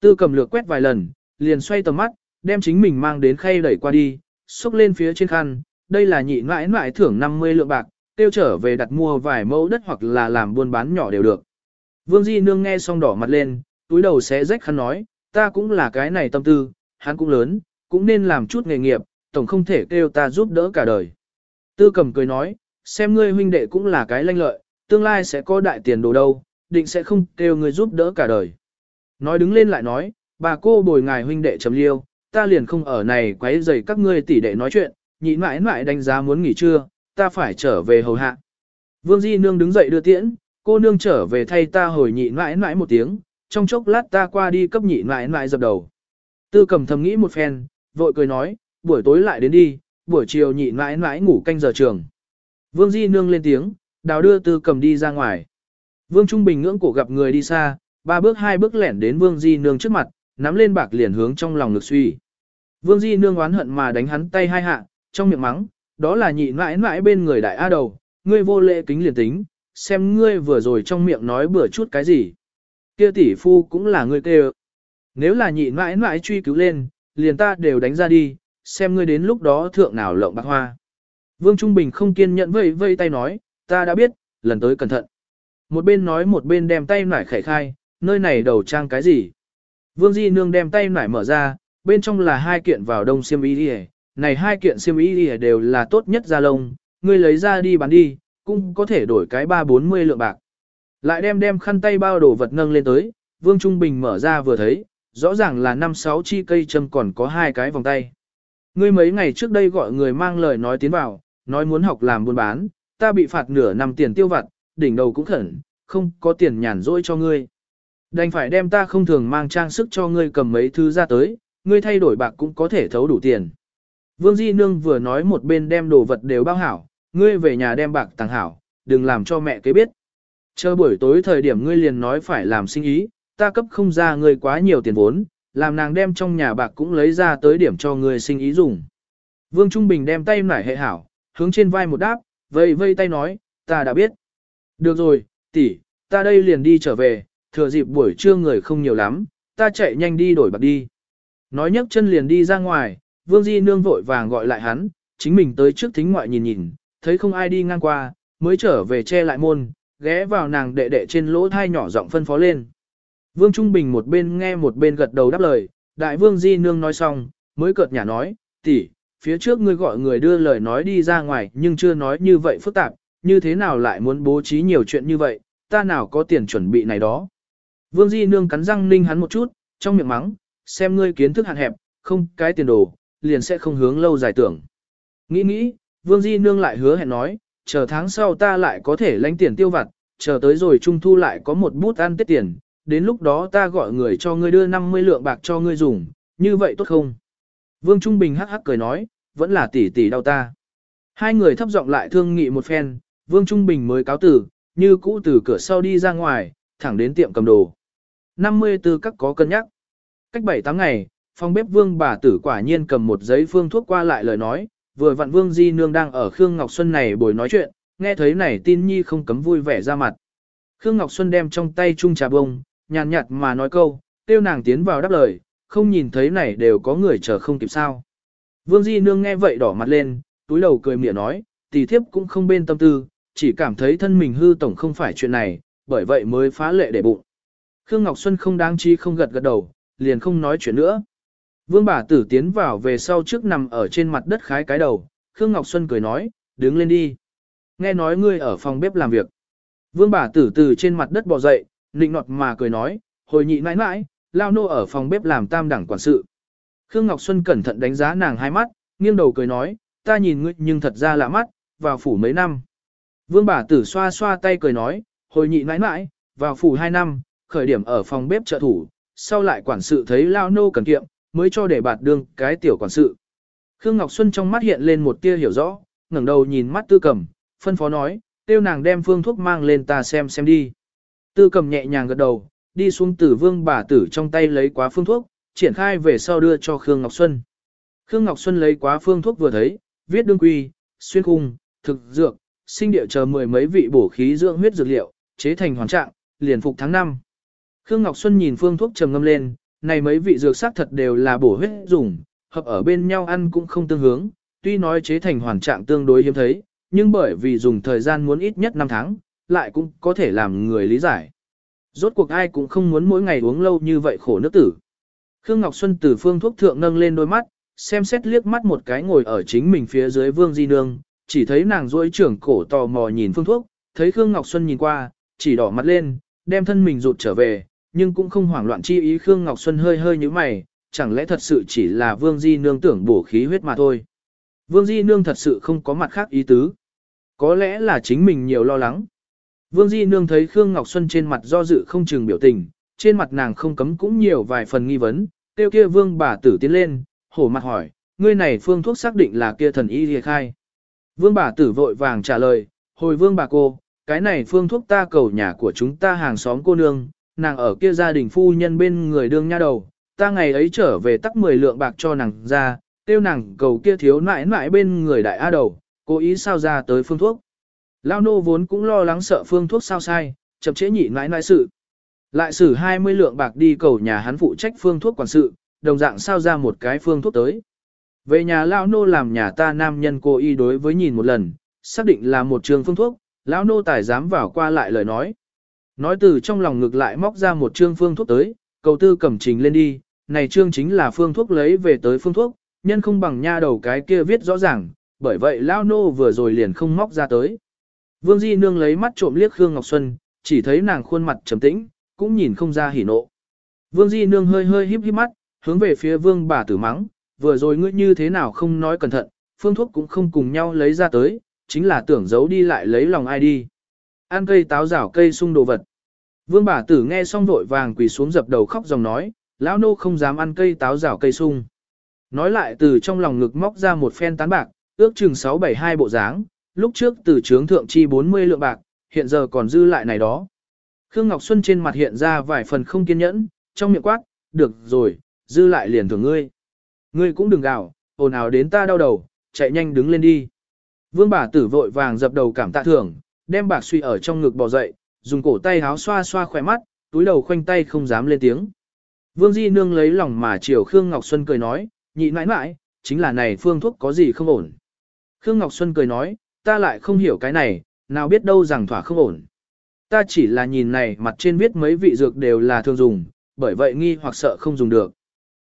Tư cầm lược quét vài lần, liền xoay tầm mắt, đem chính mình mang đến khay đẩy qua đi, xúc lên phía trên khăn, đây là nhị mãi mãi thưởng 50 lượng bạc, tiêu trở về đặt mua vài mẫu đất hoặc là làm buôn bán nhỏ đều được. Vương Di Nương nghe xong đỏ mặt lên, túi đầu xé rách khăn nói, ta cũng là cái này tâm tư, hắn cũng lớn, cũng nên làm chút nghề nghiệp, tổng không thể kêu ta giúp đỡ cả đời. Tư cầm cười nói, xem ngươi huynh đệ cũng là cái lanh lợi, tương lai sẽ có đại tiền đồ đâu, định sẽ không kêu ngươi giúp đỡ cả đời. Nói đứng lên lại nói, bà cô bồi ngài huynh đệ chấm liêu, ta liền không ở này quấy rầy các ngươi tỷ đệ nói chuyện, nhị mãi mãi đánh giá muốn nghỉ trưa, ta phải trở về hầu hạ. Vương Di Nương đứng dậy đưa tiễn, cô nương trở về thay ta hồi nhị mãi mãi một tiếng, trong chốc lát ta qua đi cấp nhị mãi mãi dập đầu. Tư cầm thầm nghĩ một phen, vội cười nói, buổi tối lại đến đi, buổi chiều nhị mãi mãi ngủ canh giờ trường. Vương Di Nương lên tiếng, đào đưa tư cầm đi ra ngoài. Vương Trung Bình ngưỡng cổ gặp người đi xa, ba bước hai bước lẻn đến Vương Di Nương trước mặt, nắm lên bạc liền hướng trong lòng ngực suy. Vương Di Nương oán hận mà đánh hắn tay hai hạ, trong miệng mắng, đó là nhị mãi mãi bên người đại A đầu, ngươi vô lễ kính liền tính, xem ngươi vừa rồi trong miệng nói bừa chút cái gì. Kia tỷ phu cũng là ngươi kêu. Nếu là nhị mãi mãi truy cứu lên, liền ta đều đánh ra đi, xem ngươi đến lúc đó thượng nào lộng bạc hoa. Vương Trung Bình không kiên nhẫn vây vây tay nói, ta đã biết, lần tới cẩn thận. Một bên nói một bên đem tay nải khải khai, nơi này đầu trang cái gì. Vương Di Nương đem tay nải mở ra, bên trong là hai kiện vào đông xiêm y đi này hai kiện xiêm y đi đều là tốt nhất da lông, ngươi lấy ra đi bán đi, cũng có thể đổi cái ba bốn mươi lượng bạc. Lại đem đem khăn tay bao đồ vật nâng lên tới, Vương Trung Bình mở ra vừa thấy, rõ ràng là năm sáu chi cây châm còn có hai cái vòng tay. Ngươi mấy ngày trước đây gọi người mang lời nói tiến vào, nói muốn học làm buôn bán, ta bị phạt nửa năm tiền tiêu vặt, đỉnh đầu cũng khẩn, không có tiền nhàn rỗi cho ngươi. Đành phải đem ta không thường mang trang sức cho ngươi cầm mấy thứ ra tới, ngươi thay đổi bạc cũng có thể thấu đủ tiền. Vương Di Nương vừa nói một bên đem đồ vật đều bao hảo, ngươi về nhà đem bạc tàng hảo, đừng làm cho mẹ kế biết. Chờ buổi tối thời điểm ngươi liền nói phải làm sinh ý, ta cấp không ra ngươi quá nhiều tiền vốn, làm nàng đem trong nhà bạc cũng lấy ra tới điểm cho ngươi sinh ý dùng. Vương Trung Bình đem tay nải hệ hảo, hướng trên vai một đáp, vây vây tay nói, ta đã biết. Được rồi, tỷ, ta đây liền đi trở về, thừa dịp buổi trưa người không nhiều lắm, ta chạy nhanh đi đổi bạc đi. Nói nhấc chân liền đi ra ngoài, Vương Di Nương vội vàng gọi lại hắn, chính mình tới trước thính ngoại nhìn nhìn, thấy không ai đi ngang qua, mới trở về che lại môn, ghé vào nàng đệ đệ trên lỗ thai nhỏ giọng phân phó lên. Vương Trung Bình một bên nghe một bên gật đầu đáp lời, đại vương Di Nương nói xong, mới cợt nhả nói, tỷ, phía trước ngươi gọi người đưa lời nói đi ra ngoài nhưng chưa nói như vậy phức tạp, như thế nào lại muốn bố trí nhiều chuyện như vậy, ta nào có tiền chuẩn bị này đó. Vương Di Nương cắn răng ninh hắn một chút, trong miệng mắng, xem ngươi kiến thức hạn hẹp, không cái tiền đồ, liền sẽ không hướng lâu dài tưởng. Nghĩ nghĩ, Vương Di Nương lại hứa hẹn nói, chờ tháng sau ta lại có thể lãnh tiền tiêu vặt, chờ tới rồi trung thu lại có một bút ăn tết tiền, đến lúc đó ta gọi người cho ngươi đưa 50 lượng bạc cho ngươi dùng, như vậy tốt không? Vương Trung Bình hắc hắc cười nói, vẫn là tỷ tỷ đau ta. Hai người thấp giọng lại thương nghị một phen, Vương Trung Bình mới cáo tử, như cũ từ cửa sau đi ra ngoài, thẳng đến tiệm cầm đồ. 54 các có cân nhắc. Cách 7-8 ngày, phòng bếp Vương bà tử quả nhiên cầm một giấy phương thuốc qua lại lời nói, vừa vặn Vương Di Nương đang ở Khương Ngọc Xuân này buổi nói chuyện, nghe thấy này tin nhi không cấm vui vẻ ra mặt. Khương Ngọc Xuân đem trong tay chung trà bông, nhàn nhạt mà nói câu, tiêu nàng tiến vào đáp lời, không nhìn thấy này đều có người chờ không kịp sao. Vương Di Nương nghe vậy đỏ mặt lên, túi đầu cười mỉa nói, tỷ thiếp cũng không bên tâm tư, chỉ cảm thấy thân mình hư tổng không phải chuyện này, bởi vậy mới phá lệ để bụng. Khương Ngọc Xuân không đáng chi không gật gật đầu, liền không nói chuyện nữa. Vương bà tử tiến vào về sau trước nằm ở trên mặt đất khái cái đầu, Khương Ngọc Xuân cười nói, đứng lên đi. Nghe nói ngươi ở phòng bếp làm việc. Vương bà tử từ trên mặt đất bò dậy, nịnh nọt mà cười nói, hồi nhị mãi mãi, lao nô ở phòng bếp làm tam đẳng quản sự. Khương Ngọc Xuân cẩn thận đánh giá nàng hai mắt, nghiêng đầu cười nói, ta nhìn ngươi nhưng thật ra lạ mắt, vào phủ mấy năm. Vương bà tử xoa xoa tay cười nói, hồi nhị mãi mãi, vào phủ hai năm, khởi điểm ở phòng bếp trợ thủ, sau lại quản sự thấy lao nô cần kiệm, mới cho để bạt đương cái tiểu quản sự. Khương Ngọc Xuân trong mắt hiện lên một tia hiểu rõ, ngẩng đầu nhìn mắt tư cầm, phân phó nói, tiêu nàng đem phương thuốc mang lên ta xem xem đi. Tư cầm nhẹ nhàng gật đầu, đi xuống tử vương bà tử trong tay lấy quá phương thuốc, triển khai về sau đưa cho Khương Ngọc Xuân. Khương Ngọc Xuân lấy quá phương thuốc vừa thấy, viết đương quy, xuyên khung, thực dược, sinh địa chờ mười mấy vị bổ khí dưỡng huyết dược liệu, chế thành hoàn trạng, liền phục tháng 5. Khương Ngọc Xuân nhìn phương thuốc trầm ngâm lên, này mấy vị dược sắc thật đều là bổ huyết dùng, hợp ở bên nhau ăn cũng không tương hướng, tuy nói chế thành hoàn trạng tương đối hiếm thấy, nhưng bởi vì dùng thời gian muốn ít nhất 5 tháng, lại cũng có thể làm người lý giải. Rốt cuộc ai cũng không muốn mỗi ngày uống lâu như vậy khổ nước tử. Khương Ngọc Xuân từ phương thuốc thượng nâng lên đôi mắt, xem xét liếc mắt một cái ngồi ở chính mình phía dưới Vương Di Nương, chỉ thấy nàng duỗi trưởng cổ tò mò nhìn phương thuốc, thấy Khương Ngọc Xuân nhìn qua, chỉ đỏ mặt lên, đem thân mình rụt trở về, nhưng cũng không hoảng loạn chi ý Khương Ngọc Xuân hơi hơi như mày, chẳng lẽ thật sự chỉ là Vương Di Nương tưởng bổ khí huyết mà thôi. Vương Di Nương thật sự không có mặt khác ý tứ. Có lẽ là chính mình nhiều lo lắng. Vương Di Nương thấy Khương Ngọc Xuân trên mặt do dự không chừng biểu tình, trên mặt nàng không cấm cũng nhiều vài phần nghi vấn, tiêu kia Vương bà tử tiến lên, hổ mặt hỏi, ngươi này phương thuốc xác định là kia thần y liệt khai. Vương bà tử vội vàng trả lời, hồi Vương bà cô, cái này phương thuốc ta cầu nhà của chúng ta hàng xóm cô nương, nàng ở kia gia đình phu nhân bên người đương nha đầu, ta ngày ấy trở về tắc 10 lượng bạc cho nàng ra, tiêu nàng cầu kia thiếu nãi nãi bên người đại a đầu, cố ý sao ra tới phương thuốc. Lao nô vốn cũng lo lắng sợ phương thuốc sao sai, chậm chế nhị nãi nãi sự. Lại xử 20 lượng bạc đi cầu nhà hắn phụ trách phương thuốc quản sự, đồng dạng sao ra một cái phương thuốc tới. Về nhà Lao nô làm nhà ta nam nhân cô y đối với nhìn một lần, xác định là một trường phương thuốc, lão nô tài dám vào qua lại lời nói. Nói từ trong lòng ngực lại móc ra một trương phương thuốc tới, cầu tư cầm trình lên đi, này trương chính là phương thuốc lấy về tới phương thuốc, nhân không bằng nha đầu cái kia viết rõ ràng, bởi vậy lao nô vừa rồi liền không móc ra tới. Vương Di Nương lấy mắt trộm liếc Khương Ngọc Xuân, chỉ thấy nàng khuôn mặt trầm tĩnh, cũng nhìn không ra hỉ nộ. Vương Di Nương hơi hơi híp híp mắt, hướng về phía Vương bà tử mắng, vừa rồi ngươi như thế nào không nói cẩn thận, phương thuốc cũng không cùng nhau lấy ra tới, chính là tưởng giấu đi lại lấy lòng ai đi. Ăn cây táo rảo cây sung đồ vật. Vương bà tử nghe xong vội vàng quỳ xuống dập đầu khóc dòng nói, lão nô không dám ăn cây táo rào cây sung. Nói lại từ trong lòng ngực móc ra một phen tán bạc, ước chừng 672 bộ dáng, lúc trước từ trướng thượng chi 40 lượng bạc, hiện giờ còn dư lại này đó. Khương Ngọc Xuân trên mặt hiện ra vài phần không kiên nhẫn, trong miệng quát, được rồi, dư lại liền thưởng ngươi. Ngươi cũng đừng gào, ồn ào đến ta đau đầu, chạy nhanh đứng lên đi. Vương bà tử vội vàng dập đầu cảm tạ thưởng, đem bạc suy ở trong ngực bò dậy, dùng cổ tay háo xoa xoa khỏe mắt, túi đầu khoanh tay không dám lên tiếng. Vương Di Nương lấy lòng mà chiều Khương Ngọc Xuân cười nói, nhị mãi mãi, chính là này phương thuốc có gì không ổn. Khương Ngọc Xuân cười nói, ta lại không hiểu cái này, nào biết đâu rằng thỏa không ổn. Ta chỉ là nhìn này mặt trên viết mấy vị dược đều là thường dùng, bởi vậy nghi hoặc sợ không dùng được.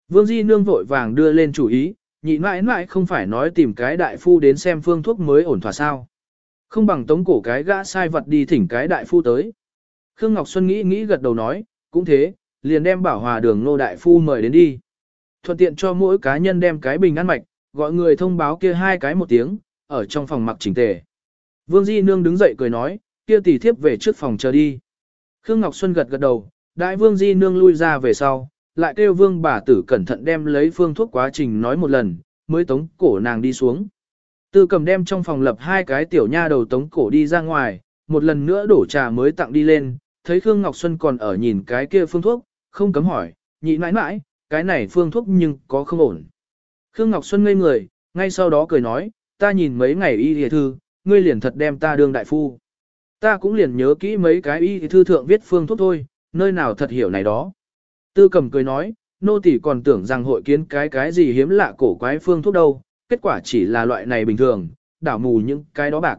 Vương Di Nương vội vàng đưa lên chủ ý, nhị mãi mãi không phải nói tìm cái đại phu đến xem phương thuốc mới ổn thỏa sao. Không bằng tống cổ cái gã sai vật đi thỉnh cái đại phu tới. Khương Ngọc Xuân nghĩ nghĩ gật đầu nói, cũng thế, liền đem bảo hòa đường nô đại phu mời đến đi. Thuận tiện cho mỗi cá nhân đem cái bình ăn mạch, gọi người thông báo kia hai cái một tiếng, ở trong phòng mặc chỉnh tề. Vương Di Nương đứng dậy cười nói, kia tỷ thiếp về trước phòng chờ đi. Khương Ngọc Xuân gật gật đầu, đại Vương Di Nương lui ra về sau, lại kêu Vương bà tử cẩn thận đem lấy phương thuốc quá trình nói một lần, mới tống cổ nàng đi xuống. Tư cầm đem trong phòng lập hai cái tiểu nha đầu tống cổ đi ra ngoài, một lần nữa đổ trà mới tặng đi lên, thấy Khương Ngọc Xuân còn ở nhìn cái kia phương thuốc, không cấm hỏi, nhị mãi mãi, cái này phương thuốc nhưng có không ổn. Khương Ngọc Xuân ngây người, ngay sau đó cười nói, ta nhìn mấy ngày y hề thư, ngươi liền thật đem ta đương đại phu. Ta cũng liền nhớ kỹ mấy cái y thư thượng viết phương thuốc thôi, nơi nào thật hiểu này đó. Tư cầm cười nói, nô tỷ còn tưởng rằng hội kiến cái cái gì hiếm lạ cổ quái phương thuốc đâu, kết quả chỉ là loại này bình thường, đảo mù những cái đó bạc.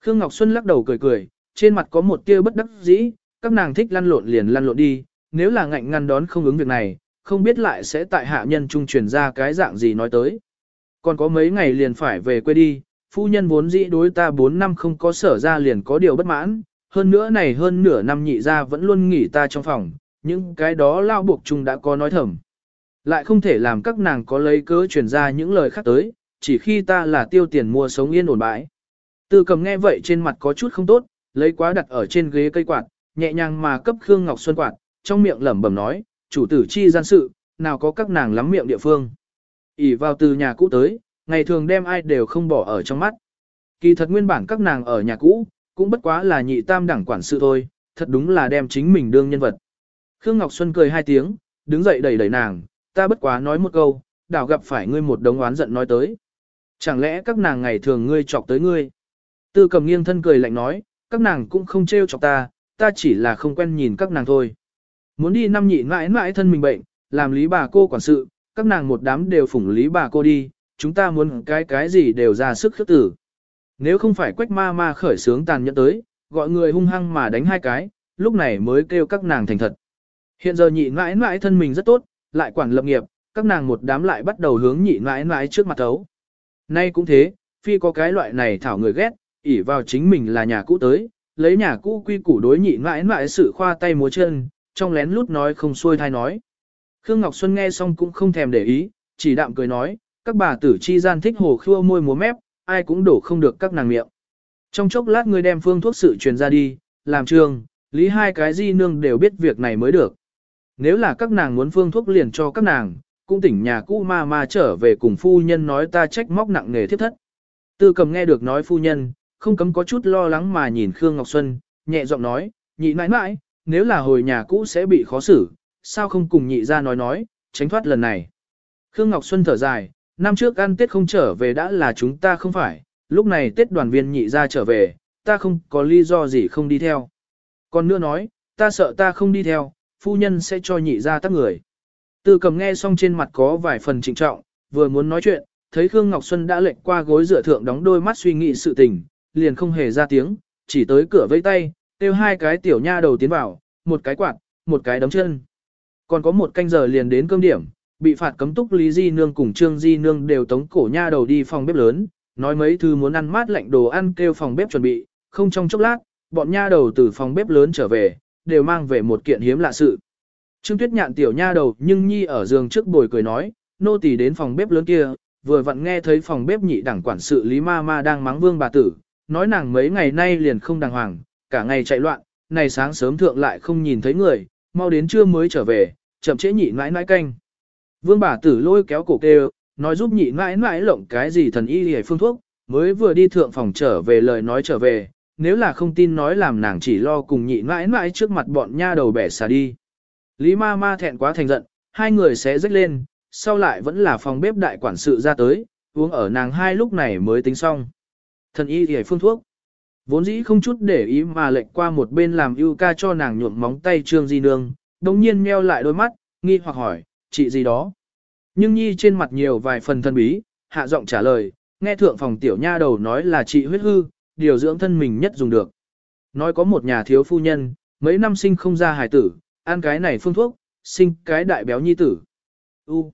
Khương Ngọc Xuân lắc đầu cười cười, trên mặt có một tia bất đắc dĩ, các nàng thích lăn lộn liền lăn lộn đi, nếu là ngạnh ngăn đón không ứng việc này, không biết lại sẽ tại hạ nhân trung truyền ra cái dạng gì nói tới. Còn có mấy ngày liền phải về quê đi, phu nhân vốn dĩ đối ta 4 năm không có sở ra liền có điều bất mãn, hơn nữa này hơn nửa năm nhị ra vẫn luôn nghỉ ta trong phòng, những cái đó lao buộc chung đã có nói thầm. Lại không thể làm các nàng có lấy cớ truyền ra những lời khác tới, chỉ khi ta là tiêu tiền mua sống yên ổn bãi. Tư cầm nghe vậy trên mặt có chút không tốt, lấy quá đặt ở trên ghế cây quạt, nhẹ nhàng mà cấp Khương Ngọc Xuân quạt, trong miệng lẩm bẩm nói, chủ tử chi gian sự, nào có các nàng lắm miệng địa phương. ỉ vào từ nhà cũ tới, ngày thường đem ai đều không bỏ ở trong mắt. Kỳ thật nguyên bản các nàng ở nhà cũ, cũng bất quá là nhị tam đẳng quản sự thôi, thật đúng là đem chính mình đương nhân vật. Khương Ngọc Xuân cười hai tiếng, đứng dậy đẩy đẩy nàng, ta bất quá nói một câu, đảo gặp phải ngươi một đống oán giận nói tới. Chẳng lẽ các nàng ngày thường ngươi chọc tới ngươi? Tư cầm nghiêng thân cười lạnh nói, các nàng cũng không trêu chọc ta, ta chỉ là không quen nhìn các nàng thôi. Muốn đi năm nhị mãi mãi thân mình bệnh, làm lý bà cô quản sự, các nàng một đám đều phủng lý bà cô đi, chúng ta muốn cái cái gì đều ra sức khước tử. Nếu không phải quách ma ma khởi sướng tàn nhẫn tới, gọi người hung hăng mà đánh hai cái, lúc này mới kêu các nàng thành thật. Hiện giờ nhị mãi mãi thân mình rất tốt, lại quản lập nghiệp, các nàng một đám lại bắt đầu hướng nhị mãi mãi trước mặt thấu. Nay cũng thế, phi có cái loại này thảo người ghét, ỉ vào chính mình là nhà cũ tới, lấy nhà cũ quy củ đối nhị mãi mãi sự khoa tay múa chân, trong lén lút nói không xuôi thai nói. Khương Ngọc Xuân nghe xong cũng không thèm để ý, chỉ đạm cười nói, các bà tử chi gian thích hồ khua môi múa mép, ai cũng đổ không được các nàng miệng. Trong chốc lát ngươi đem phương thuốc sự truyền ra đi, làm trường, lý hai cái di nương đều biết việc này mới được. Nếu là các nàng muốn phương thuốc liền cho các nàng, cũng tỉnh nhà cũ ma ma trở về cùng phu nhân nói ta trách móc nặng nghề thiết thất. Tư cầm nghe được nói phu nhân, không cấm có chút lo lắng mà nhìn Khương Ngọc Xuân, nhẹ giọng nói, nhị mãi mãi, nếu là hồi nhà cũ sẽ bị khó xử, sao không cùng nhị ra nói nói, tránh thoát lần này. Khương Ngọc Xuân thở dài, năm trước ăn Tết không trở về đã là chúng ta không phải, lúc này Tết đoàn viên nhị ra trở về, ta không có lý do gì không đi theo. Còn nữa nói, ta sợ ta không đi theo, phu nhân sẽ cho nhị ra tắt người. Từ cầm nghe xong trên mặt có vài phần trịnh trọng, vừa muốn nói chuyện, thấy Khương Ngọc Xuân đã lệnh qua gối dựa thượng đóng đôi mắt suy nghĩ sự tình, liền không hề ra tiếng, chỉ tới cửa vẫy tay, kêu hai cái tiểu nha đầu tiến vào, một cái quạt, một cái đấm chân. Còn có một canh giờ liền đến cơm điểm, bị phạt cấm túc Lý Di Nương cùng Trương Di Nương đều tống cổ nha đầu đi phòng bếp lớn, nói mấy thứ muốn ăn mát lạnh đồ ăn kêu phòng bếp chuẩn bị, không trong chốc lát, bọn nha đầu từ phòng bếp lớn trở về, đều mang về một kiện hiếm lạ sự. Trương Tuyết nhạn tiểu nha đầu nhưng nhi ở giường trước bồi cười nói, nô tỳ đến phòng bếp lớn kia, vừa vặn nghe thấy phòng bếp nhị đẳng quản sự Lý Ma Ma đang mắng vương bà tử, nói nàng mấy ngày nay liền không đàng hoàng, cả ngày chạy loạn, này sáng sớm thượng lại không nhìn thấy người, mau đến trưa mới trở về, chậm trễ nhị mãi mãi canh. Vương bà tử lôi kéo cổ kêu, nói giúp nhị mãi mãi lộng cái gì thần y hề phương thuốc, mới vừa đi thượng phòng trở về lời nói trở về, nếu là không tin nói làm nàng chỉ lo cùng nhị mãi mãi trước mặt bọn nha đầu bẻ xà đi. Lý ma ma thẹn quá thành giận, hai người sẽ rách lên, sau lại vẫn là phòng bếp đại quản sự ra tới, uống ở nàng hai lúc này mới tính xong. Thần y thì phương thuốc. Vốn dĩ không chút để ý mà lệnh qua một bên làm ưu ca cho nàng nhuộm móng tay trương di nương, đồng nhiên meo lại đôi mắt, nghi hoặc hỏi, chị gì đó. Nhưng nhi trên mặt nhiều vài phần thân bí, hạ giọng trả lời, nghe thượng phòng tiểu nha đầu nói là chị huyết hư, điều dưỡng thân mình nhất dùng được. Nói có một nhà thiếu phu nhân, mấy năm sinh không ra hài tử, ăn cái này phương thuốc, sinh cái đại béo nhi tử. U.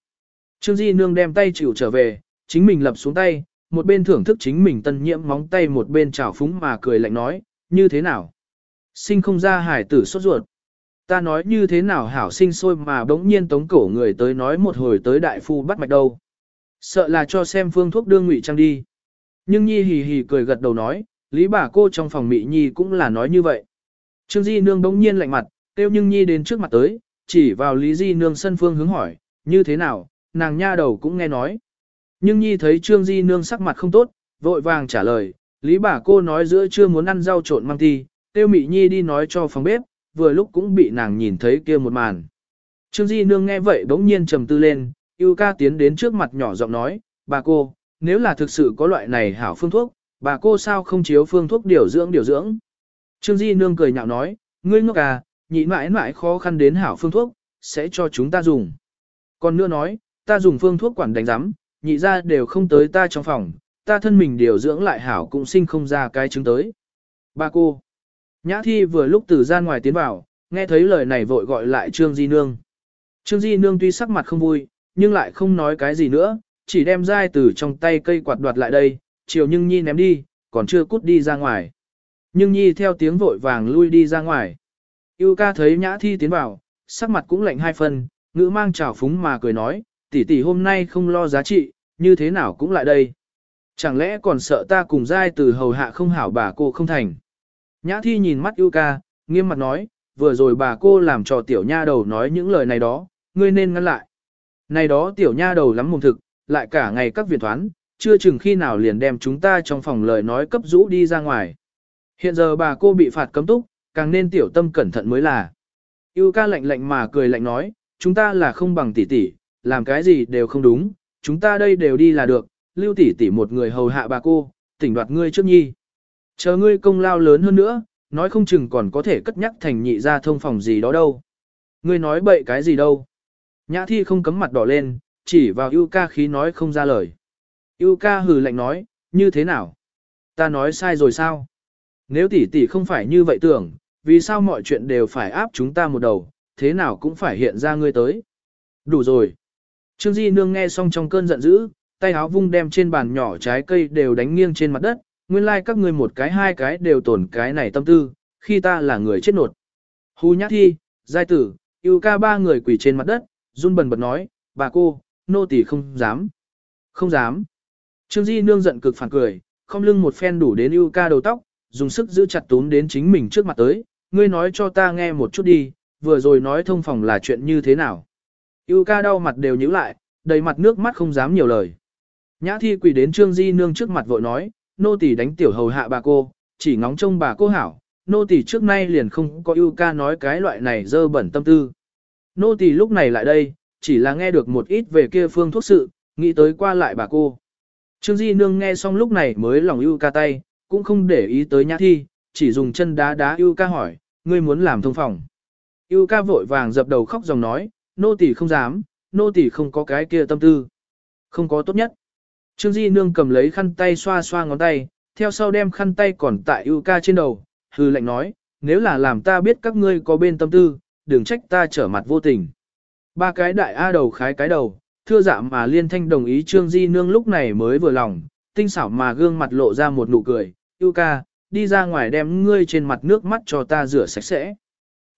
Trương Di Nương đem tay chịu trở về, chính mình lập xuống tay, một bên thưởng thức chính mình tân nhiễm móng tay một bên trào phúng mà cười lạnh nói, như thế nào? Sinh không ra hải tử sốt ruột. Ta nói như thế nào hảo sinh sôi mà bỗng nhiên tống cổ người tới nói một hồi tới đại phu bắt mạch đâu. Sợ là cho xem phương thuốc đương ngụy trang đi. Nhưng Nhi hì hì cười gật đầu nói, lý bà cô trong phòng mị Nhi cũng là nói như vậy. Trương Di Nương bỗng nhiên lạnh mặt, tiêu nhưng Nhi đến trước mặt tới, chỉ vào Lý Di Nương sân phương hướng hỏi, như thế nào, nàng nha đầu cũng nghe nói. Nhưng Nhi thấy Trương Di Nương sắc mặt không tốt, vội vàng trả lời, Lý bà cô nói giữa chưa muốn ăn rau trộn mang thi, tiêu mị Nhi đi nói cho phòng bếp, vừa lúc cũng bị nàng nhìn thấy kia một màn. Trương Di Nương nghe vậy bỗng nhiên trầm tư lên, yêu ca tiến đến trước mặt nhỏ giọng nói, bà cô, nếu là thực sự có loại này hảo phương thuốc, bà cô sao không chiếu phương thuốc điều dưỡng điều dưỡng. Trương Di Nương cười nhạo nói, ngươi ngốc à, nhị mãi mãi khó khăn đến hảo phương thuốc, sẽ cho chúng ta dùng. Còn nữa nói, ta dùng phương thuốc quản đánh giám, nhị ra đều không tới ta trong phòng, ta thân mình điều dưỡng lại hảo cũng sinh không ra cái chứng tới. Ba cô, Nhã thi vừa lúc từ gian ngoài tiến vào, nghe thấy lời này vội gọi lại Trương Di Nương. Trương Di Nương tuy sắc mặt không vui, nhưng lại không nói cái gì nữa, chỉ đem dai từ trong tay cây quạt đoạt lại đây, chiều nhưng Nhi ném đi, còn chưa cút đi ra ngoài. Nhưng Nhi theo tiếng vội vàng lui đi ra ngoài. Yêu ca thấy nhã thi tiến vào, sắc mặt cũng lạnh hai phần, ngữ mang trào phúng mà cười nói, tỷ tỷ hôm nay không lo giá trị, như thế nào cũng lại đây. Chẳng lẽ còn sợ ta cùng giai từ hầu hạ không hảo bà cô không thành. Nhã thi nhìn mắt yêu ca, nghiêm mặt nói, vừa rồi bà cô làm trò tiểu nha đầu nói những lời này đó, ngươi nên ngăn lại. Này đó tiểu nha đầu lắm mồm thực, lại cả ngày các viện thoán, chưa chừng khi nào liền đem chúng ta trong phòng lời nói cấp rũ đi ra ngoài. Hiện giờ bà cô bị phạt cấm túc, càng nên tiểu tâm cẩn thận mới là. Yêu ca lạnh lạnh mà cười lạnh nói, chúng ta là không bằng tỷ tỷ, làm cái gì đều không đúng, chúng ta đây đều đi là được, lưu tỷ tỷ một người hầu hạ bà cô, tỉnh đoạt ngươi trước nhi. Chờ ngươi công lao lớn hơn nữa, nói không chừng còn có thể cất nhắc thành nhị ra thông phòng gì đó đâu. Ngươi nói bậy cái gì đâu. Nhã thi không cấm mặt đỏ lên, chỉ vào yêu ca khí nói không ra lời. Yêu ca hừ lạnh nói, như thế nào? Ta nói sai rồi sao? Nếu tỷ tỷ không phải như vậy tưởng, vì sao mọi chuyện đều phải áp chúng ta một đầu, thế nào cũng phải hiện ra ngươi tới. Đủ rồi. Trương Di Nương nghe xong trong cơn giận dữ, tay áo vung đem trên bàn nhỏ trái cây đều đánh nghiêng trên mặt đất, nguyên lai like các ngươi một cái hai cái đều tổn cái này tâm tư, khi ta là người chết nột. Hù nhát thi, giai tử, yêu ca ba người quỳ trên mặt đất, run bần bật nói, bà cô, nô tỳ không dám. Không dám. Trương Di Nương giận cực phản cười, không lưng một phen đủ đến yêu ca đầu tóc, dùng sức giữ chặt túm đến chính mình trước mặt tới, ngươi nói cho ta nghe một chút đi, vừa rồi nói thông phòng là chuyện như thế nào. Yêu ca đau mặt đều nhíu lại, đầy mặt nước mắt không dám nhiều lời. Nhã thi quỳ đến Trương Di Nương trước mặt vội nói, nô tỳ đánh tiểu hầu hạ bà cô, chỉ ngóng trông bà cô hảo, nô tỳ trước nay liền không có yêu ca nói cái loại này dơ bẩn tâm tư. Nô tỳ lúc này lại đây, chỉ là nghe được một ít về kia phương thuốc sự, nghĩ tới qua lại bà cô. Trương Di Nương nghe xong lúc này mới lòng yêu ca tay, cũng không để ý tới nhã thi, chỉ dùng chân đá đá yêu ca hỏi, ngươi muốn làm thông phòng. Yêu ca vội vàng dập đầu khóc dòng nói, nô tỳ không dám, nô tỳ không có cái kia tâm tư. Không có tốt nhất. Trương Di Nương cầm lấy khăn tay xoa xoa ngón tay, theo sau đem khăn tay còn tại yêu ca trên đầu, hư lệnh nói, nếu là làm ta biết các ngươi có bên tâm tư, đừng trách ta trở mặt vô tình. Ba cái đại A đầu khái cái đầu, thưa dạ mà liên thanh đồng ý Trương Di Nương lúc này mới vừa lòng, tinh xảo mà gương mặt lộ ra một nụ cười, yêu ca, đi ra ngoài đem ngươi trên mặt nước mắt cho ta rửa sạch sẽ.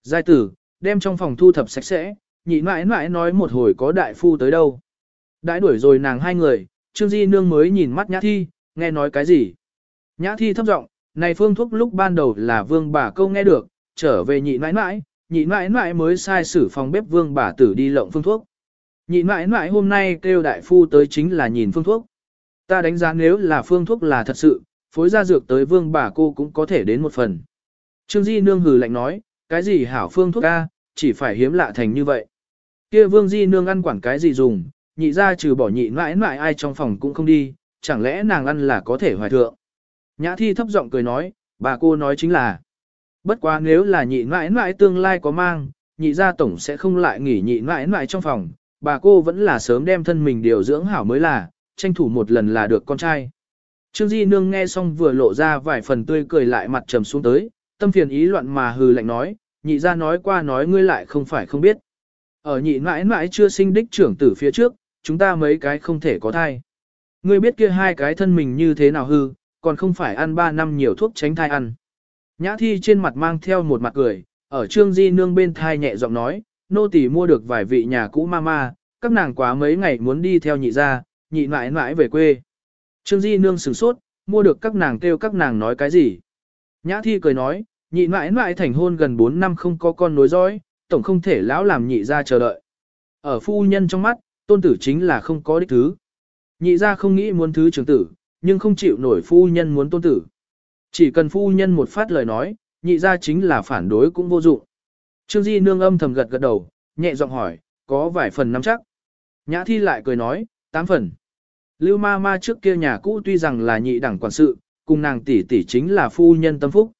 Giai tử, đem trong phòng thu thập sạch sẽ, nhị mãi mãi nói một hồi có đại phu tới đâu. Đãi đuổi rồi nàng hai người, Trương Di Nương mới nhìn mắt Nhã Thi, nghe nói cái gì. Nhã Thi thấp giọng, này phương thuốc lúc ban đầu là vương bà câu nghe được, trở về nhị mãi mãi, nhị mãi mãi mới sai sử phòng bếp vương bà tử đi lộng phương thuốc. Nhị mãi mãi hôm nay kêu đại phu tới chính là nhìn phương thuốc. Ta đánh giá nếu là phương thuốc là thật sự, phối ra dược tới vương bà cô cũng có thể đến một phần. Trương Di Nương hừ lạnh nói, cái gì hảo phương thuốc ca, chỉ phải hiếm lạ thành như vậy. kia vương Di Nương ăn quản cái gì dùng, nhị ra trừ bỏ nhị mãi mãi ai trong phòng cũng không đi, chẳng lẽ nàng ăn là có thể hoài thượng. Nhã thi thấp giọng cười nói, bà cô nói chính là, bất quá nếu là nhị mãi mãi tương lai có mang, nhị gia tổng sẽ không lại nghỉ nhị mãi mãi trong phòng, bà cô vẫn là sớm đem thân mình điều dưỡng hảo mới là, tranh thủ một lần là được con trai. Trương Di Nương nghe xong vừa lộ ra vài phần tươi cười lại mặt trầm xuống tới, tâm phiền ý loạn mà hừ lạnh nói, nhị gia nói qua nói ngươi lại không phải không biết. Ở nhị mãi mãi chưa sinh đích trưởng tử phía trước, chúng ta mấy cái không thể có thai. Ngươi biết kia hai cái thân mình như thế nào hư, còn không phải ăn ba năm nhiều thuốc tránh thai ăn. Nhã thi trên mặt mang theo một mặt cười, ở trương di nương bên thai nhẹ giọng nói, nô tỳ mua được vài vị nhà cũ mama, các nàng quá mấy ngày muốn đi theo nhị ra, nhị mãi mãi về quê. Trương di nương sửng sốt, mua được các nàng kêu các nàng nói cái gì. Nhã thi cười nói, nhị mãi mãi thành hôn gần 4 năm không có con nối dõi, tổng không thể lão làm nhị ra chờ đợi. Ở phu nhân trong mắt, tôn tử chính là không có đích thứ. Nhị ra không nghĩ muốn thứ trưởng tử, nhưng không chịu nổi phu nhân muốn tôn tử. Chỉ cần phu nhân một phát lời nói, nhị ra chính là phản đối cũng vô dụng. Trương Di nương âm thầm gật gật đầu, nhẹ giọng hỏi, có vài phần nắm chắc. Nhã thi lại cười nói, tám phần. Lưu ma ma trước kia nhà cũ tuy rằng là nhị đẳng quản sự, cùng nàng tỷ tỷ chính là phu nhân tâm phúc.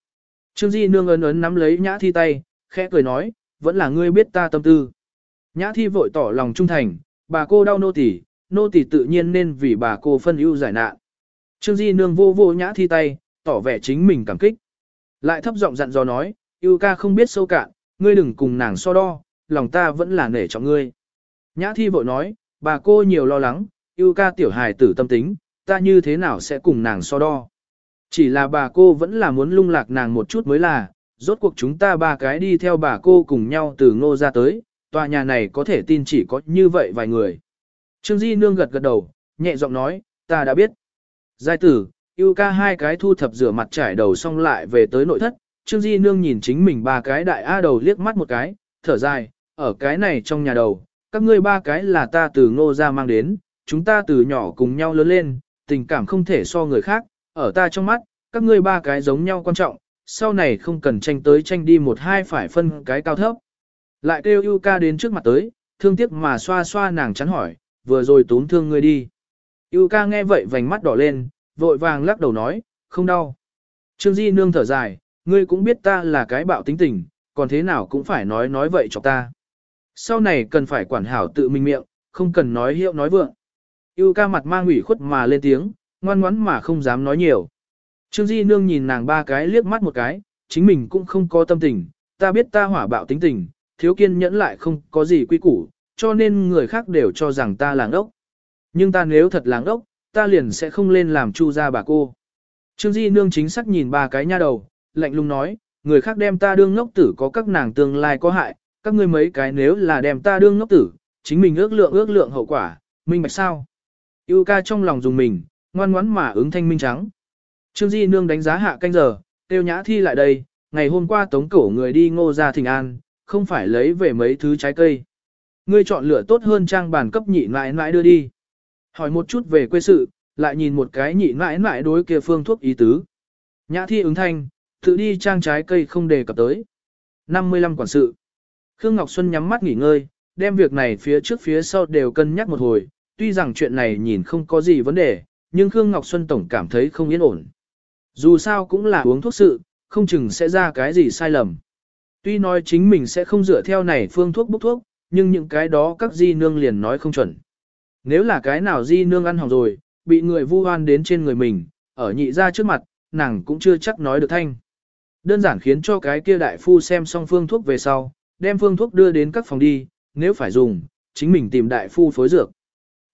Trương Di nương ấn ấn nắm lấy nhã thi tay, khẽ cười nói, vẫn là ngươi biết ta tâm tư. Nhã thi vội tỏ lòng trung thành, bà cô đau nô tỷ, nô tỷ tự nhiên nên vì bà cô phân ưu giải nạn. Trương Di nương vô vô nhã thi tay, tỏ vẻ chính mình cảm kích. Lại thấp giọng dặn dò nói, yêu ca không biết sâu cạn, ngươi đừng cùng nàng so đo, lòng ta vẫn là nể trọng ngươi. Nhã thi vội nói, bà cô nhiều lo lắng, yêu ca tiểu hài tử tâm tính, ta như thế nào sẽ cùng nàng so đo. Chỉ là bà cô vẫn là muốn lung lạc nàng một chút mới là, rốt cuộc chúng ta ba cái đi theo bà cô cùng nhau từ ngô ra tới, tòa nhà này có thể tin chỉ có như vậy vài người. Trương Di Nương gật gật đầu, nhẹ giọng nói, ta đã biết. Giai tử, yêu ca hai cái thu thập rửa mặt trải đầu xong lại về tới nội thất, Trương Di Nương nhìn chính mình ba cái đại A đầu liếc mắt một cái, thở dài, ở cái này trong nhà đầu, các ngươi ba cái là ta từ ngô ra mang đến, chúng ta từ nhỏ cùng nhau lớn lên, tình cảm không thể so người khác, ở ta trong mắt, các ngươi ba cái giống nhau quan trọng, sau này không cần tranh tới tranh đi một hai phải phân cái cao thấp. Lại kêu yêu ca đến trước mặt tới, thương tiếc mà xoa xoa nàng chắn hỏi, vừa rồi tốn thương ngươi đi. Yêu ca nghe vậy vành mắt đỏ lên, vội vàng lắc đầu nói, không đau. Trương Di nương thở dài, ngươi cũng biết ta là cái bạo tính tình, còn thế nào cũng phải nói nói vậy cho ta. Sau này cần phải quản hảo tự mình miệng, không cần nói hiệu nói vượng. Yêu ca mặt mang ủy khuất mà lên tiếng, ngoan ngoắn mà không dám nói nhiều. Trương Di Nương nhìn nàng ba cái liếc mắt một cái, chính mình cũng không có tâm tình, ta biết ta hỏa bạo tính tình, thiếu kiên nhẫn lại không có gì quy củ, cho nên người khác đều cho rằng ta làng ốc. Nhưng ta nếu thật làng ốc, ta liền sẽ không lên làm chu gia bà cô. Trương Di Nương chính xác nhìn ba cái nha đầu, lạnh lùng nói, người khác đem ta đương ngốc tử có các nàng tương lai có hại, các ngươi mấy cái nếu là đem ta đương ngốc tử, chính mình ước lượng ước lượng hậu quả, minh bạch sao. Yêu ca trong lòng dùng mình, ngoan ngoãn mà ứng thanh minh trắng. Trương Di Nương đánh giá hạ canh giờ, tiêu nhã thi lại đây, ngày hôm qua tống cổ người đi ngô ra thỉnh an, không phải lấy về mấy thứ trái cây. Ngươi chọn lựa tốt hơn trang bàn cấp nhị mãi mãi đưa đi. Hỏi một chút về quê sự, lại nhìn một cái nhị mãi mãi đối kia phương thuốc ý tứ. Nhã thi ứng thanh, tự đi trang trái cây không đề cập tới. 55 quản sự. Khương Ngọc Xuân nhắm mắt nghỉ ngơi, đem việc này phía trước phía sau đều cân nhắc một hồi, tuy rằng chuyện này nhìn không có gì vấn đề, nhưng Khương Ngọc Xuân tổng cảm thấy không yên ổn. Dù sao cũng là uống thuốc sự, không chừng sẽ ra cái gì sai lầm. Tuy nói chính mình sẽ không dựa theo này phương thuốc bốc thuốc, nhưng những cái đó các di nương liền nói không chuẩn. Nếu là cái nào di nương ăn hỏng rồi, bị người vu oan đến trên người mình, ở nhị ra trước mặt, nàng cũng chưa chắc nói được thanh. Đơn giản khiến cho cái kia đại phu xem xong phương thuốc về sau, đem phương thuốc đưa đến các phòng đi, nếu phải dùng, chính mình tìm đại phu phối dược.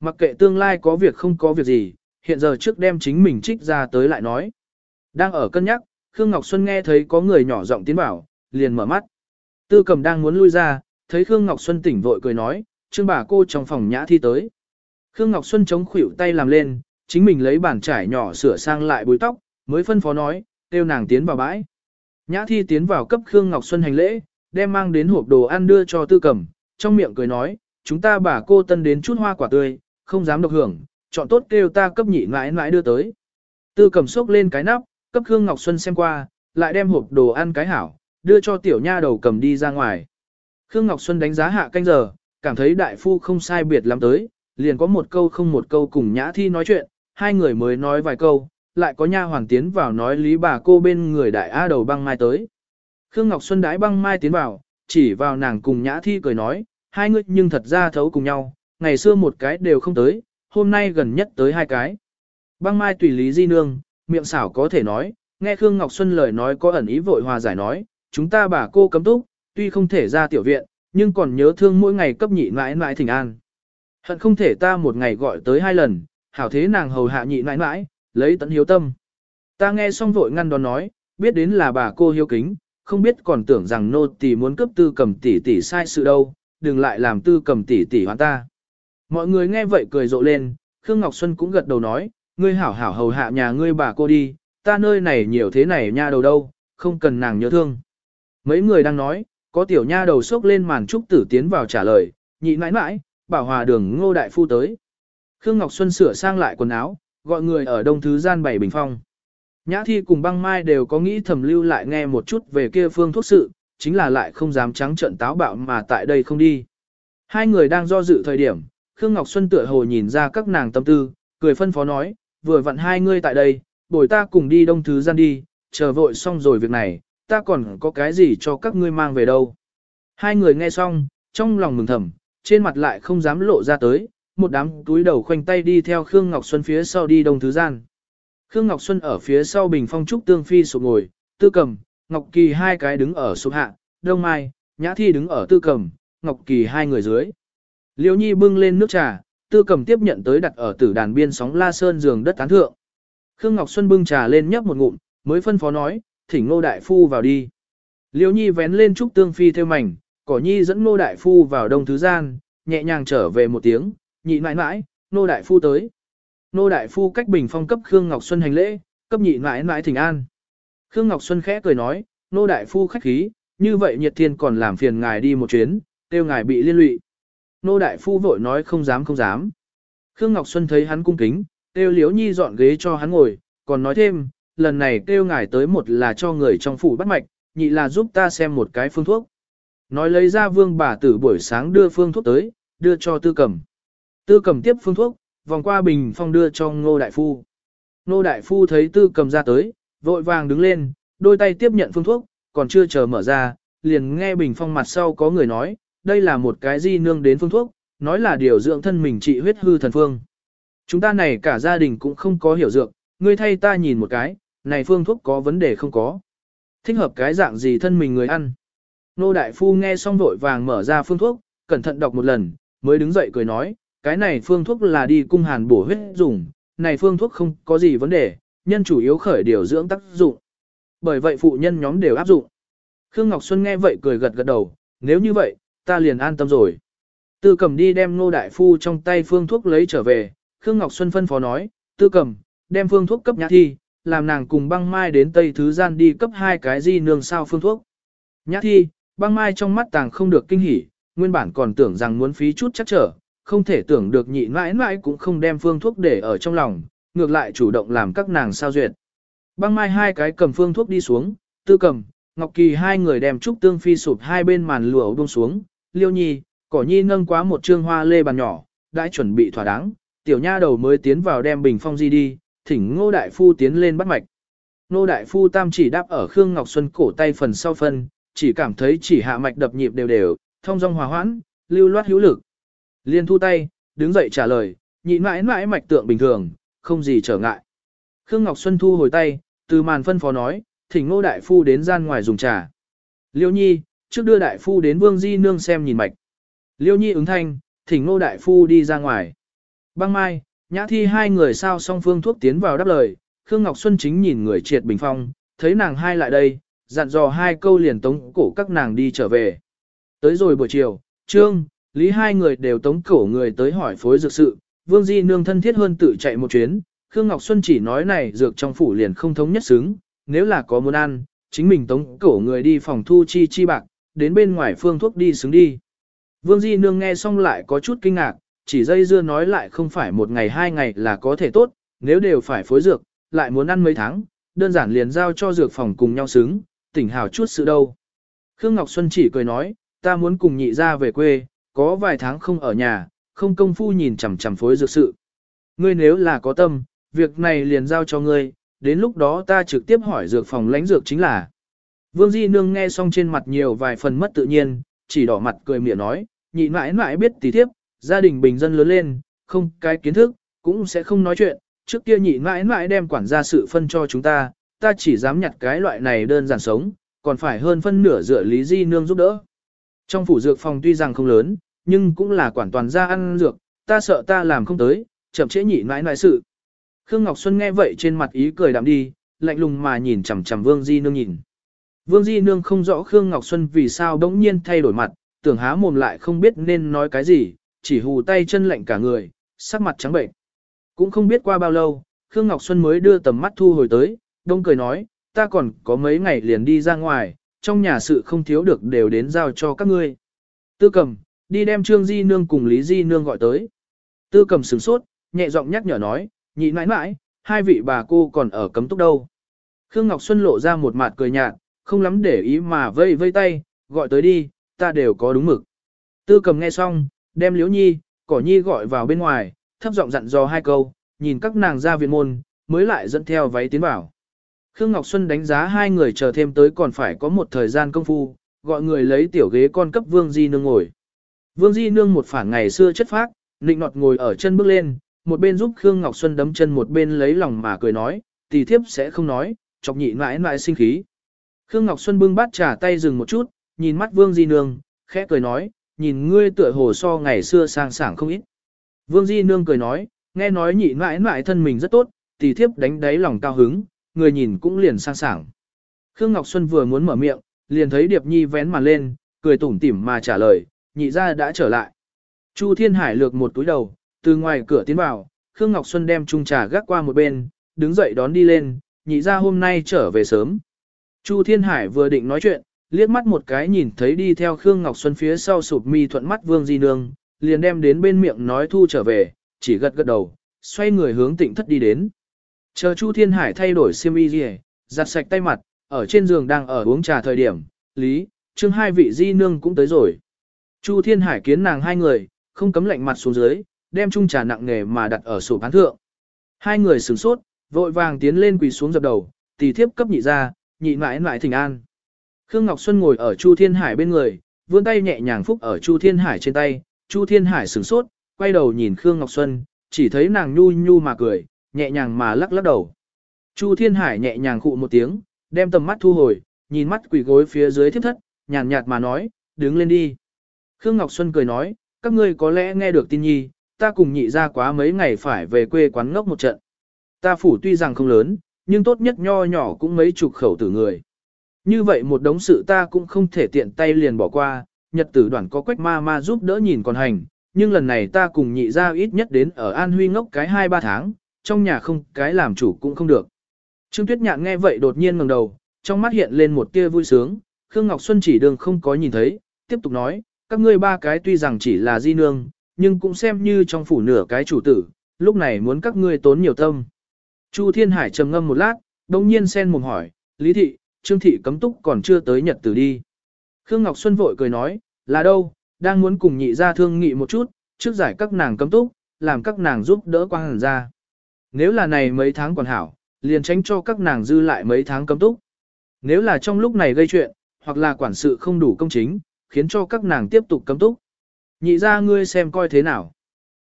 Mặc kệ tương lai có việc không có việc gì, hiện giờ trước đem chính mình trích ra tới lại nói. Đang ở cân nhắc, Khương Ngọc Xuân nghe thấy có người nhỏ giọng tiến bảo, liền mở mắt. Tư cầm đang muốn lui ra, thấy Khương Ngọc Xuân tỉnh vội cười nói, trương bà cô trong phòng nhã thi tới. Khương Ngọc Xuân chống khuỷu tay làm lên, chính mình lấy bàn trải nhỏ sửa sang lại búi tóc, mới phân phó nói, kêu nàng tiến vào bãi. Nhã thi tiến vào cấp Khương Ngọc Xuân hành lễ, đem mang đến hộp đồ ăn đưa cho tư cầm, trong miệng cười nói, chúng ta bà cô tân đến chút hoa quả tươi, không dám độc hưởng, chọn tốt kêu ta cấp nhị mãi mãi đưa tới. Tư cầm sốc lên cái nắp, cấp Khương Ngọc Xuân xem qua, lại đem hộp đồ ăn cái hảo, đưa cho tiểu nha đầu cầm đi ra ngoài. Khương Ngọc Xuân đánh giá hạ canh giờ, cảm thấy đại phu không sai biệt lắm tới, liền có một câu không một câu cùng nhã thi nói chuyện, hai người mới nói vài câu, lại có nha hoàng tiến vào nói lý bà cô bên người đại A đầu băng mai tới. Khương Ngọc Xuân đãi băng mai tiến vào, chỉ vào nàng cùng nhã thi cười nói, hai người nhưng thật ra thấu cùng nhau, ngày xưa một cái đều không tới, hôm nay gần nhất tới hai cái. Băng mai tùy lý di nương, miệng xảo có thể nói, nghe Khương Ngọc Xuân lời nói có ẩn ý vội hòa giải nói, chúng ta bà cô cấm túc, tuy không thể ra tiểu viện, nhưng còn nhớ thương mỗi ngày cấp nhị mãi mãi thỉnh an. Hận không thể ta một ngày gọi tới hai lần, hảo thế nàng hầu hạ nhị mãi mãi, lấy tận hiếu tâm. Ta nghe xong vội ngăn đón nói, biết đến là bà cô hiếu kính, không biết còn tưởng rằng nô tỳ muốn cấp tư cầm tỷ tỷ sai sự đâu, đừng lại làm tư cầm tỷ tỷ hoán ta. Mọi người nghe vậy cười rộ lên, Khương Ngọc Xuân cũng gật đầu nói, ngươi hảo hảo hầu hạ nhà ngươi bà cô đi, ta nơi này nhiều thế này nha đầu đâu, không cần nàng nhớ thương. Mấy người đang nói, có tiểu nha đầu sốc lên màn trúc tử tiến vào trả lời, nhị mãi mãi, bảo hòa đường ngô đại phu tới. Khương Ngọc Xuân sửa sang lại quần áo, gọi người ở đông thứ gian bảy bình phong. Nhã thi cùng băng mai đều có nghĩ thầm lưu lại nghe một chút về kia phương thuốc sự, chính là lại không dám trắng trận táo bạo mà tại đây không đi. Hai người đang do dự thời điểm, Khương Ngọc Xuân tựa hồ nhìn ra các nàng tâm tư, cười phân phó nói, vừa vặn hai ngươi tại đây, bồi ta cùng đi đông thứ gian đi, chờ vội xong rồi việc này, ta còn có cái gì cho các ngươi mang về đâu. Hai người nghe xong, trong lòng mừng thầm, trên mặt lại không dám lộ ra tới, một đám túi đầu khoanh tay đi theo Khương Ngọc Xuân phía sau đi đông thứ gian. Khương Ngọc Xuân ở phía sau bình phong trúc tương phi sụp ngồi, tư cầm, Ngọc Kỳ hai cái đứng ở sụp hạ, đông mai, nhã thi đứng ở tư cầm, Ngọc Kỳ hai người dưới. Liễu Nhi bưng lên nước trà, tư cầm tiếp nhận tới đặt ở tử đàn biên sóng la sơn giường đất tán thượng. Khương Ngọc Xuân bưng trà lên nhấp một ngụm, mới phân phó nói, thỉnh ngô đại phu vào đi. Liễu Nhi vén lên trúc tương phi theo mảnh, cỏ nhi dẫn ngô đại phu vào đông thứ gian, nhẹ nhàng trở về một tiếng, nhị mãi mãi, ngô đại phu tới. Ngô đại phu cách bình phong cấp Khương Ngọc Xuân hành lễ, cấp nhị mãi mãi thỉnh an. Khương Ngọc Xuân khẽ cười nói, ngô đại phu khách khí, như vậy nhiệt thiên còn làm phiền ngài đi một chuyến, tiêu ngài bị liên lụy. Nô đại phu vội nói không dám không dám. Khương Ngọc Xuân thấy hắn cung kính, kêu liếu nhi dọn ghế cho hắn ngồi, còn nói thêm, lần này kêu ngài tới một là cho người trong phủ bắt mạch, nhị là giúp ta xem một cái phương thuốc. Nói lấy ra vương bà tử buổi sáng đưa phương thuốc tới, đưa cho tư cầm. Tư cầm tiếp phương thuốc, vòng qua bình phong đưa cho ngô đại phu. Ngô đại phu thấy tư cầm ra tới, vội vàng đứng lên, đôi tay tiếp nhận phương thuốc, còn chưa chờ mở ra, liền nghe bình phong mặt sau có người nói, đây là một cái di nương đến phương thuốc, nói là điều dưỡng thân mình trị huyết hư thần phương. Chúng ta này cả gia đình cũng không có hiểu dược, ngươi thay ta nhìn một cái, này phương thuốc có vấn đề không có. Thích hợp cái dạng gì thân mình người ăn. Nô Đại Phu nghe xong vội vàng mở ra phương thuốc, cẩn thận đọc một lần, mới đứng dậy cười nói, cái này phương thuốc là đi cung hàn bổ huyết dùng, này phương thuốc không có gì vấn đề, nhân chủ yếu khởi điều dưỡng tác dụng. Bởi vậy phụ nhân nhóm đều áp dụng. Khương Ngọc Xuân nghe vậy cười gật gật đầu, nếu như vậy, ta liền an tâm rồi. Tư cầm đi đem Nô Đại Phu trong tay phương thuốc lấy trở về, Khương Ngọc Xuân phân phó nói, tư cầm, đem phương thuốc cấp nhã thi, làm nàng cùng băng mai đến Tây Thứ Gian đi cấp hai cái di nương sao phương thuốc. Nhã thi, băng mai trong mắt tàng không được kinh hỉ, nguyên bản còn tưởng rằng muốn phí chút chắc trở, không thể tưởng được nhị mãi mãi cũng không đem phương thuốc để ở trong lòng, ngược lại chủ động làm các nàng sao duyệt. Băng mai hai cái cầm phương thuốc đi xuống, tư cầm, Ngọc Kỳ hai người đem trúc tương phi sụp hai bên màn lụa buông xuống, liêu nhi, cỏ nhi nâng quá một trương hoa lê bàn nhỏ, đã chuẩn bị thỏa đáng, tiểu nha đầu mới tiến vào đem bình phong di đi, thỉnh ngô đại phu tiến lên bắt mạch. Ngô đại phu tam chỉ đáp ở Khương Ngọc Xuân cổ tay phần sau phân, chỉ cảm thấy chỉ hạ mạch đập nhịp đều đều, thông dong hòa hoãn, lưu loát hữu lực. Liên thu tay, đứng dậy trả lời, nhịn mãi mãi mạch tượng bình thường, không gì trở ngại. Khương Ngọc Xuân thu hồi tay, từ màn phân phó nói, thỉnh ngô đại phu đến gian ngoài dùng trà. Liêu nhi, trước đưa đại phu đến vương di nương xem nhìn mạch. Liêu nhi ứng thanh, thỉnh ngô đại phu đi ra ngoài. Băng mai, nhã thi hai người sao song phương thuốc tiến vào đáp lời, Khương Ngọc Xuân chính nhìn người triệt bình phong, thấy nàng hai lại đây, dặn dò hai câu liền tống cổ các nàng đi trở về. Tới rồi buổi chiều, Trương, Lý hai người đều tống cổ người tới hỏi phối dược sự, Vương Di Nương thân thiết hơn tự chạy một chuyến, Khương Ngọc Xuân chỉ nói này dược trong phủ liền không thống nhất xứng, nếu là có muốn ăn, chính mình tống cổ người đi phòng thu chi chi bạc, đến bên ngoài phương thuốc đi xứng đi. Vương Di Nương nghe xong lại có chút kinh ngạc, chỉ dây dưa nói lại không phải một ngày hai ngày là có thể tốt, nếu đều phải phối dược, lại muốn ăn mấy tháng, đơn giản liền giao cho dược phòng cùng nhau xứng, tỉnh hào chút sự đâu. Khương Ngọc Xuân chỉ cười nói, ta muốn cùng nhị ra về quê, có vài tháng không ở nhà, không công phu nhìn chằm chằm phối dược sự. Ngươi nếu là có tâm, việc này liền giao cho ngươi, đến lúc đó ta trực tiếp hỏi dược phòng lãnh dược chính là. Vương Di Nương nghe xong trên mặt nhiều vài phần mất tự nhiên, chỉ đỏ mặt cười miệng nói, nhị mãi mãi biết tí thiếp, gia đình bình dân lớn lên, không cái kiến thức, cũng sẽ không nói chuyện, trước kia nhị mãi mãi đem quản gia sự phân cho chúng ta, ta chỉ dám nhặt cái loại này đơn giản sống, còn phải hơn phân nửa dựa Lý Di Nương giúp đỡ. Trong phủ dược phòng tuy rằng không lớn, nhưng cũng là quản toàn gia ăn dược, ta sợ ta làm không tới, chậm trễ nhị mãi mãi sự. Khương Ngọc Xuân nghe vậy trên mặt ý cười đạm đi, lạnh lùng mà nhìn chằm chằm Vương Di Nương nhìn. Vương Di Nương không rõ Khương Ngọc Xuân vì sao đống nhiên thay đổi mặt, tưởng há mồm lại không biết nên nói cái gì, chỉ hù tay chân lạnh cả người, sắc mặt trắng bệnh. Cũng không biết qua bao lâu, Khương Ngọc Xuân mới đưa tầm mắt thu hồi tới, đông cười nói, ta còn có mấy ngày liền đi ra ngoài, trong nhà sự không thiếu được đều đến giao cho các ngươi. Tư cầm, đi đem Trương Di Nương cùng Lý Di Nương gọi tới. Tư cầm sửng sốt, nhẹ giọng nhắc nhở nói, nhị mãi mãi, hai vị bà cô còn ở cấm túc đâu. Khương Ngọc Xuân lộ ra một mặt cười nhạt, không lắm để ý mà vây vây tay, gọi tới đi, ta đều có đúng mực. Tư cầm nghe xong, đem Liễu Nhi, Cỏ Nhi gọi vào bên ngoài, thấp giọng dặn dò hai câu, nhìn các nàng ra viện môn, mới lại dẫn theo váy tiến vào. Khương Ngọc Xuân đánh giá hai người chờ thêm tới còn phải có một thời gian công phu, gọi người lấy tiểu ghế con cấp Vương Di Nương ngồi. Vương Di Nương một phản ngày xưa chất phác, nịnh nọt ngồi ở chân bước lên, một bên giúp Khương Ngọc Xuân đấm chân một bên lấy lòng mà cười nói, tỷ thiếp sẽ không nói, chọc nhị mãi mãi sinh khí. Khương Ngọc Xuân bưng bát trà tay dừng một chút, nhìn mắt Vương Di Nương, khẽ cười nói, nhìn ngươi tựa hồ so ngày xưa sang sảng không ít. Vương Di Nương cười nói, nghe nói nhị mãi mãi thân mình rất tốt, tỷ thiếp đánh đáy lòng cao hứng, người nhìn cũng liền sang sảng. Khương Ngọc Xuân vừa muốn mở miệng, liền thấy Điệp Nhi vén màn lên, cười tủm tỉm mà trả lời, nhị ra đã trở lại. Chu Thiên Hải lược một túi đầu, từ ngoài cửa tiến vào, Khương Ngọc Xuân đem chung trà gác qua một bên, đứng dậy đón đi lên, nhị ra hôm nay trở về sớm. Chu Thiên Hải vừa định nói chuyện, liếc mắt một cái nhìn thấy đi theo Khương Ngọc Xuân phía sau sụp mi thuận mắt Vương Di Nương, liền đem đến bên miệng nói thu trở về, chỉ gật gật đầu, xoay người hướng tịnh thất đi đến. Chờ Chu Thiên Hải thay đổi xiêm y gì, giặt sạch tay mặt, ở trên giường đang ở uống trà thời điểm, Lý, Trương hai vị Di Nương cũng tới rồi. Chu Thiên Hải kiến nàng hai người, không cấm lạnh mặt xuống dưới, đem chung trà nặng nghề mà đặt ở sổ bán thượng. Hai người sửng sốt, vội vàng tiến lên quỳ xuống dập đầu, tỷ thiếp cấp nhị ra, nhị mãi mãi thỉnh an. Khương Ngọc Xuân ngồi ở Chu Thiên Hải bên người, vươn tay nhẹ nhàng phúc ở Chu Thiên Hải trên tay, Chu Thiên Hải sửng sốt, quay đầu nhìn Khương Ngọc Xuân, chỉ thấy nàng nhu nhu mà cười, nhẹ nhàng mà lắc lắc đầu. Chu Thiên Hải nhẹ nhàng khụ một tiếng, đem tầm mắt thu hồi, nhìn mắt quỷ gối phía dưới thiếp thất, nhàn nhạt mà nói, đứng lên đi. Khương Ngọc Xuân cười nói, các ngươi có lẽ nghe được tin nhi, ta cùng nhị ra quá mấy ngày phải về quê quán ngốc một trận. Ta phủ tuy rằng không lớn, nhưng tốt nhất nho nhỏ cũng mấy chục khẩu tử người. Như vậy một đống sự ta cũng không thể tiện tay liền bỏ qua, nhật tử đoàn có quách ma ma giúp đỡ nhìn còn hành, nhưng lần này ta cùng nhị ra ít nhất đến ở An Huy ngốc cái 2-3 tháng, trong nhà không cái làm chủ cũng không được. Trương Tuyết Nhạn nghe vậy đột nhiên ngẩng đầu, trong mắt hiện lên một tia vui sướng, Khương Ngọc Xuân chỉ đường không có nhìn thấy, tiếp tục nói, các ngươi ba cái tuy rằng chỉ là di nương, nhưng cũng xem như trong phủ nửa cái chủ tử, lúc này muốn các ngươi tốn nhiều tâm. Chu Thiên Hải trầm ngâm một lát, đồng nhiên sen mồm hỏi, Lý Thị, Trương Thị cấm túc còn chưa tới nhật tử đi. Khương Ngọc Xuân vội cười nói, là đâu, đang muốn cùng nhị ra thương nghị một chút, trước giải các nàng cấm túc, làm các nàng giúp đỡ quang hẳn ra. Nếu là này mấy tháng còn hảo, liền tránh cho các nàng dư lại mấy tháng cấm túc. Nếu là trong lúc này gây chuyện, hoặc là quản sự không đủ công chính, khiến cho các nàng tiếp tục cấm túc. Nhị ra ngươi xem coi thế nào.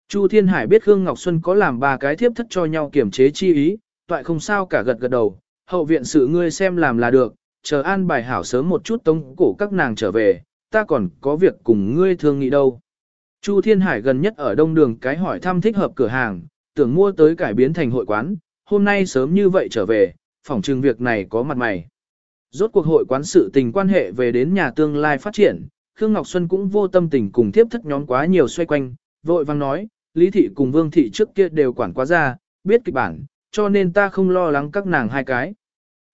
Chu Thiên Hải biết Khương Ngọc Xuân có làm ba cái thiếp thất cho nhau kiểm chế chi ý, toại không sao cả gật gật đầu, hậu viện sự ngươi xem làm là được, chờ an bài hảo sớm một chút tống cổ các nàng trở về, ta còn có việc cùng ngươi thương nghị đâu. Chu Thiên Hải gần nhất ở đông đường cái hỏi thăm thích hợp cửa hàng, tưởng mua tới cải biến thành hội quán, hôm nay sớm như vậy trở về, phỏng trừng việc này có mặt mày. Rốt cuộc hội quán sự tình quan hệ về đến nhà tương lai phát triển, Khương Ngọc Xuân cũng vô tâm tình cùng tiếp thất nhóm quá nhiều xoay quanh, vội vang nói, Lý Thị cùng Vương Thị trước kia đều quản quá ra, biết kịch bản, cho nên ta không lo lắng các nàng hai cái.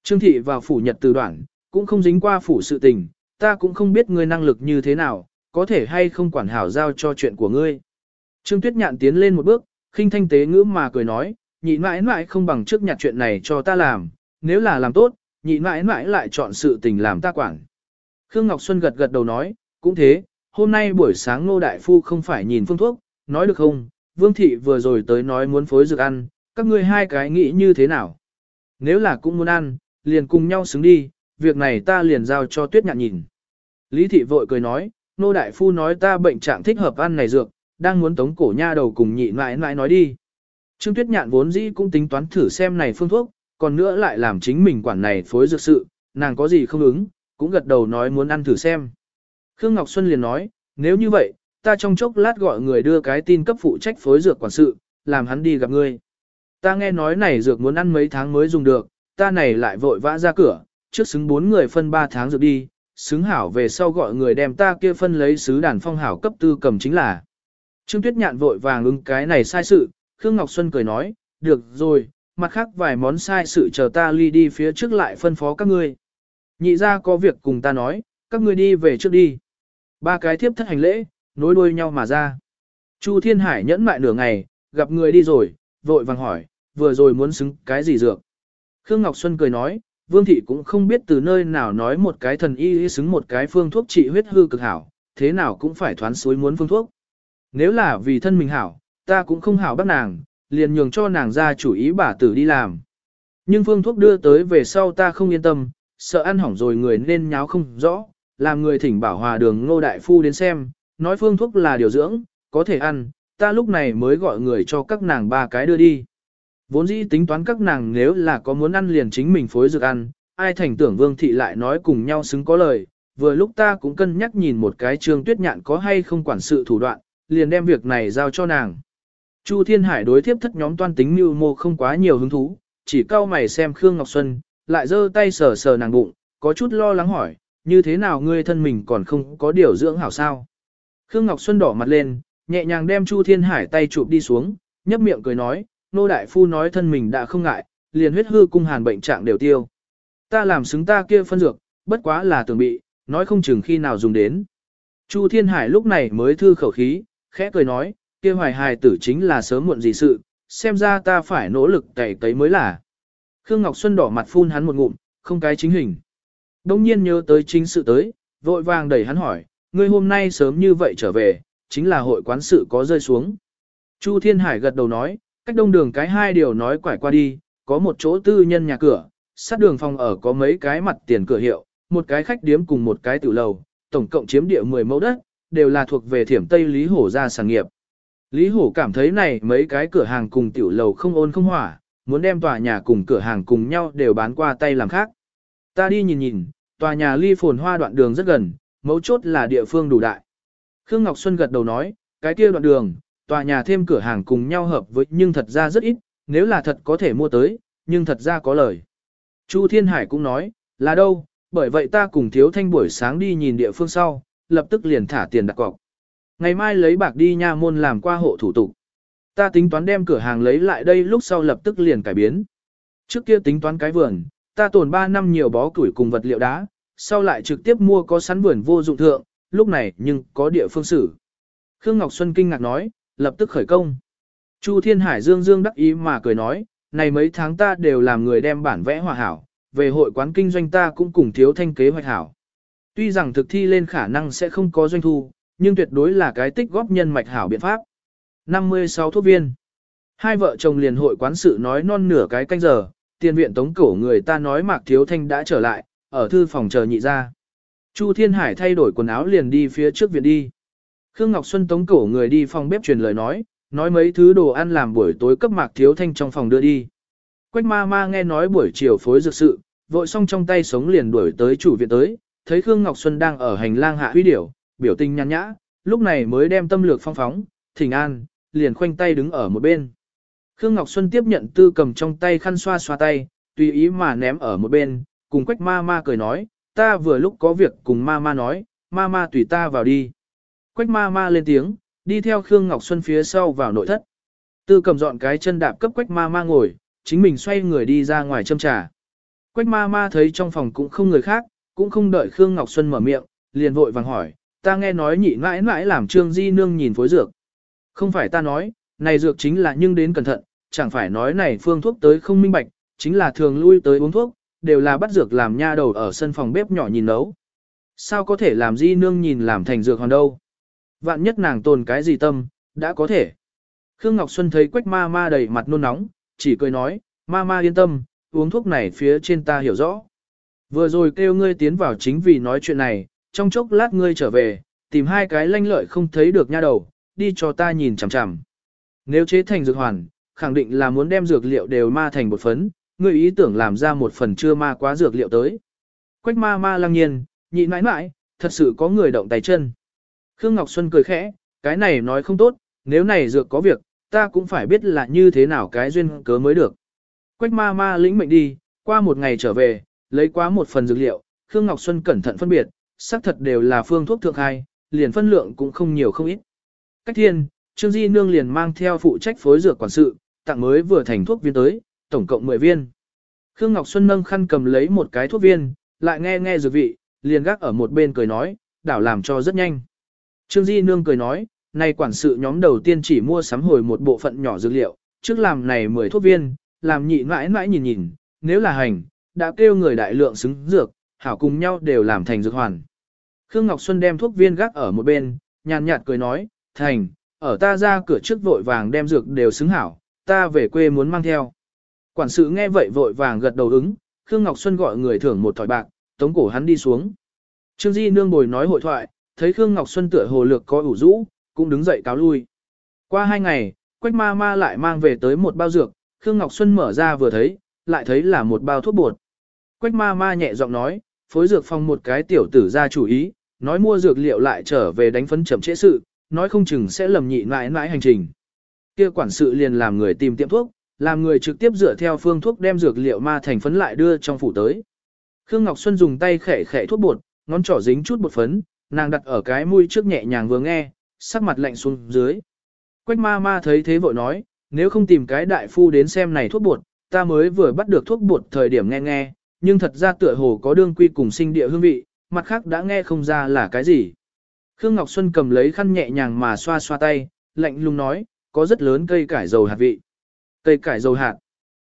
Trương Thị vào phủ nhật từ đoạn, cũng không dính qua phủ sự tình, ta cũng không biết ngươi năng lực như thế nào, có thể hay không quản hảo giao cho chuyện của ngươi. Trương Tuyết Nhạn tiến lên một bước, khinh thanh tế ngữ mà cười nói, nhị mãi mãi không bằng trước nhặt chuyện này cho ta làm, nếu là làm tốt, nhị mãi mãi lại chọn sự tình làm ta quản. Khương Ngọc Xuân gật gật đầu nói, cũng thế, hôm nay buổi sáng Ngô Đại Phu không phải nhìn phương thuốc, nói được không, Vương Thị vừa rồi tới nói muốn phối dược ăn, các ngươi hai cái nghĩ như thế nào? Nếu là cũng muốn ăn, liền cùng nhau xứng đi, việc này ta liền giao cho Tuyết Nhạn nhìn. Lý Thị vội cười nói, nô Đại Phu nói ta bệnh trạng thích hợp ăn này dược, đang muốn tống cổ nha đầu cùng nhị mãi mãi nói đi. Trương Tuyết Nhạn vốn dĩ cũng tính toán thử xem này phương thuốc, còn nữa lại làm chính mình quản này phối dược sự, nàng có gì không ứng, cũng gật đầu nói muốn ăn thử xem. Khương Ngọc Xuân liền nói, nếu như vậy, ta trong chốc lát gọi người đưa cái tin cấp phụ trách phối dược quản sự, làm hắn đi gặp ngươi. Ta nghe nói này dược muốn ăn mấy tháng mới dùng được, ta này lại vội vã ra cửa, trước xứng bốn người phân ba tháng dược đi, xứng hảo về sau gọi người đem ta kia phân lấy sứ đàn phong hảo cấp tư cầm chính là. Trương Tuyết Nhạn vội vàng ứng cái này sai sự, Khương Ngọc Xuân cười nói, được rồi, mặt khác vài món sai sự chờ ta ly đi phía trước lại phân phó các ngươi. Nhị ra có việc cùng ta nói, các ngươi đi về trước đi. Ba cái thiếp thất hành lễ, nối đuôi nhau mà ra. Chu Thiên Hải nhẫn mại nửa ngày, gặp người đi rồi, vội vàng hỏi, vừa rồi muốn xứng cái gì dược. Khương Ngọc Xuân cười nói, Vương Thị cũng không biết từ nơi nào nói một cái thần y xứng một cái phương thuốc trị huyết hư cực hảo, thế nào cũng phải thoán suối muốn phương thuốc. Nếu là vì thân mình hảo, ta cũng không hảo bắt nàng, liền nhường cho nàng ra chủ ý bà tử đi làm. Nhưng phương thuốc đưa tới về sau ta không yên tâm, sợ ăn hỏng rồi người nên nháo không rõ, làm người thỉnh bảo hòa đường ngô đại phu đến xem, nói phương thuốc là điều dưỡng, có thể ăn, ta lúc này mới gọi người cho các nàng ba cái đưa đi. Vốn dĩ tính toán các nàng nếu là có muốn ăn liền chính mình phối dược ăn, ai thành tưởng vương thị lại nói cùng nhau xứng có lời, vừa lúc ta cũng cân nhắc nhìn một cái trương tuyết nhạn có hay không quản sự thủ đoạn, liền đem việc này giao cho nàng. Chu Thiên Hải đối thiếp thất nhóm toan tính mưu mô không quá nhiều hứng thú, chỉ cau mày xem Khương Ngọc Xuân, lại giơ tay sờ sờ nàng bụng, có chút lo lắng hỏi, như thế nào ngươi thân mình còn không có điều dưỡng hảo sao? Khương Ngọc Xuân đỏ mặt lên, nhẹ nhàng đem Chu Thiên Hải tay chụp đi xuống, nhấp miệng cười nói, nô đại phu nói thân mình đã không ngại, liền huyết hư cung hàn bệnh trạng đều tiêu. Ta làm xứng ta kia phân dược, bất quá là tưởng bị, nói không chừng khi nào dùng đến. Chu Thiên Hải lúc này mới thư khẩu khí, khẽ cười nói, kia hoài hài tử chính là sớm muộn gì sự, xem ra ta phải nỗ lực cày cấy mới là. Khương Ngọc Xuân đỏ mặt phun hắn một ngụm, không cái chính hình. Đông nhiên nhớ tới chính sự tới, vội vàng đẩy hắn hỏi, ngươi hôm nay sớm như vậy trở về, chính là hội quán sự có rơi xuống. Chu Thiên Hải gật đầu nói, cách đông đường cái hai điều nói quải qua đi, có một chỗ tư nhân nhà cửa, sát đường phòng ở có mấy cái mặt tiền cửa hiệu, một cái khách điếm cùng một cái tiểu lầu, tổng cộng chiếm địa 10 mẫu đất, đều là thuộc về thiểm Tây Lý Hổ gia sản nghiệp. Lý Hổ cảm thấy này mấy cái cửa hàng cùng tiểu lầu không ôn không hỏa, muốn đem tòa nhà cùng cửa hàng cùng nhau đều bán qua tay làm khác. Ta đi nhìn nhìn, tòa nhà ly phồn hoa đoạn đường rất gần, mấu chốt là địa phương đủ đại. Khương Ngọc Xuân gật đầu nói, cái kia đoạn đường, tòa nhà thêm cửa hàng cùng nhau hợp với nhưng thật ra rất ít, nếu là thật có thể mua tới, nhưng thật ra có lời. Chu Thiên Hải cũng nói, là đâu, bởi vậy ta cùng Thiếu Thanh buổi sáng đi nhìn địa phương sau, lập tức liền thả tiền đặt cọc. Ngày mai lấy bạc đi nha môn làm qua hộ thủ tục. Ta tính toán đem cửa hàng lấy lại đây lúc sau lập tức liền cải biến. Trước kia tính toán cái vườn, ta tồn 3 năm nhiều bó củi cùng vật liệu đá, sau lại trực tiếp mua có sắn vườn vô dụng thượng, lúc này nhưng có địa phương xử. Khương Ngọc Xuân kinh ngạc nói, lập tức khởi công. Chu Thiên Hải dương dương đắc ý mà cười nói, này mấy tháng ta đều làm người đem bản vẽ hòa hảo, về hội quán kinh doanh ta cũng cùng thiếu thanh kế hoạch hảo. Tuy rằng thực thi lên khả năng sẽ không có doanh thu, nhưng tuyệt đối là cái tích góp nhân mạch hảo biện pháp. 56 thuốc viên. Hai vợ chồng liền hội quán sự nói non nửa cái canh giờ, tiền viện tống cổ người ta nói Mạc Thiếu Thanh đã trở lại, ở thư phòng chờ nhị ra. Chu Thiên Hải thay đổi quần áo liền đi phía trước viện đi. Khương Ngọc Xuân tống cổ người đi phòng bếp truyền lời nói, nói mấy thứ đồ ăn làm buổi tối cấp Mạc Thiếu Thanh trong phòng đưa đi. Quách ma ma nghe nói buổi chiều phối dược sự, vội xong trong tay sống liền đuổi tới chủ viện tới, thấy Khương Ngọc Xuân đang ở hành lang hạ huy điểu, biểu tình nhàn nhã, lúc này mới đem tâm lược phong phóng, thỉnh an, liền khoanh tay đứng ở một bên. Khương Ngọc Xuân tiếp nhận tư cầm trong tay khăn xoa xoa tay, tùy ý mà ném ở một bên, cùng quách ma ma cười nói, ta vừa lúc có việc cùng ma ma nói, ma ma tùy ta vào đi. Quách ma ma lên tiếng, đi theo Khương Ngọc Xuân phía sau vào nội thất. Tư cầm dọn cái chân đạp cấp quách ma ma ngồi, chính mình xoay người đi ra ngoài châm trà. Quách ma ma thấy trong phòng cũng không người khác, cũng không đợi Khương Ngọc Xuân mở miệng, liền vội vàng hỏi, ta nghe nói nhị mãi mãi làm trương di nương nhìn phối dược. Không phải ta nói, này dược chính là nhưng đến cẩn thận, chẳng phải nói này phương thuốc tới không minh bạch, chính là thường lui tới uống thuốc, đều là bắt dược làm nha đầu ở sân phòng bếp nhỏ nhìn nấu. Sao có thể làm di nương nhìn làm thành dược hoàn đâu? Vạn nhất nàng tồn cái gì tâm, đã có thể. Khương Ngọc Xuân thấy quách ma ma đầy mặt nôn nóng, chỉ cười nói, ma ma yên tâm, uống thuốc này phía trên ta hiểu rõ. Vừa rồi kêu ngươi tiến vào chính vì nói chuyện này, trong chốc lát ngươi trở về, tìm hai cái lanh lợi không thấy được nha đầu, đi cho ta nhìn chằm chằm. Nếu chế thành dược hoàn, khẳng định là muốn đem dược liệu đều ma thành một phấn, ngươi ý tưởng làm ra một phần chưa ma quá dược liệu tới. Quách ma ma lăng nhiên, nhị mãi mãi, thật sự có người động tay chân. Khương Ngọc Xuân cười khẽ, cái này nói không tốt, nếu này dược có việc, ta cũng phải biết là như thế nào cái duyên cớ mới được. Quách ma ma lĩnh mệnh đi, qua một ngày trở về, lấy quá một phần dược liệu, Khương Ngọc Xuân cẩn thận phân biệt, xác thật đều là phương thuốc thượng hai, liền phân lượng cũng không nhiều không ít. Cách thiên, Trương Di Nương liền mang theo phụ trách phối dược quản sự, tặng mới vừa thành thuốc viên tới, tổng cộng 10 viên. Khương Ngọc Xuân nâng khăn cầm lấy một cái thuốc viên, lại nghe nghe dược vị, liền gác ở một bên cười nói, đảo làm cho rất nhanh. Trương Di Nương cười nói, này quản sự nhóm đầu tiên chỉ mua sắm hồi một bộ phận nhỏ dược liệu, trước làm này 10 thuốc viên, làm nhị mãi mãi nhìn nhìn, nếu là hành, đã kêu người đại lượng xứng dược, hảo cùng nhau đều làm thành dược hoàn. Khương Ngọc Xuân đem thuốc viên gác ở một bên, nhàn nhạt cười nói, thành, ở ta ra cửa trước vội vàng đem dược đều xứng hảo, ta về quê muốn mang theo. Quản sự nghe vậy vội vàng gật đầu ứng, Khương Ngọc Xuân gọi người thưởng một thỏi bạc, tống cổ hắn đi xuống. Trương Di nương bồi nói hội thoại, thấy Khương Ngọc Xuân tựa hồ lược có ủ rũ, cũng đứng dậy cáo lui. Qua hai ngày, Quách ma ma lại mang về tới một bao dược, Khương Ngọc Xuân mở ra vừa thấy, lại thấy là một bao thuốc bột. Quách ma ma nhẹ giọng nói, phối dược phòng một cái tiểu tử ra chủ ý, nói mua dược liệu lại trở về đánh phấn chậm trễ sự, nói không chừng sẽ lầm nhị mãi mãi hành trình. Kia quản sự liền làm người tìm tiệm thuốc, làm người trực tiếp dựa theo phương thuốc đem dược liệu ma thành phấn lại đưa trong phủ tới. Khương Ngọc Xuân dùng tay khẽ khẽ thuốc bột, ngón trỏ dính chút bột phấn, nàng đặt ở cái mũi trước nhẹ nhàng vừa nghe, sắc mặt lạnh xuống dưới. Quách ma ma thấy thế vội nói, nếu không tìm cái đại phu đến xem này thuốc bột, ta mới vừa bắt được thuốc bột thời điểm nghe nghe, nhưng thật ra tựa hồ có đương quy cùng sinh địa hương vị, mặt khác đã nghe không ra là cái gì. Khương Ngọc Xuân cầm lấy khăn nhẹ nhàng mà xoa xoa tay, lạnh lùng nói, có rất lớn cây cải dầu hạt vị. Cây cải dầu hạt.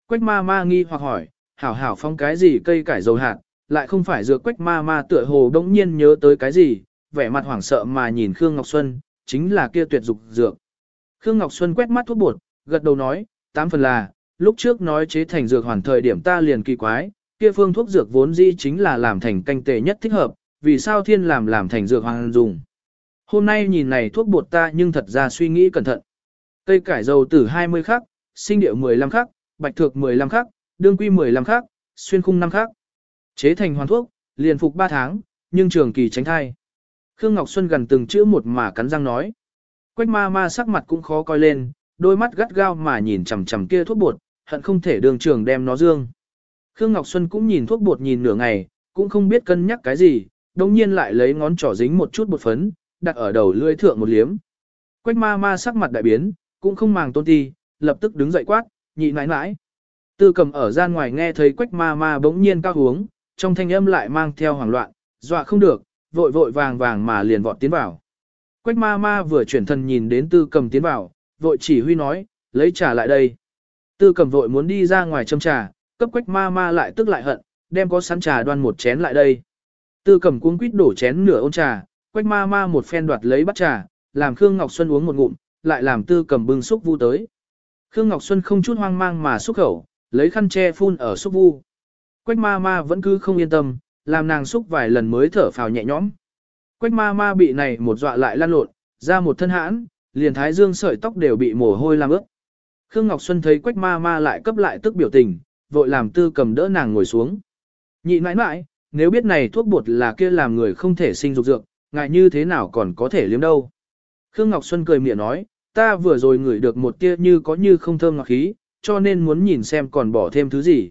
Quách ma ma nghi hoặc hỏi, hảo hảo phong cái gì cây cải dầu hạt, lại không phải dược quách ma ma tựa hồ đống nhiên nhớ tới cái gì, vẻ mặt hoảng sợ mà nhìn Khương Ngọc Xuân, chính là kia tuyệt dục dược. Khương Ngọc Xuân quét mắt thuốc bột, gật đầu nói, tám phần là, lúc trước nói chế thành dược hoàn thời điểm ta liền kỳ quái, kia phương thuốc dược vốn dĩ chính là làm thành canh tề nhất thích hợp, vì sao thiên làm làm thành dược hoàn dùng. Hôm nay nhìn này thuốc bột ta nhưng thật ra suy nghĩ cẩn thận. Cây cải dầu tử 20 khắc, sinh điệu 15 khắc, bạch thược 15 khắc, đương quy 15 khắc, xuyên khung 5 khắc. Chế thành hoàn thuốc, liền phục 3 tháng, nhưng trường kỳ tránh thai. Khương Ngọc Xuân gần từng chữ một mà cắn răng nói. Quách ma ma sắc mặt cũng khó coi lên, đôi mắt gắt gao mà nhìn chằm chằm kia thuốc bột, hận không thể đường trường đem nó dương. Khương Ngọc Xuân cũng nhìn thuốc bột nhìn nửa ngày, cũng không biết cân nhắc cái gì, đồng nhiên lại lấy ngón trỏ dính một chút bột phấn, đặt ở đầu lưỡi thượng một liếm. Quách ma ma sắc mặt đại biến, cũng không màng tôn ti, lập tức đứng dậy quát, nhị nãi nãi. Tư cầm ở gian ngoài nghe thấy quách ma ma bỗng nhiên cao hướng, trong thanh âm lại mang theo hoảng loạn, dọa không được, vội vội vàng vàng mà liền vọt tiến vào. Quách ma ma vừa chuyển thân nhìn đến tư cầm tiến vào, vội chỉ huy nói, lấy trà lại đây. Tư cầm vội muốn đi ra ngoài châm trà, cấp quách ma ma lại tức lại hận, đem có sẵn trà đoan một chén lại đây. Tư cầm cuống quýt đổ chén nửa ôn trà, quách ma ma một phen đoạt lấy bắt trà, làm Khương Ngọc Xuân uống một ngụm, lại làm tư cầm bưng xúc vu tới. Khương Ngọc Xuân không chút hoang mang mà xúc khẩu, lấy khăn che phun ở xúc vu. Quách ma ma vẫn cứ không yên tâm, làm nàng xúc vài lần mới thở phào nhẹ nhõm. Quách ma ma bị này một dọa lại lan lộn, ra một thân hãn, liền thái dương sợi tóc đều bị mồ hôi làm ướt. Khương Ngọc Xuân thấy quách ma ma lại cấp lại tức biểu tình, vội làm tư cầm đỡ nàng ngồi xuống. Nhị nãi nãi, nếu biết này thuốc bột là kia làm người không thể sinh dục dược, ngại như thế nào còn có thể liếm đâu. Khương Ngọc Xuân cười miệng nói, ta vừa rồi ngửi được một tia như có như không thơm ngọt khí, cho nên muốn nhìn xem còn bỏ thêm thứ gì.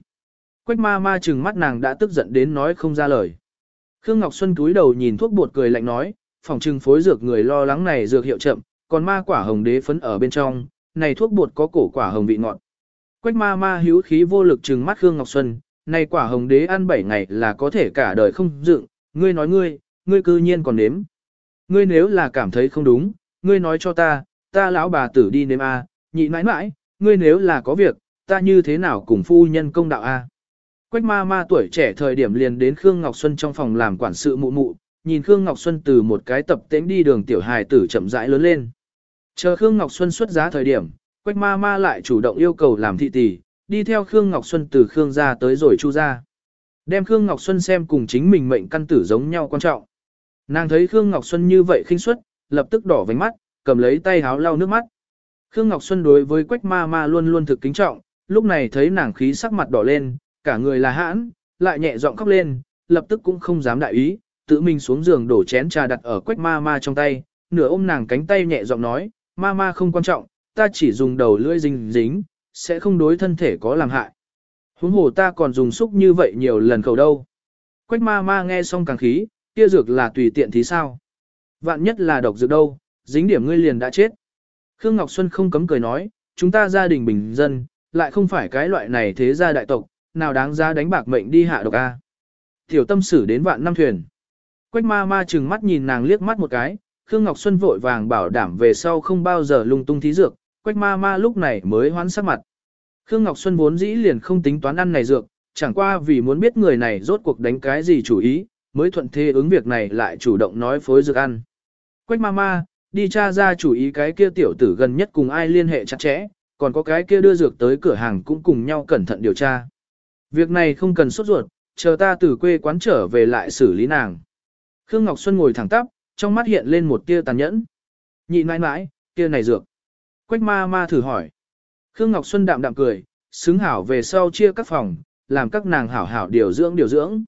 Quách ma ma chừng mắt nàng đã tức giận đến nói không ra lời. Khương Ngọc Xuân túi đầu nhìn thuốc bột cười lạnh nói, phòng trừng phối dược người lo lắng này dược hiệu chậm, còn ma quả hồng đế phấn ở bên trong, này thuốc bột có cổ quả hồng vị ngọt. Quách ma ma hữu khí vô lực trừng mắt Khương Ngọc Xuân, này quả hồng đế ăn 7 ngày là có thể cả đời không dựng, ngươi nói ngươi, ngươi cư nhiên còn nếm. Ngươi nếu là cảm thấy không đúng, ngươi nói cho ta, ta lão bà tử đi nếm a, nhị mãi mãi, ngươi nếu là có việc, ta như thế nào cùng phu nhân công đạo a. Quách ma ma tuổi trẻ thời điểm liền đến Khương Ngọc Xuân trong phòng làm quản sự mụ mụ, nhìn Khương Ngọc Xuân từ một cái tập tễnh đi đường tiểu hài tử chậm rãi lớn lên. Chờ Khương Ngọc Xuân xuất giá thời điểm, Quách ma ma lại chủ động yêu cầu làm thị tỷ, đi theo Khương Ngọc Xuân từ Khương gia tới rồi chu gia. Đem Khương Ngọc Xuân xem cùng chính mình mệnh căn tử giống nhau quan trọng. Nàng thấy Khương Ngọc Xuân như vậy khinh suất, lập tức đỏ vành mắt, cầm lấy tay háo lau nước mắt. Khương Ngọc Xuân đối với Quách ma ma luôn luôn thực kính trọng, lúc này thấy nàng khí sắc mặt đỏ lên, cả người là hãn, lại nhẹ giọng khóc lên, lập tức cũng không dám đại ý, tự mình xuống giường đổ chén trà đặt ở Quách ma ma trong tay, nửa ôm nàng cánh tay nhẹ giọng nói, ma ma không quan trọng, ta chỉ dùng đầu lưỡi dính dính, sẽ không đối thân thể có làm hại. Huống hồ ta còn dùng xúc như vậy nhiều lần cầu đâu. Quách ma ma nghe xong càng khí, kia dược là tùy tiện thì sao. Vạn nhất là độc dược đâu, dính điểm ngươi liền đã chết. Khương Ngọc Xuân không cấm cười nói, chúng ta gia đình bình dân, lại không phải cái loại này thế gia đại tộc, nào đáng ra đánh bạc mệnh đi hạ độc A. Tiểu tâm sử đến vạn năm thuyền. Quách ma ma chừng mắt nhìn nàng liếc mắt một cái, Khương Ngọc Xuân vội vàng bảo đảm về sau không bao giờ lung tung thí dược, quách ma ma lúc này mới hoán sắc mặt. Khương Ngọc Xuân vốn dĩ liền không tính toán ăn này dược, chẳng qua vì muốn biết người này rốt cuộc đánh cái gì chủ ý, mới thuận thế ứng việc này lại chủ động nói phối dược ăn. Quách ma ma, đi tra ra chủ ý cái kia tiểu tử gần nhất cùng ai liên hệ chặt chẽ, còn có cái kia đưa dược tới cửa hàng cũng cùng nhau cẩn thận điều tra. Việc này không cần sốt ruột, chờ ta từ quê quán trở về lại xử lý nàng. Khương Ngọc Xuân ngồi thẳng tắp, trong mắt hiện lên một tia tàn nhẫn. Nhị mãi mãi, kia này dược. Quách ma ma thử hỏi. Khương Ngọc Xuân đạm đạm cười, xứng hảo về sau chia các phòng, làm các nàng hảo hảo điều dưỡng điều dưỡng.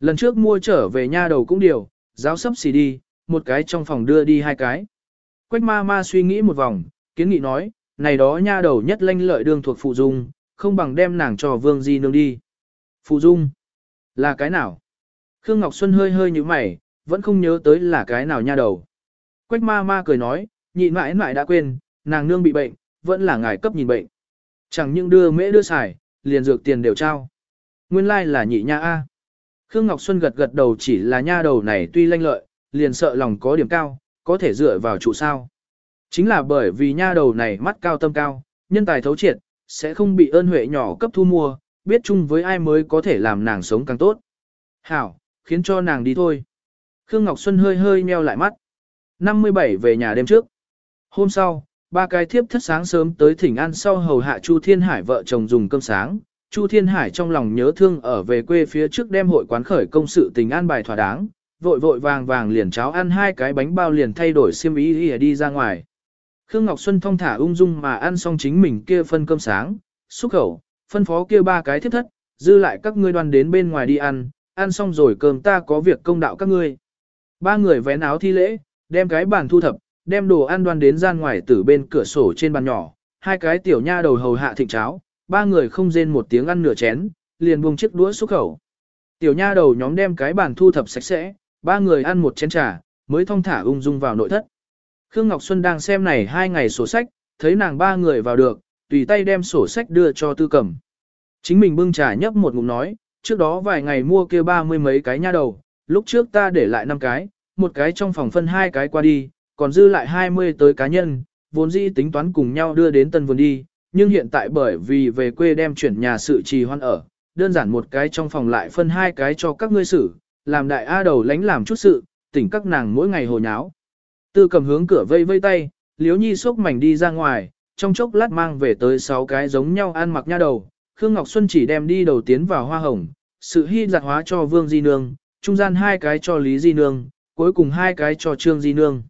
Lần trước mua trở về nha đầu cũng điều, giáo sắp xì đi, một cái trong phòng đưa đi hai cái. Quách ma ma suy nghĩ một vòng, kiến nghị nói, này đó nha đầu nhất lanh lợi đương thuộc phụ dung, không bằng đem nàng cho vương di nương đi. Phụ dung, là cái nào? Khương Ngọc Xuân hơi hơi như mày, vẫn không nhớ tới là cái nào nha đầu. Quách ma ma cười nói, nhịn mãi mãi đã quên, nàng nương bị bệnh, vẫn là ngài cấp nhìn bệnh. Chẳng những đưa mễ đưa xài, liền dược tiền đều trao. Nguyên lai like là nhị nha A. Khương Ngọc Xuân gật gật đầu chỉ là nha đầu này tuy lanh lợi, liền sợ lòng có điểm cao, có thể dựa vào trụ sao. Chính là bởi vì nha đầu này mắt cao tâm cao, nhân tài thấu triệt, sẽ không bị ơn huệ nhỏ cấp thu mua, biết chung với ai mới có thể làm nàng sống càng tốt. Hảo, khiến cho nàng đi thôi. Khương Ngọc Xuân hơi hơi meo lại mắt. 57 về nhà đêm trước. Hôm sau, ba cái thiếp thất sáng sớm tới thỉnh an sau hầu hạ Chu Thiên Hải vợ chồng dùng cơm sáng. Chu Thiên Hải trong lòng nhớ thương ở về quê phía trước đem hội quán khởi công sự tình an bài thỏa đáng, vội vội vàng vàng liền cháo ăn hai cái bánh bao liền thay đổi xiêm ý đi ra ngoài. Khương Ngọc Xuân thong thả ung dung mà ăn xong chính mình kia phân cơm sáng, xúc khẩu, phân phó kia ba cái thiết thất, dư lại các ngươi đoàn đến bên ngoài đi ăn, ăn xong rồi cơm ta có việc công đạo các ngươi. Ba người vén áo thi lễ, đem cái bàn thu thập, đem đồ ăn đoan đến gian ngoài từ bên cửa sổ trên bàn nhỏ, hai cái tiểu nha đầu hầu hạ thịnh cháo, ba người không rên một tiếng ăn nửa chén, liền buông chiếc đũa xúc khẩu. Tiểu nha đầu nhóm đem cái bàn thu thập sạch sẽ, ba người ăn một chén trà, mới thong thả ung dung vào nội thất. Khương Ngọc Xuân đang xem này hai ngày sổ sách, thấy nàng ba người vào được, tùy tay đem sổ sách đưa cho tư cầm. Chính mình bưng trà nhấp một ngụm nói, trước đó vài ngày mua kia ba mươi mấy cái nha đầu, lúc trước ta để lại năm cái, một cái trong phòng phân hai cái qua đi, còn dư lại hai mươi tới cá nhân, vốn dĩ tính toán cùng nhau đưa đến tân vườn đi, nhưng hiện tại bởi vì về quê đem chuyển nhà sự trì hoan ở, đơn giản một cái trong phòng lại phân hai cái cho các ngươi xử, làm đại A đầu lánh làm chút sự, tỉnh các nàng mỗi ngày hồ nháo. Tư cầm hướng cửa vây vây tay, liếu nhi xốc mảnh đi ra ngoài, trong chốc lát mang về tới sáu cái giống nhau ăn mặc nha đầu, Khương Ngọc Xuân chỉ đem đi đầu tiến vào hoa hồng, sự hy giặt hóa cho Vương Di Nương, trung gian hai cái cho Lý Di Nương, cuối cùng hai cái cho Trương Di Nương.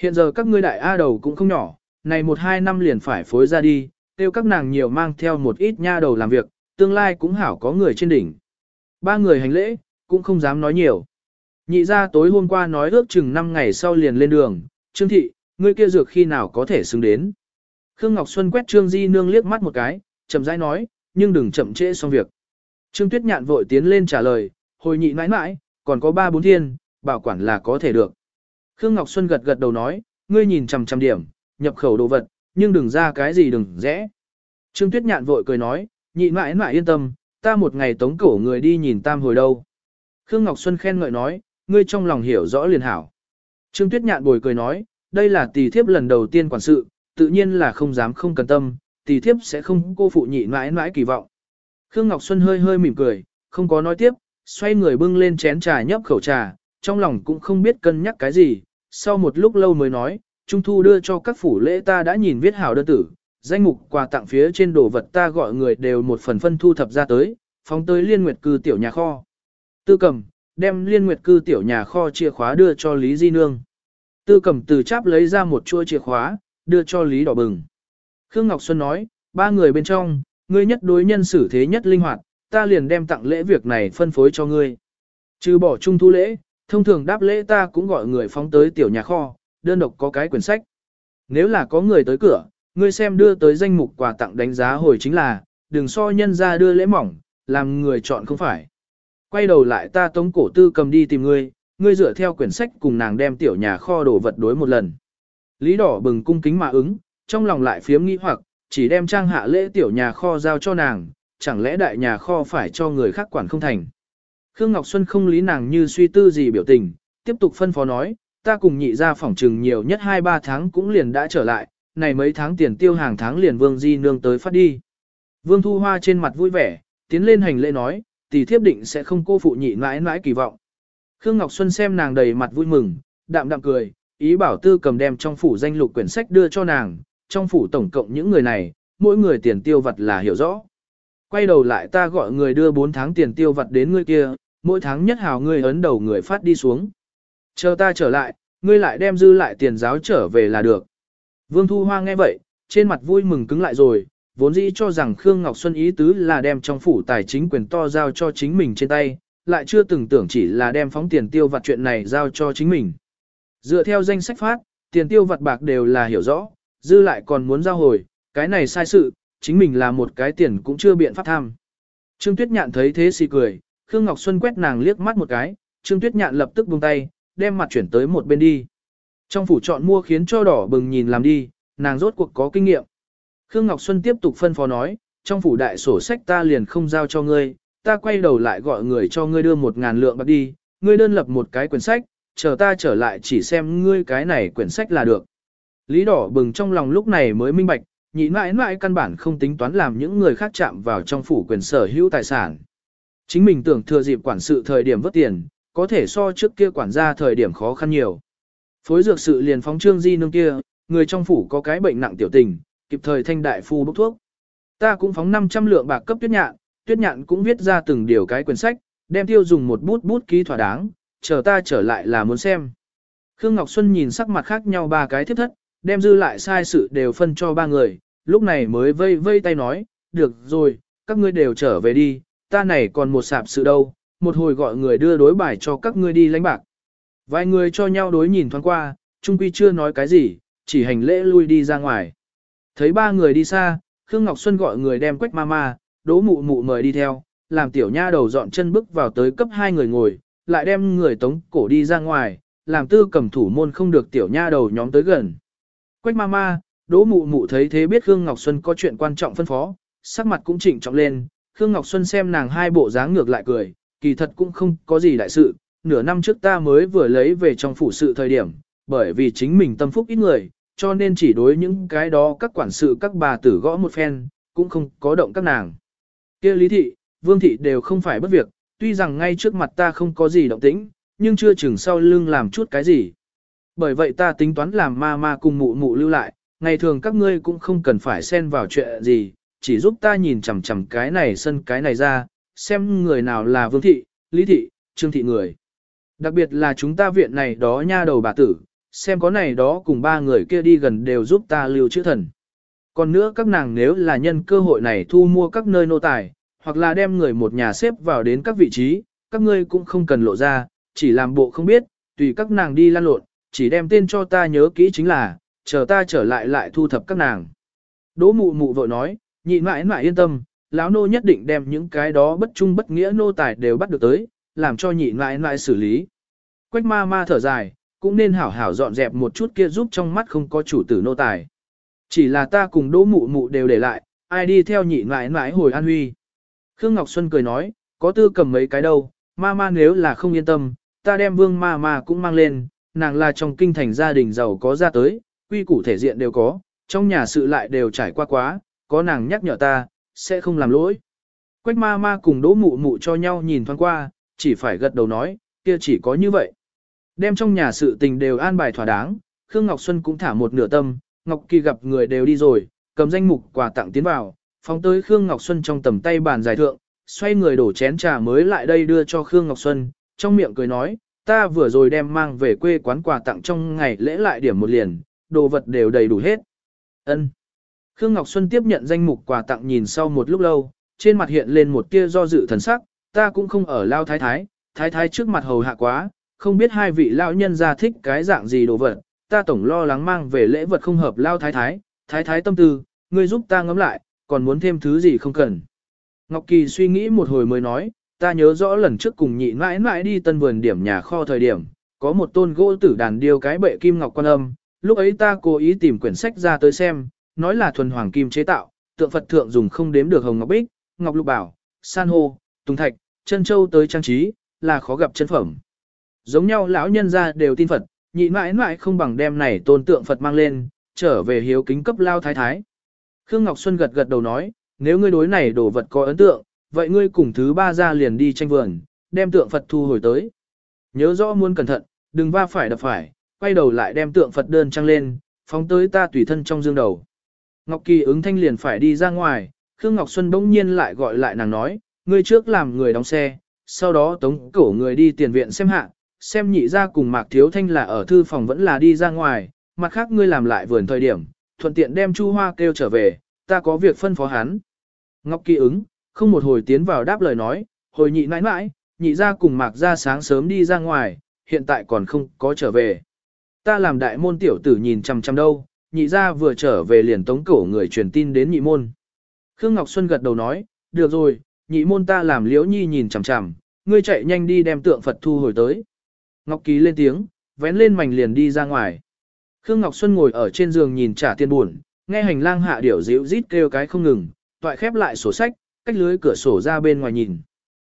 Hiện giờ các ngươi đại A đầu cũng không nhỏ, này một hai năm liền phải phối ra đi, tiêu các nàng nhiều mang theo một ít nha đầu làm việc, tương lai cũng hảo có người trên đỉnh. Ba người hành lễ, cũng không dám nói nhiều. Nhị ra tối hôm qua nói ước chừng 5 ngày sau liền lên đường, Trương Thị, ngươi kia dược khi nào có thể xứng đến. Khương Ngọc Xuân quét Trương Di Nương liếc mắt một cái, chậm rãi nói, nhưng đừng chậm trễ xong việc. Trương Tuyết Nhạn vội tiến lên trả lời, hồi nhị mãi mãi, còn có ba bốn thiên, bảo quản là có thể được. Khương Ngọc Xuân gật gật đầu nói, ngươi nhìn chằm chằm điểm, nhập khẩu đồ vật, nhưng đừng ra cái gì đừng rẽ. Trương Tuyết Nhạn vội cười nói, nhị mãi mãi yên tâm, ta một ngày tống cổ người đi nhìn tam hồi đâu. Khương Ngọc Xuân khen ngợi nói, ngươi trong lòng hiểu rõ liền hảo. Trương Tuyết Nhạn bồi cười nói, đây là tỷ thiếp lần đầu tiên quản sự, tự nhiên là không dám không cần tâm, tỷ thiếp sẽ không cô phụ nhị mãi mãi kỳ vọng. Khương Ngọc Xuân hơi hơi mỉm cười, không có nói tiếp, xoay người bưng lên chén trà nhấp khẩu trà, trong lòng cũng không biết cân nhắc cái gì, sau một lúc lâu mới nói, Trung Thu đưa cho các phủ lễ ta đã nhìn viết hảo đơn tử, danh mục quà tặng phía trên đồ vật ta gọi người đều một phần phân thu thập ra tới, phóng tới liên nguyệt cư tiểu nhà kho. Tư cầm, đem liên nguyệt cư tiểu nhà kho chìa khóa đưa cho Lý Di Nương. Tư cầm từ cháp lấy ra một chuôi chìa khóa, đưa cho Lý Đỏ Bừng. Khương Ngọc Xuân nói, ba người bên trong, ngươi nhất đối nhân xử thế nhất linh hoạt, ta liền đem tặng lễ việc này phân phối cho ngươi. Trừ bỏ trung thu lễ, thông thường đáp lễ ta cũng gọi người phóng tới tiểu nhà kho, đơn độc có cái quyển sách. Nếu là có người tới cửa, ngươi xem đưa tới danh mục quà tặng đánh giá hồi chính là, đừng so nhân ra đưa lễ mỏng, làm người chọn không phải. Quay đầu lại ta tống cổ tư cầm đi tìm ngươi, ngươi dựa theo quyển sách cùng nàng đem tiểu nhà kho đồ vật đối một lần. Lý đỏ bừng cung kính mà ứng, trong lòng lại phiếm nghĩ hoặc, chỉ đem trang hạ lễ tiểu nhà kho giao cho nàng, chẳng lẽ đại nhà kho phải cho người khác quản không thành. Khương Ngọc Xuân không lý nàng như suy tư gì biểu tình, tiếp tục phân phó nói, ta cùng nhị ra phỏng trừng nhiều nhất 2-3 tháng cũng liền đã trở lại, này mấy tháng tiền tiêu hàng tháng liền Vương Di Nương tới phát đi. Vương Thu Hoa trên mặt vui vẻ, tiến lên hành lễ nói, thì thiếp định sẽ không cô phụ nhị mãi mãi kỳ vọng. Khương Ngọc Xuân xem nàng đầy mặt vui mừng, đạm đạm cười, ý bảo tư cầm đem trong phủ danh lục quyển sách đưa cho nàng, trong phủ tổng cộng những người này, mỗi người tiền tiêu vật là hiểu rõ. Quay đầu lại ta gọi người đưa 4 tháng tiền tiêu vật đến ngươi kia, mỗi tháng nhất hào ngươi ấn đầu người phát đi xuống. Chờ ta trở lại, ngươi lại đem dư lại tiền giáo trở về là được. Vương Thu Hoa nghe vậy, trên mặt vui mừng cứng lại rồi, vốn dĩ cho rằng Khương Ngọc Xuân ý tứ là đem trong phủ tài chính quyền to giao cho chính mình trên tay, lại chưa từng tưởng chỉ là đem phóng tiền tiêu vặt chuyện này giao cho chính mình. Dựa theo danh sách phát, tiền tiêu vặt bạc đều là hiểu rõ, dư lại còn muốn giao hồi, cái này sai sự, chính mình là một cái tiền cũng chưa biện pháp tham. Trương Tuyết Nhạn thấy thế xì cười, Khương Ngọc Xuân quét nàng liếc mắt một cái, Trương Tuyết Nhạn lập tức buông tay, đem mặt chuyển tới một bên đi. Trong phủ chọn mua khiến cho đỏ bừng nhìn làm đi, nàng rốt cuộc có kinh nghiệm. Khương Ngọc Xuân tiếp tục phân phó nói, trong phủ đại sổ sách ta liền không giao cho ngươi, ta quay đầu lại gọi người cho ngươi đưa một ngàn lượng bạc đi, ngươi đơn lập một cái quyển sách, chờ ta trở lại chỉ xem ngươi cái này quyển sách là được. Lý đỏ bừng trong lòng lúc này mới minh bạch, nhị mãi mãi căn bản không tính toán làm những người khác chạm vào trong phủ quyền sở hữu tài sản. Chính mình tưởng thừa dịp quản sự thời điểm vất tiền, có thể so trước kia quản gia thời điểm khó khăn nhiều. Phối dược sự liền phóng trương di nương kia, người trong phủ có cái bệnh nặng tiểu tình, kịp thời thanh đại phu bốc thuốc. Ta cũng phóng 500 lượng bạc cấp tuyết nhạn, tuyết nhạn cũng viết ra từng điều cái quyển sách, đem tiêu dùng một bút bút ký thỏa đáng, chờ ta trở lại là muốn xem. Khương Ngọc Xuân nhìn sắc mặt khác nhau ba cái thiết thất, đem dư lại sai sự đều phân cho ba người, lúc này mới vây vây tay nói, được rồi, các ngươi đều trở về đi, ta này còn một sạp sự đâu, một hồi gọi người đưa đối bài cho các ngươi đi lánh bạc. Vài người cho nhau đối nhìn thoáng qua, Trung Quy chưa nói cái gì, chỉ hành lễ lui đi ra ngoài. Thấy ba người đi xa, Khương Ngọc Xuân gọi người đem quách ma ma, đỗ mụ mụ mời đi theo, làm tiểu nha đầu dọn chân bước vào tới cấp hai người ngồi, lại đem người tống cổ đi ra ngoài, làm tư cầm thủ môn không được tiểu nha đầu nhóm tới gần. Quách ma ma, đỗ mụ mụ thấy thế biết Khương Ngọc Xuân có chuyện quan trọng phân phó, sắc mặt cũng chỉnh trọng lên, Khương Ngọc Xuân xem nàng hai bộ dáng ngược lại cười, kỳ thật cũng không có gì đại sự, nửa năm trước ta mới vừa lấy về trong phủ sự thời điểm, bởi vì chính mình tâm phúc ít người, cho nên chỉ đối những cái đó các quản sự các bà tử gõ một phen, cũng không có động các nàng. kia lý thị, vương thị đều không phải bất việc, tuy rằng ngay trước mặt ta không có gì động tĩnh, nhưng chưa chừng sau lưng làm chút cái gì. Bởi vậy ta tính toán làm ma ma cùng mụ mụ lưu lại, ngày thường các ngươi cũng không cần phải xen vào chuyện gì, chỉ giúp ta nhìn chằm chằm cái này sân cái này ra, xem người nào là vương thị, lý thị, trương thị người. Đặc biệt là chúng ta viện này đó nha đầu bà tử, xem có này đó cùng ba người kia đi gần đều giúp ta lưu chữ thần. Còn nữa các nàng nếu là nhân cơ hội này thu mua các nơi nô tài, hoặc là đem người một nhà xếp vào đến các vị trí, các ngươi cũng không cần lộ ra, chỉ làm bộ không biết, tùy các nàng đi lan lộn, chỉ đem tên cho ta nhớ kỹ chính là, chờ ta trở lại lại thu thập các nàng. Đỗ mụ mụ vội nói, nhị mãi mãi yên tâm, lão nô nhất định đem những cái đó bất trung bất nghĩa nô tài đều bắt được tới, làm cho nhị mãi mãi xử lý. Quách ma ma thở dài, cũng nên hảo hảo dọn dẹp một chút kia giúp trong mắt không có chủ tử nô tài. Chỉ là ta cùng đỗ mụ mụ đều để lại, ai đi theo nhị mãi mãi hồi an huy. Khương Ngọc Xuân cười nói, có tư cầm mấy cái đâu, ma ma nếu là không yên tâm, ta đem vương ma ma cũng mang lên, nàng là trong kinh thành gia đình giàu có ra tới, quy củ thể diện đều có, trong nhà sự lại đều trải qua quá, có nàng nhắc nhở ta, sẽ không làm lỗi. Quách ma ma cùng đỗ mụ mụ cho nhau nhìn thoáng qua, chỉ phải gật đầu nói, kia chỉ có như vậy. Đem trong nhà sự tình đều an bài thỏa đáng, Khương Ngọc Xuân cũng thả một nửa tâm, Ngọc Kỳ gặp người đều đi rồi, cầm danh mục quà tặng tiến vào, phóng tới Khương Ngọc Xuân trong tầm tay bàn giải thượng, xoay người đổ chén trà mới lại đây đưa cho Khương Ngọc Xuân, trong miệng cười nói, ta vừa rồi đem mang về quê quán quà tặng trong ngày lễ lại điểm một liền, đồ vật đều đầy đủ hết. Ân. Khương Ngọc Xuân tiếp nhận danh mục quà tặng nhìn sau một lúc lâu, trên mặt hiện lên một tia do dự thần sắc, ta cũng không ở lao thái thái, thái thái trước mặt hầu hạ quá, không biết hai vị lão nhân gia thích cái dạng gì đồ vật, ta tổng lo lắng mang về lễ vật không hợp lao thái thái, thái thái tâm tư, ngươi giúp ta ngẫm lại, còn muốn thêm thứ gì không cần. Ngọc Kỳ suy nghĩ một hồi mới nói, ta nhớ rõ lần trước cùng nhị mãi mãi đi tân vườn điểm nhà kho thời điểm, có một tôn gỗ tử đàn điêu cái bệ kim ngọc quan âm, lúc ấy ta cố ý tìm quyển sách ra tới xem, nói là thuần hoàng kim chế tạo, tượng Phật thượng dùng không đếm được hồng ngọc bích, ngọc lục bảo, san hô, tùng thạch, chân châu tới trang trí, là khó gặp chân phẩm. Giống nhau lão nhân ra đều tin Phật, nhị mãi mãi không bằng đem này tôn tượng Phật mang lên, trở về hiếu kính cấp lao thái thái. Khương Ngọc Xuân gật gật đầu nói, nếu ngươi đối này đồ vật có ấn tượng, vậy ngươi cùng thứ ba ra liền đi tranh vườn, đem tượng Phật thu hồi tới. Nhớ rõ muốn cẩn thận, đừng va phải đập phải, quay đầu lại đem tượng Phật đơn trăng lên, phóng tới ta tùy thân trong dương đầu. Ngọc Kỳ ứng thanh liền phải đi ra ngoài, Khương Ngọc Xuân bỗng nhiên lại gọi lại nàng nói, ngươi trước làm người đóng xe, sau đó tống cổ người đi tiền viện xem hạ, xem nhị ra cùng Mạc Thiếu Thanh là ở thư phòng vẫn là đi ra ngoài, mặt khác ngươi làm lại vườn thời điểm, thuận tiện đem Chu Hoa kêu trở về, ta có việc phân phó hắn. Ngọc Kỳ ứng, không một hồi tiến vào đáp lời nói, hồi nhị nãi nãi nhị ra cùng Mạc ra sáng sớm đi ra ngoài, hiện tại còn không có trở về. Ta làm đại môn tiểu tử nhìn chằm chằm đâu, nhị ra vừa trở về liền tống cổ người truyền tin đến nhị môn. Khương Ngọc Xuân gật đầu nói, được rồi, nhị môn ta làm liễu nhi nhìn chằm chằm, ngươi chạy nhanh đi đem tượng Phật thu hồi tới. Ngọc Kỳ lên tiếng, vén lên mảnh liền đi ra ngoài. Khương Ngọc Xuân ngồi ở trên giường nhìn trả tiền buồn, nghe hành lang hạ điểu dịu rít kêu cái không ngừng, toại khép lại sổ sách, cách lưới cửa sổ ra bên ngoài nhìn.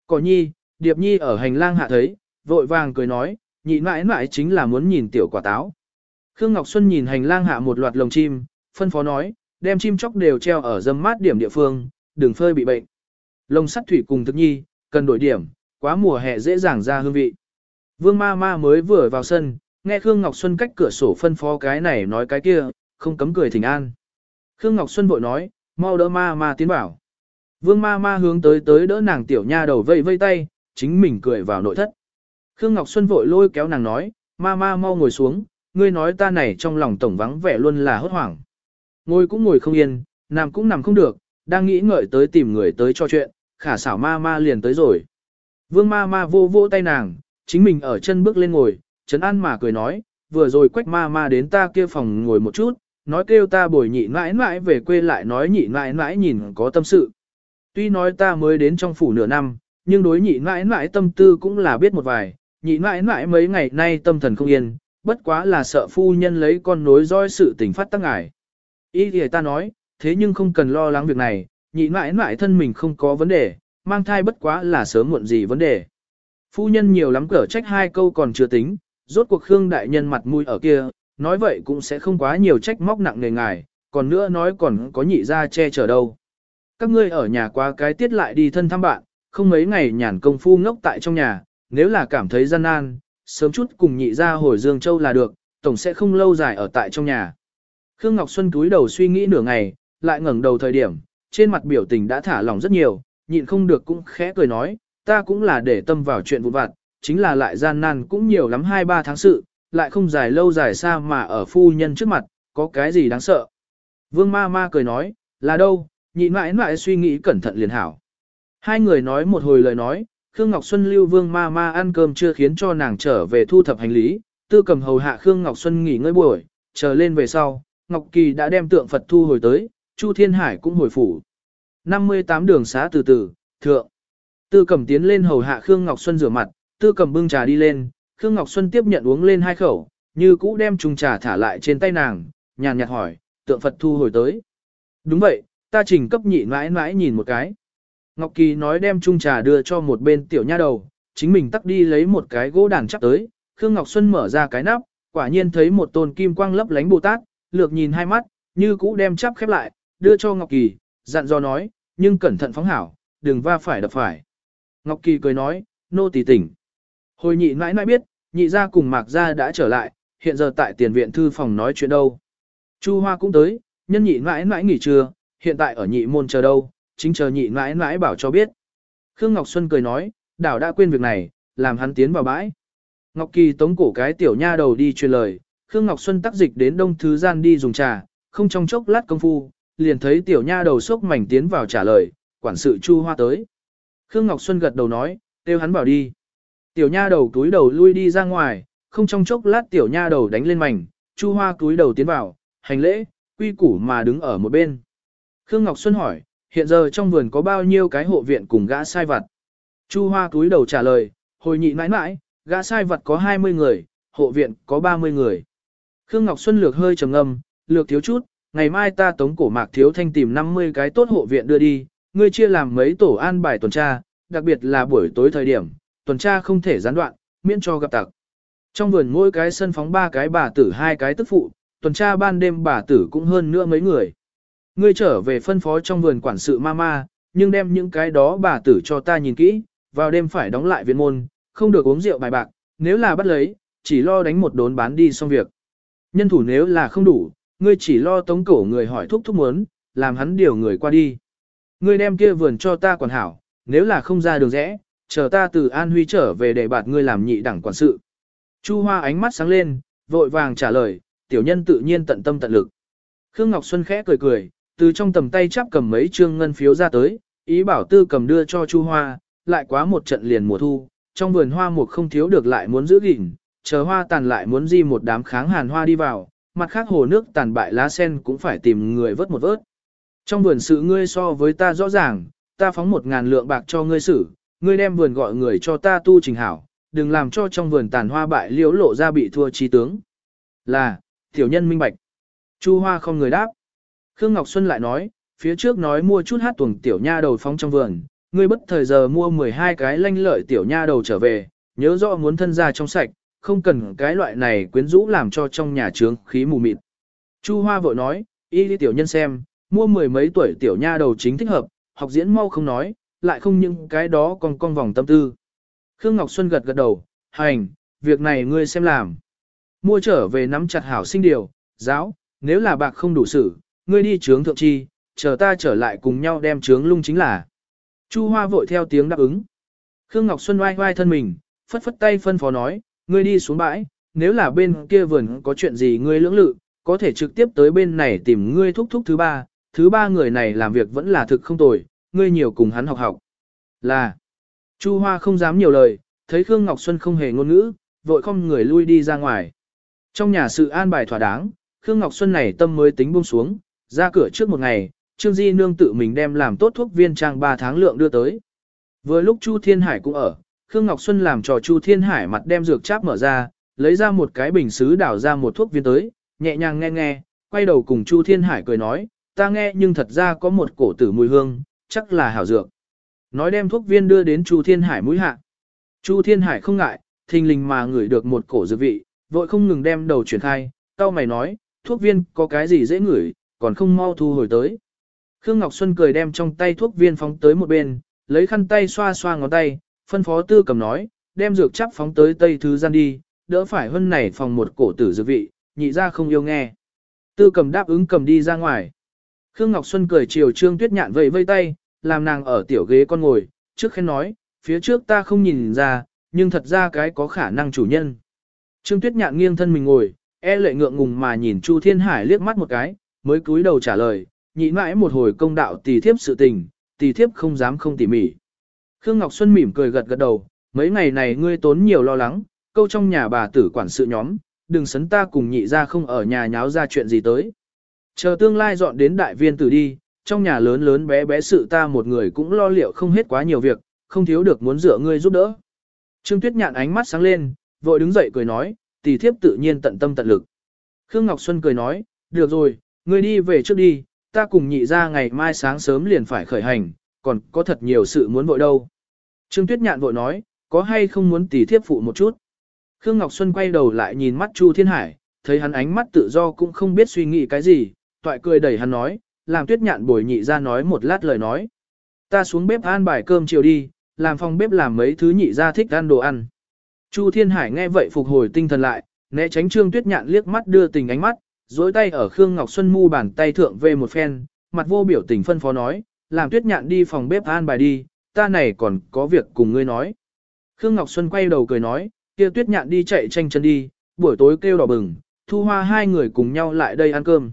Cỏ nhi, Điệp nhi ở hành lang hạ thấy, vội vàng cười nói, nhị mãi mãi chính là muốn nhìn tiểu quả táo. Khương Ngọc Xuân nhìn hành lang hạ một loạt lồng chim, phân phó nói, đem chim chóc đều treo ở dâm mát điểm địa phương, đừng phơi bị bệnh. Lồng sắt thủy cùng thực nhi, cần đổi điểm, quá mùa hè dễ dàng ra hương vị. Vương ma ma mới vừa vào sân, nghe Khương Ngọc Xuân cách cửa sổ phân phó cái này nói cái kia, không cấm cười thỉnh an. Khương Ngọc Xuân vội nói, mau đỡ ma ma tiến bảo. Vương ma ma hướng tới tới đỡ nàng tiểu nha đầu vây vây tay, chính mình cười vào nội thất. Khương Ngọc Xuân vội lôi kéo nàng nói, ma ma mau ngồi xuống, ngươi nói ta này trong lòng tổng vắng vẻ luôn là hốt hoảng. Ngồi cũng ngồi không yên, nằm cũng nằm không được, đang nghĩ ngợi tới tìm người tới cho chuyện, khả xảo ma ma liền tới rồi. Vương ma ma vô vô tay nàng, chính mình ở chân bước lên ngồi, Trấn An mà cười nói, vừa rồi quách ma ma đến ta kia phòng ngồi một chút, nói kêu ta bồi nhị mãi mãi về quê lại nói nhị mãi mãi nhìn có tâm sự. Tuy nói ta mới đến trong phủ nửa năm, nhưng đối nhị mãi mãi tâm tư cũng là biết một vài, nhị mãi mãi mấy ngày nay tâm thần không yên, bất quá là sợ phu nhân lấy con nối roi sự tình phát tăng ngải. Ý thì ta nói, thế nhưng không cần lo lắng việc này, nhị mãi mãi thân mình không có vấn đề, mang thai bất quá là sớm muộn gì vấn đề. Phu nhân nhiều lắm cỡ trách hai câu còn chưa tính, rốt cuộc Khương đại nhân mặt mũi ở kia, nói vậy cũng sẽ không quá nhiều trách móc nặng nề ngài, còn nữa nói còn có nhị ra che chở đâu. Các ngươi ở nhà qua cái tiết lại đi thân thăm bạn, không mấy ngày nhàn công phu ngốc tại trong nhà, nếu là cảm thấy gian nan, sớm chút cùng nhị ra hồi Dương Châu là được, tổng sẽ không lâu dài ở tại trong nhà. Khương Ngọc Xuân túi đầu suy nghĩ nửa ngày, lại ngẩng đầu thời điểm, trên mặt biểu tình đã thả lỏng rất nhiều, nhịn không được cũng khẽ cười nói, ta cũng là để tâm vào chuyện vụ vặt, chính là lại gian nan cũng nhiều lắm hai ba tháng sự, lại không dài lâu dài xa mà ở phu nhân trước mặt, có cái gì đáng sợ. Vương ma ma cười nói, là đâu, nhịn mãi mãi suy nghĩ cẩn thận liền hảo. Hai người nói một hồi lời nói, Khương Ngọc Xuân lưu vương ma ma ăn cơm chưa khiến cho nàng trở về thu thập hành lý, tư cầm hầu hạ Khương Ngọc Xuân nghỉ ngơi buổi, chờ lên về sau, Ngọc Kỳ đã đem tượng Phật thu hồi tới, Chu Thiên Hải cũng hồi phủ. 58 đường xá từ từ, thượng. Tư cầm tiến lên hầu hạ Khương Ngọc Xuân rửa mặt, tư cầm bưng trà đi lên, Khương Ngọc Xuân tiếp nhận uống lên hai khẩu, như cũ đem chung trà thả lại trên tay nàng, nhàn nhạt hỏi, tượng Phật thu hồi tới. Đúng vậy, ta trình cấp nhị mãi mãi nhìn một cái. Ngọc Kỳ nói đem chung trà đưa cho một bên tiểu nha đầu, chính mình tắt đi lấy một cái gỗ đàn chắc tới, Khương Ngọc Xuân mở ra cái nắp, quả nhiên thấy một tôn kim quang lấp lánh Bồ Tát, lược nhìn hai mắt, như cũ đem chắp khép lại, đưa cho Ngọc Kỳ, dặn dò nói, nhưng cẩn thận phóng hảo, đừng va phải đập phải. Ngọc Kỳ cười nói, nô tỳ tỉnh. Hồi nhị mãi mãi biết, nhị gia cùng mạc gia đã trở lại, hiện giờ tại tiền viện thư phòng nói chuyện đâu. Chu Hoa cũng tới, nhân nhị mãi mãi nghỉ trưa, hiện tại ở nhị môn chờ đâu, chính chờ nhị mãi mãi bảo cho biết. Khương Ngọc Xuân cười nói, đảo đã quên việc này, làm hắn tiến vào bãi. Ngọc Kỳ tống cổ cái tiểu nha đầu đi truyền lời, Khương Ngọc Xuân tác dịch đến đông thứ gian đi dùng trà, không trong chốc lát công phu, liền thấy tiểu nha đầu sốc mảnh tiến vào trả lời, quản sự Chu Hoa tới. Khương Ngọc Xuân gật đầu nói, kêu hắn bảo đi. Tiểu nha đầu túi đầu lui đi ra ngoài, không trong chốc lát tiểu nha đầu đánh lên mảnh, Chu Hoa túi đầu tiến vào, hành lễ, quy củ mà đứng ở một bên. Khương Ngọc Xuân hỏi, hiện giờ trong vườn có bao nhiêu cái hộ viện cùng gã sai vặt? Chu Hoa túi đầu trả lời, hồi nhị mãi mãi, gã sai vặt có 20 người, hộ viện có 30 người. Khương Ngọc Xuân lược hơi trầm ngâm, lược thiếu chút, ngày mai ta tống cổ mạc thiếu thanh tìm 50 cái tốt hộ viện đưa đi, ngươi chia làm mấy tổ an bài tuần tra, đặc biệt là buổi tối thời điểm, tuần tra không thể gián đoạn, miễn cho gặp tặc. Trong vườn mỗi cái sân phóng ba cái bà tử hai cái tức phụ, tuần tra ban đêm bà tử cũng hơn nữa mấy người. Ngươi trở về phân phó trong vườn quản sự mama, nhưng đem những cái đó bà tử cho ta nhìn kỹ, vào đêm phải đóng lại viện môn, không được uống rượu bài bạc, nếu là bắt lấy, chỉ lo đánh một đốn bán đi xong việc. Nhân thủ nếu là không đủ, ngươi chỉ lo tống cổ người hỏi thúc thúc muốn, làm hắn điều người qua đi. Ngươi đem kia vườn cho ta quản hảo, nếu là không ra đường rẽ, chờ ta từ An Huy trở về để bạt ngươi làm nhị đẳng quản sự. Chu Hoa ánh mắt sáng lên, vội vàng trả lời, tiểu nhân tự nhiên tận tâm tận lực. Khương Ngọc Xuân khẽ cười cười, từ trong tầm tay chắp cầm mấy trương ngân phiếu ra tới, ý bảo tư cầm đưa cho Chu Hoa, lại quá một trận liền mùa thu, trong vườn hoa mục không thiếu được lại muốn giữ gìn, chờ hoa tàn lại muốn di một đám kháng hàn hoa đi vào, mặt khác hồ nước tàn bại lá sen cũng phải tìm người vớt một vớt. Trong vườn sự ngươi so với ta rõ ràng, ta phóng một ngàn lượng bạc cho ngươi xử, ngươi đem vườn gọi người cho ta tu trình hảo, đừng làm cho trong vườn tàn hoa bại liễu lộ ra bị thua chi tướng. Là, tiểu nhân minh bạch. Chu hoa không người đáp. Khương Ngọc Xuân lại nói, phía trước nói mua chút hát tuồng tiểu nha đầu phóng trong vườn, ngươi bất thời giờ mua 12 cái lanh lợi tiểu nha đầu trở về, nhớ rõ muốn thân ra trong sạch, không cần cái loại này quyến rũ làm cho trong nhà trướng khí mù mịt. Chu Hoa vội nói, y đi tiểu nhân xem, mua mười mấy tuổi tiểu nha đầu chính thích hợp, học diễn mau không nói, lại không những cái đó còn con vòng tâm tư. Khương Ngọc Xuân gật gật đầu, hành, việc này ngươi xem làm. Mua trở về nắm chặt hảo sinh điều, giáo, nếu là bạc không đủ xử, ngươi đi trướng thượng chi, chờ ta trở lại cùng nhau đem trướng lung chính là. Chu Hoa vội theo tiếng đáp ứng. Khương Ngọc Xuân oai oai thân mình, phất phất tay phân phó nói, ngươi đi xuống bãi, nếu là bên kia vườn có chuyện gì ngươi lưỡng lự, có thể trực tiếp tới bên này tìm ngươi thúc thúc thứ ba, thứ ba người này làm việc vẫn là thực không tồi, ngươi nhiều cùng hắn học học. Là, Chu Hoa không dám nhiều lời, thấy Khương Ngọc Xuân không hề ngôn ngữ, vội không người lui đi ra ngoài. Trong nhà sự an bài thỏa đáng, Khương Ngọc Xuân này tâm mới tính buông xuống, ra cửa trước một ngày, Trương Di Nương tự mình đem làm tốt thuốc viên trang 3 tháng lượng đưa tới. Vừa lúc Chu Thiên Hải cũng ở, Khương Ngọc Xuân làm cho Chu Thiên Hải mặt đem dược cháp mở ra, lấy ra một cái bình xứ đảo ra một thuốc viên tới, nhẹ nhàng nghe nghe, quay đầu cùng Chu Thiên Hải cười nói, ta nghe nhưng thật ra có một cổ tử mùi hương, chắc là hảo dược. Nói đem thuốc viên đưa đến Chu Thiên Hải mũi hạ. Chu Thiên Hải không ngại, thình lình mà ngửi được một cổ dược vị, vội không ngừng đem đầu chuyển khai, tao mày nói, thuốc viên có cái gì dễ ngửi, còn không mau thu hồi tới. Khương Ngọc Xuân cười đem trong tay thuốc viên phóng tới một bên, lấy khăn tay xoa xoa ngón tay, phân phó tư cầm nói, đem dược chắp phóng tới tây thứ gian đi, đỡ phải hơn này phòng một cổ tử dược vị, nhị ra không yêu nghe. Tư cầm đáp ứng cầm đi ra ngoài. Khương Ngọc Xuân cười chiều Trương Tuyết Nhạn vẫy vây tay, làm nàng ở tiểu ghế con ngồi, trước khen nói, phía trước ta không nhìn ra, nhưng thật ra cái có khả năng chủ nhân. Trương Tuyết Nhạn nghiêng thân mình ngồi, e lệ ngượng ngùng mà nhìn Chu Thiên Hải liếc mắt một cái, mới cúi đầu trả lời, nhị mãi một hồi công đạo tỳ thiếp sự tình, tỳ thiếp không dám không tỉ mỉ. Khương Ngọc Xuân mỉm cười gật gật đầu, mấy ngày này ngươi tốn nhiều lo lắng, câu trong nhà bà tử quản sự nhóm, đừng sấn ta cùng nhị ra không ở nhà nháo ra chuyện gì tới. Chờ tương lai dọn đến đại viên tử đi, trong nhà lớn lớn bé bé sự ta một người cũng lo liệu không hết quá nhiều việc, không thiếu được muốn dựa ngươi giúp đỡ. Trương Tuyết nhạn ánh mắt sáng lên, vội đứng dậy cười nói, tỷ thiếp tự nhiên tận tâm tận lực. Khương Ngọc Xuân cười nói, được rồi, ngươi đi về trước đi, ta cùng nhị ra ngày mai sáng sớm liền phải khởi hành, còn có thật nhiều sự muốn vội đâu. Trương Tuyết nhạn vội nói, có hay không muốn tỷ thiếp phụ một chút. Khương Ngọc Xuân quay đầu lại nhìn mắt Chu Thiên Hải, thấy hắn ánh mắt tự do cũng không biết suy nghĩ cái gì, toại cười đẩy hắn nói, làm tuyết nhạn bồi nhị ra nói một lát lời nói. Ta xuống bếp ăn bài cơm chiều đi, làm phòng bếp làm mấy thứ nhị ra thích ăn đồ ăn. Chu Thiên Hải nghe vậy phục hồi tinh thần lại, né tránh Trương Tuyết Nhạn liếc mắt đưa tình ánh mắt, dối tay ở Khương Ngọc Xuân mu bàn tay thượng về một phen, mặt vô biểu tình phân phó nói, làm Tuyết Nhạn đi phòng bếp an bài đi, ta này còn có việc cùng ngươi nói. Khương Ngọc Xuân quay đầu cười nói, kia Tuyết Nhạn đi chạy tranh chân đi, buổi tối kêu đỏ bừng, thu hoa hai người cùng nhau lại đây ăn cơm.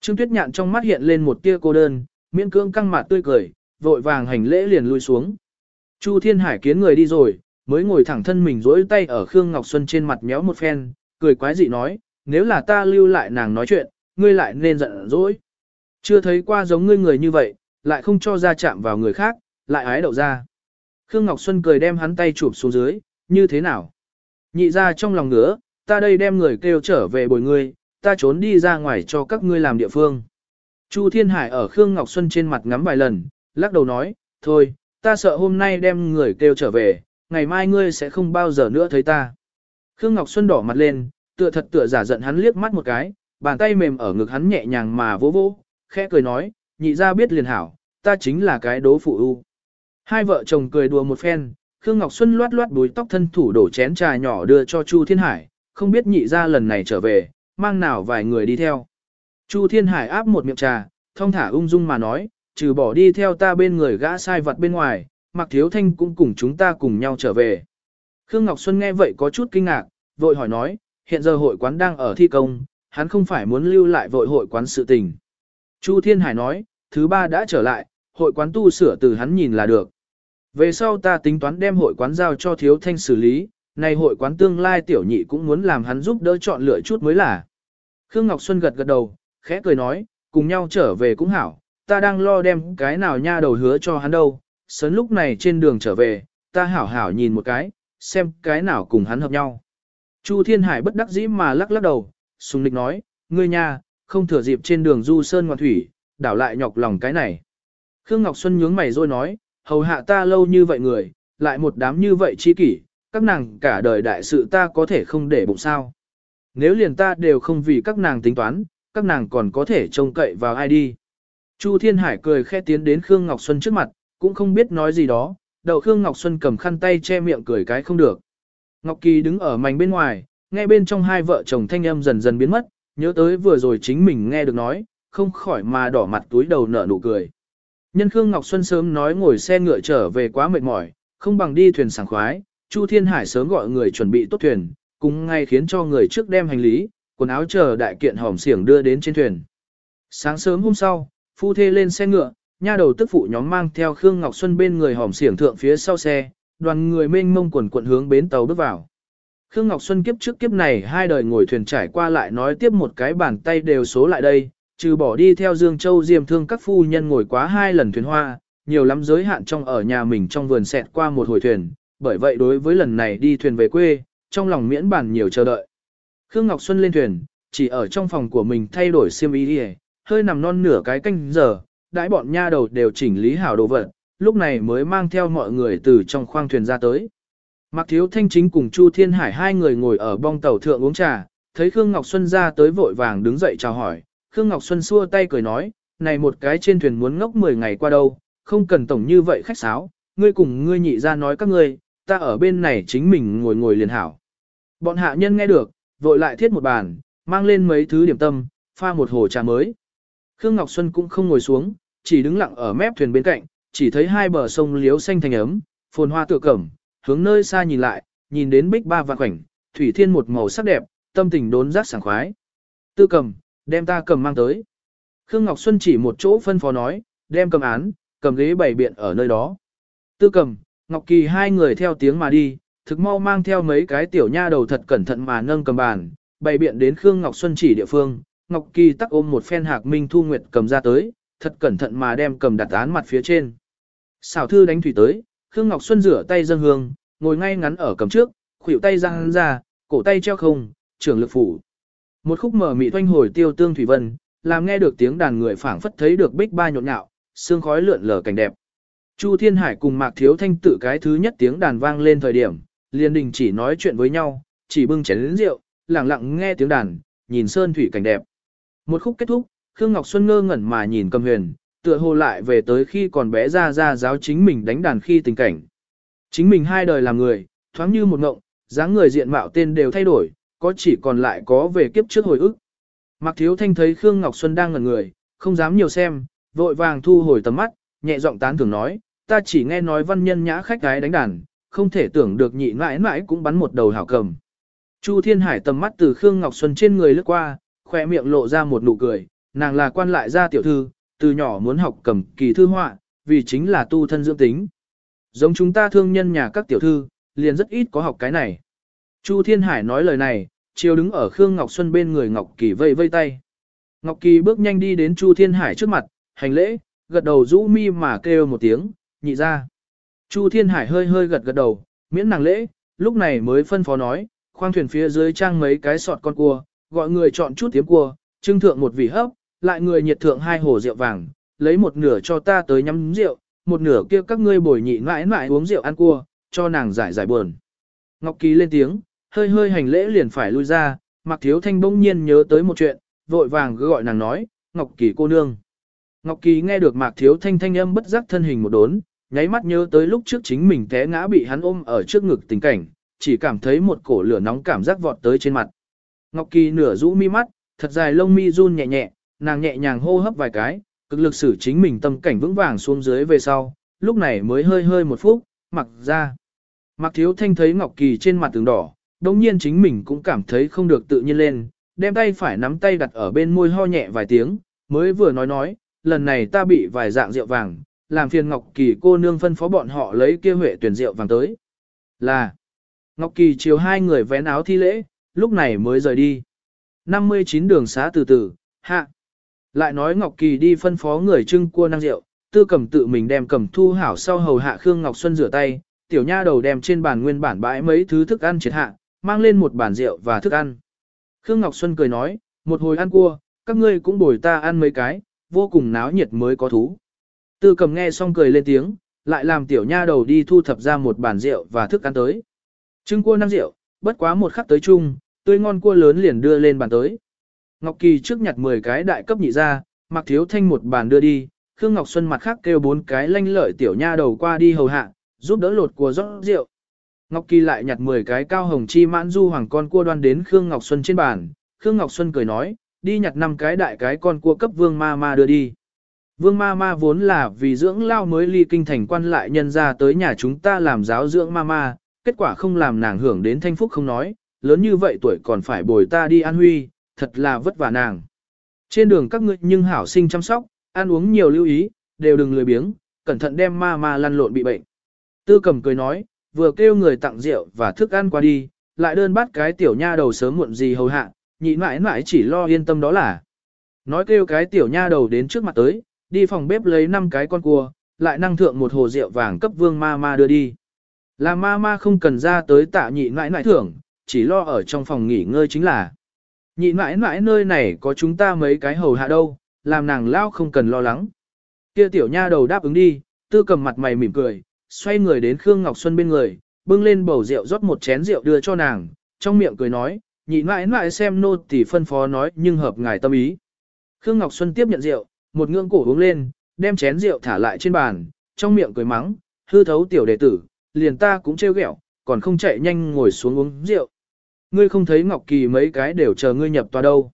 Trương Tuyết Nhạn trong mắt hiện lên một tia cô đơn, miễn cưỡng căng mặt tươi cười, vội vàng hành lễ liền lui xuống. Chu Thiên Hải kiến người đi rồi, mới ngồi thẳng thân mình duỗi tay ở Khương Ngọc Xuân trên mặt méo một phen, cười quái dị nói, nếu là ta lưu lại nàng nói chuyện, ngươi lại nên giận dỗi. Chưa thấy qua giống ngươi người như vậy, lại không cho ra chạm vào người khác, lại ái đậu ra. Khương Ngọc Xuân cười đem hắn tay chụp xuống dưới, như thế nào? Nhị ra trong lòng ngứa, ta đây đem người kêu trở về bồi ngươi, ta trốn đi ra ngoài cho các ngươi làm địa phương. Chu Thiên Hải ở Khương Ngọc Xuân trên mặt ngắm vài lần, lắc đầu nói, thôi, ta sợ hôm nay đem người kêu trở về, ngày mai ngươi sẽ không bao giờ nữa thấy ta. Khương Ngọc Xuân đỏ mặt lên, tựa thật tựa giả giận hắn liếc mắt một cái, bàn tay mềm ở ngực hắn nhẹ nhàng mà vỗ vỗ, khẽ cười nói, nhị ra biết liền hảo, ta chính là cái đố phụ ưu. Hai vợ chồng cười đùa một phen, Khương Ngọc Xuân loát loát đuôi tóc thân thủ đổ chén trà nhỏ đưa cho Chu Thiên Hải, không biết nhị ra lần này trở về, mang nào vài người đi theo. Chu Thiên Hải áp một miệng trà, thông thả ung dung mà nói, trừ bỏ đi theo ta bên người gã sai vật bên ngoài, Mạc Thiếu Thanh cũng cùng chúng ta cùng nhau trở về. Khương Ngọc Xuân nghe vậy có chút kinh ngạc, vội hỏi nói, hiện giờ hội quán đang ở thi công, hắn không phải muốn lưu lại vội hội quán sự tình. Chu Thiên Hải nói, thứ ba đã trở lại, hội quán tu sửa từ hắn nhìn là được. Về sau ta tính toán đem hội quán giao cho Thiếu Thanh xử lý, này hội quán tương lai tiểu nhị cũng muốn làm hắn giúp đỡ chọn lựa chút mới là. Khương Ngọc Xuân gật gật đầu, khẽ cười nói, cùng nhau trở về cũng hảo, ta đang lo đem cái nào nha đầu hứa cho hắn đâu, sớn lúc này trên đường trở về, ta hảo hảo nhìn một cái, xem cái nào cùng hắn hợp nhau. Chu Thiên Hải bất đắc dĩ mà lắc lắc đầu, sùng lịch nói, ngươi nha, không thừa dịp trên đường du sơn ngoan thủy, đảo lại nhọc lòng cái này. Khương Ngọc Xuân nhướng mày rồi nói, hầu hạ ta lâu như vậy người, lại một đám như vậy chi kỷ, các nàng cả đời đại sự ta có thể không để bụng sao. Nếu liền ta đều không vì các nàng tính toán, các nàng còn có thể trông cậy vào ai đi. Chu Thiên Hải cười khẽ tiến đến Khương Ngọc Xuân trước mặt, cũng không biết nói gì đó, Đầu Khương Ngọc Xuân cầm khăn tay che miệng cười cái không được. Ngọc Kỳ đứng ở mảnh bên ngoài, nghe bên trong hai vợ chồng thanh âm dần dần biến mất, nhớ tới vừa rồi chính mình nghe được nói, không khỏi mà đỏ mặt túi đầu nở nụ cười. Nhân Khương Ngọc Xuân sớm nói ngồi xe ngựa trở về quá mệt mỏi, không bằng đi thuyền sảng khoái, Chu Thiên Hải sớm gọi người chuẩn bị tốt thuyền, cùng ngay khiến cho người trước đem hành lý, quần áo chờ đại kiện hòm xiển đưa đến trên thuyền. Sáng sớm hôm sau, phu thê lên xe ngựa, nha đầu tức phụ nhóm mang theo Khương Ngọc Xuân bên người hòm xiển thượng phía sau xe, đoàn người mênh mông quần quận hướng bến tàu bước vào. Khương Ngọc Xuân kiếp trước kiếp này hai đời ngồi thuyền trải qua lại nói tiếp một cái bàn tay đều số lại đây, trừ bỏ đi theo Dương Châu Diêm thương các phu nhân ngồi quá hai lần thuyền hoa, nhiều lắm giới hạn trong ở nhà mình trong vườn xẹt qua một hồi thuyền, bởi vậy đối với lần này đi thuyền về quê, trong lòng miễn bàn nhiều chờ đợi. Khương Ngọc Xuân lên thuyền, chỉ ở trong phòng của mình thay đổi xiêm y đi hơi nằm non nửa cái canh giờ, đãi bọn nha đầu đều chỉnh lý hảo đồ vật, lúc này mới mang theo mọi người từ trong khoang thuyền ra tới. Mạc Thiếu Thanh Chính cùng Chu Thiên Hải hai người ngồi ở bong tàu thượng uống trà, thấy Khương Ngọc Xuân ra tới vội vàng đứng dậy chào hỏi, Khương Ngọc Xuân xua tay cười nói, này một cái trên thuyền muốn ngốc 10 ngày qua đâu, không cần tổng như vậy khách sáo, ngươi cùng ngươi nhị ra nói các ngươi, ta ở bên này chính mình ngồi ngồi liền hảo. Bọn hạ nhân nghe được, vội lại thiết một bàn, mang lên mấy thứ điểm tâm, pha một hồ trà mới. Khương Ngọc Xuân cũng không ngồi xuống, chỉ đứng lặng ở mép thuyền bên cạnh, chỉ thấy hai bờ sông liếu xanh thành ấm, phồn hoa tựa cẩm, hướng nơi xa nhìn lại, nhìn đến bích ba vạn khoảnh, thủy thiên một màu sắc đẹp, tâm tình đốn giác sảng khoái. Tư cầm, đem ta cầm mang tới. Khương Ngọc Xuân chỉ một chỗ phân phó nói, đem cầm án, cầm ghế bày biện ở nơi đó. Tư cầm, Ngọc Kỳ hai người theo tiếng mà đi, thực mau mang theo mấy cái tiểu nha đầu thật cẩn thận mà nâng cầm bàn, bày biện đến Khương Ngọc Xuân chỉ địa phương. Ngọc Kỳ tắc ôm một phen hạc minh thu nguyệt cầm ra tới, thật cẩn thận mà đem cầm đặt án mặt phía trên. Xảo thư đánh thủy tới, Khương Ngọc Xuân rửa tay dâng hương, ngồi ngay ngắn ở cầm trước, khuỷu tay giang ra, cổ tay treo không, trưởng lực phủ. Một khúc mở mị thoanh hồi tiêu tương thủy vân, làm nghe được tiếng đàn người phảng phất thấy được bích ba nhộn nhạo, sương khói lượn lờ cảnh đẹp. Chu Thiên Hải cùng Mạc Thiếu Thanh tự cái thứ nhất tiếng đàn vang lên thời điểm, liền đình chỉ nói chuyện với nhau, chỉ bưng chén lĩnh rượu, lặng lặng nghe tiếng đàn, nhìn sơn thủy cảnh đẹp. Một khúc kết thúc, Khương Ngọc Xuân ngơ ngẩn mà nhìn cầm huyền, tựa hồ lại về tới khi còn bé ra ra giáo chính mình đánh đàn khi tình cảnh. Chính mình hai đời làm người, thoáng như một ngộng, dáng người diện mạo tên đều thay đổi, có chỉ còn lại có về kiếp trước hồi ức. Mạc Thiếu Thanh thấy Khương Ngọc Xuân đang ngẩn người, không dám nhiều xem, vội vàng thu hồi tầm mắt, nhẹ giọng tán thưởng nói, ta chỉ nghe nói văn nhân nhã khách gái đánh đàn, không thể tưởng được nhị mãi mãi cũng bắn một đầu hảo cầm. Chu Thiên Hải tầm mắt từ Khương Ngọc Xuân trên người lướt qua, khỏe miệng lộ ra một nụ cười, nàng là quan lại gia tiểu thư, từ nhỏ muốn học cầm kỳ thư họa, vì chính là tu thân dưỡng tính. Giống chúng ta thương nhân nhà các tiểu thư, liền rất ít có học cái này. Chu Thiên Hải nói lời này, chiều đứng ở Khương Ngọc Xuân bên người Ngọc Kỳ vây vây tay. Ngọc Kỳ bước nhanh đi đến Chu Thiên Hải trước mặt, hành lễ, gật đầu rũ mi mà kêu một tiếng, nhị ra. Chu Thiên Hải hơi hơi gật gật đầu, miễn nàng lễ, lúc này mới phân phó nói, khoang thuyền phía dưới trang mấy cái sọt con cua, gọi người chọn chút tiếng cua, trưng thượng một vị hấp, lại người nhiệt thượng hai hồ rượu vàng, lấy một nửa cho ta tới nhắm rượu, một nửa kia các ngươi bồi nhị mãi mãi uống rượu ăn cua, cho nàng giải giải buồn. Ngọc Kỳ lên tiếng, hơi hơi hành lễ liền phải lui ra, Mạc Thiếu Thanh bỗng nhiên nhớ tới một chuyện, vội vàng gọi nàng nói, Ngọc Kỳ cô nương. Ngọc Kỳ nghe được Mạc Thiếu Thanh thanh âm bất giác thân hình một đốn, nháy mắt nhớ tới lúc trước chính mình té ngã bị hắn ôm ở trước ngực tình cảnh, chỉ cảm thấy một cổ lửa nóng cảm giác vọt tới trên mặt. Ngọc Kỳ nửa rũ mi mắt, thật dài lông mi run nhẹ nhẹ, nàng nhẹ nhàng hô hấp vài cái, cực lực xử chính mình tâm cảnh vững vàng xuống dưới về sau, lúc này mới hơi hơi một phút, mặc ra. Mặc thiếu thanh thấy Ngọc Kỳ trên mặt tường đỏ, đồng nhiên chính mình cũng cảm thấy không được tự nhiên lên, đem tay phải nắm tay đặt ở bên môi ho nhẹ vài tiếng, mới vừa nói nói, lần này ta bị vài dạng rượu vàng, làm phiền Ngọc Kỳ cô nương phân phó bọn họ lấy kia huệ tuyển rượu vàng tới. Là, Ngọc Kỳ chiều hai người vén áo thi lễ, lúc này mới rời đi. 59 đường xá từ từ, hạ. Lại nói Ngọc Kỳ đi phân phó người trưng cua năng rượu, tư cầm tự mình đem cầm thu hảo sau hầu hạ Khương Ngọc Xuân rửa tay, tiểu nha đầu đem trên bàn nguyên bản bãi mấy thứ thức ăn triệt hạ, mang lên một bàn rượu và thức ăn. Khương Ngọc Xuân cười nói, một hồi ăn cua, các ngươi cũng bồi ta ăn mấy cái, vô cùng náo nhiệt mới có thú. Tư cầm nghe xong cười lên tiếng, lại làm tiểu nha đầu đi thu thập ra một bàn rượu và thức ăn tới. Trưng cua năm rượu, bất quá một khắc tới chung, tươi ngon cua lớn liền đưa lên bàn tới. Ngọc Kỳ trước nhặt 10 cái đại cấp nhị ra, mặc thiếu thanh một bàn đưa đi, Khương Ngọc Xuân mặt khác kêu bốn cái lanh lợi tiểu nha đầu qua đi hầu hạ, giúp đỡ lột cua rót rượu. Ngọc Kỳ lại nhặt 10 cái cao hồng chi mãn du hoàng con cua đoan đến Khương Ngọc Xuân trên bàn, Khương Ngọc Xuân cười nói, đi nhặt năm cái đại cái con cua cấp vương ma ma đưa đi. Vương ma ma vốn là vì dưỡng lao mới ly kinh thành quan lại nhân ra tới nhà chúng ta làm giáo dưỡng ma ma, kết quả không làm nàng hưởng đến thanh phúc không nói, lớn như vậy tuổi còn phải bồi ta đi an huy, thật là vất vả nàng. Trên đường các ngươi nhưng hảo sinh chăm sóc, ăn uống nhiều lưu ý, đều đừng lười biếng, cẩn thận đem ma ma lăn lộn bị bệnh. Tư cầm cười nói, vừa kêu người tặng rượu và thức ăn qua đi, lại đơn bắt cái tiểu nha đầu sớm muộn gì hầu hạ, nhị mãi mãi chỉ lo yên tâm đó là. Nói kêu cái tiểu nha đầu đến trước mặt tới, đi phòng bếp lấy 5 cái con cua, lại năng thượng một hồ rượu vàng cấp vương ma ma đưa đi. Là ma ma không cần ra tới tạ nhị mãi mãi thưởng, chỉ lo ở trong phòng nghỉ ngơi chính là. Nhị mãi mãi nơi này có chúng ta mấy cái hầu hạ đâu, làm nàng lao không cần lo lắng. Kia tiểu nha đầu đáp ứng đi, tư cầm mặt mày mỉm cười, xoay người đến Khương Ngọc Xuân bên người, bưng lên bầu rượu rót một chén rượu đưa cho nàng, trong miệng cười nói, nhị mãi mãi xem nô tỳ phân phó nói nhưng hợp ngài tâm ý. Khương Ngọc Xuân tiếp nhận rượu, một ngưỡng cổ uống lên, đem chén rượu thả lại trên bàn, trong miệng cười mắng, hư thấu tiểu đệ tử, liền ta cũng trêu ghẹo, còn không chạy nhanh ngồi xuống uống rượu. Ngươi không thấy Ngọc Kỳ mấy cái đều chờ ngươi nhập tòa đâu.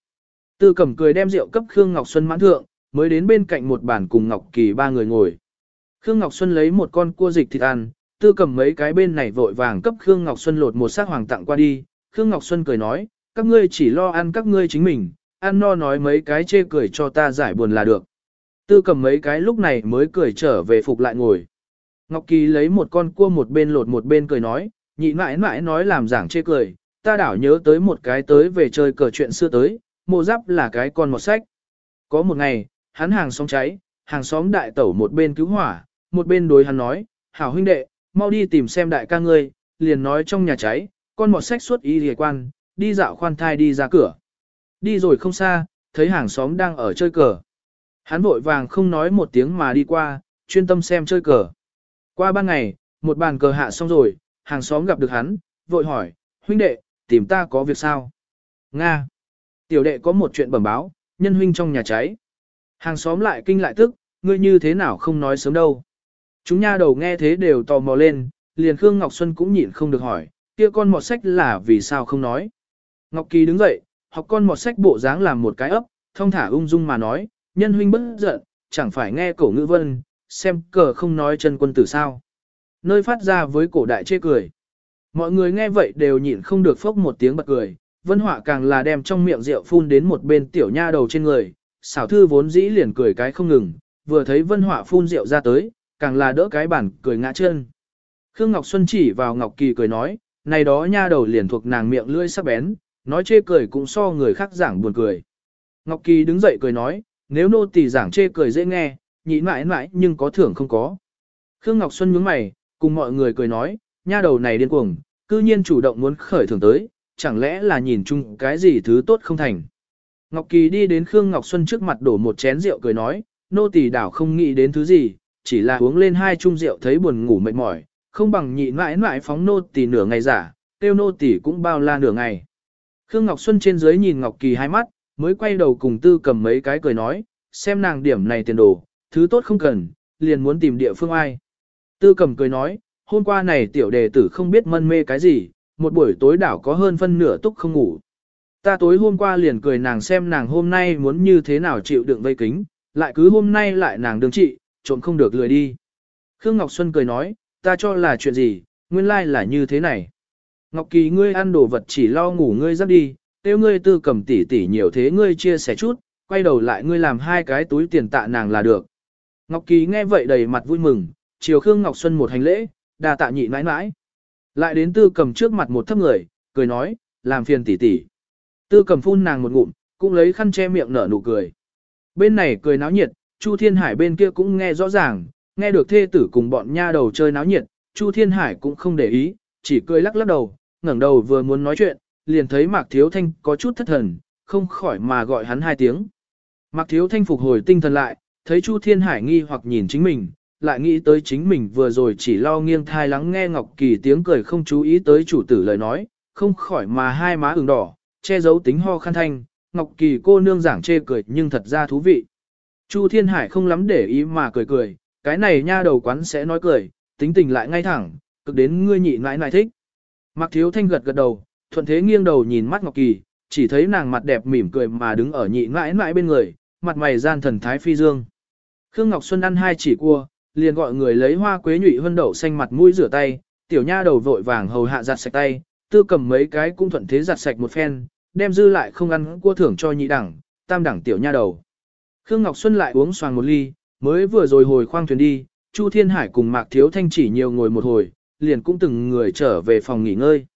Tư cẩm cười đem rượu cấp Khương Ngọc Xuân mãn thượng, mới đến bên cạnh một bàn cùng Ngọc Kỳ ba người ngồi. Khương Ngọc Xuân lấy một con cua dịch thịt ăn, tư cầm mấy cái bên này vội vàng cấp Khương Ngọc Xuân lột một xác hoàng tặng qua đi. Khương Ngọc Xuân cười nói, các ngươi chỉ lo ăn các ngươi chính mình, ăn no nói mấy cái chê cười cho ta giải buồn là được. Tư cầm mấy cái lúc này mới cười trở về phục lại ngồi. Ngọc Kỳ lấy một con cua một bên lột một bên cười nói, nhị mãi mãi nói làm giảng chê cười, ta đảo nhớ tới một cái tới về chơi cờ chuyện xưa tới, mộ giáp là cái con một sách. Có một ngày, hắn hàng xóm cháy, hàng xóm đại tẩu một bên cứu hỏa, một bên đối hắn nói, hảo huynh đệ, mau đi tìm xem đại ca ngươi, liền nói trong nhà cháy, con một sách suốt ý hề quan, đi dạo khoan thai đi ra cửa. Đi rồi không xa, thấy hàng xóm đang ở chơi cờ. Hắn vội vàng không nói một tiếng mà đi qua, chuyên tâm xem chơi cờ. Qua ba ngày, một bàn cờ hạ xong rồi, hàng xóm gặp được hắn, vội hỏi, huynh đệ, tìm ta có việc sao? Nga. Tiểu đệ có một chuyện bẩm báo, nhân huynh trong nhà cháy. Hàng xóm lại kinh lại tức, ngươi như thế nào không nói sớm đâu. Chúng nha đầu nghe thế đều tò mò lên, liền Khương Ngọc Xuân cũng nhịn không được hỏi, kia con mọt sách là vì sao không nói. Ngọc Kỳ đứng dậy, học con mọt sách bộ dáng làm một cái ấp, thông thả ung dung mà nói, nhân huynh bất giận, chẳng phải nghe cổ ngữ vân, xem cờ không nói chân quân tử sao. Nơi phát ra với cổ đại chê cười. Mọi người nghe vậy đều nhịn không được phốc một tiếng bật cười, vân họa càng là đem trong miệng rượu phun đến một bên tiểu nha đầu trên người, xảo thư vốn dĩ liền cười cái không ngừng, vừa thấy vân họa phun rượu ra tới, càng là đỡ cái bản cười ngã chân. Khương Ngọc Xuân chỉ vào Ngọc Kỳ cười nói, này đó nha đầu liền thuộc nàng miệng lưỡi sắc bén, nói chê cười cũng so người khác giảng buồn cười. Ngọc Kỳ đứng dậy cười nói, nếu nô tỳ giảng chê cười dễ nghe, nhị mãi mãi nhưng có thưởng không có. Khương Ngọc Xuân nhướng mày, cùng mọi người cười nói, nha đầu này điên cuồng, cư nhiên chủ động muốn khởi thưởng tới, chẳng lẽ là nhìn chung cái gì thứ tốt không thành. Ngọc Kỳ đi đến Khương Ngọc Xuân trước mặt đổ một chén rượu cười nói, nô tỳ đảo không nghĩ đến thứ gì, chỉ là uống lên hai chung rượu thấy buồn ngủ mệt mỏi, không bằng nhị mãi mãi phóng nô tỳ nửa ngày giả, tiêu nô tỳ cũng bao la nửa ngày. Khương Ngọc Xuân trên dưới nhìn Ngọc Kỳ hai mắt, mới quay đầu cùng tư cầm mấy cái cười nói, xem nàng điểm này tiền đồ, thứ tốt không cần, liền muốn tìm địa phương ai. Tư cầm cười nói, hôm qua này tiểu đề tử không biết mân mê cái gì, một buổi tối đảo có hơn phân nửa túc không ngủ. Ta tối hôm qua liền cười nàng xem nàng hôm nay muốn như thế nào chịu đựng vây kính, lại cứ hôm nay lại nàng đương trị, trộm không được lười đi. Khương Ngọc Xuân cười nói, ta cho là chuyện gì, nguyên lai là như thế này. Ngọc Kỳ ngươi ăn đồ vật chỉ lo ngủ ngươi giấc đi, tiêu ngươi tư cầm tỉ tỉ nhiều thế ngươi chia sẻ chút, quay đầu lại ngươi làm hai cái túi tiền tạ nàng là được. Ngọc Kỳ nghe vậy đầy mặt vui mừng, chiều Khương Ngọc Xuân một hành lễ, đà tạ nhị mãi mãi. Lại đến tư cầm trước mặt một thấp người, cười nói, làm phiền tỉ tỉ. Tư cầm phun nàng một ngụm, cũng lấy khăn che miệng nở nụ cười. Bên này cười náo nhiệt, Chu Thiên Hải bên kia cũng nghe rõ ràng, nghe được thê tử cùng bọn nha đầu chơi náo nhiệt, Chu Thiên Hải cũng không để ý, chỉ cười lắc lắc đầu, ngẩng đầu vừa muốn nói chuyện, liền thấy Mạc Thiếu Thanh có chút thất thần, không khỏi mà gọi hắn hai tiếng. Mạc Thiếu Thanh phục hồi tinh thần lại, thấy Chu Thiên Hải nghi hoặc nhìn chính mình, lại nghĩ tới chính mình vừa rồi chỉ lo nghiêng thai lắng nghe Ngọc Kỳ tiếng cười không chú ý tới chủ tử lời nói, không khỏi mà hai má ửng đỏ, che giấu tính ho khăn thanh, Ngọc Kỳ cô nương giảng chê cười nhưng thật ra thú vị. Chu Thiên Hải không lắm để ý mà cười cười, cái này nha đầu quán sẽ nói cười, tính tình lại ngay thẳng, cực đến ngươi nhị nãi nãi thích. Mạc Thiếu Thanh gật gật đầu, thuận thế nghiêng đầu nhìn mắt Ngọc Kỳ, chỉ thấy nàng mặt đẹp mỉm cười mà đứng ở nhị nãi mãi bên người, mặt mày gian thần thái phi dương. Khương Ngọc Xuân ăn hai chỉ cua, liền gọi người lấy hoa quế nhụy hân đậu xanh mặt mũi rửa tay, tiểu nha đầu vội vàng hầu hạ giặt sạch tay, tư cầm mấy cái cũng thuận thế giặt sạch một phen, đem dư lại không ăn cua thưởng cho nhị đẳng, tam đẳng tiểu nha đầu. Khương Ngọc Xuân lại uống xoàng một ly, mới vừa rồi hồi khoang thuyền đi, Chu Thiên Hải cùng Mạc Thiếu Thanh chỉ nhiều ngồi một hồi, liền cũng từng người trở về phòng nghỉ ngơi.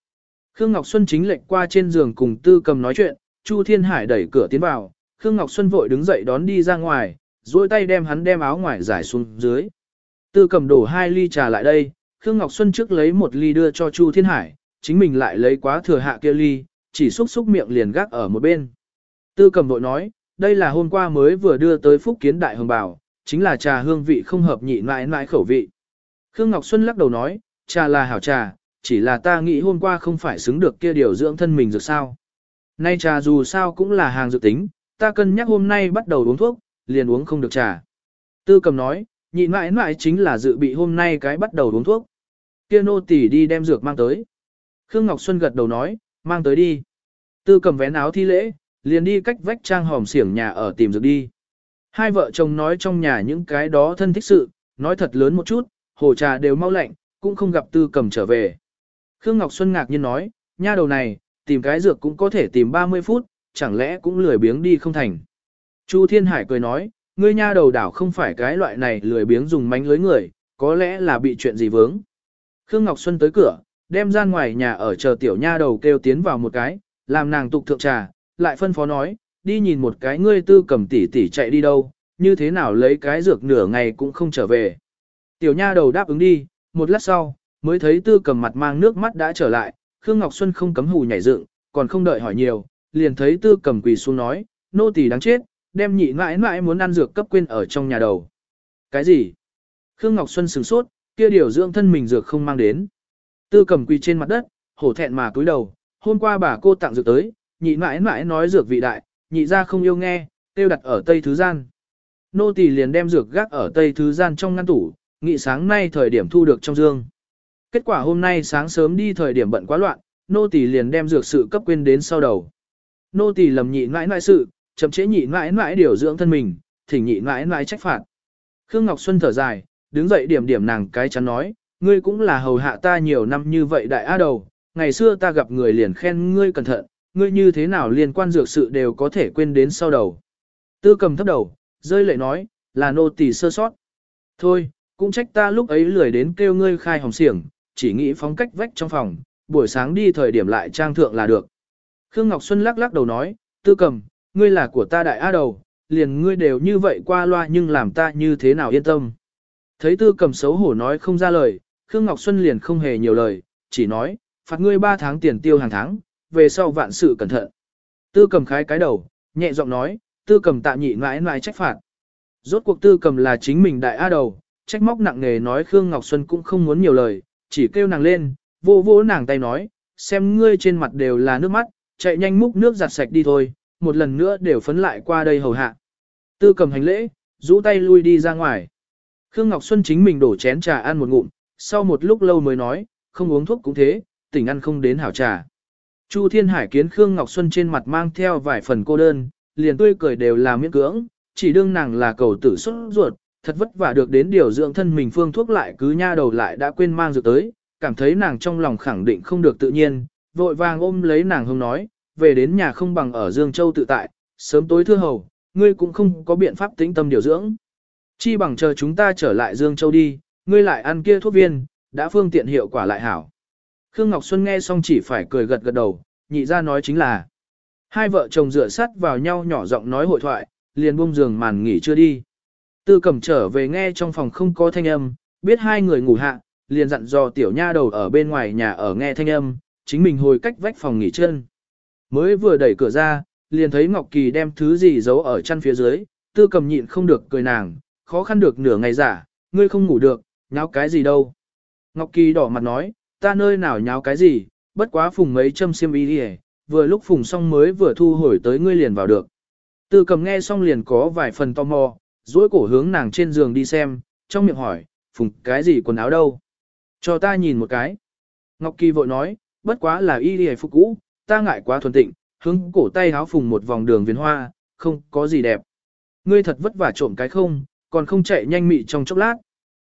Khương Ngọc Xuân chính lệnh qua trên giường cùng tư cầm nói chuyện, Chu Thiên Hải đẩy cửa tiến vào, Khương Ngọc Xuân vội đứng dậy đón đi ra ngoài, duỗi tay đem hắn đem áo ngoài giải xuống dưới. Tư cầm đổ hai ly trà lại đây, Khương Ngọc Xuân trước lấy một ly đưa cho Chu Thiên Hải, chính mình lại lấy quá thừa hạ kia ly, chỉ xúc xúc miệng liền gác ở một bên. Tư cầm vội nói, đây là hôm qua mới vừa đưa tới phúc kiến đại hồng bảo, chính là trà hương vị không hợp nhị mãi mãi khẩu vị. Khương Ngọc Xuân lắc đầu nói, trà là hảo trà, chỉ là ta nghĩ hôm qua không phải xứng được kia điều dưỡng thân mình được sao. Nay trà dù sao cũng là hàng dược tính, ta cân nhắc hôm nay bắt đầu uống thuốc, liền uống không được trà. Tư cầm nói, nhị mãi mãi chính là dự bị hôm nay cái bắt đầu uống thuốc. Kia nô tỉ đi đem dược mang tới. Khương Ngọc Xuân gật đầu nói, mang tới đi. Tư cầm vén áo thi lễ, liền đi cách vách trang hòm xiển nhà ở tìm dược đi. Hai vợ chồng nói trong nhà những cái đó thân thích sự, nói thật lớn một chút, hồ trà đều mau lạnh, cũng không gặp tư cầm trở về. Khương Ngọc Xuân ngạc nhiên nói, nha đầu này, tìm cái dược cũng có thể tìm 30 phút, chẳng lẽ cũng lười biếng đi không thành. Chu Thiên Hải cười nói, ngươi nha đầu đảo không phải cái loại này lười biếng dùng mánh lưới người, có lẽ là bị chuyện gì vướng. Khương Ngọc Xuân tới cửa, đem ra ngoài nhà ở chờ tiểu nha đầu kêu tiến vào một cái, làm nàng tục thượng trà, lại phân phó nói, đi nhìn một cái ngươi tư cầm tỷ tỷ chạy đi đâu, như thế nào lấy cái dược nửa ngày cũng không trở về. Tiểu nha đầu đáp ứng đi, một lát sau, mới thấy tư cầm mặt mang nước mắt đã trở lại, Khương Ngọc Xuân không cấm hù nhảy dựng, còn không đợi hỏi nhiều, liền thấy tư cầm quỳ xuống nói, nô tỳ đáng chết, đem nhị mãi mãi muốn ăn dược cấp quên ở trong nhà đầu. Cái gì? Khương Ngọc Xuân sửng sốt, kia điều dưỡng thân mình dược không mang đến. Tư cầm quỳ trên mặt đất, hổ thẹn mà cúi đầu, hôm qua bà cô tặng dược tới, nhị mãi mãi nói dược vị đại, nhị ra không yêu nghe, tiêu đặt ở tây thứ gian. Nô tỳ liền đem dược gác ở tây thứ gian trong ngăn tủ, nghị sáng nay thời điểm thu được trong dương. Kết quả hôm nay sáng sớm đi thời điểm bận quá loạn, nô tỳ liền đem dược sự cấp quên đến sau đầu. Nô tỳ lầm nhị mãi mãi sự, chậm chế nhị mãi mãi điều dưỡng thân mình, thỉnh nhị mãi mãi trách phạt. Khương Ngọc Xuân thở dài, đứng dậy điểm điểm nàng cái chắn nói, ngươi cũng là hầu hạ ta nhiều năm như vậy đại á đầu, ngày xưa ta gặp người liền khen ngươi cẩn thận, ngươi như thế nào liên quan dược sự đều có thể quên đến sau đầu. Tư cầm thấp đầu, rơi lệ nói, là nô tỳ sơ sót. Thôi, cũng trách ta lúc ấy lười đến kêu ngươi khai hồng xiềng, chỉ nghĩ phóng cách vách trong phòng, buổi sáng đi thời điểm lại trang thượng là được. Khương Ngọc Xuân lắc lắc đầu nói, tư cầm, ngươi là của ta đại á đầu, liền ngươi đều như vậy qua loa nhưng làm ta như thế nào yên tâm. Thấy tư cầm xấu hổ nói không ra lời, Khương Ngọc Xuân liền không hề nhiều lời, chỉ nói, phạt ngươi 3 tháng tiền tiêu hàng tháng, về sau vạn sự cẩn thận. Tư cầm khái cái đầu, nhẹ giọng nói, tư cầm tạ nhị mãi mãi trách phạt. Rốt cuộc tư cầm là chính mình đại á đầu, trách móc nặng nề nói Khương Ngọc Xuân cũng không muốn nhiều lời, chỉ kêu nàng lên, vô vô nàng tay nói, xem ngươi trên mặt đều là nước mắt, chạy nhanh múc nước giặt sạch đi thôi, một lần nữa đều phấn lại qua đây hầu hạ. Tư cầm hành lễ, rũ tay lui đi ra ngoài. Khương Ngọc Xuân chính mình đổ chén trà ăn một ngụm, sau một lúc lâu mới nói, không uống thuốc cũng thế, tỉnh ăn không đến hảo trà. Chu Thiên Hải kiến Khương Ngọc Xuân trên mặt mang theo vài phần cô đơn, liền tươi cười đều là miễn cưỡng, chỉ đương nàng là cầu tử xuất ruột, thật vất vả được đến điều dưỡng thân mình phương thuốc lại cứ nha đầu lại đã quên mang dược tới, cảm thấy nàng trong lòng khẳng định không được tự nhiên, vội vàng ôm lấy nàng hông nói, về đến nhà không bằng ở Dương Châu tự tại, sớm tối thưa hầu, ngươi cũng không có biện pháp tĩnh tâm điều dưỡng. Chi bằng chờ chúng ta trở lại Dương Châu đi, ngươi lại ăn kia thuốc viên, đã phương tiện hiệu quả lại hảo. Khương Ngọc Xuân nghe xong chỉ phải cười gật gật đầu, nhị ra nói chính là. Hai vợ chồng dựa sát vào nhau nhỏ giọng nói hội thoại, liền buông giường màn nghỉ chưa đi. Tư cầm trở về nghe trong phòng không có thanh âm, biết hai người ngủ hạ, liền dặn dò tiểu nha đầu ở bên ngoài nhà ở nghe thanh âm, chính mình hồi cách vách phòng nghỉ chân. Mới vừa đẩy cửa ra, liền thấy Ngọc Kỳ đem thứ gì giấu ở chân phía dưới, tư cầm nhịn không được cười nàng, khó khăn được nửa ngày giả, ngươi không ngủ được, nháo cái gì đâu. Ngọc Kỳ đỏ mặt nói, ta nơi nào nháo cái gì, bất quá phùng mấy châm xiêm y đi vừa lúc phùng xong mới vừa thu hồi tới ngươi liền vào được. Tư cầm nghe xong liền có vài phần tò mò, duỗi cổ hướng nàng trên giường đi xem, trong miệng hỏi, phùng cái gì quần áo đâu? Cho ta nhìn một cái. Ngọc Kỳ vội nói, bất quá là y đi phục cũ, ta ngại quá thuần tịnh, hướng cổ tay háo phùng một vòng đường viền hoa, không có gì đẹp. Ngươi thật vất vả trộm cái không, còn không chạy nhanh mị trong chốc lát.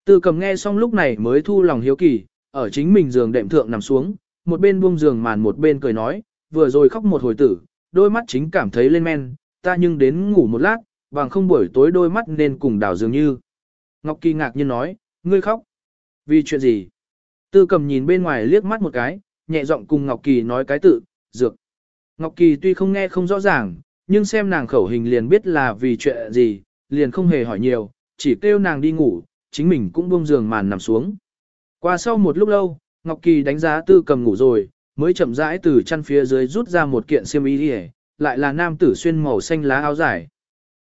từ cầm nghe xong lúc này mới thu lòng hiếu kỳ, ở chính mình giường đệm thượng nằm xuống, một bên buông giường màn một bên cười nói, vừa rồi khóc một hồi tử, đôi mắt chính cảm thấy lên men, ta nhưng đến ngủ một lát, bằng không buổi tối đôi mắt nên cùng đảo dường như. Ngọc Kỳ ngạc nhiên nói, ngươi khóc. Vì chuyện gì? Tư cầm nhìn bên ngoài liếc mắt một cái, nhẹ giọng cùng Ngọc Kỳ nói cái tự, dược. Ngọc Kỳ tuy không nghe không rõ ràng, nhưng xem nàng khẩu hình liền biết là vì chuyện gì, liền không hề hỏi nhiều, chỉ kêu nàng đi ngủ, chính mình cũng buông giường màn nằm xuống. Qua sau một lúc lâu, Ngọc Kỳ đánh giá tư cầm ngủ rồi, mới chậm rãi từ chăn phía dưới rút ra một kiện xiêm y lại là nam tử xuyên màu xanh lá áo dài.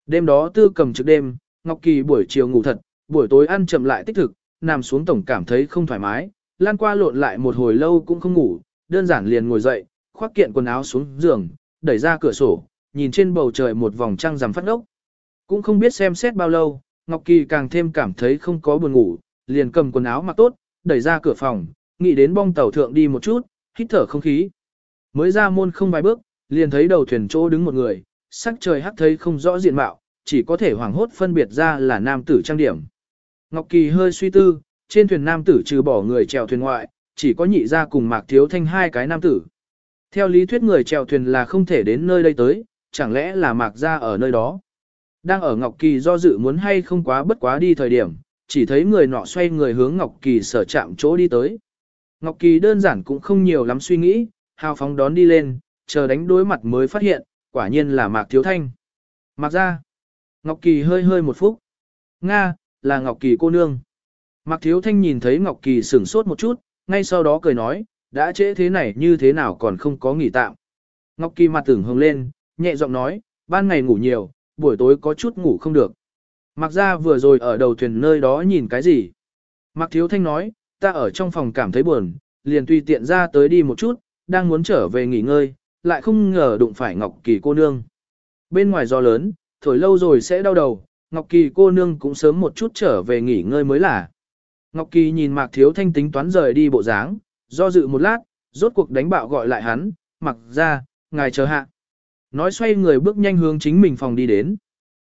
Đêm đó tư cầm trực đêm, Ngọc Kỳ buổi chiều ngủ thật, buổi tối ăn chậm lại tích thực, nằm xuống tổng cảm thấy không thoải mái, lan qua lộn lại một hồi lâu cũng không ngủ, đơn giản liền ngồi dậy, khoác kiện quần áo xuống giường, đẩy ra cửa sổ, nhìn trên bầu trời một vòng trăng rằm phát ốc. Cũng không biết xem xét bao lâu, Ngọc Kỳ càng thêm cảm thấy không có buồn ngủ, liền cầm quần áo mặc tốt, đẩy ra cửa phòng, nghĩ đến bong tàu thượng đi một chút, hít thở không khí. Mới ra môn không vài bước, liền thấy đầu thuyền chỗ đứng một người, sắc trời hắt thấy không rõ diện mạo, chỉ có thể hoảng hốt phân biệt ra là nam tử trang điểm. Ngọc Kỳ hơi suy tư, trên thuyền nam tử trừ bỏ người chèo thuyền ngoại, chỉ có nhị ra cùng Mạc Thiếu Thanh hai cái nam tử. Theo lý thuyết người chèo thuyền là không thể đến nơi đây tới, chẳng lẽ là Mạc ra ở nơi đó. Đang ở Ngọc Kỳ do dự muốn hay không quá bất quá đi thời điểm, chỉ thấy người nọ xoay người hướng Ngọc Kỳ sở chạm chỗ đi tới. Ngọc Kỳ đơn giản cũng không nhiều lắm suy nghĩ, hào phóng đón đi lên, chờ đánh đối mặt mới phát hiện, quả nhiên là Mạc Thiếu Thanh. Mạc ra. Ngọc Kỳ hơi hơi một phút. Nga, là Ngọc Kỳ cô nương. Mạc Thiếu Thanh nhìn thấy Ngọc Kỳ sửng sốt một chút, ngay sau đó cười nói, đã trễ thế này như thế nào còn không có nghỉ tạm. Ngọc Kỳ mặt tưởng hồng lên, nhẹ giọng nói, ban ngày ngủ nhiều, buổi tối có chút ngủ không được. Mạc ra vừa rồi ở đầu thuyền nơi đó nhìn cái gì? Mạc Thiếu Thanh nói, ta ở trong phòng cảm thấy buồn, liền tùy tiện ra tới đi một chút, đang muốn trở về nghỉ ngơi, lại không ngờ đụng phải Ngọc Kỳ cô nương. Bên ngoài gió lớn, thổi lâu rồi sẽ đau đầu, Ngọc Kỳ cô nương cũng sớm một chút trở về nghỉ ngơi mới là. Ngọc Kỳ nhìn Mạc Thiếu Thanh tính toán rời đi bộ dáng, do dự một lát, rốt cuộc đánh bạo gọi lại hắn, mặc ra, ngài chờ hạ. Nói xoay người bước nhanh hướng chính mình phòng đi đến.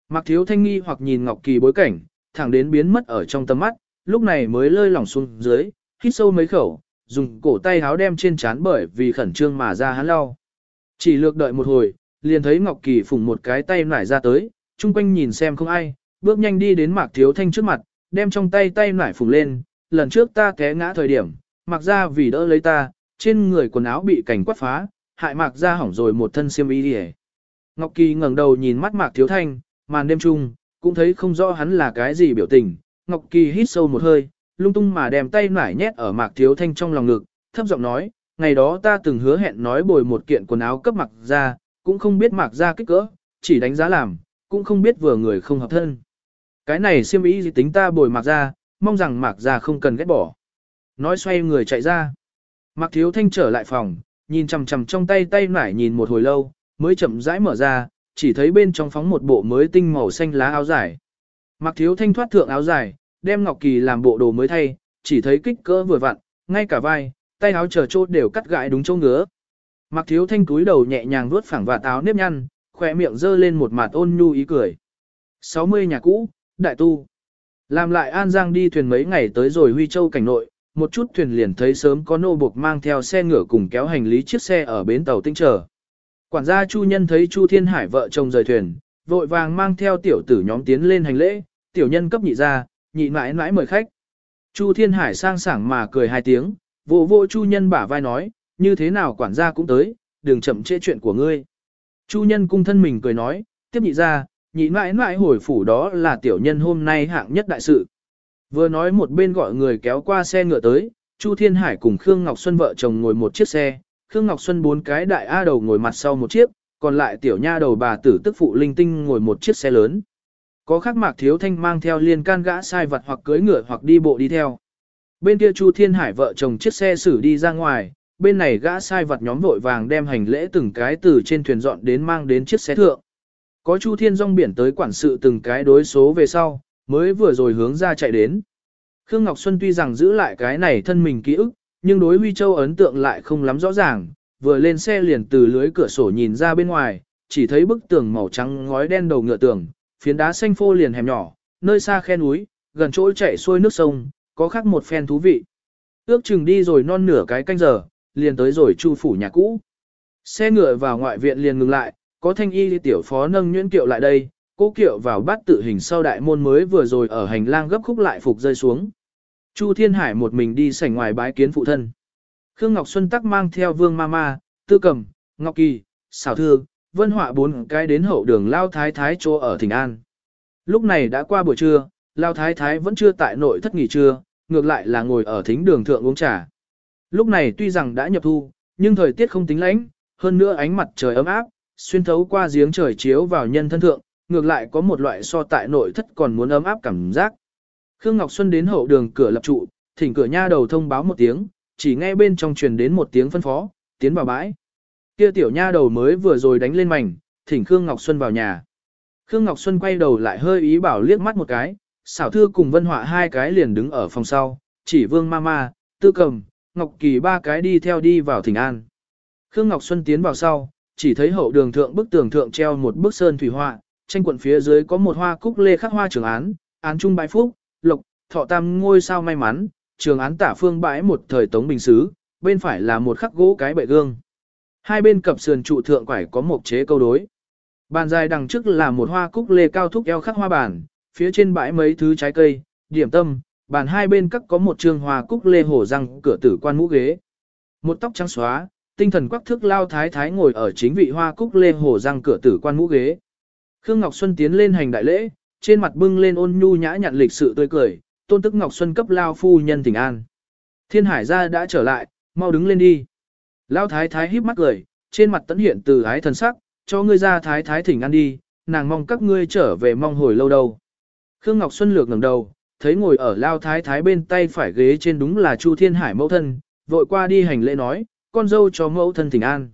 Mạc Thiếu Thanh nghi hoặc nhìn Ngọc Kỳ bối cảnh, thẳng đến biến mất ở trong tầm mắt, lúc này mới lơi lỏng xuống dưới, hít sâu mấy khẩu, dùng cổ tay háo đem trên chán bởi vì khẩn trương mà ra hắn lau. Chỉ lược đợi một hồi, liền thấy Ngọc Kỳ phủng một cái tay nải ra tới, chung quanh nhìn xem không ai, bước nhanh đi đến Mạc Thiếu Thanh trước mặt, đem trong tay tay nải phủng lên, lần trước ta té ngã thời điểm, Mạc ra vì đỡ lấy ta, trên người quần áo bị cảnh quát phá, hại Mạc ra hỏng rồi một thân xiêm y đi Ngọc Kỳ ngẩng đầu nhìn mắt Mạc Thiếu Thanh, màn đêm chung, cũng thấy không rõ hắn là cái gì biểu tình, Ngọc Kỳ hít sâu một hơi, lung tung mà đem tay nải nhét ở Mạc Thiếu Thanh trong lòng ngực, thấp giọng nói, ngày đó ta từng hứa hẹn nói bồi một kiện quần áo cấp mặc ra, cũng không biết mặc ra kích cỡ, chỉ đánh giá làm, cũng không biết vừa người không hợp thân. Cái này siêm ý gì tính ta bồi mặc ra, mong rằng mặc ra không cần ghét bỏ. Nói xoay người chạy ra. mặc Thiếu Thanh trở lại phòng, nhìn chằm chằm trong tay tay nải nhìn một hồi lâu, mới chậm rãi mở ra, chỉ thấy bên trong phóng một bộ mới tinh màu xanh lá áo dài. mặc Thiếu Thanh thoát thượng áo dài, đem Ngọc Kỳ làm bộ đồ mới thay, chỉ thấy kích cỡ vừa vặn, ngay cả vai, tay áo chờ chốt đều cắt gãi đúng chỗ ngứa. mặc Thiếu Thanh cúi đầu nhẹ nhàng vuốt phẳng và táo nếp nhăn, khỏe miệng dơ lên một mặt ôn nhu ý cười. 60 nhà cũ, đại tu. Làm lại An Giang đi thuyền mấy ngày tới rồi Huy Châu cảnh nội, một chút thuyền liền thấy sớm có nô buộc mang theo xe ngựa cùng kéo hành lý chiếc xe ở bến tàu tinh chờ. Quản gia Chu Nhân thấy Chu Thiên Hải vợ chồng rời thuyền, vội vàng mang theo tiểu tử nhóm tiến lên hành lễ, tiểu nhân cấp nhị ra, nhị mãi mãi mời khách. Chu Thiên Hải sang sảng mà cười hai tiếng, vô vô Chu Nhân bả vai nói, như thế nào quản gia cũng tới, đừng chậm trễ chuyện của ngươi. Chu Nhân cung thân mình cười nói, tiếp nhị ra, nhị mãi mãi hồi phủ đó là tiểu nhân hôm nay hạng nhất đại sự. Vừa nói một bên gọi người kéo qua xe ngựa tới, Chu Thiên Hải cùng Khương Ngọc Xuân vợ chồng ngồi một chiếc xe, Khương Ngọc Xuân bốn cái đại A đầu ngồi mặt sau một chiếc, còn lại tiểu nha đầu bà tử tức phụ linh tinh ngồi một chiếc xe lớn. Có khắc mạc thiếu thanh mang theo liên can gã sai vật hoặc cưới ngựa hoặc đi bộ đi theo. Bên kia Chu Thiên Hải vợ chồng chiếc xe xử đi ra ngoài, bên này gã sai vật nhóm vội vàng đem hành lễ từng cái từ trên thuyền dọn đến mang đến chiếc xe thượng. Có Chu Thiên rong biển tới quản sự từng cái đối số về sau, mới vừa rồi hướng ra chạy đến. Khương Ngọc Xuân tuy rằng giữ lại cái này thân mình ký ức, nhưng đối Huy Châu ấn tượng lại không lắm rõ ràng, vừa lên xe liền từ lưới cửa sổ nhìn ra bên ngoài, chỉ thấy bức tường màu trắng ngói đen đầu ngựa tường, phiến đá xanh phô liền hẻm nhỏ, nơi xa khe núi, gần chỗ chảy xuôi nước sông, có khác một phen thú vị. Ước chừng đi rồi non nửa cái canh giờ, liền tới rồi chu phủ nhà cũ. Xe ngựa vào ngoại viện liền ngừng lại, có thanh y tiểu phó nâng nhuyễn kiệu lại đây, cố kiệu vào bắt tự hình sau đại môn mới vừa rồi ở hành lang gấp khúc lại phục rơi xuống. Chu Thiên Hải một mình đi sảnh ngoài bái kiến phụ thân. Khương Ngọc Xuân tắc mang theo Vương Mama, Tư Cầm, Ngọc Kỳ, Xảo Thư, Vân Họa bốn cái đến hậu đường Lao Thái Thái chỗ ở Thịnh An. Lúc này đã qua buổi trưa, Lao Thái Thái vẫn chưa tại nội thất nghỉ trưa, ngược lại là ngồi ở thính đường thượng uống trà. Lúc này tuy rằng đã nhập thu, nhưng thời tiết không tính lạnh, hơn nữa ánh mặt trời ấm áp, xuyên thấu qua giếng trời chiếu vào nhân thân thượng, ngược lại có một loại so tại nội thất còn muốn ấm áp cảm giác. Khương Ngọc Xuân đến hậu đường cửa lập trụ, thỉnh cửa nha đầu thông báo một tiếng, chỉ nghe bên trong truyền đến một tiếng phân phó, tiến vào bãi. Kia tiểu nha đầu mới vừa rồi đánh lên mảnh, thỉnh Khương Ngọc Xuân vào nhà. Khương Ngọc Xuân quay đầu lại hơi ý bảo liếc mắt một cái, xảo thư cùng vân họa hai cái liền đứng ở phòng sau, chỉ vương mama, tư cầm, Ngọc Kỳ ba cái đi theo đi vào thỉnh an. Khương Ngọc Xuân tiến vào sau, chỉ thấy hậu đường thượng bức tường thượng treo một bức sơn thủy họa, tranh quận phía dưới có một hoa cúc lê khắc hoa trường án, án trung bái phúc, lộc, thọ tam ngôi sao may mắn, trường án tả phương bãi một thời tống bình xứ, bên phải là một khắc gỗ cái bệ gương. Hai bên cập sườn trụ thượng quải có một chế câu đối. Bàn dài đằng trước là một hoa cúc lê cao thúc eo khắc hoa bản phía trên bãi mấy thứ trái cây, điểm tâm, bàn hai bên các có một trường hoa cúc lê hổ răng cửa tử quan mũ ghế. Một tóc trắng xóa, tinh thần quắc thước lao thái thái ngồi ở chính vị hoa cúc lê hổ răng cửa tử quan mũ ghế. Khương Ngọc Xuân tiến lên hành đại lễ, trên mặt bưng lên ôn nhu nhã nhặn lịch sự tươi cười, tôn tức Ngọc Xuân cấp lao phu nhân thỉnh an. Thiên Hải gia đã trở lại, mau đứng lên đi. Lao thái thái híp mắt cười, trên mặt tấn hiện từ ái thần sắc, cho ngươi ra thái thái thỉnh an đi, nàng mong các ngươi trở về mong hồi lâu đâu. Khương Ngọc Xuân lược ngẩng đầu, thấy ngồi ở lao thái thái bên tay phải ghế trên đúng là Chu Thiên Hải mẫu thân, vội qua đi hành lễ nói, con dâu cho mẫu thân thỉnh an.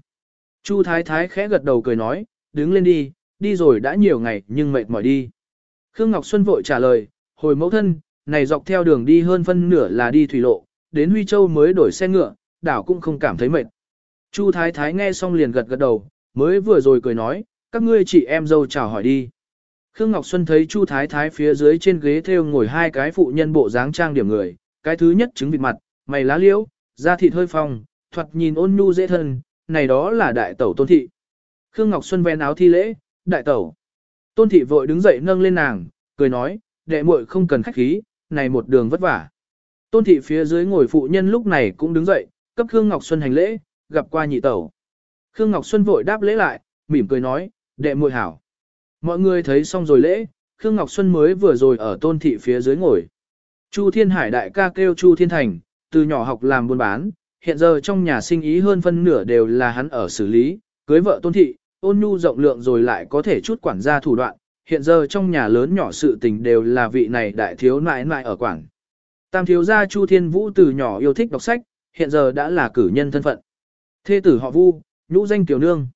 Chu thái thái khẽ gật đầu cười nói, đứng lên đi, đi rồi đã nhiều ngày nhưng mệt mỏi đi. Khương Ngọc Xuân vội trả lời, hồi mẫu thân, này dọc theo đường đi hơn phân nửa là đi thủy lộ, đến Huy Châu mới đổi xe ngựa, đảo cũng không cảm thấy mệt. Chu Thái Thái nghe xong liền gật gật đầu, mới vừa rồi cười nói, các ngươi chị em dâu chào hỏi đi. Khương Ngọc Xuân thấy Chu Thái Thái phía dưới trên ghế theo ngồi hai cái phụ nhân bộ dáng trang điểm người, cái thứ nhất trứng vịt mặt, mày lá liễu, da thịt hơi phong, thoạt nhìn ôn nhu dễ thân, này đó là đại tẩu tôn thị. Khương Ngọc Xuân ven áo thi lễ, đại tẩu. Tôn thị vội đứng dậy nâng lên nàng, cười nói, đệ muội không cần khách khí, này một đường vất vả. Tôn thị phía dưới ngồi phụ nhân lúc này cũng đứng dậy, cấp Khương Ngọc Xuân hành lễ, gặp qua nhị tẩu. Khương Ngọc Xuân vội đáp lễ lại, mỉm cười nói, đệ muội hảo. Mọi người thấy xong rồi lễ, Khương Ngọc Xuân mới vừa rồi ở tôn thị phía dưới ngồi. Chu Thiên Hải đại ca kêu Chu Thiên Thành, từ nhỏ học làm buôn bán, hiện giờ trong nhà sinh ý hơn phân nửa đều là hắn ở xử lý, cưới vợ tôn thị, ôn nhu rộng lượng rồi lại có thể chút quản gia thủ đoạn, hiện giờ trong nhà lớn nhỏ sự tình đều là vị này đại thiếu nại nại ở quảng. Tam thiếu gia Chu Thiên Vũ từ nhỏ yêu thích đọc sách, hiện giờ đã là cử nhân thân phận. Thê tử họ Vu, nhũ danh tiểu nương.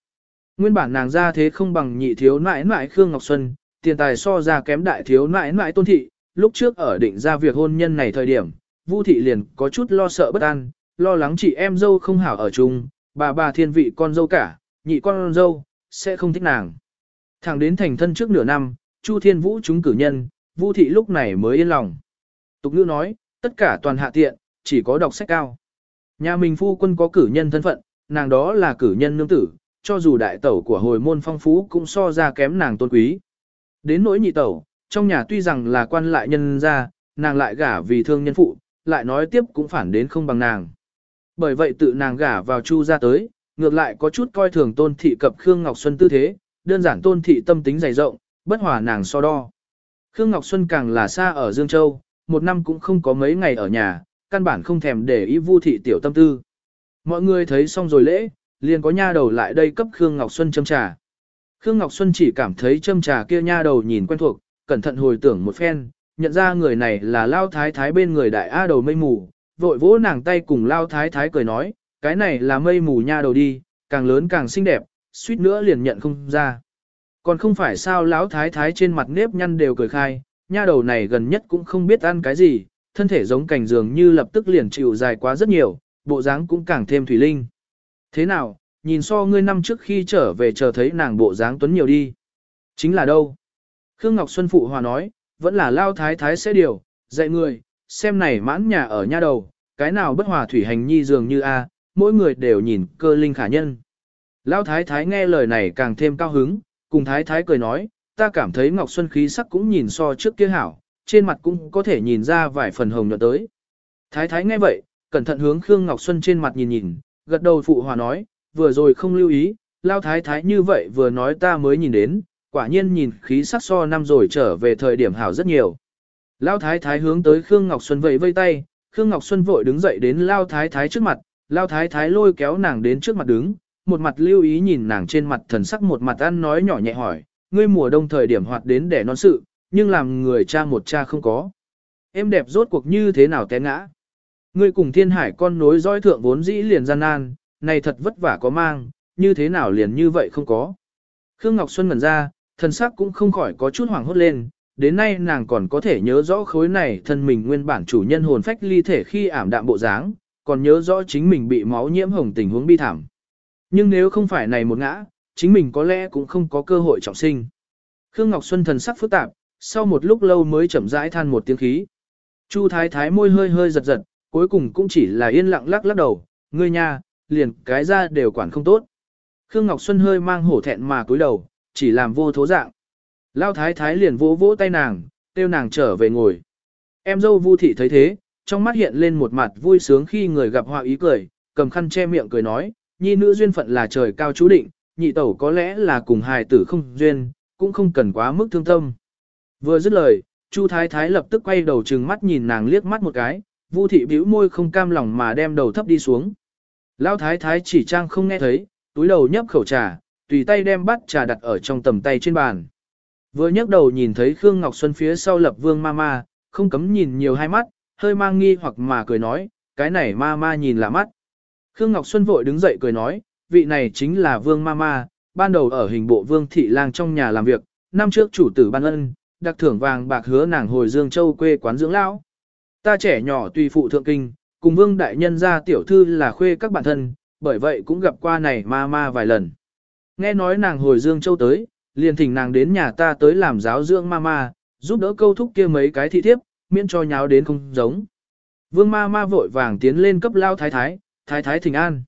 Nguyên bản nàng ra thế không bằng nhị thiếu nại nại Khương Ngọc Xuân, tiền tài so ra kém đại thiếu nại nại Tôn Thị, lúc trước ở định ra việc hôn nhân này thời điểm, Vu Thị liền có chút lo sợ bất an, lo lắng chị em dâu không hảo ở chung, bà bà thiên vị con dâu cả, nhị con dâu, sẽ không thích nàng. Thẳng đến thành thân trước nửa năm, Chu Thiên Vũ chúng cử nhân, Vu thị lúc này mới yên lòng. Tục ngữ nói, tất cả toàn hạ tiện, chỉ có đọc sách cao. Nhà mình phu quân có cử nhân thân phận, nàng đó là cử nhân nương tử, cho dù đại tẩu của hồi môn phong phú cũng so ra kém nàng tôn quý. Đến nỗi nhị tẩu, trong nhà tuy rằng là quan lại nhân gia, nàng lại gả vì thương nhân phụ, lại nói tiếp cũng phản đến không bằng nàng. Bởi vậy tự nàng gả vào chu ra tới, ngược lại có chút coi thường tôn thị cập Khương Ngọc Xuân tư thế, đơn giản tôn thị tâm tính dày rộng, bất hòa nàng so đo. Khương Ngọc Xuân càng là xa ở Dương Châu, một năm cũng không có mấy ngày ở nhà, căn bản không thèm để ý vu thị tiểu tâm tư. Mọi người thấy xong rồi lễ, liền có nha đầu lại đây cấp Khương Ngọc Xuân châm trà. Khương Ngọc Xuân chỉ cảm thấy châm trà kia nha đầu nhìn quen thuộc, cẩn thận hồi tưởng một phen, nhận ra người này là Lao Thái Thái bên người đại A đầu mây mù, vội vỗ nàng tay cùng Lao Thái Thái cười nói, cái này là mây mù nha đầu đi, càng lớn càng xinh đẹp, suýt nữa liền nhận không ra. Còn không phải sao lão thái thái trên mặt nếp nhăn đều cười khai, nha đầu này gần nhất cũng không biết ăn cái gì, thân thể giống cảnh dường như lập tức liền chịu dài quá rất nhiều, bộ dáng cũng càng thêm thủy linh. Thế nào, nhìn so ngươi năm trước khi trở về chờ thấy nàng bộ dáng tuấn nhiều đi. Chính là đâu? Khương Ngọc Xuân Phụ Hòa nói, vẫn là lao thái thái sẽ điều, dạy người, xem này mãn nhà ở nha đầu, cái nào bất hòa thủy hành nhi dường như a, mỗi người đều nhìn cơ linh khả nhân. Lão thái thái nghe lời này càng thêm cao hứng, cùng thái thái cười nói, ta cảm thấy Ngọc Xuân khí sắc cũng nhìn so trước kia hảo, trên mặt cũng có thể nhìn ra vài phần hồng nhuận tới. Thái thái nghe vậy, cẩn thận hướng Khương Ngọc Xuân trên mặt nhìn nhìn, gật đầu phụ hòa nói, vừa rồi không lưu ý, lao thái thái như vậy vừa nói ta mới nhìn đến, quả nhiên nhìn khí sắc so năm rồi trở về thời điểm hảo rất nhiều. Lao thái thái hướng tới Khương Ngọc Xuân vẫy vây tay, Khương Ngọc Xuân vội đứng dậy đến Lao thái thái trước mặt, Lao thái thái lôi kéo nàng đến trước mặt đứng, một mặt lưu ý nhìn nàng trên mặt thần sắc một mặt ăn nói nhỏ nhẹ hỏi, ngươi mùa đông thời điểm hoạt đến để non sự, nhưng làm người cha một cha không có. Em đẹp rốt cuộc như thế nào té ngã. Ngươi cùng thiên hải con nối dõi thượng vốn dĩ liền gian nan, này thật vất vả có mang, như thế nào liền như vậy không có. Khương Ngọc Xuân ngẩn ra, thần sắc cũng không khỏi có chút hoảng hốt lên, đến nay nàng còn có thể nhớ rõ khối này thân mình nguyên bản chủ nhân hồn phách ly thể khi ảm đạm bộ dáng, còn nhớ rõ chính mình bị máu nhiễm hồng tình huống bi thảm. Nhưng nếu không phải này một ngã, chính mình có lẽ cũng không có cơ hội trọng sinh. Khương Ngọc Xuân thần sắc phức tạp, sau một lúc lâu mới chậm rãi than một tiếng khí. Chu Thái Thái môi hơi hơi giật giật, cuối cùng cũng chỉ là yên lặng lắc lắc đầu, ngươi nha, liền cái ra đều quản không tốt. Khương Ngọc Xuân hơi mang hổ thẹn mà cúi đầu, chỉ làm vô thố dạng. Lao Thái Thái liền vỗ vỗ tay nàng, kêu nàng trở về ngồi. Em dâu Vu thị thấy thế, trong mắt hiện lên một mặt vui sướng khi người gặp họa ý cười, cầm khăn che miệng cười nói, nhi nữ duyên phận là trời cao chú định, nhị tẩu có lẽ là cùng hài tử không duyên, cũng không cần quá mức thương tâm. Vừa dứt lời, Chu Thái Thái lập tức quay đầu trừng mắt nhìn nàng liếc mắt một cái, Vu thị bĩu môi không cam lòng mà đem đầu thấp đi xuống. Lão Thái Thái chỉ trang không nghe thấy, túi đầu nhấp khẩu trà, tùy tay đem bát trà đặt ở trong tầm tay trên bàn. Vừa nhấc đầu nhìn thấy Khương Ngọc Xuân phía sau lập vương ma ma, không cấm nhìn nhiều hai mắt, hơi mang nghi hoặc mà cười nói, cái này ma ma nhìn lạ mắt. Khương Ngọc Xuân vội đứng dậy cười nói, vị này chính là vương ma ma, ban đầu ở hình bộ vương thị lang trong nhà làm việc, năm trước chủ tử ban ân, đặc thưởng vàng bạc hứa nàng hồi Dương Châu quê quán dưỡng lão. Ta trẻ nhỏ tùy phụ thượng kinh, cùng vương đại nhân gia tiểu thư là khuê các bạn thân, bởi vậy cũng gặp qua này ma ma vài lần. Nghe nói nàng hồi Dương Châu tới, liền thỉnh nàng đến nhà ta tới làm giáo dưỡng ma ma, giúp đỡ câu thúc kia mấy cái thị thiếp, miễn cho nháo đến không giống. Vương ma ma vội vàng tiến lên cấp lao thái thái, thái thái thỉnh an.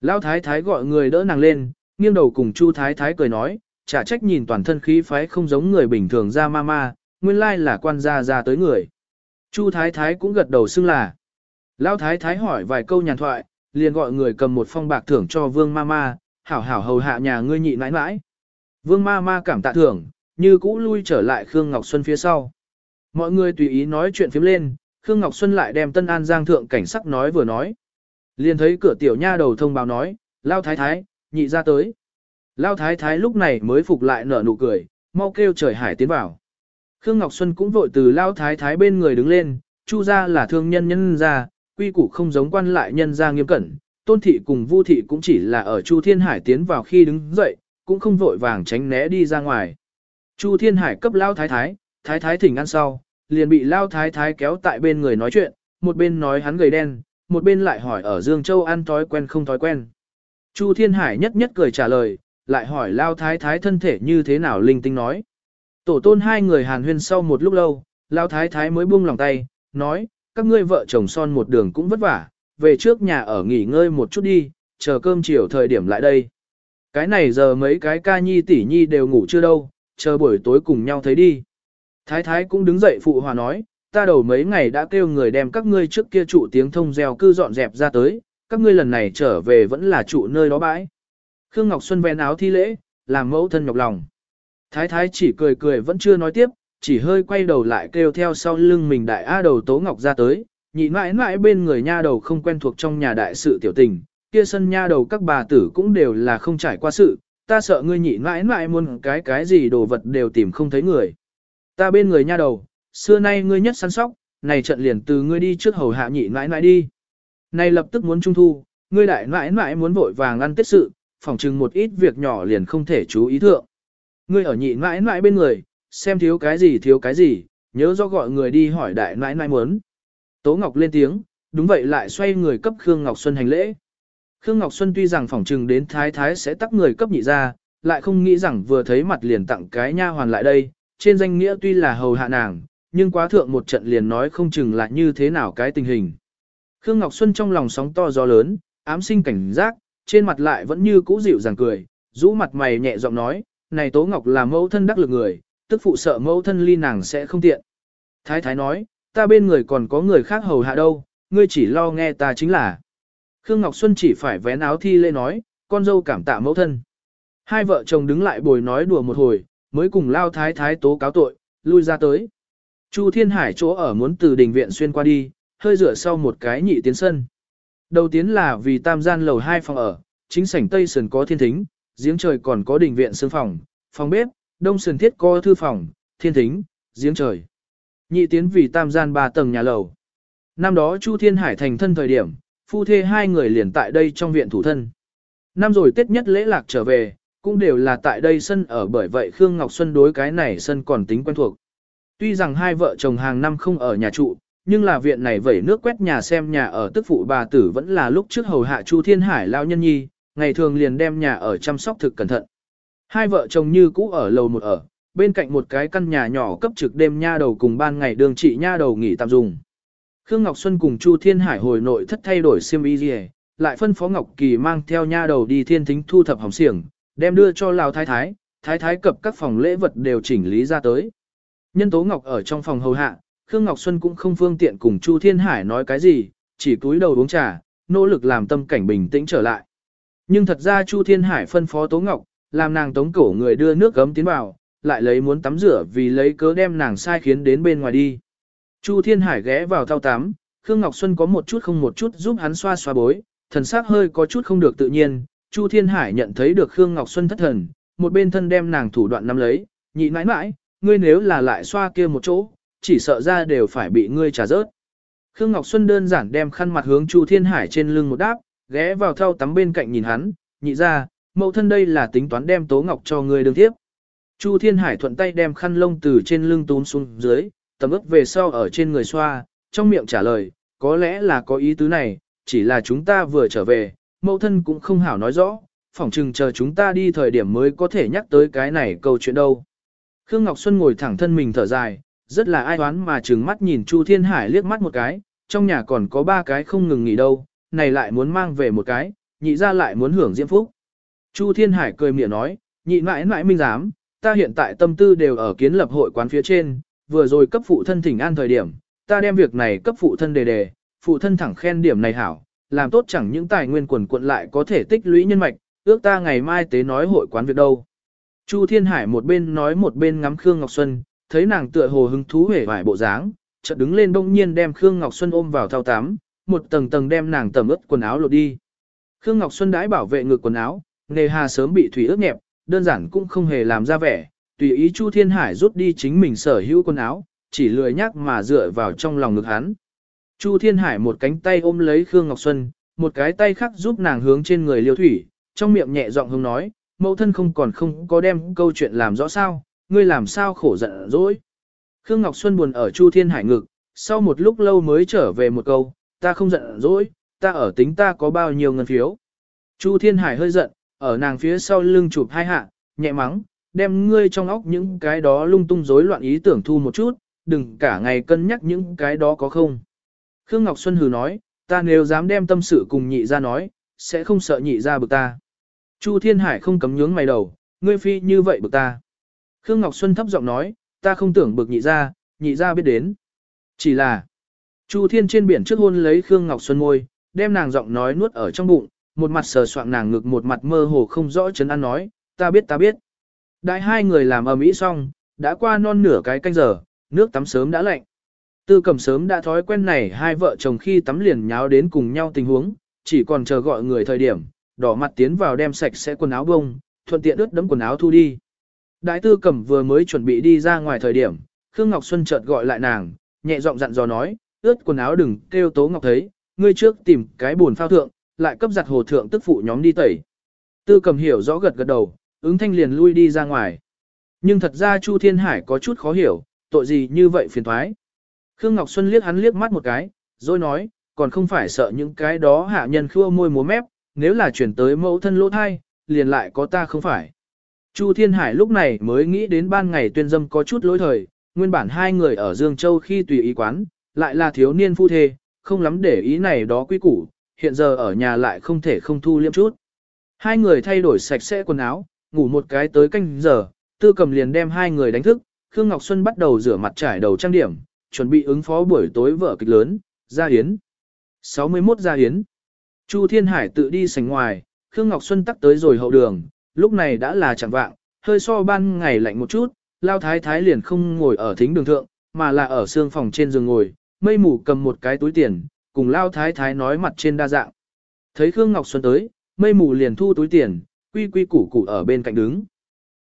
Lao thái thái gọi người đỡ nàng lên, nghiêng đầu cùng chu thái thái cười nói, chả trách nhìn toàn thân khí phái không giống người bình thường ra ma ma, nguyên lai là quan gia ra tới người. Chu thái thái cũng gật đầu xưng là. Lão thái thái hỏi vài câu nhàn thoại, liền gọi người cầm một phong bạc thưởng cho vương ma ma, hảo hảo hầu hạ nhà ngươi nhị nãi nãi. Vương ma ma cảm tạ thưởng, như cũ lui trở lại Khương Ngọc Xuân phía sau. Mọi người tùy ý nói chuyện phiếm lên, Khương Ngọc Xuân lại đem Tân An Giang thượng cảnh sắc nói vừa nói. Liền thấy cửa tiểu nha đầu thông báo nói, Lao Thái Thái, nhị ra tới. Lao Thái Thái lúc này mới phục lại nở nụ cười, mau kêu trời hải tiến vào. Khương Ngọc Xuân cũng vội từ Lao Thái Thái bên người đứng lên, chu ra là thương nhân nhân ra, quy củ không giống quan lại nhân ra nghiêm cẩn. Tôn thị cùng Vu thị cũng chỉ là ở Chu Thiên Hải tiến vào khi đứng dậy, cũng không vội vàng tránh né đi ra ngoài. Chu Thiên Hải cấp Lao Thái Thái, Thái Thái thỉnh ăn sau, liền bị Lao Thái Thái kéo tại bên người nói chuyện, một bên nói hắn gầy đen, một bên lại hỏi ở Dương Châu ăn thói quen không thói quen. Chu Thiên Hải nhất nhất cười trả lời, lại hỏi Lao Thái Thái thân thể như thế nào linh tinh nói. Tổ tôn hai người hàn huyên sau một lúc lâu, Lao Thái Thái mới buông lòng tay, nói, các ngươi vợ chồng son một đường cũng vất vả, về trước nhà ở nghỉ ngơi một chút đi, chờ cơm chiều thời điểm lại đây. Cái này giờ mấy cái ca nhi tỷ nhi đều ngủ chưa đâu, chờ buổi tối cùng nhau thấy đi. Thái thái cũng đứng dậy phụ hòa nói, ta đầu mấy ngày đã kêu người đem các ngươi trước kia trụ tiếng thông gieo cư dọn dẹp ra tới, các ngươi lần này trở về vẫn là trụ nơi đó bãi. Khương Ngọc Xuân vén áo thi lễ, làm mẫu thân nhọc lòng. Thái thái chỉ cười cười vẫn chưa nói tiếp, chỉ hơi quay đầu lại kêu theo sau lưng mình đại A đầu Tố Ngọc ra tới, nhị mãi mãi bên người nha đầu không quen thuộc trong nhà đại sự tiểu tình, kia sân nha đầu các bà tử cũng đều là không trải qua sự, ta sợ ngươi nhị mãi mãi muốn cái cái gì đồ vật đều tìm không thấy người. Ta bên người nha đầu, xưa nay ngươi nhất săn sóc, này trận liền từ ngươi đi trước hầu hạ nhị mãi mãi đi. Này lập tức muốn trung thu, ngươi đại mãi mãi muốn vội vàng ăn tết sự, phỏng chừng một ít việc nhỏ liền không thể chú ý thượng. Ngươi ở nhị mãi mãi bên người, xem thiếu cái gì thiếu cái gì, nhớ do gọi người đi hỏi đại mãi mãi muốn. Tố Ngọc lên tiếng, đúng vậy lại xoay người cấp Khương Ngọc Xuân hành lễ. Khương Ngọc Xuân tuy rằng phỏng trừng đến thái thái sẽ tắc người cấp nhị ra, lại không nghĩ rằng vừa thấy mặt liền tặng cái nha hoàn lại đây, trên danh nghĩa tuy là hầu hạ nàng, nhưng quá thượng một trận liền nói không chừng là như thế nào cái tình hình. Khương Ngọc Xuân trong lòng sóng to gió lớn, ám sinh cảnh giác, trên mặt lại vẫn như cũ dịu dàng cười, rũ mặt mày nhẹ giọng nói, này Tố Ngọc là mẫu thân đắc lực người, tức phụ sợ mẫu thân ly nàng sẽ không tiện. Thái thái nói, ta bên người còn có người khác hầu hạ đâu, ngươi chỉ lo nghe ta chính là. Khương Ngọc Xuân chỉ phải vén áo thi lễ nói, con dâu cảm tạ mẫu thân. Hai vợ chồng đứng lại bồi nói đùa một hồi, mới cùng lao thái thái tố cáo tội, lui ra tới. Chu Thiên Hải chỗ ở muốn từ đình viện xuyên qua đi, hơi rửa sau một cái nhị tiến sân. Đầu tiến là vì tam gian lầu hai phòng ở, chính sảnh tây sườn có thiên thính, giếng trời còn có đình viện sương phòng, phòng bếp, đông sườn thiết có thư phòng, thiên thính, giếng trời. Nhị tiến vì tam gian ba tầng nhà lầu. Năm đó Chu Thiên Hải thành thân thời điểm, phu thê hai người liền tại đây trong viện thủ thân. Năm rồi Tết nhất lễ lạc trở về, cũng đều là tại đây sân ở bởi vậy Khương Ngọc Xuân đối cái này sân còn tính quen thuộc. Tuy rằng hai vợ chồng hàng năm không ở nhà trụ, nhưng là viện này vẩy nước quét nhà xem nhà ở tức phụ bà tử vẫn là lúc trước hầu hạ Chu Thiên Hải lao nhân nhi, ngày thường liền đem nhà ở chăm sóc thực cẩn thận. Hai vợ chồng như cũ ở lầu một ở, bên cạnh một cái căn nhà nhỏ cấp trực đêm nha đầu cùng ban ngày đường trị nha đầu nghỉ tạm dùng. Khương Ngọc Xuân cùng Chu Thiên Hải hồi nội thất thay đổi xiêm y gì, lại phân phó Ngọc Kỳ mang theo nha đầu đi thiên thính thu thập hỏng xiềng, đem đưa cho Lào Thái Thái, Thái Thái cập các phòng lễ vật đều chỉnh lý ra tới. Nhân Tố Ngọc ở trong phòng hầu hạ, Khương Ngọc Xuân cũng không phương tiện cùng Chu Thiên Hải nói cái gì, chỉ cúi đầu uống trà, nỗ lực làm tâm cảnh bình tĩnh trở lại. Nhưng thật ra Chu Thiên Hải phân phó Tố Ngọc, làm nàng tống cổ người đưa nước gấm tiến vào, lại lấy muốn tắm rửa vì lấy cớ đem nàng sai khiến đến bên ngoài đi. Chu Thiên Hải ghé vào thao tắm, Khương Ngọc Xuân có một chút không một chút giúp hắn xoa xoa bối, thần sắc hơi có chút không được tự nhiên, Chu Thiên Hải nhận thấy được Khương Ngọc Xuân thất thần, một bên thân đem nàng thủ đoạn nắm lấy, nhị mãi mãi, ngươi nếu là lại xoa kia một chỗ, chỉ sợ ra đều phải bị ngươi trả rớt. Khương Ngọc Xuân đơn giản đem khăn mặt hướng Chu Thiên Hải trên lưng một đáp, ghé vào thau tắm bên cạnh nhìn hắn, nhị ra, mẫu thân đây là tính toán đem Tố Ngọc cho người đương tiếp. Chu Thiên Hải thuận tay đem khăn lông từ trên lưng túm xuống dưới, tầm ức về sau ở trên người xoa, trong miệng trả lời, có lẽ là có ý tứ này, chỉ là chúng ta vừa trở về, mẫu thân cũng không hảo nói rõ, phỏng chừng chờ chúng ta đi thời điểm mới có thể nhắc tới cái này câu chuyện đâu. Khương Ngọc Xuân ngồi thẳng thân mình thở dài, rất là ai oán mà trừng mắt nhìn Chu Thiên Hải liếc mắt một cái, trong nhà còn có ba cái không ngừng nghỉ đâu, này lại muốn mang về một cái, nhị ra lại muốn hưởng diễm phúc. Chu Thiên Hải cười miệng nói, nhị mãi mãi minh dám, ta hiện tại tâm tư đều ở kiến lập hội quán phía trên, vừa rồi cấp phụ thân thỉnh an thời điểm, ta đem việc này cấp phụ thân đề đề, phụ thân thẳng khen điểm này hảo, làm tốt chẳng những tài nguyên quần quận lại có thể tích lũy nhân mạch, ước ta ngày mai tế nói hội quán việc đâu. Chu Thiên Hải một bên nói một bên ngắm Khương Ngọc Xuân, thấy nàng tựa hồ hứng thú hề vải bộ dáng, chợt đứng lên bỗng nhiên đem Khương Ngọc Xuân ôm vào thao tắm, một tầng tầng đem nàng tẩm ướt quần áo lột đi. Khương Ngọc Xuân đãi bảo vệ ngực quần áo, nề hà sớm bị thủy ướt nhẹp, đơn giản cũng không hề làm ra vẻ, tùy ý Chu Thiên Hải rút đi chính mình sở hữu quần áo, chỉ lười nhắc mà dựa vào trong lòng ngực hắn. Chu Thiên Hải một cánh tay ôm lấy Khương Ngọc Xuân, một cái tay khác giúp nàng hướng trên người liêu thủy, trong miệng nhẹ giọng hướng nói, mẫu thân không còn không có đem câu chuyện làm rõ sao, ngươi làm sao khổ giận dỗi. Khương Ngọc Xuân buồn ở Chu Thiên Hải ngực, sau một lúc lâu mới trở về một câu, ta không giận dỗi, ta ở tính ta có bao nhiêu ngân phiếu. Chu Thiên Hải hơi giận, ở nàng phía sau lưng chụp hai hạ, nhẹ mắng, đem ngươi trong óc những cái đó lung tung rối loạn ý tưởng thu một chút, đừng cả ngày cân nhắc những cái đó có không. Khương Ngọc Xuân hừ nói, ta nếu dám đem tâm sự cùng nhị ra nói, sẽ không sợ nhị ra bực ta. Chu Thiên Hải không cấm nhướng mày đầu, ngươi phi như vậy bực ta. Khương Ngọc Xuân thấp giọng nói, ta không tưởng bực nhị ra, nhị ra biết đến. Chỉ là, Chu Thiên trên biển trước hôn lấy Khương Ngọc Xuân môi, đem nàng giọng nói nuốt ở trong bụng, một mặt sờ soạng nàng ngực một mặt mơ hồ không rõ chấn an nói, ta biết ta biết. Đại hai người làm ầm ĩ xong, đã qua non nửa cái canh giờ, nước tắm sớm đã lạnh. Tư cầm sớm đã thói quen này hai vợ chồng khi tắm liền nháo đến cùng nhau tình huống, chỉ còn chờ gọi người thời điểm, đỏ mặt tiến vào đem sạch sẽ quần áo bông, thuận tiện ướt đấm quần áo thu đi. Đại tư cầm vừa mới chuẩn bị đi ra ngoài thời điểm, Khương Ngọc Xuân chợt gọi lại nàng, nhẹ giọng dặn dò nói, ướt quần áo đừng kêu Tố Ngọc thấy, ngươi trước tìm cái buồn phao thượng, lại cấp giặt hồ thượng tức phụ nhóm đi tẩy. Tư cầm hiểu rõ gật gật đầu, ứng thanh liền lui đi ra ngoài. Nhưng thật ra Chu Thiên Hải có chút khó hiểu, tội gì như vậy phiền thoái. Khương Ngọc Xuân liếc hắn liếc mắt một cái, rồi nói, còn không phải sợ những cái đó hạ nhân khua môi múa mép, nếu là chuyển tới mẫu thân lỗ thai, liền lại có ta không phải. Chu Thiên Hải lúc này mới nghĩ đến ban ngày tuyên dâm có chút lỗi thời, nguyên bản hai người ở Dương Châu khi tùy ý quán, lại là thiếu niên phu thê, không lắm để ý này đó quy củ, hiện giờ ở nhà lại không thể không thu liêm chút. Hai người thay đổi sạch sẽ quần áo, ngủ một cái tới canh giờ, tư cầm liền đem hai người đánh thức, Khương Ngọc Xuân bắt đầu rửa mặt trải đầu trang điểm, chuẩn bị ứng phó buổi tối vở kịch lớn, gia hiến. 61 gia hiến. Chu Thiên Hải tự đi sành ngoài, Khương Ngọc Xuân tắt tới rồi hậu đường, lúc này đã là chẳng vạng, hơi so ban ngày lạnh một chút, lao thái thái liền không ngồi ở thính đường thượng, mà là ở xương phòng trên giường ngồi, mây mù cầm một cái túi tiền, cùng lao thái thái nói mặt trên đa dạng. Thấy Khương Ngọc Xuân tới, mây mù liền thu túi tiền, quy quy củ củ ở bên cạnh đứng.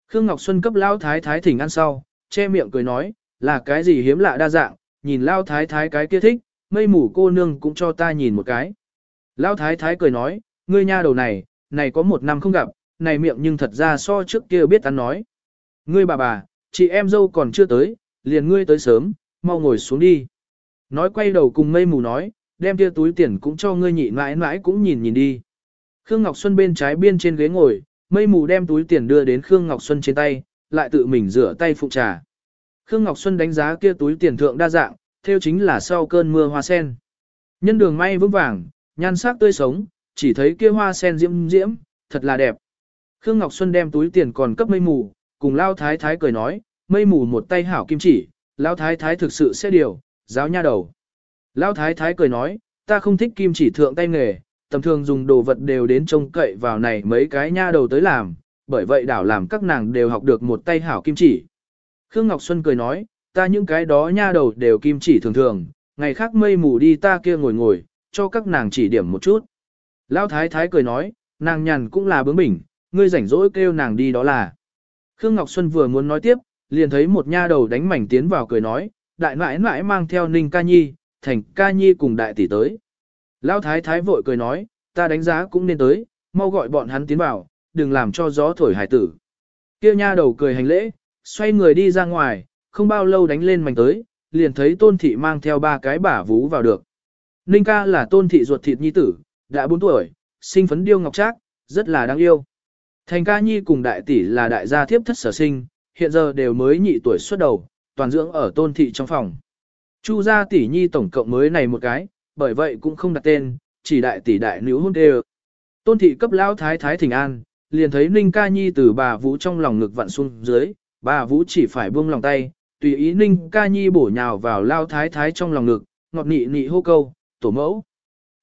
Khương Ngọc Xuân cấp lao thái thái thỉnh ăn sau, che miệng cười nói, là cái gì hiếm lạ đa dạng, nhìn lao thái thái cái kia thích, mây mù cô nương cũng cho ta nhìn một cái. Lao thái thái cười nói, ngươi nha đầu này, này có một năm không gặp, này miệng nhưng thật ra so trước kia biết ăn nói. Ngươi bà bà, chị em dâu còn chưa tới, liền ngươi tới sớm, mau ngồi xuống đi. Nói quay đầu cùng mây mù nói, đem kia túi tiền cũng cho ngươi nhị mãi mãi cũng nhìn nhìn đi. Khương Ngọc Xuân bên trái biên trên ghế ngồi, mây mù đem túi tiền đưa đến Khương Ngọc Xuân trên tay, lại tự mình rửa tay phụ trà. Khương Ngọc Xuân đánh giá kia túi tiền thượng đa dạng, theo chính là sau cơn mưa hoa sen. Nhân đường may vững vàng, nhan sắc tươi sống, chỉ thấy kia hoa sen diễm diễm, thật là đẹp. Khương Ngọc Xuân đem túi tiền còn cấp mây mù, cùng Lao Thái Thái cười nói, mây mù một tay hảo kim chỉ, Lao Thái Thái thực sự sẽ điều, giáo nha đầu. lão Thái Thái cười nói, ta không thích kim chỉ thượng tay nghề, tầm thường dùng đồ vật đều đến trông cậy vào này mấy cái nha đầu tới làm, bởi vậy đảo làm các nàng đều học được một tay hảo kim chỉ. Khương Ngọc Xuân cười nói, ta những cái đó nha đầu đều kim chỉ thường thường, ngày khác mây mù đi ta kia ngồi ngồi, cho các nàng chỉ điểm một chút. Lão Thái Thái cười nói, nàng nhàn cũng là bướng bỉnh, ngươi rảnh rỗi kêu nàng đi đó là. Khương Ngọc Xuân vừa muốn nói tiếp, liền thấy một nha đầu đánh mảnh tiến vào cười nói, đại nãi nãi mang theo Ninh Ca Nhi, thành Ca Nhi cùng đại tỷ tới. Lão Thái Thái vội cười nói, ta đánh giá cũng nên tới, mau gọi bọn hắn tiến vào, đừng làm cho gió thổi hải tử. Kia nha đầu cười hành lễ, xoay người đi ra ngoài, không bao lâu đánh lên mảnh tới, liền thấy tôn thị mang theo ba cái bả vú vào được. Ninh ca là tôn thị ruột thịt nhi tử, đã 4 tuổi, sinh phấn điêu ngọc trác, rất là đáng yêu. Thành ca nhi cùng đại tỷ là đại gia thiếp thất sở sinh, hiện giờ đều mới nhị tuổi xuất đầu, toàn dưỡng ở tôn thị trong phòng. Chu gia tỷ nhi tổng cộng mới này một cái, bởi vậy cũng không đặt tên, chỉ đại tỷ đại nữ hôn đều. Tôn thị cấp lão thái thái thỉnh an, liền thấy Ninh ca nhi từ bà vũ trong lòng ngực vặn xuống dưới, bà vũ chỉ phải buông lòng tay, tùy ý Ninh ca nhi bổ nhào vào lao thái thái trong lòng ngực, ngọt nị nị hô câu, tổ mẫu.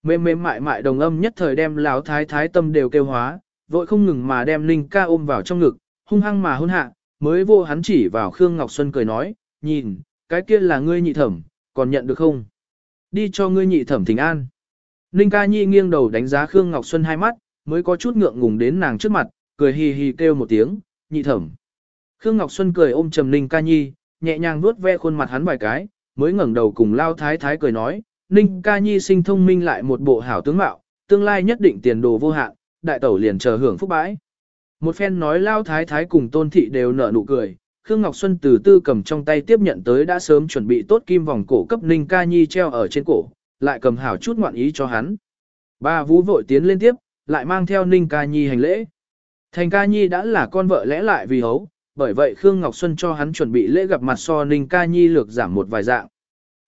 Mềm mềm mại mại đồng âm nhất thời đem lão thái thái tâm đều kêu hóa, vội không ngừng mà đem Ninh ca ôm vào trong ngực, hung hăng mà hôn hạ, mới vô hắn chỉ vào Khương Ngọc Xuân cười nói, nhìn, cái kia là ngươi nhị thẩm, còn nhận được không? Đi cho ngươi nhị thẩm thỉnh an. Ninh ca nhi nghiêng đầu đánh giá Khương Ngọc Xuân hai mắt, mới có chút ngượng ngùng đến nàng trước mặt, cười hì hì kêu một tiếng, nhị thẩm. Khương Ngọc Xuân cười ôm trầm Ninh ca nhi, nhẹ nhàng vuốt ve khuôn mặt hắn vài cái, mới ngẩng đầu cùng lao thái thái cười nói, Ninh ca nhi sinh thông minh lại một bộ hảo tướng mạo, tương lai nhất định tiền đồ vô hạn, đại tẩu liền chờ hưởng phúc bãi. Một phen nói lao thái thái cùng tôn thị đều nở nụ cười, Khương Ngọc Xuân từ tư cầm trong tay tiếp nhận tới đã sớm chuẩn bị tốt kim vòng cổ cấp Ninh ca nhi treo ở trên cổ, lại cầm hảo chút ngoạn ý cho hắn. Ba vũ vội tiến lên tiếp, lại mang theo Ninh ca nhi hành lễ. Thành ca nhi đã là con vợ lẽ lại vì hấu, bởi vậy Khương Ngọc Xuân cho hắn chuẩn bị lễ gặp mặt so Ninh ca nhi lược giảm một vài dạng.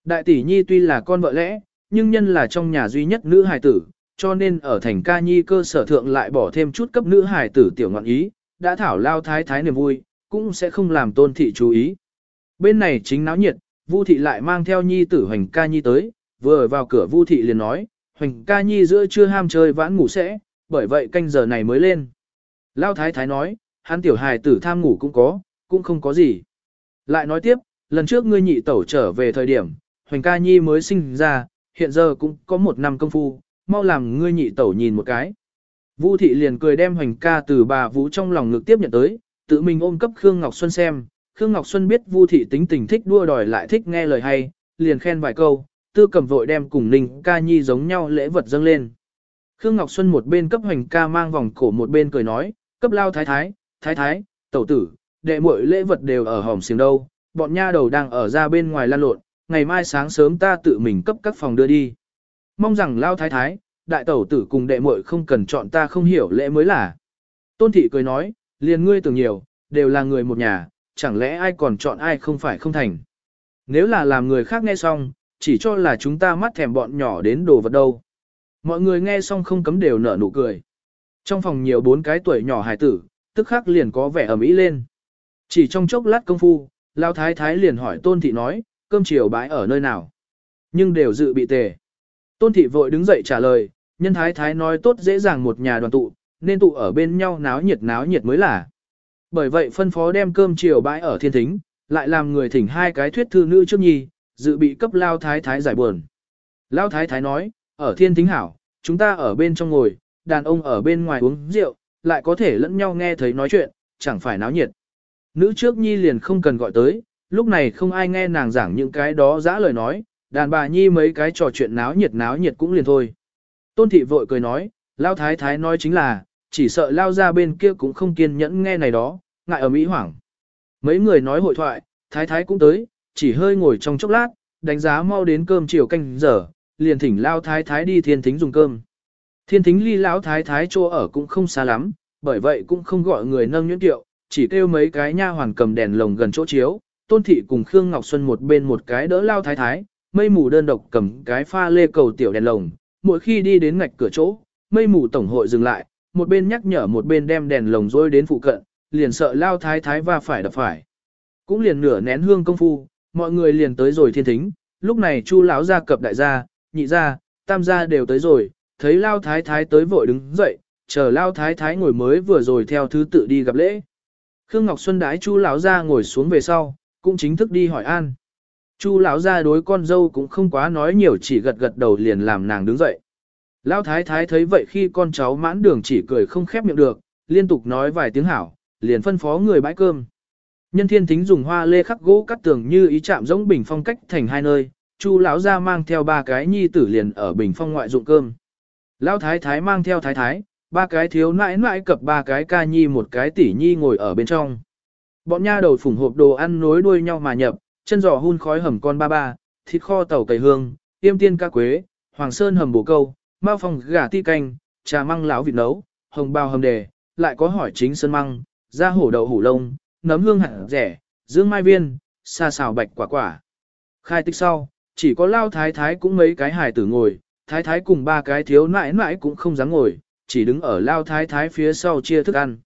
Đại tỷ nhi tuy là con vợ lẽ, nhưng nhân là trong nhà duy nhất nữ hài tử, cho nên ở thành ca nhi cơ sở thượng lại bỏ thêm chút cấp nữ hài tử tiểu ngọn ý, đã thảo lao thái thái niềm vui, cũng sẽ không làm tôn thị chú ý. Bên này chính náo nhiệt, Vu thị lại mang theo nhi tử hoành ca nhi tới, vừa vào cửa Vu thị liền nói, hoành ca nhi giữa trưa ham chơi vãn ngủ sẽ, bởi vậy canh giờ này mới lên. Lao thái thái nói, hắn tiểu hài tử tham ngủ cũng có, cũng không có gì. Lại nói tiếp, lần trước ngươi nhị tẩu trở về thời điểm, Hoành ca nhi mới sinh ra, hiện giờ cũng có một năm công phu, mau làm ngươi nhị tẩu nhìn một cái. Vu thị liền cười đem Hoành ca từ bà Vũ trong lòng ngực tiếp nhận tới, tự mình ôm cấp Khương Ngọc Xuân xem. Khương Ngọc Xuân biết Vu thị tính tình thích đua đòi lại thích nghe lời hay, liền khen vài câu, tư cầm vội đem cùng Ninh ca nhi giống nhau lễ vật dâng lên. Khương Ngọc Xuân một bên cấp Hoành ca mang vòng cổ một bên cười nói, cấp lao thái thái, thái thái, tẩu tử, đệ muội lễ vật đều ở hòm xiềng đâu, bọn nha đầu đang ở ra bên ngoài lan lộn, ngày mai sáng sớm ta tự mình cấp các phòng đưa đi. Mong rằng lao thái thái, đại tẩu tử cùng đệ muội không cần chọn ta không hiểu lễ mới là. Tôn thị cười nói, liền ngươi tưởng nhiều, đều là người một nhà, chẳng lẽ ai còn chọn ai không phải không thành. Nếu là làm người khác nghe xong, chỉ cho là chúng ta mắt thèm bọn nhỏ đến đồ vật đâu. Mọi người nghe xong không cấm đều nở nụ cười. Trong phòng nhiều bốn cái tuổi nhỏ hài tử, tức khắc liền có vẻ ẩm ý lên. Chỉ trong chốc lát công phu, Lao Thái Thái liền hỏi Tôn Thị nói, cơm chiều bãi ở nơi nào. Nhưng đều dự bị tề. Tôn Thị vội đứng dậy trả lời, nhân Thái Thái nói tốt dễ dàng một nhà đoàn tụ, nên tụ ở bên nhau náo nhiệt náo nhiệt mới là. Bởi vậy phân phó đem cơm chiều bãi ở thiên thính, lại làm người thỉnh hai cái thuyết thư nữ trước nhi, dự bị cấp Lao Thái Thái giải buồn. Lao Thái Thái nói, ở thiên thính hảo, chúng ta ở bên trong ngồi, đàn ông ở bên ngoài uống rượu, lại có thể lẫn nhau nghe thấy nói chuyện, chẳng phải náo nhiệt. Nữ trước nhi liền không cần gọi tới, lúc này không ai nghe nàng giảng những cái đó dã lời nói, đàn bà nhi mấy cái trò chuyện náo nhiệt náo nhiệt cũng liền thôi. Tôn thị vội cười nói, lao thái thái nói chính là, chỉ sợ lao ra bên kia cũng không kiên nhẫn nghe này đó, ngại ở Mỹ hoảng. Mấy người nói hội thoại, thái thái cũng tới, chỉ hơi ngồi trong chốc lát, đánh giá mau đến cơm chiều canh giờ, liền thỉnh lao thái thái đi thiên thính dùng cơm. Thiên thính ly lão thái thái chỗ ở cũng không xa lắm, bởi vậy cũng không gọi người nâng nhuyễn tiệu, chỉ kêu mấy cái nha hoàn cầm đèn lồng gần chỗ chiếu, tôn thị cùng Khương Ngọc Xuân một bên một cái đỡ lao thái thái, mây mù đơn độc cầm cái pha lê cầu tiểu đèn lồng, mỗi khi đi đến ngạch cửa chỗ, mây mù tổng hội dừng lại, một bên nhắc nhở một bên đem đèn lồng rôi đến phụ cận, liền sợ lao thái thái và phải đập phải. Cũng liền nửa nén hương công phu, mọi người liền tới rồi thiên thính, lúc này chu lão gia cập đại gia, nhị gia, tam gia đều tới rồi, thấy lao thái thái tới vội đứng dậy, chờ lao thái thái ngồi mới vừa rồi theo thứ tự đi gặp lễ. Khương Ngọc Xuân đái chu lão gia ngồi xuống về sau, cũng chính thức đi hỏi an. Chu lão gia đối con dâu cũng không quá nói nhiều chỉ gật gật đầu liền làm nàng đứng dậy. Lão thái thái thấy vậy khi con cháu mãn đường chỉ cười không khép miệng được, liên tục nói vài tiếng hảo, liền phân phó người bãi cơm. Nhân thiên thính dùng hoa lê khắc gỗ cắt tường như ý chạm giống bình phong cách thành hai nơi, Chu lão ra mang theo ba cái nhi tử liền ở bình phong ngoại dụng cơm. Lão thái thái mang theo thái thái, ba cái thiếu nãi nãi cập ba cái ca nhi một cái tỷ nhi ngồi ở bên trong. Bọn nha đầu phủng hộp đồ ăn nối đuôi nhau mà nhập, chân giò hun khói hầm con ba ba, thịt kho tàu cầy hương, tiêm tiên ca quế, hoàng sơn hầm bổ câu, mao phòng gà ti canh, trà măng lão vịt nấu, hồng bao hầm đề, lại có hỏi chính sơn măng, da hổ đậu hủ lông, nấm hương hạt rẻ, dương mai viên, xa xào bạch quả quả. Khai tích sau, chỉ có lao thái thái cũng mấy cái hài tử ngồi, thái thái cùng ba cái thiếu nãi nãi cũng không dám ngồi, chỉ đứng ở lao thái thái phía sau chia thức ăn.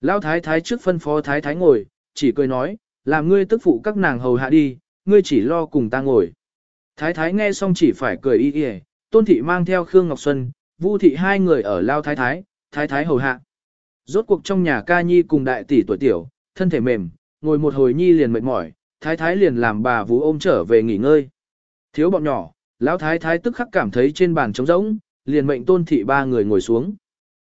Lao thái thái trước phân phó thái thái ngồi, chỉ cười nói, làm ngươi tức phụ các nàng hầu hạ đi, ngươi chỉ lo cùng ta ngồi. Thái thái nghe xong chỉ phải cười y y, tôn thị mang theo Khương Ngọc Xuân, Vu thị hai người ở lao thái thái, thái thái hầu hạ. Rốt cuộc trong nhà ca nhi cùng đại tỷ tuổi tiểu, thân thể mềm, ngồi một hồi nhi liền mệt mỏi, thái thái liền làm bà vú ôm trở về nghỉ ngơi. Thiếu bọn nhỏ, lão thái thái tức khắc cảm thấy trên bàn trống rỗng, liền mệnh tôn thị ba người ngồi xuống.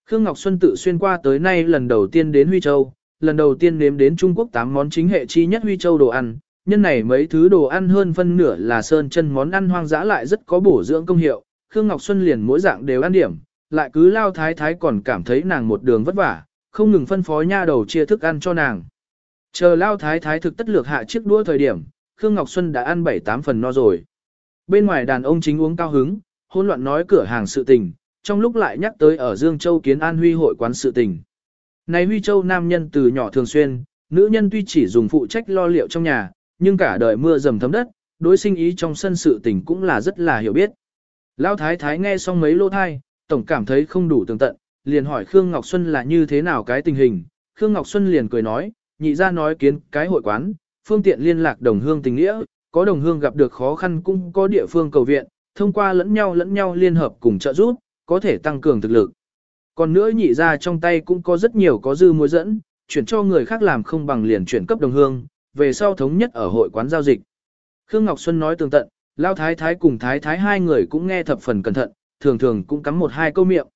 Khương Ngọc Xuân tự xuyên qua tới nay lần đầu tiên đến Huy Châu, lần đầu tiên nếm đến Trung Quốc tám món chính hệ chi nhất Huy Châu đồ ăn, nhân này mấy thứ đồ ăn hơn phân nửa là sơn chân món ăn hoang dã lại rất có bổ dưỡng công hiệu, Khương Ngọc Xuân liền mỗi dạng đều ăn điểm, lại cứ lao thái thái còn cảm thấy nàng một đường vất vả, không ngừng phân phó nha đầu chia thức ăn cho nàng. Chờ lao thái thái thực tất lược hạ chiếc đũa thời điểm, Khương Ngọc Xuân đã ăn 7-8 phần no rồi. Bên ngoài đàn ông chính uống cao hứng, hỗn loạn nói cửa hàng sự tình, trong lúc lại nhắc tới ở Dương Châu kiến an huy hội quán sự tình. Này Huy Châu nam nhân từ nhỏ thường xuyên, nữ nhân tuy chỉ dùng phụ trách lo liệu trong nhà, nhưng cả đời mưa dầm thấm đất, đối sinh ý trong sân sự tình cũng là rất là hiểu biết. Lão thái thái nghe xong mấy lô thai, tổng cảm thấy không đủ tường tận, liền hỏi Khương Ngọc Xuân là như thế nào cái tình hình. Khương Ngọc Xuân liền cười nói, nhị ra nói kiến cái hội quán, phương tiện liên lạc đồng hương tình nghĩa, có đồng hương gặp được khó khăn cũng có địa phương cầu viện, thông qua lẫn nhau lẫn nhau liên hợp cùng trợ giúp, có thể tăng cường thực lực. Còn nữa nhị ra trong tay cũng có rất nhiều có dư mối dẫn, chuyển cho người khác làm không bằng liền chuyển cấp đồng hương, về sau thống nhất ở hội quán giao dịch. Khương Ngọc Xuân nói tường tận, Lao Thái Thái cùng Thái Thái hai người cũng nghe thập phần cẩn thận, thường thường cũng cắm một hai câu miệng.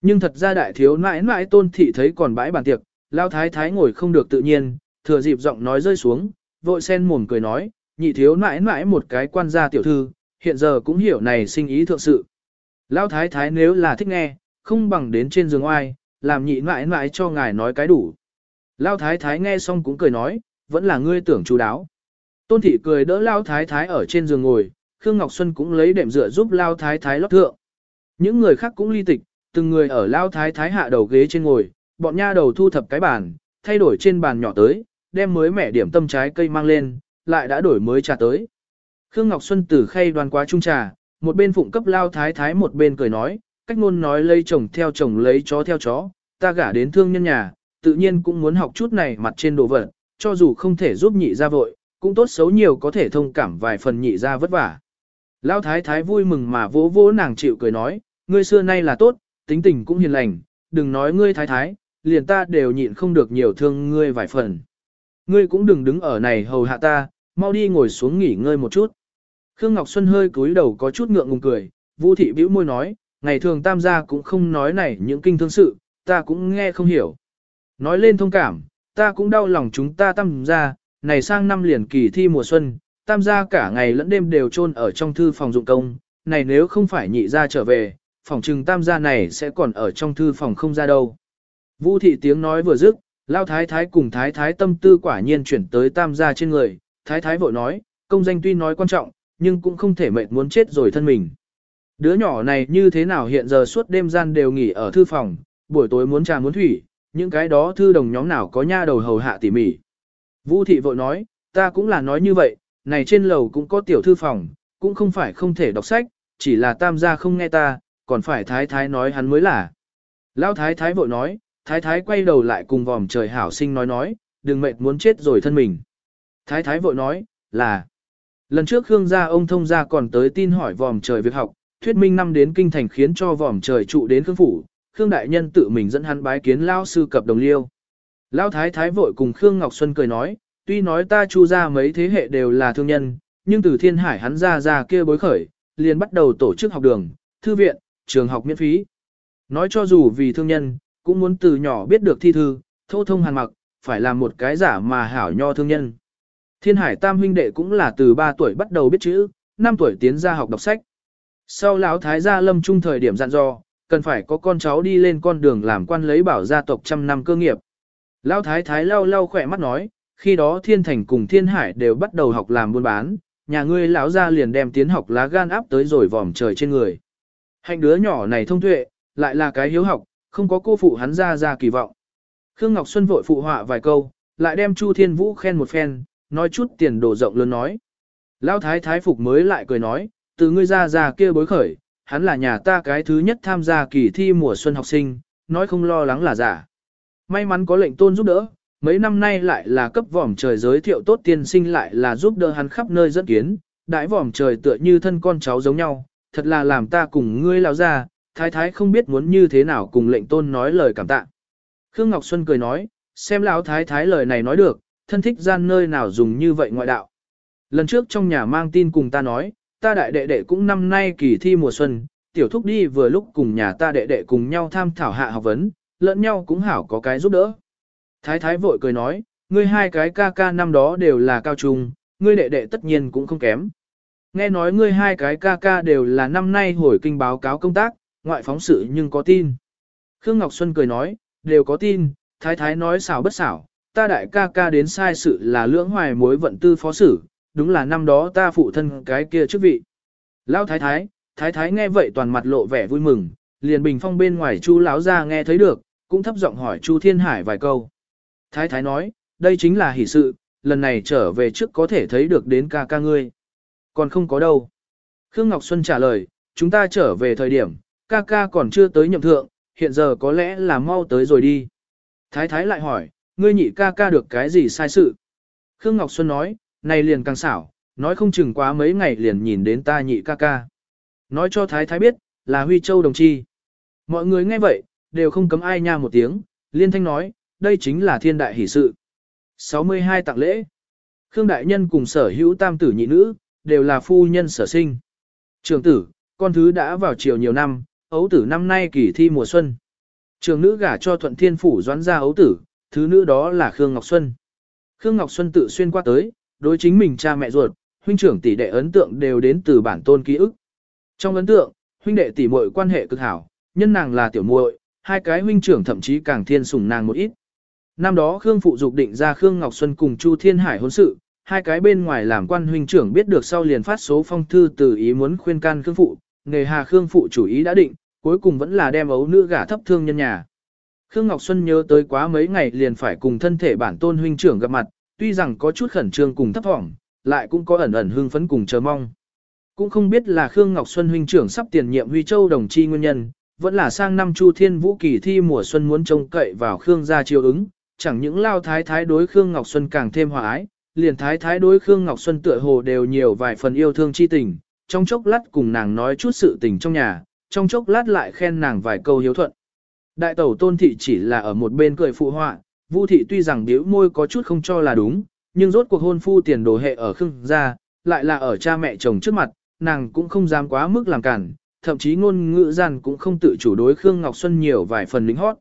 Nhưng thật ra đại thiếu nãi nãi tôn thị thấy còn bãi bàn tiệc, Lao Thái Thái ngồi không được tự nhiên, thừa dịp giọng nói rơi xuống, vội sen mồm cười nói, nhị thiếu nãi nãi một cái quan gia tiểu thư, hiện giờ cũng hiểu này sinh ý thượng sự. Lao Thái Thái nếu là thích nghe, không bằng đến trên giường oai, làm nhị mãi mãi cho ngài nói cái đủ. Lao thái thái nghe xong cũng cười nói, vẫn là ngươi tưởng chú đáo. Tôn thị cười đỡ Lao thái thái ở trên giường ngồi, Khương Ngọc Xuân cũng lấy đệm dựa giúp Lao thái thái lót thượng. Những người khác cũng ly tịch, từng người ở Lao thái thái hạ đầu ghế trên ngồi, bọn nha đầu thu thập cái bàn, thay đổi trên bàn nhỏ tới, đem mới mẻ điểm tâm trái cây mang lên, lại đã đổi mới trà tới. Khương Ngọc Xuân từ khay đoàn quá trung trà, một bên phụng cấp lao thái thái một bên cười nói, cách ngôn nói lấy chồng theo chồng lấy chó theo chó, ta gả đến thương nhân nhà, tự nhiên cũng muốn học chút này mặt trên đồ vật, cho dù không thể giúp nhị ra vội, cũng tốt xấu nhiều có thể thông cảm vài phần nhị ra vất vả. Lão thái thái vui mừng mà vỗ vỗ nàng chịu cười nói, ngươi xưa nay là tốt, tính tình cũng hiền lành, đừng nói ngươi thái thái, liền ta đều nhịn không được nhiều thương ngươi vài phần. Ngươi cũng đừng đứng ở này hầu hạ ta, mau đi ngồi xuống nghỉ ngơi một chút. Khương Ngọc Xuân hơi cúi đầu có chút ngượng ngùng cười, Vu thị bĩu môi nói, ngày thường tam gia cũng không nói này những kinh thương sự, ta cũng nghe không hiểu. Nói lên thông cảm, ta cũng đau lòng chúng ta tam gia, này sang năm liền kỳ thi mùa xuân, tam gia cả ngày lẫn đêm đều chôn ở trong thư phòng dụng công, này nếu không phải nhị gia trở về, phòng trừng tam gia này sẽ còn ở trong thư phòng không ra đâu. Vu thị tiếng nói vừa dứt, lao thái thái cùng thái thái tâm tư quả nhiên chuyển tới tam gia trên người, thái thái vội nói, công danh tuy nói quan trọng, nhưng cũng không thể mệt muốn chết rồi thân mình. Đứa nhỏ này như thế nào hiện giờ suốt đêm gian đều nghỉ ở thư phòng, buổi tối muốn trà muốn thủy, những cái đó thư đồng nhóm nào có nha đầu hầu hạ tỉ mỉ. Vu thị vội nói, ta cũng là nói như vậy, này trên lầu cũng có tiểu thư phòng, cũng không phải không thể đọc sách, chỉ là tam gia không nghe ta, còn phải thái thái nói hắn mới là. Lão thái thái vội nói, thái thái quay đầu lại cùng vòm trời hảo sinh nói nói, đừng mệt muốn chết rồi thân mình. Thái thái vội nói, là, lần trước Khương gia ông thông gia còn tới tin hỏi vòm trời việc học, thuyết minh năm đến kinh thành khiến cho vòm trời trụ đến Khương phủ, Khương đại nhân tự mình dẫn hắn bái kiến lao sư cập đồng liêu. Lão thái thái vội cùng Khương Ngọc Xuân cười nói, tuy nói ta chu ra mấy thế hệ đều là thương nhân, nhưng từ thiên hải hắn ra ra kia bối khởi, liền bắt đầu tổ chức học đường, thư viện, trường học miễn phí. Nói cho dù vì thương nhân, cũng muốn từ nhỏ biết được thi thư, thô thông hàn mặc, phải làm một cái giả mà hảo nho thương nhân. Thiên hải tam huynh đệ cũng là từ 3 tuổi bắt đầu biết chữ, 5 tuổi tiến ra học đọc sách. Sau lão thái gia lâm trung thời điểm dặn dò, cần phải có con cháu đi lên con đường làm quan lấy bảo gia tộc trăm năm cơ nghiệp. Lão thái thái lau lau khỏe mắt nói, khi đó thiên thành cùng thiên hải đều bắt đầu học làm buôn bán, nhà ngươi lão gia liền đem tiến học lá gan áp tới rồi vòm trời trên người. Hạnh đứa nhỏ này thông tuệ, lại là cái hiếu học, không có cô phụ hắn ra ra kỳ vọng. Khương Ngọc Xuân vội phụ họa vài câu, lại đem Chu Thiên Vũ khen một phen, nói chút tiền đồ rộng lớn nói. Lão thái thái phục mới lại cười nói, từ ngươi ra ra kia bối khởi, hắn là nhà ta cái thứ nhất tham gia kỳ thi mùa xuân học sinh, nói không lo lắng là giả. May mắn có lệnh tôn giúp đỡ, mấy năm nay lại là cấp vòm trời giới thiệu tốt tiên sinh lại là giúp đỡ hắn khắp nơi dẫn kiến, đại vòm trời tựa như thân con cháu giống nhau, thật là làm ta cùng ngươi lão ra, thái thái không biết muốn như thế nào cùng lệnh tôn nói lời cảm tạ. Khương Ngọc Xuân cười nói, xem lão thái thái lời này nói được, thân thích gian nơi nào dùng như vậy ngoại đạo. Lần trước trong nhà mang tin cùng ta nói, ta đại đệ đệ cũng năm nay kỳ thi mùa xuân, tiểu thúc đi vừa lúc cùng nhà ta đệ đệ cùng nhau tham thảo hạ học vấn, lẫn nhau cũng hảo có cái giúp đỡ. Thái thái vội cười nói, ngươi hai cái ca ca năm đó đều là cao trung, ngươi đệ đệ tất nhiên cũng không kém. Nghe nói ngươi hai cái ca ca đều là năm nay hồi kinh báo cáo công tác, ngoại phóng sự nhưng có tin. Khương Ngọc Xuân cười nói, đều có tin, thái thái nói xảo bất xảo, ta đại ca ca đến sai sự là lưỡng hoài mối vận tư phó sử, đúng là năm đó ta phụ thân cái kia chức vị. Lão thái thái, thái thái nghe vậy toàn mặt lộ vẻ vui mừng, liền bình phong bên ngoài chu lão ra nghe thấy được, cũng thấp giọng hỏi chu thiên hải vài câu. Thái thái nói, đây chính là hỷ sự, lần này trở về trước có thể thấy được đến ca ca ngươi. Còn không có đâu. Khương Ngọc Xuân trả lời, chúng ta trở về thời điểm, ca ca còn chưa tới nhậm thượng, hiện giờ có lẽ là mau tới rồi đi. Thái thái lại hỏi, ngươi nhị ca ca được cái gì sai sự? Khương Ngọc Xuân nói, này liền càng xảo, nói không chừng quá mấy ngày liền nhìn đến ta nhị ca ca. Nói cho Thái Thái biết, là Huy Châu đồng chi. Mọi người nghe vậy, đều không cấm ai nha một tiếng, liên thanh nói, đây chính là thiên đại hỷ sự. 62 tặng lễ. Khương Đại Nhân cùng sở hữu tam tử nhị nữ, đều là phu nhân sở sinh. Trường tử, con thứ đã vào chiều nhiều năm, ấu tử năm nay kỳ thi mùa xuân. Trường nữ gả cho thuận thiên phủ doãn ra ấu tử, thứ nữ đó là Khương Ngọc Xuân. Khương Ngọc Xuân tự xuyên qua tới, đối chính mình cha mẹ ruột, huynh trưởng tỷ đệ ấn tượng đều đến từ bản tôn ký ức. Trong ấn tượng, huynh đệ tỷ muội quan hệ cực hảo, nhân nàng là tiểu muội, hai cái huynh trưởng thậm chí càng thiên sủng nàng một ít. Năm đó Khương phụ dục định ra Khương Ngọc Xuân cùng Chu Thiên Hải hôn sự, hai cái bên ngoài làm quan huynh trưởng biết được sau liền phát số phong thư từ ý muốn khuyên can Khương phụ, nghề hà Khương phụ chủ ý đã định, cuối cùng vẫn là đem ấu nữ gả thấp thương nhân nhà. Khương Ngọc Xuân nhớ tới quá mấy ngày liền phải cùng thân thể bản tôn huynh trưởng gặp mặt, tuy rằng có chút khẩn trương cùng thấp thỏm, lại cũng có ẩn ẩn hưng phấn cùng chờ mong. Cũng không biết là Khương Ngọc Xuân huynh trưởng sắp tiền nhiệm Huy Châu đồng chi nguyên nhân, vẫn là sang năm Chu Thiên Vũ kỳ thi mùa xuân muốn trông cậy vào Khương gia chiều ứng, chẳng những lao thái thái đối Khương Ngọc Xuân càng thêm hòa ái, liền thái thái đối Khương Ngọc Xuân tựa hồ đều nhiều vài phần yêu thương chi tình, trong chốc lát cùng nàng nói chút sự tình trong nhà, trong chốc lát lại khen nàng vài câu hiếu thuận. Đại tẩu tôn thị chỉ là ở một bên cười phụ họa, Vu thị tuy rằng điếu môi có chút không cho là đúng, nhưng rốt cuộc hôn phu tiền đồ hệ ở Khương gia, lại là ở cha mẹ chồng trước mặt, nàng cũng không dám quá mức làm cản, thậm chí ngôn ngữ gian cũng không tự chủ đối Khương Ngọc Xuân nhiều vài phần lính hót.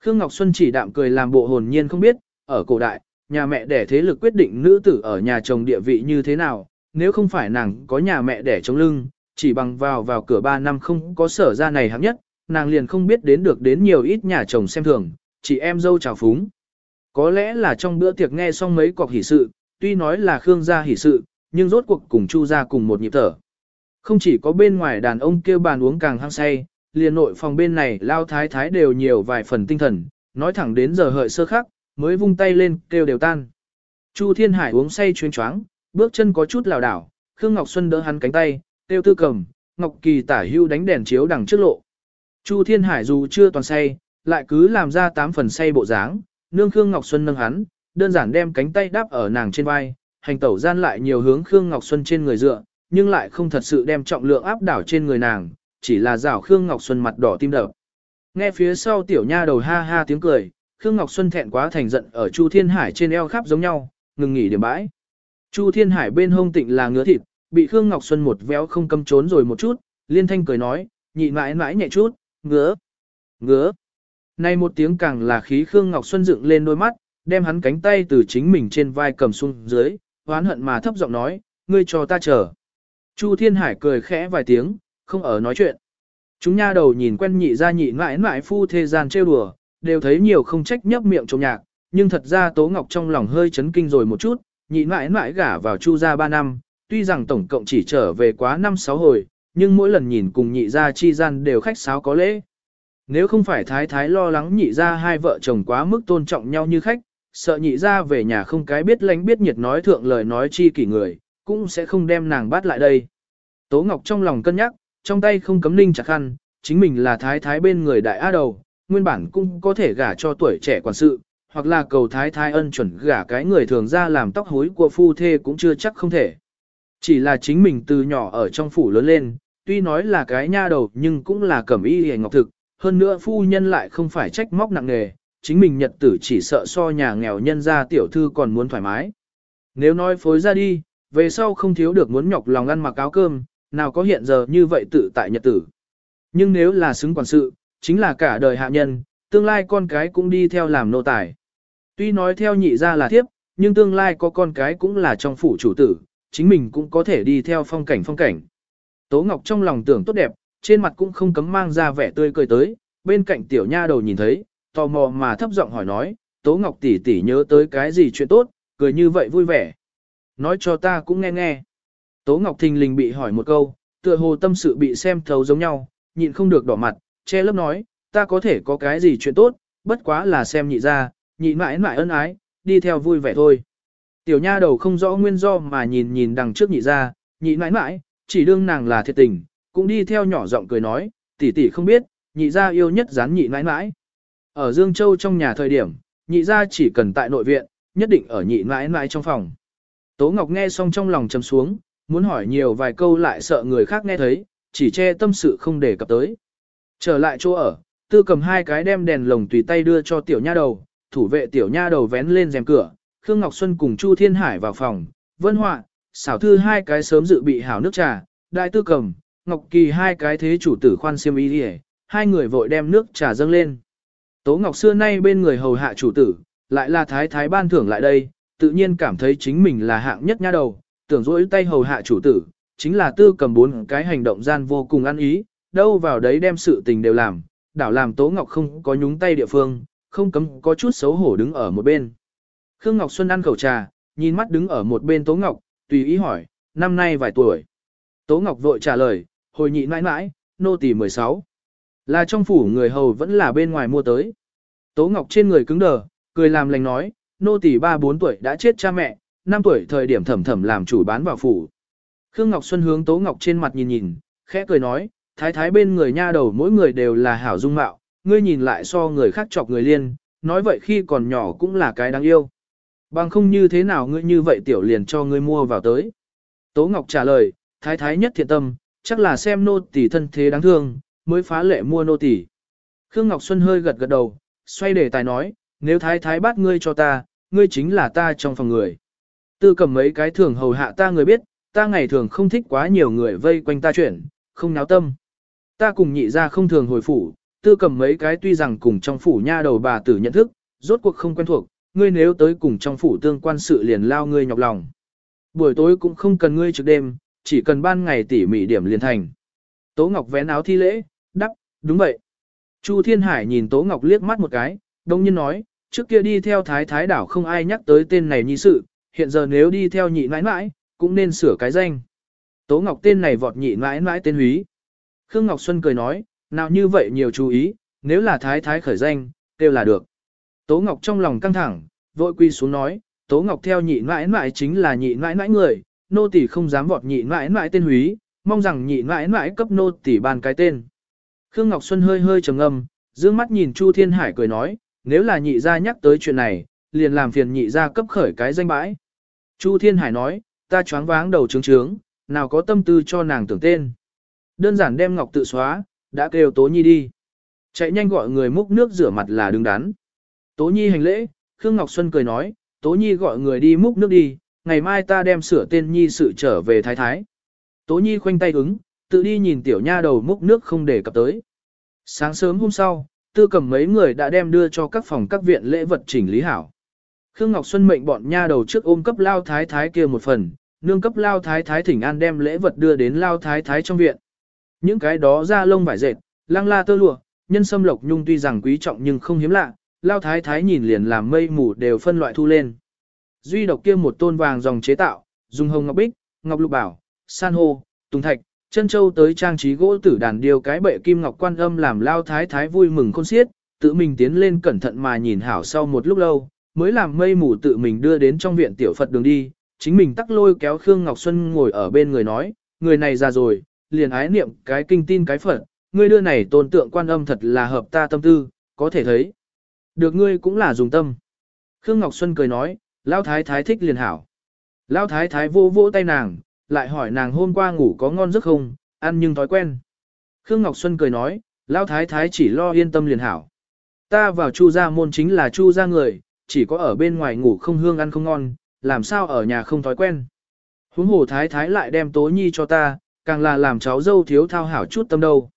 Khương Ngọc Xuân chỉ đạm cười làm bộ hồn nhiên không biết, ở cổ đại, nhà mẹ đẻ thế lực quyết định nữ tử ở nhà chồng địa vị như thế nào, nếu không phải nàng có nhà mẹ đẻ chống lưng, chỉ bằng vào vào cửa 3 năm không có sở ra này hạng nhất, nàng liền không biết đến được đến nhiều ít nhà chồng xem thường, chỉ em dâu chào phúng. Có lẽ là trong bữa tiệc nghe xong mấy cọc hỷ sự, tuy nói là Khương gia hỷ sự, nhưng rốt cuộc cùng Chu gia cùng một nhịp thở. Không chỉ có bên ngoài đàn ông kêu bàn uống càng hăng say, liền nội phòng bên này lao thái thái đều nhiều vài phần tinh thần, nói thẳng đến giờ hợi sơ khắc, mới vung tay lên kêu đều tan. Chu Thiên Hải uống say chuyên choáng, bước chân có chút lảo đảo, Khương Ngọc Xuân đỡ hắn cánh tay, tiêu tư cầm, Ngọc Kỳ tả hưu đánh đèn chiếu đằng trước lộ. Chu Thiên Hải dù chưa toàn say, lại cứ làm ra tám phần say bộ dáng, nương Khương Ngọc Xuân nâng hắn, đơn giản đem cánh tay đáp ở nàng trên vai, hành tẩu gian lại nhiều hướng Khương Ngọc Xuân trên người dựa, nhưng lại không thật sự đem trọng lượng áp đảo trên người nàng, chỉ là rảo Khương Ngọc Xuân mặt đỏ tim đập. Nghe phía sau tiểu nha đầu ha ha tiếng cười, Khương Ngọc Xuân thẹn quá thành giận ở Chu Thiên Hải trên eo khắp giống nhau, ngừng nghỉ điểm bãi. Chu Thiên Hải bên hông tịnh là ngứa thịt, bị Khương Ngọc Xuân một véo không cấm trốn rồi một chút, liên thanh cười nói, nhị mãi mãi nhẹ chút, ngứa, ngứa. Nay một tiếng càng là khí Khương Ngọc Xuân dựng lên đôi mắt, đem hắn cánh tay từ chính mình trên vai cầm xuống dưới, oán hận mà thấp giọng nói, ngươi cho ta chờ. Chu Thiên Hải cười khẽ vài tiếng, không ở nói chuyện. Chúng nha đầu nhìn quen nhị ra nhị mãi mãi phu thế gian trêu đùa, đều thấy nhiều không trách nhấp miệng trộm nhạc, nhưng thật ra Tố Ngọc trong lòng hơi chấn kinh rồi một chút, nhị mãi mãi gả vào Chu gia 3 năm, tuy rằng tổng cộng chỉ trở về quá 5-6 hồi, nhưng mỗi lần nhìn cùng nhị gia chi gian đều khách sáo có lễ. Nếu không phải thái thái lo lắng nhị gia hai vợ chồng quá mức tôn trọng nhau như khách, sợ nhị gia về nhà không cái biết lánh biết nhiệt nói thượng lời nói chi kỷ người, cũng sẽ không đem nàng bắt lại đây. Tố Ngọc trong lòng cân nhắc, trong tay không cấm ninh chặt khăn, chính mình là thái thái bên người đại á đầu, nguyên bản cũng có thể gả cho tuổi trẻ quản sự, hoặc là cầu thái thái ân chuẩn gả cái người thường ra làm tóc hối của phu thê cũng chưa chắc không thể. Chỉ là chính mình từ nhỏ ở trong phủ lớn lên, tuy nói là cái nha đầu nhưng cũng là cẩm y hề ngọc thực, hơn nữa phu nhân lại không phải trách móc nặng nề, chính mình nhật tử chỉ sợ so nhà nghèo nhân ra tiểu thư còn muốn thoải mái. Nếu nói phối ra đi, về sau không thiếu được muốn nhọc lòng ăn mặc áo cơm, nào có hiện giờ như vậy tự tại nhật tử. Nhưng nếu là xứng quản sự, chính là cả đời hạ nhân, tương lai con cái cũng đi theo làm nô tài. Tuy nói theo nhị ra là thiếp, nhưng tương lai có con cái cũng là trong phủ chủ tử, chính mình cũng có thể đi theo phong cảnh phong cảnh. Tố Ngọc trong lòng tưởng tốt đẹp, trên mặt cũng không cấm mang ra vẻ tươi cười tới, bên cạnh tiểu nha đầu nhìn thấy, tò mò mà thấp giọng hỏi nói, Tố Ngọc tỷ tỷ nhớ tới cái gì chuyện tốt, cười như vậy vui vẻ. Nói cho ta cũng nghe nghe. Tố Ngọc thình lình bị hỏi một câu, tựa hồ tâm sự bị xem thấu giống nhau, nhịn không được đỏ mặt, che lớp nói, ta có thể có cái gì chuyện tốt, bất quá là xem nhị ra, nhị mãi mãi ân ái, đi theo vui vẻ thôi. Tiểu nha đầu không rõ nguyên do mà nhìn nhìn đằng trước nhị ra, nhị mãi mãi, chỉ đương nàng là thiệt tình, cũng đi theo nhỏ giọng cười nói, tỷ tỷ không biết, nhị ra yêu nhất dán nhị mãi mãi. Ở Dương Châu trong nhà thời điểm, nhị ra chỉ cần tại nội viện, nhất định ở nhị mãi mãi trong phòng. Tố Ngọc nghe xong trong lòng trầm xuống, muốn hỏi nhiều vài câu lại sợ người khác nghe thấy, chỉ che tâm sự không để cập tới. Trở lại chỗ ở, tư cầm hai cái đem đèn lồng tùy tay đưa cho tiểu nha đầu, thủ vệ tiểu nha đầu vén lên rèm cửa, Khương Ngọc Xuân cùng Chu Thiên Hải vào phòng, vân họa, xảo thư hai cái sớm dự bị hảo nước trà, đại tư cầm, Ngọc Kỳ hai cái thế chủ tử khoan xiêm ý đi hai người vội đem nước trà dâng lên. Tố Ngọc xưa nay bên người hầu hạ chủ tử, lại là thái thái ban thưởng lại đây, tự nhiên cảm thấy chính mình là hạng nhất nha đầu, tưởng rỗi tay hầu hạ chủ tử, chính là tư cầm bốn cái hành động gian vô cùng ăn ý, đâu vào đấy đem sự tình đều làm, đảo làm Tố Ngọc không có nhúng tay địa phương, không cấm có chút xấu hổ đứng ở một bên. Khương Ngọc Xuân ăn khẩu trà, nhìn mắt đứng ở một bên Tố Ngọc, tùy ý hỏi, năm nay vài tuổi. Tố Ngọc vội trả lời, hồi nhị mãi mãi, nô tỳ 16. Là trong phủ người hầu vẫn là bên ngoài mua tới. Tố Ngọc trên người cứng đờ, cười làm lành nói, nô tỳ ba bốn tuổi đã chết cha mẹ, năm tuổi thời điểm thẩm thẩm làm chủ bán vào phủ. Khương Ngọc Xuân hướng Tố Ngọc trên mặt nhìn nhìn, khẽ cười nói, thái thái bên người nha đầu mỗi người đều là hảo dung mạo, ngươi nhìn lại so người khác chọc người liên, nói vậy khi còn nhỏ cũng là cái đáng yêu. Bằng không như thế nào ngươi như vậy tiểu liền cho ngươi mua vào tới. Tố Ngọc trả lời, thái thái nhất thiện tâm, chắc là xem nô tỳ thân thế đáng thương, mới phá lệ mua nô tỳ. Khương Ngọc Xuân hơi gật gật đầu, xoay đề tài nói, nếu thái thái bắt ngươi cho ta, ngươi chính là ta trong phòng người. Tư cầm mấy cái thường hầu hạ ta người biết, ta ngày thường không thích quá nhiều người vây quanh ta chuyển, không náo tâm. Ta cùng nhị ra không thường hồi phủ, tư cầm mấy cái tuy rằng cùng trong phủ nha đầu bà tử nhận thức, rốt cuộc không quen thuộc, ngươi nếu tới cùng trong phủ tương quan sự liền lao ngươi nhọc lòng. Buổi tối cũng không cần ngươi trực đêm, chỉ cần ban ngày tỉ mỉ điểm liền thành. Tố Ngọc vén áo thi lễ, đắp, đúng vậy. Chu Thiên Hải nhìn Tố Ngọc liếc mắt một cái, đông nhiên nói, trước kia đi theo thái thái đảo không ai nhắc tới tên này như sự, hiện giờ nếu đi theo nhị mãi mãi, cũng nên sửa cái danh. Tố Ngọc tên này vọt nhị mãi mãi tên húy. Khương Ngọc Xuân cười nói, nào như vậy nhiều chú ý, nếu là thái thái khởi danh, kêu là được. Tố Ngọc trong lòng căng thẳng, vội quy xuống nói, Tố Ngọc theo nhị mãi mãi chính là nhị mãi mãi người, nô tỳ không dám vọt nhị mãi mãi tên húy, mong rằng nhị mãi mãi cấp nô tỳ ban cái tên. Khương Ngọc Xuân hơi hơi trầm ngâm, dương mắt nhìn Chu Thiên Hải cười nói, nếu là nhị gia nhắc tới chuyện này, liền làm phiền nhị gia cấp khởi cái danh bãi. Chu Thiên Hải nói, ta choáng váng đầu trướng trướng, nào có tâm tư cho nàng tưởng tên. Đơn giản đem ngọc tự xóa, đã kêu Tố Nhi đi. Chạy nhanh gọi người múc nước rửa mặt là đứng đắn. Tố Nhi hành lễ, Khương Ngọc Xuân cười nói, Tố Nhi gọi người đi múc nước đi, ngày mai ta đem sửa tên Nhi sự trở về thái thái. Tố Nhi khoanh tay ứng, tự đi nhìn tiểu nha đầu múc nước không để cập tới. Sáng sớm hôm sau, tư cầm mấy người đã đem đưa cho các phòng các viện lễ vật chỉnh lý hảo. Khương Ngọc Xuân mệnh bọn nha đầu trước ôm cấp lao thái thái kia một phần, nương cấp lao thái thái thỉnh an đem lễ vật đưa đến lao thái thái trong viện. Những cái đó ra lông vải dệt, lăng la tơ lụa, nhân sâm lộc nhung tuy rằng quý trọng nhưng không hiếm lạ, lao thái thái nhìn liền làm mây mù đều phân loại thu lên. Duy độc kia một tôn vàng dòng chế tạo, dùng hồng ngọc bích, ngọc lục bảo, san hô, tùng thạch, chân châu tới trang trí gỗ tử đàn điêu cái bệ kim ngọc quan âm làm lao thái thái vui mừng khôn xiết, tự mình tiến lên cẩn thận mà nhìn hảo sau một lúc lâu, mới làm mây mù tự mình đưa đến trong viện tiểu Phật đường đi, chính mình tắc lôi kéo Khương Ngọc Xuân ngồi ở bên người nói, người này già rồi, liền ái niệm cái kinh tin cái Phật, ngươi đưa này tôn tượng quan âm thật là hợp ta tâm tư, có thể thấy. Được ngươi cũng là dùng tâm. Khương Ngọc Xuân cười nói, Lão Thái Thái thích liền hảo. Lão Thái Thái vô vô tay nàng, lại hỏi nàng hôm qua ngủ có ngon giấc không, ăn nhưng thói quen. Khương Ngọc Xuân cười nói, Lão Thái Thái chỉ lo yên tâm liền hảo. Ta vào chu gia môn chính là chu gia người, chỉ có ở bên ngoài ngủ không hương ăn không ngon, làm sao ở nhà không thói quen. Huống hồ Thái Thái lại đem Tố Nhi cho ta, càng là làm cháu dâu thiếu thao hảo chút tâm đâu.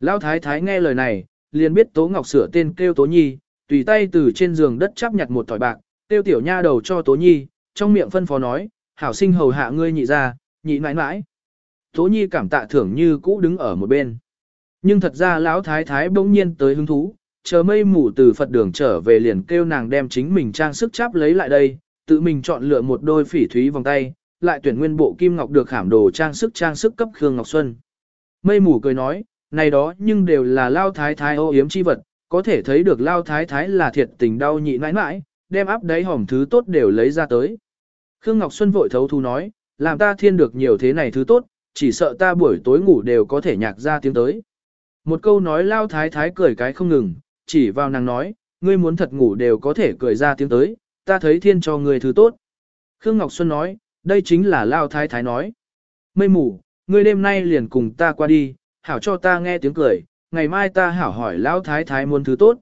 Lão Thái Thái nghe lời này, liền biết Tố Ngọc sửa tên kêu Tố Nhi, tùy tay từ trên giường đất chắp nhặt một thỏi bạc, tiêu tiểu nha đầu cho Tố Nhi, trong miệng phân phó nói, hảo sinh hầu hạ ngươi nhị ra, nhị mãi mãi. Tố Nhi cảm tạ thưởng như cũ đứng ở một bên. Nhưng thật ra lão thái thái bỗng nhiên tới hứng thú, chờ mây mù từ Phật đường trở về liền kêu nàng đem chính mình trang sức chắp lấy lại đây, tự mình chọn lựa một đôi phỉ thúy vòng tay, lại tuyển nguyên bộ kim ngọc được khảm đồ trang sức trang sức cấp Khương Ngọc Xuân. Mây mù cười nói, này đó nhưng đều là lao thái thái ô yếm chi vật, có thể thấy được lao thái thái là thiệt tình đau nhị mãi mãi, đem áp đáy hỏng thứ tốt đều lấy ra tới. Khương Ngọc Xuân vội thấu thu nói, làm ta thiên được nhiều thế này thứ tốt, chỉ sợ ta buổi tối ngủ đều có thể nhạc ra tiếng tới. Một câu nói lao thái thái cười cái không ngừng, chỉ vào nàng nói, ngươi muốn thật ngủ đều có thể cười ra tiếng tới, ta thấy thiên cho ngươi thứ tốt. Khương Ngọc Xuân nói, đây chính là lao thái thái nói. Mây mù, ngươi đêm nay liền cùng ta qua đi, hảo cho ta nghe tiếng cười, ngày mai ta hảo hỏi lao thái thái muốn thứ tốt.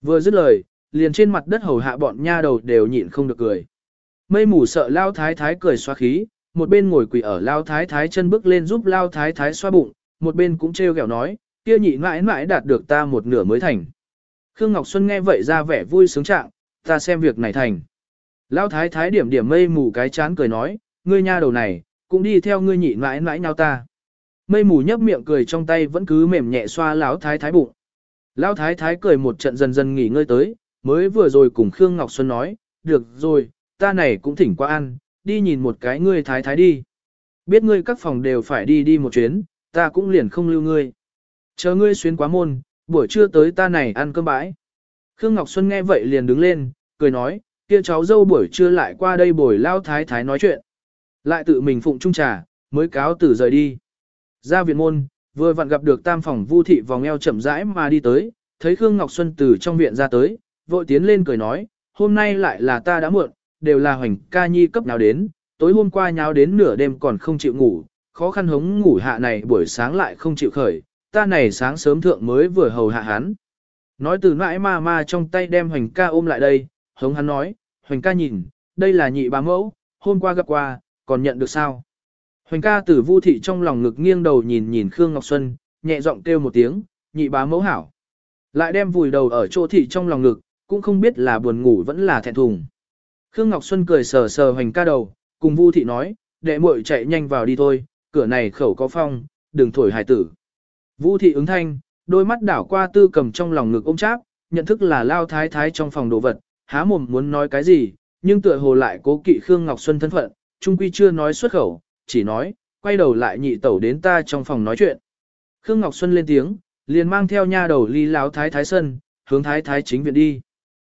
Vừa dứt lời, liền trên mặt đất hầu hạ bọn nha đầu đều nhịn không được cười. Mây mù sợ lao thái thái cười xoa khí, một bên ngồi quỳ ở lao thái thái chân bước lên giúp lao thái thái xoa bụng, một bên cũng trêu ghẹo nói, kia nhị mãi mãi đạt được ta một nửa mới thành. Khương Ngọc Xuân nghe vậy ra vẻ vui sướng trạng, ta xem việc này thành. Lão thái thái điểm điểm mây mù cái chán cười nói, ngươi nha đầu này, cũng đi theo ngươi nhị mãi mãi nhau ta. Mây mù nhấp miệng cười trong tay vẫn cứ mềm nhẹ xoa lão thái thái bụng. Lão thái thái cười một trận dần dần nghỉ ngơi tới, mới vừa rồi cùng Khương Ngọc Xuân nói, được rồi, ta này cũng thỉnh qua ăn, đi nhìn một cái ngươi thái thái đi. Biết ngươi các phòng đều phải đi đi một chuyến, ta cũng liền không lưu ngươi. Chờ ngươi xuyên quá môn, buổi trưa tới ta này ăn cơm bãi. Khương Ngọc Xuân nghe vậy liền đứng lên, cười nói, kia cháu dâu buổi trưa lại qua đây bồi lao thái thái nói chuyện. Lại tự mình phụng trung trà, mới cáo tử rời đi. Ra viện môn, vừa vặn gặp được tam phòng vu thị vòng eo chậm rãi mà đi tới, thấy Khương Ngọc Xuân từ trong viện ra tới, vội tiến lên cười nói, hôm nay lại là ta đã muộn, đều là hoành ca nhi cấp nào đến, tối hôm qua nháo đến nửa đêm còn không chịu ngủ, khó khăn hống ngủ hạ này buổi sáng lại không chịu khởi, ta này sáng sớm thượng mới vừa hầu hạ hắn. Nói từ nãi ma ma trong tay đem hoành ca ôm lại đây, hống hắn nói, hoành ca nhìn, đây là nhị bá mẫu, hôm qua gặp qua, còn nhận được sao? Hoành ca từ vu thị trong lòng ngực nghiêng đầu nhìn nhìn Khương Ngọc Xuân, nhẹ giọng kêu một tiếng, nhị bá mẫu hảo. Lại đem vùi đầu ở chỗ thị trong lòng ngực, cũng không biết là buồn ngủ vẫn là thẹn thùng. Khương Ngọc Xuân cười sờ sờ hoành ca đầu, cùng vu thị nói, đệ muội chạy nhanh vào đi thôi, cửa này khẩu có phong, đừng thổi hài tử. Vu thị ứng thanh, đôi mắt đảo qua tư cầm trong lòng ngực ôm cháp, nhận thức là lao thái thái trong phòng đồ vật, há mồm muốn nói cái gì, nhưng tựa hồ lại cố kỵ Khương Ngọc Xuân thân phận, trung quy chưa nói xuất khẩu, chỉ nói, quay đầu lại nhị tẩu đến ta trong phòng nói chuyện. Khương Ngọc Xuân lên tiếng, liền mang theo nha đầu ly lão thái thái sân, hướng thái thái chính viện đi.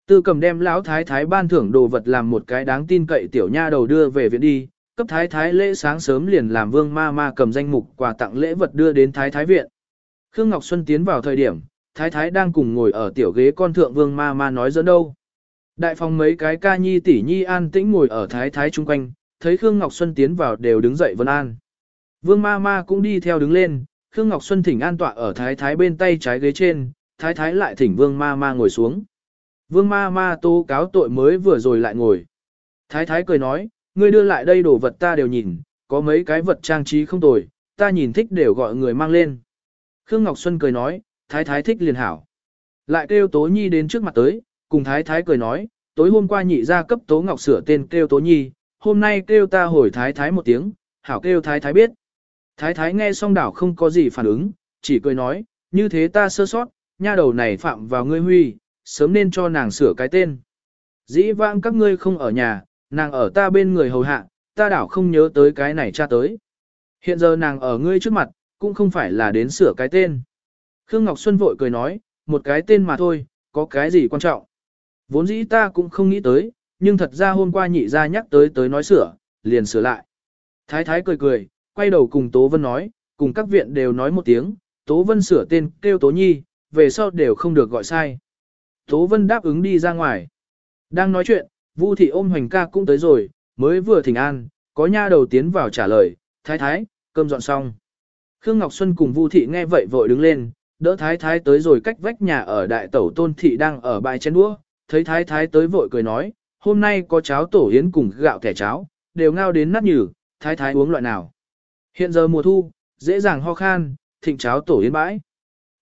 Tư cầm đem lão thái thái ban thưởng đồ vật làm một cái đáng tin cậy tiểu nha đầu đưa về viện đi, cấp thái thái lễ sáng sớm liền làm vương ma ma cầm danh mục quà tặng lễ vật đưa đến thái thái viện. Khương Ngọc Xuân tiến vào thời điểm, thái thái đang cùng ngồi ở tiểu ghế con thượng vương ma ma nói dẫn đâu. Đại phòng mấy cái ca nhi tỷ nhi an tĩnh ngồi ở thái thái chung quanh, thấy Khương Ngọc Xuân tiến vào đều đứng dậy vân an. Vương ma ma cũng đi theo đứng lên, Khương Ngọc Xuân thỉnh an tọa ở thái thái bên tay trái ghế trên, thái thái lại thỉnh vương ma ma ngồi xuống. Vương ma ma tố cáo tội mới vừa rồi lại ngồi. Thái thái cười nói, ngươi đưa lại đây đồ vật ta đều nhìn, có mấy cái vật trang trí không tồi, ta nhìn thích đều gọi người mang lên. Khương Ngọc Xuân cười nói, thái thái thích liền hảo. Lại kêu Tố Nhi đến trước mặt tới, cùng thái thái cười nói, tối hôm qua nhị ra cấp Tố Ngọc sửa tên kêu Tố Nhi, hôm nay kêu ta hồi thái thái một tiếng, hảo kêu thái thái biết. Thái thái nghe xong đảo không có gì phản ứng, chỉ cười nói, như thế ta sơ sót, nha đầu này phạm vào ngươi huy, sớm nên cho nàng sửa cái tên. Dĩ vãng các ngươi không ở nhà, nàng ở ta bên người hầu hạ, ta đảo không nhớ tới cái này cha tới. Hiện giờ nàng ở ngươi trước mặt, cũng không phải là đến sửa cái tên. Khương Ngọc Xuân vội cười nói, một cái tên mà thôi, có cái gì quan trọng. Vốn dĩ ta cũng không nghĩ tới, nhưng thật ra hôm qua nhị ra nhắc tới tới nói sửa, liền sửa lại. Thái thái cười cười, quay đầu cùng Tố Vân nói, cùng các viện đều nói một tiếng, Tố Vân sửa tên kêu Tố Nhi, về sau đều không được gọi sai. Tố Vân đáp ứng đi ra ngoài. Đang nói chuyện, Vu thị ôm hoành ca cũng tới rồi, mới vừa thỉnh an, có nha đầu tiến vào trả lời, thái thái, cơm dọn xong. Khương Ngọc Xuân cùng Vu thị nghe vậy vội đứng lên, đỡ thái thái tới rồi cách vách nhà ở đại tẩu tôn thị đang ở bài chén đũa, thấy thái thái tới vội cười nói, hôm nay có cháo tổ yến cùng gạo thẻ cháo, đều ngao đến nát nhừ, thái thái uống loại nào. Hiện giờ mùa thu, dễ dàng ho khan, thịnh cháo tổ yến bãi.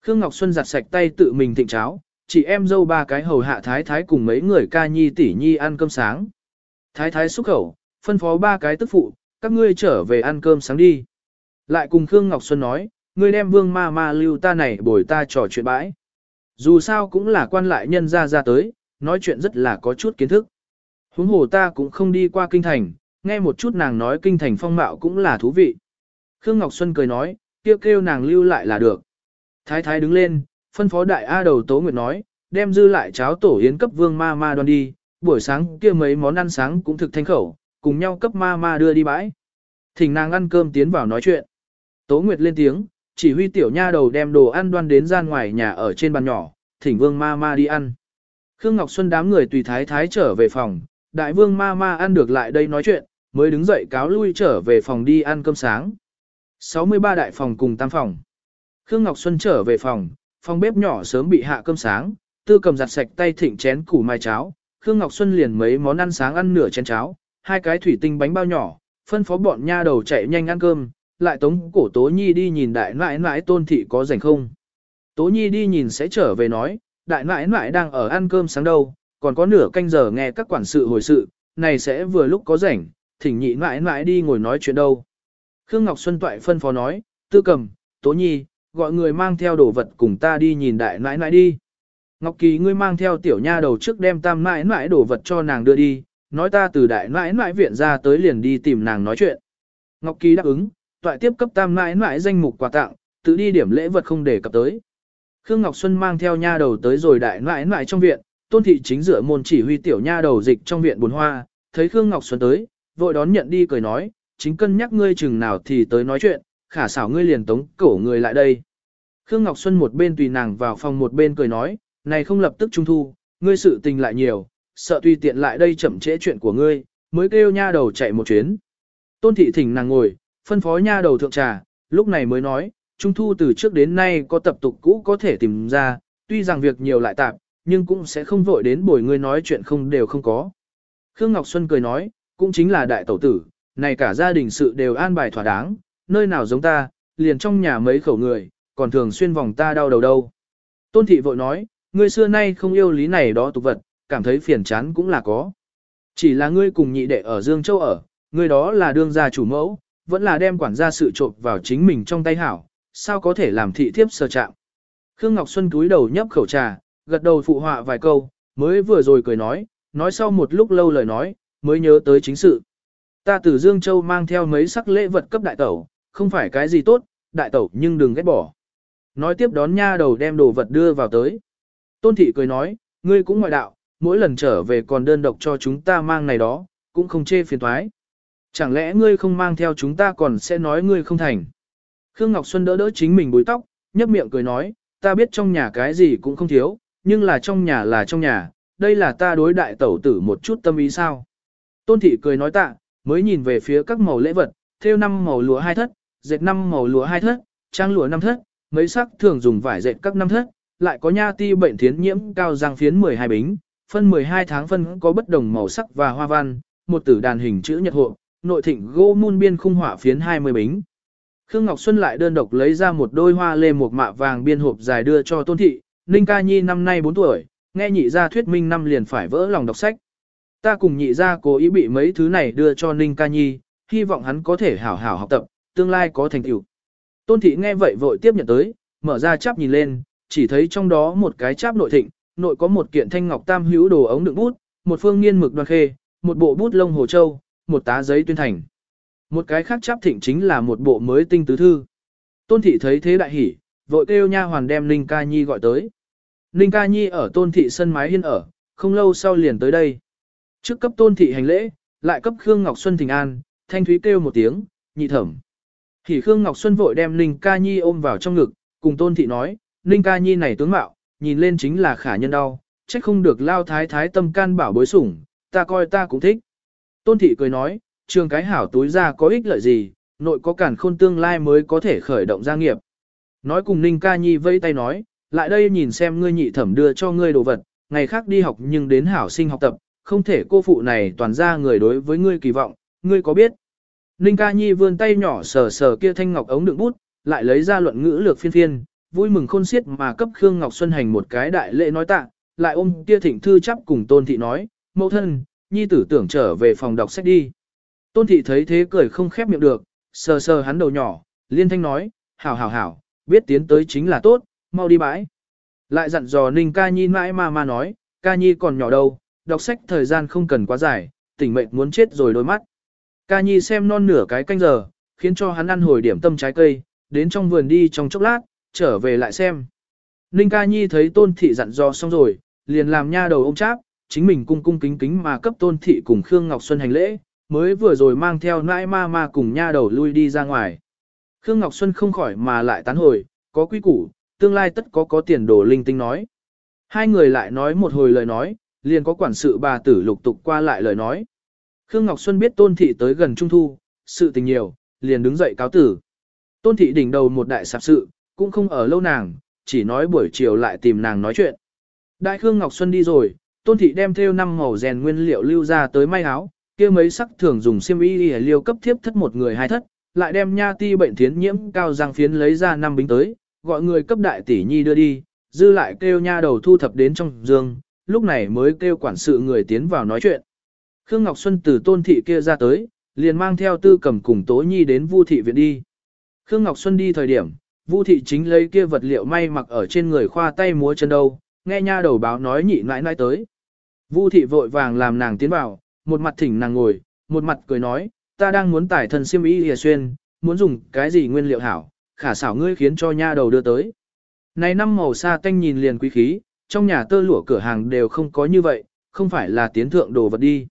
Khương Ngọc Xuân giặt sạch tay tự mình thịnh cháo, chị em dâu ba cái hầu hạ thái thái cùng mấy người ca nhi tỷ nhi ăn cơm sáng. Thái thái xúc khẩu, phân phó ba cái tức phụ, các ngươi trở về ăn cơm sáng đi. Lại cùng Khương Ngọc Xuân nói, ngươi đem vương ma ma lưu ta này bồi ta trò chuyện bãi. Dù sao cũng là quan lại nhân ra ra tới, nói chuyện rất là có chút kiến thức. Huống hồ ta cũng không đi qua kinh thành, nghe một chút nàng nói kinh thành phong mạo cũng là thú vị. Khương Ngọc Xuân cười nói, kêu kêu nàng lưu lại là được. Thái thái đứng lên, phân phó đại A đầu Tố Nguyệt nói, đem dư lại cháo tổ yến cấp vương ma ma đoan đi, buổi sáng kia mấy món ăn sáng cũng thực thanh khẩu, cùng nhau cấp ma ma đưa đi bãi. Thỉnh nàng ăn cơm tiến vào nói chuyện. Tố Nguyệt lên tiếng, chỉ huy tiểu nha đầu đem đồ ăn đoan đến gian ngoài nhà ở trên bàn nhỏ, thỉnh vương ma ma đi ăn. Khương Ngọc Xuân đám người tùy thái thái trở về phòng, đại vương ma ma ăn được lại đây nói chuyện, mới đứng dậy cáo lui trở về phòng đi ăn cơm sáng. 63 đại phòng cùng tam phòng. Khương Ngọc Xuân trở về phòng, phòng bếp nhỏ sớm bị hạ cơm sáng, tư cầm giặt sạch tay thịnh chén củ mai cháo, Khương Ngọc Xuân liền mấy món ăn sáng ăn nửa chén cháo, hai cái thủy tinh bánh bao nhỏ, phân phó bọn nha đầu chạy nhanh ăn cơm, lại tống cổ Tố Nhi đi nhìn đại nãi nãi tôn thị có rảnh không. Tố Nhi đi nhìn sẽ trở về nói, đại nãi nãi đang ở ăn cơm sáng đâu, còn có nửa canh giờ nghe các quản sự hồi sự, này sẽ vừa lúc có rảnh, thỉnh nhị nãi nãi đi ngồi nói chuyện đâu. Khương Ngọc Xuân toại phân phó nói, tư cầm, Tố Nhi, gọi người mang theo đồ vật cùng ta đi nhìn đại nãi nãi đi. Ngọc Kỳ ngươi mang theo tiểu nha đầu trước đem tam nãi nãi đồ vật cho nàng đưa đi, nói ta từ đại nãi nãi viện ra tới liền đi tìm nàng nói chuyện. Ngọc Kỳ đáp ứng, toại tiếp cấp tam mãi mãi danh mục quà tặng, tự đi điểm lễ vật không để cập tới. Khương Ngọc Xuân mang theo nha đầu tới rồi đại mãi mãi trong viện, Tôn thị chính dựa môn chỉ huy tiểu nha đầu dịch trong viện buồn hoa, thấy Khương Ngọc Xuân tới, vội đón nhận đi cười nói, chính cân nhắc ngươi chừng nào thì tới nói chuyện, khả xảo ngươi liền tống cổ người lại đây. Khương Ngọc Xuân một bên tùy nàng vào phòng một bên cười nói, này không lập tức trung thu, ngươi sự tình lại nhiều, sợ tùy tiện lại đây chậm trễ chuyện của ngươi, mới kêu nha đầu chạy một chuyến. Tôn thị thỉnh nàng ngồi, phân phó nha đầu thượng trà, lúc này mới nói, trung thu từ trước đến nay có tập tục cũ có thể tìm ra, tuy rằng việc nhiều lại tạp, nhưng cũng sẽ không vội đến bồi ngươi nói chuyện không đều không có. Khương Ngọc Xuân cười nói, cũng chính là đại tẩu tử, này cả gia đình sự đều an bài thỏa đáng, nơi nào giống ta, liền trong nhà mấy khẩu người, còn thường xuyên vòng ta đau đầu đâu. Tôn thị vội nói, ngươi xưa nay không yêu lý này đó tục vật, cảm thấy phiền chán cũng là có. Chỉ là ngươi cùng nhị đệ ở Dương Châu ở, ngươi đó là đương gia chủ mẫu, vẫn là đem quản gia sự trộm vào chính mình trong tay hảo, sao có thể làm thị thiếp sơ trạng. Khương Ngọc Xuân cúi đầu nhấp khẩu trà, gật đầu phụ họa vài câu, mới vừa rồi cười nói, nói sau một lúc lâu lời nói, mới nhớ tới chính sự. Ta từ Dương Châu mang theo mấy sắc lễ vật cấp đại tẩu, không phải cái gì tốt, đại tẩu nhưng đừng ghét bỏ. Nói tiếp đón nha đầu đem đồ vật đưa vào tới. Tôn thị cười nói, ngươi cũng ngoại đạo, mỗi lần trở về còn đơn độc cho chúng ta mang này đó, cũng không chê phiền thoái. Chẳng lẽ ngươi không mang theo chúng ta còn sẽ nói ngươi không thành. Khương Ngọc Xuân đỡ đỡ chính mình búi tóc, nhấp miệng cười nói, ta biết trong nhà cái gì cũng không thiếu, nhưng là trong nhà là trong nhà, đây là ta đối đại tẩu tử một chút tâm ý sao. Tôn thị cười nói tạ, mới nhìn về phía các màu lễ vật, theo năm màu lúa hai thất, dệt năm màu lúa hai thất, trang lụa năm thất, mấy sắc thường dùng vải dệt các năm thất, lại có nha ti bệnh thiến nhiễm cao giang phiến 12 bính, phân 12 tháng phân có bất đồng màu sắc và hoa văn, một tử đàn hình chữ nhật hộ, nội thịnh gỗ muôn biên khung họa phiến 20 bính. Khương Ngọc Xuân lại đơn độc lấy ra một đôi hoa lê một mạ vàng biên hộp dài đưa cho Tôn Thị, Ninh Ca Nhi năm nay 4 tuổi, nghe nhị gia thuyết minh năm liền phải vỡ lòng đọc sách. Ta cùng nhị gia cố ý bị mấy thứ này đưa cho Ninh Ca Nhi, hy vọng hắn có thể hảo hảo học tập, tương lai có thành tựu. Tôn Thị nghe vậy vội tiếp nhận tới, mở ra chắp nhìn lên, chỉ thấy trong đó một cái cháp nội thịnh, nội có một kiện thanh ngọc tam hữu đồ ống đựng bút, một phương nghiên mực đoan khê, một bộ bút lông hồ châu, một tá giấy tuyên thành. Một cái khác chắp thịnh chính là một bộ mới tinh tứ thư. Tôn thị thấy thế đại hỉ, vội kêu nha hoàn đem Ninh Ca Nhi gọi tới. Ninh Ca Nhi ở tôn thị sân mái hiên ở, không lâu sau liền tới đây. Trước cấp tôn thị hành lễ, lại cấp Khương Ngọc Xuân thỉnh an, thanh thúy kêu một tiếng, nhị thẩm. Thì Khương Ngọc Xuân vội đem Ninh Ca Nhi ôm vào trong ngực, cùng tôn thị nói, Ninh Ca Nhi này tướng mạo, nhìn lên chính là khả nhân đau, trách không được lao thái thái tâm can bảo bối sủng, ta coi ta cũng thích. Tôn thị cười nói, trường cái hảo túi ra có ích lợi gì, nội có cản khôn tương lai mới có thể khởi động gia nghiệp. Nói cùng Ninh Ca Nhi vẫy tay nói, lại đây nhìn xem ngươi nhị thẩm đưa cho ngươi đồ vật, ngày khác đi học nhưng đến hảo sinh học tập, không thể cô phụ này toàn ra người đối với ngươi kỳ vọng, ngươi có biết. Ninh Ca Nhi vươn tay nhỏ sờ sờ kia thanh ngọc ống đựng bút, lại lấy ra luận ngữ lược phiên phiên, vui mừng khôn xiết mà cấp Khương Ngọc Xuân hành một cái đại lễ nói tạ, lại ôm kia thịnh thư chấp cùng Tôn Thị nói, mẫu thân, nhi tử tưởng trở về phòng đọc sách đi. Tôn Thị thấy thế cười không khép miệng được, sờ sờ hắn đầu nhỏ, liên thanh nói, hảo hảo hảo, biết tiến tới chính là tốt, mau đi bãi. Lại dặn dò Ninh ca nhi mãi mà mà nói, ca nhi còn nhỏ đâu, đọc sách thời gian không cần quá dài, tỉnh mệnh muốn chết rồi đôi mắt. Ca nhi xem non nửa cái canh giờ, khiến cho hắn ăn hồi điểm tâm trái cây, đến trong vườn đi trong chốc lát, trở về lại xem. Ninh ca nhi thấy tôn thị dặn dò xong rồi, liền làm nha đầu ôm cháp, chính mình cung cung kính kính mà cấp tôn thị cùng Khương Ngọc Xuân hành lễ, mới vừa rồi mang theo nãi ma ma cùng nha đầu lui đi ra ngoài. Khương Ngọc Xuân không khỏi mà lại tán hồi, có quý củ, tương lai tất có có tiền đồ linh tinh nói. Hai người lại nói một hồi lời nói, liền có quản sự bà tử lục tục qua lại lời nói. Khương Ngọc Xuân biết tôn thị tới gần trung thu, sự tình nhiều, liền đứng dậy cáo tử. Tôn thị đỉnh đầu một đại sạp sự, cũng không ở lâu nàng, chỉ nói buổi chiều lại tìm nàng nói chuyện. Đại Khương Ngọc Xuân đi rồi, tôn thị đem theo năm màu rèn nguyên liệu lưu ra tới may áo, kia mấy sắc thường dùng xiêm y để liêu cấp thiếp thất một người hai thất, lại đem nha ti bệnh thiến nhiễm cao răng phiến lấy ra năm bính tới, gọi người cấp đại tỷ nhi đưa đi, dư lại kêu nha đầu thu thập đến trong giường, lúc này mới kêu quản sự người tiến vào nói chuyện. Khương Ngọc Xuân từ tôn thị kia ra tới, liền mang theo tư cầm cùng tố nhi đến vu thị viện đi. Khương Ngọc Xuân đi thời điểm, vu thị chính lấy kia vật liệu may mặc ở trên người khoa tay múa chân đâu, nghe nha đầu báo nói nhị nãi nãi tới. Vu thị vội vàng làm nàng tiến vào, một mặt thỉnh nàng ngồi, một mặt cười nói, ta đang muốn tải thân siêm ý hìa xuyên, muốn dùng cái gì nguyên liệu hảo, khả xảo ngươi khiến cho nha đầu đưa tới. Này năm màu sa tanh nhìn liền quý khí, trong nhà tơ lụa cửa hàng đều không có như vậy, không phải là tiến thượng đồ vật đi.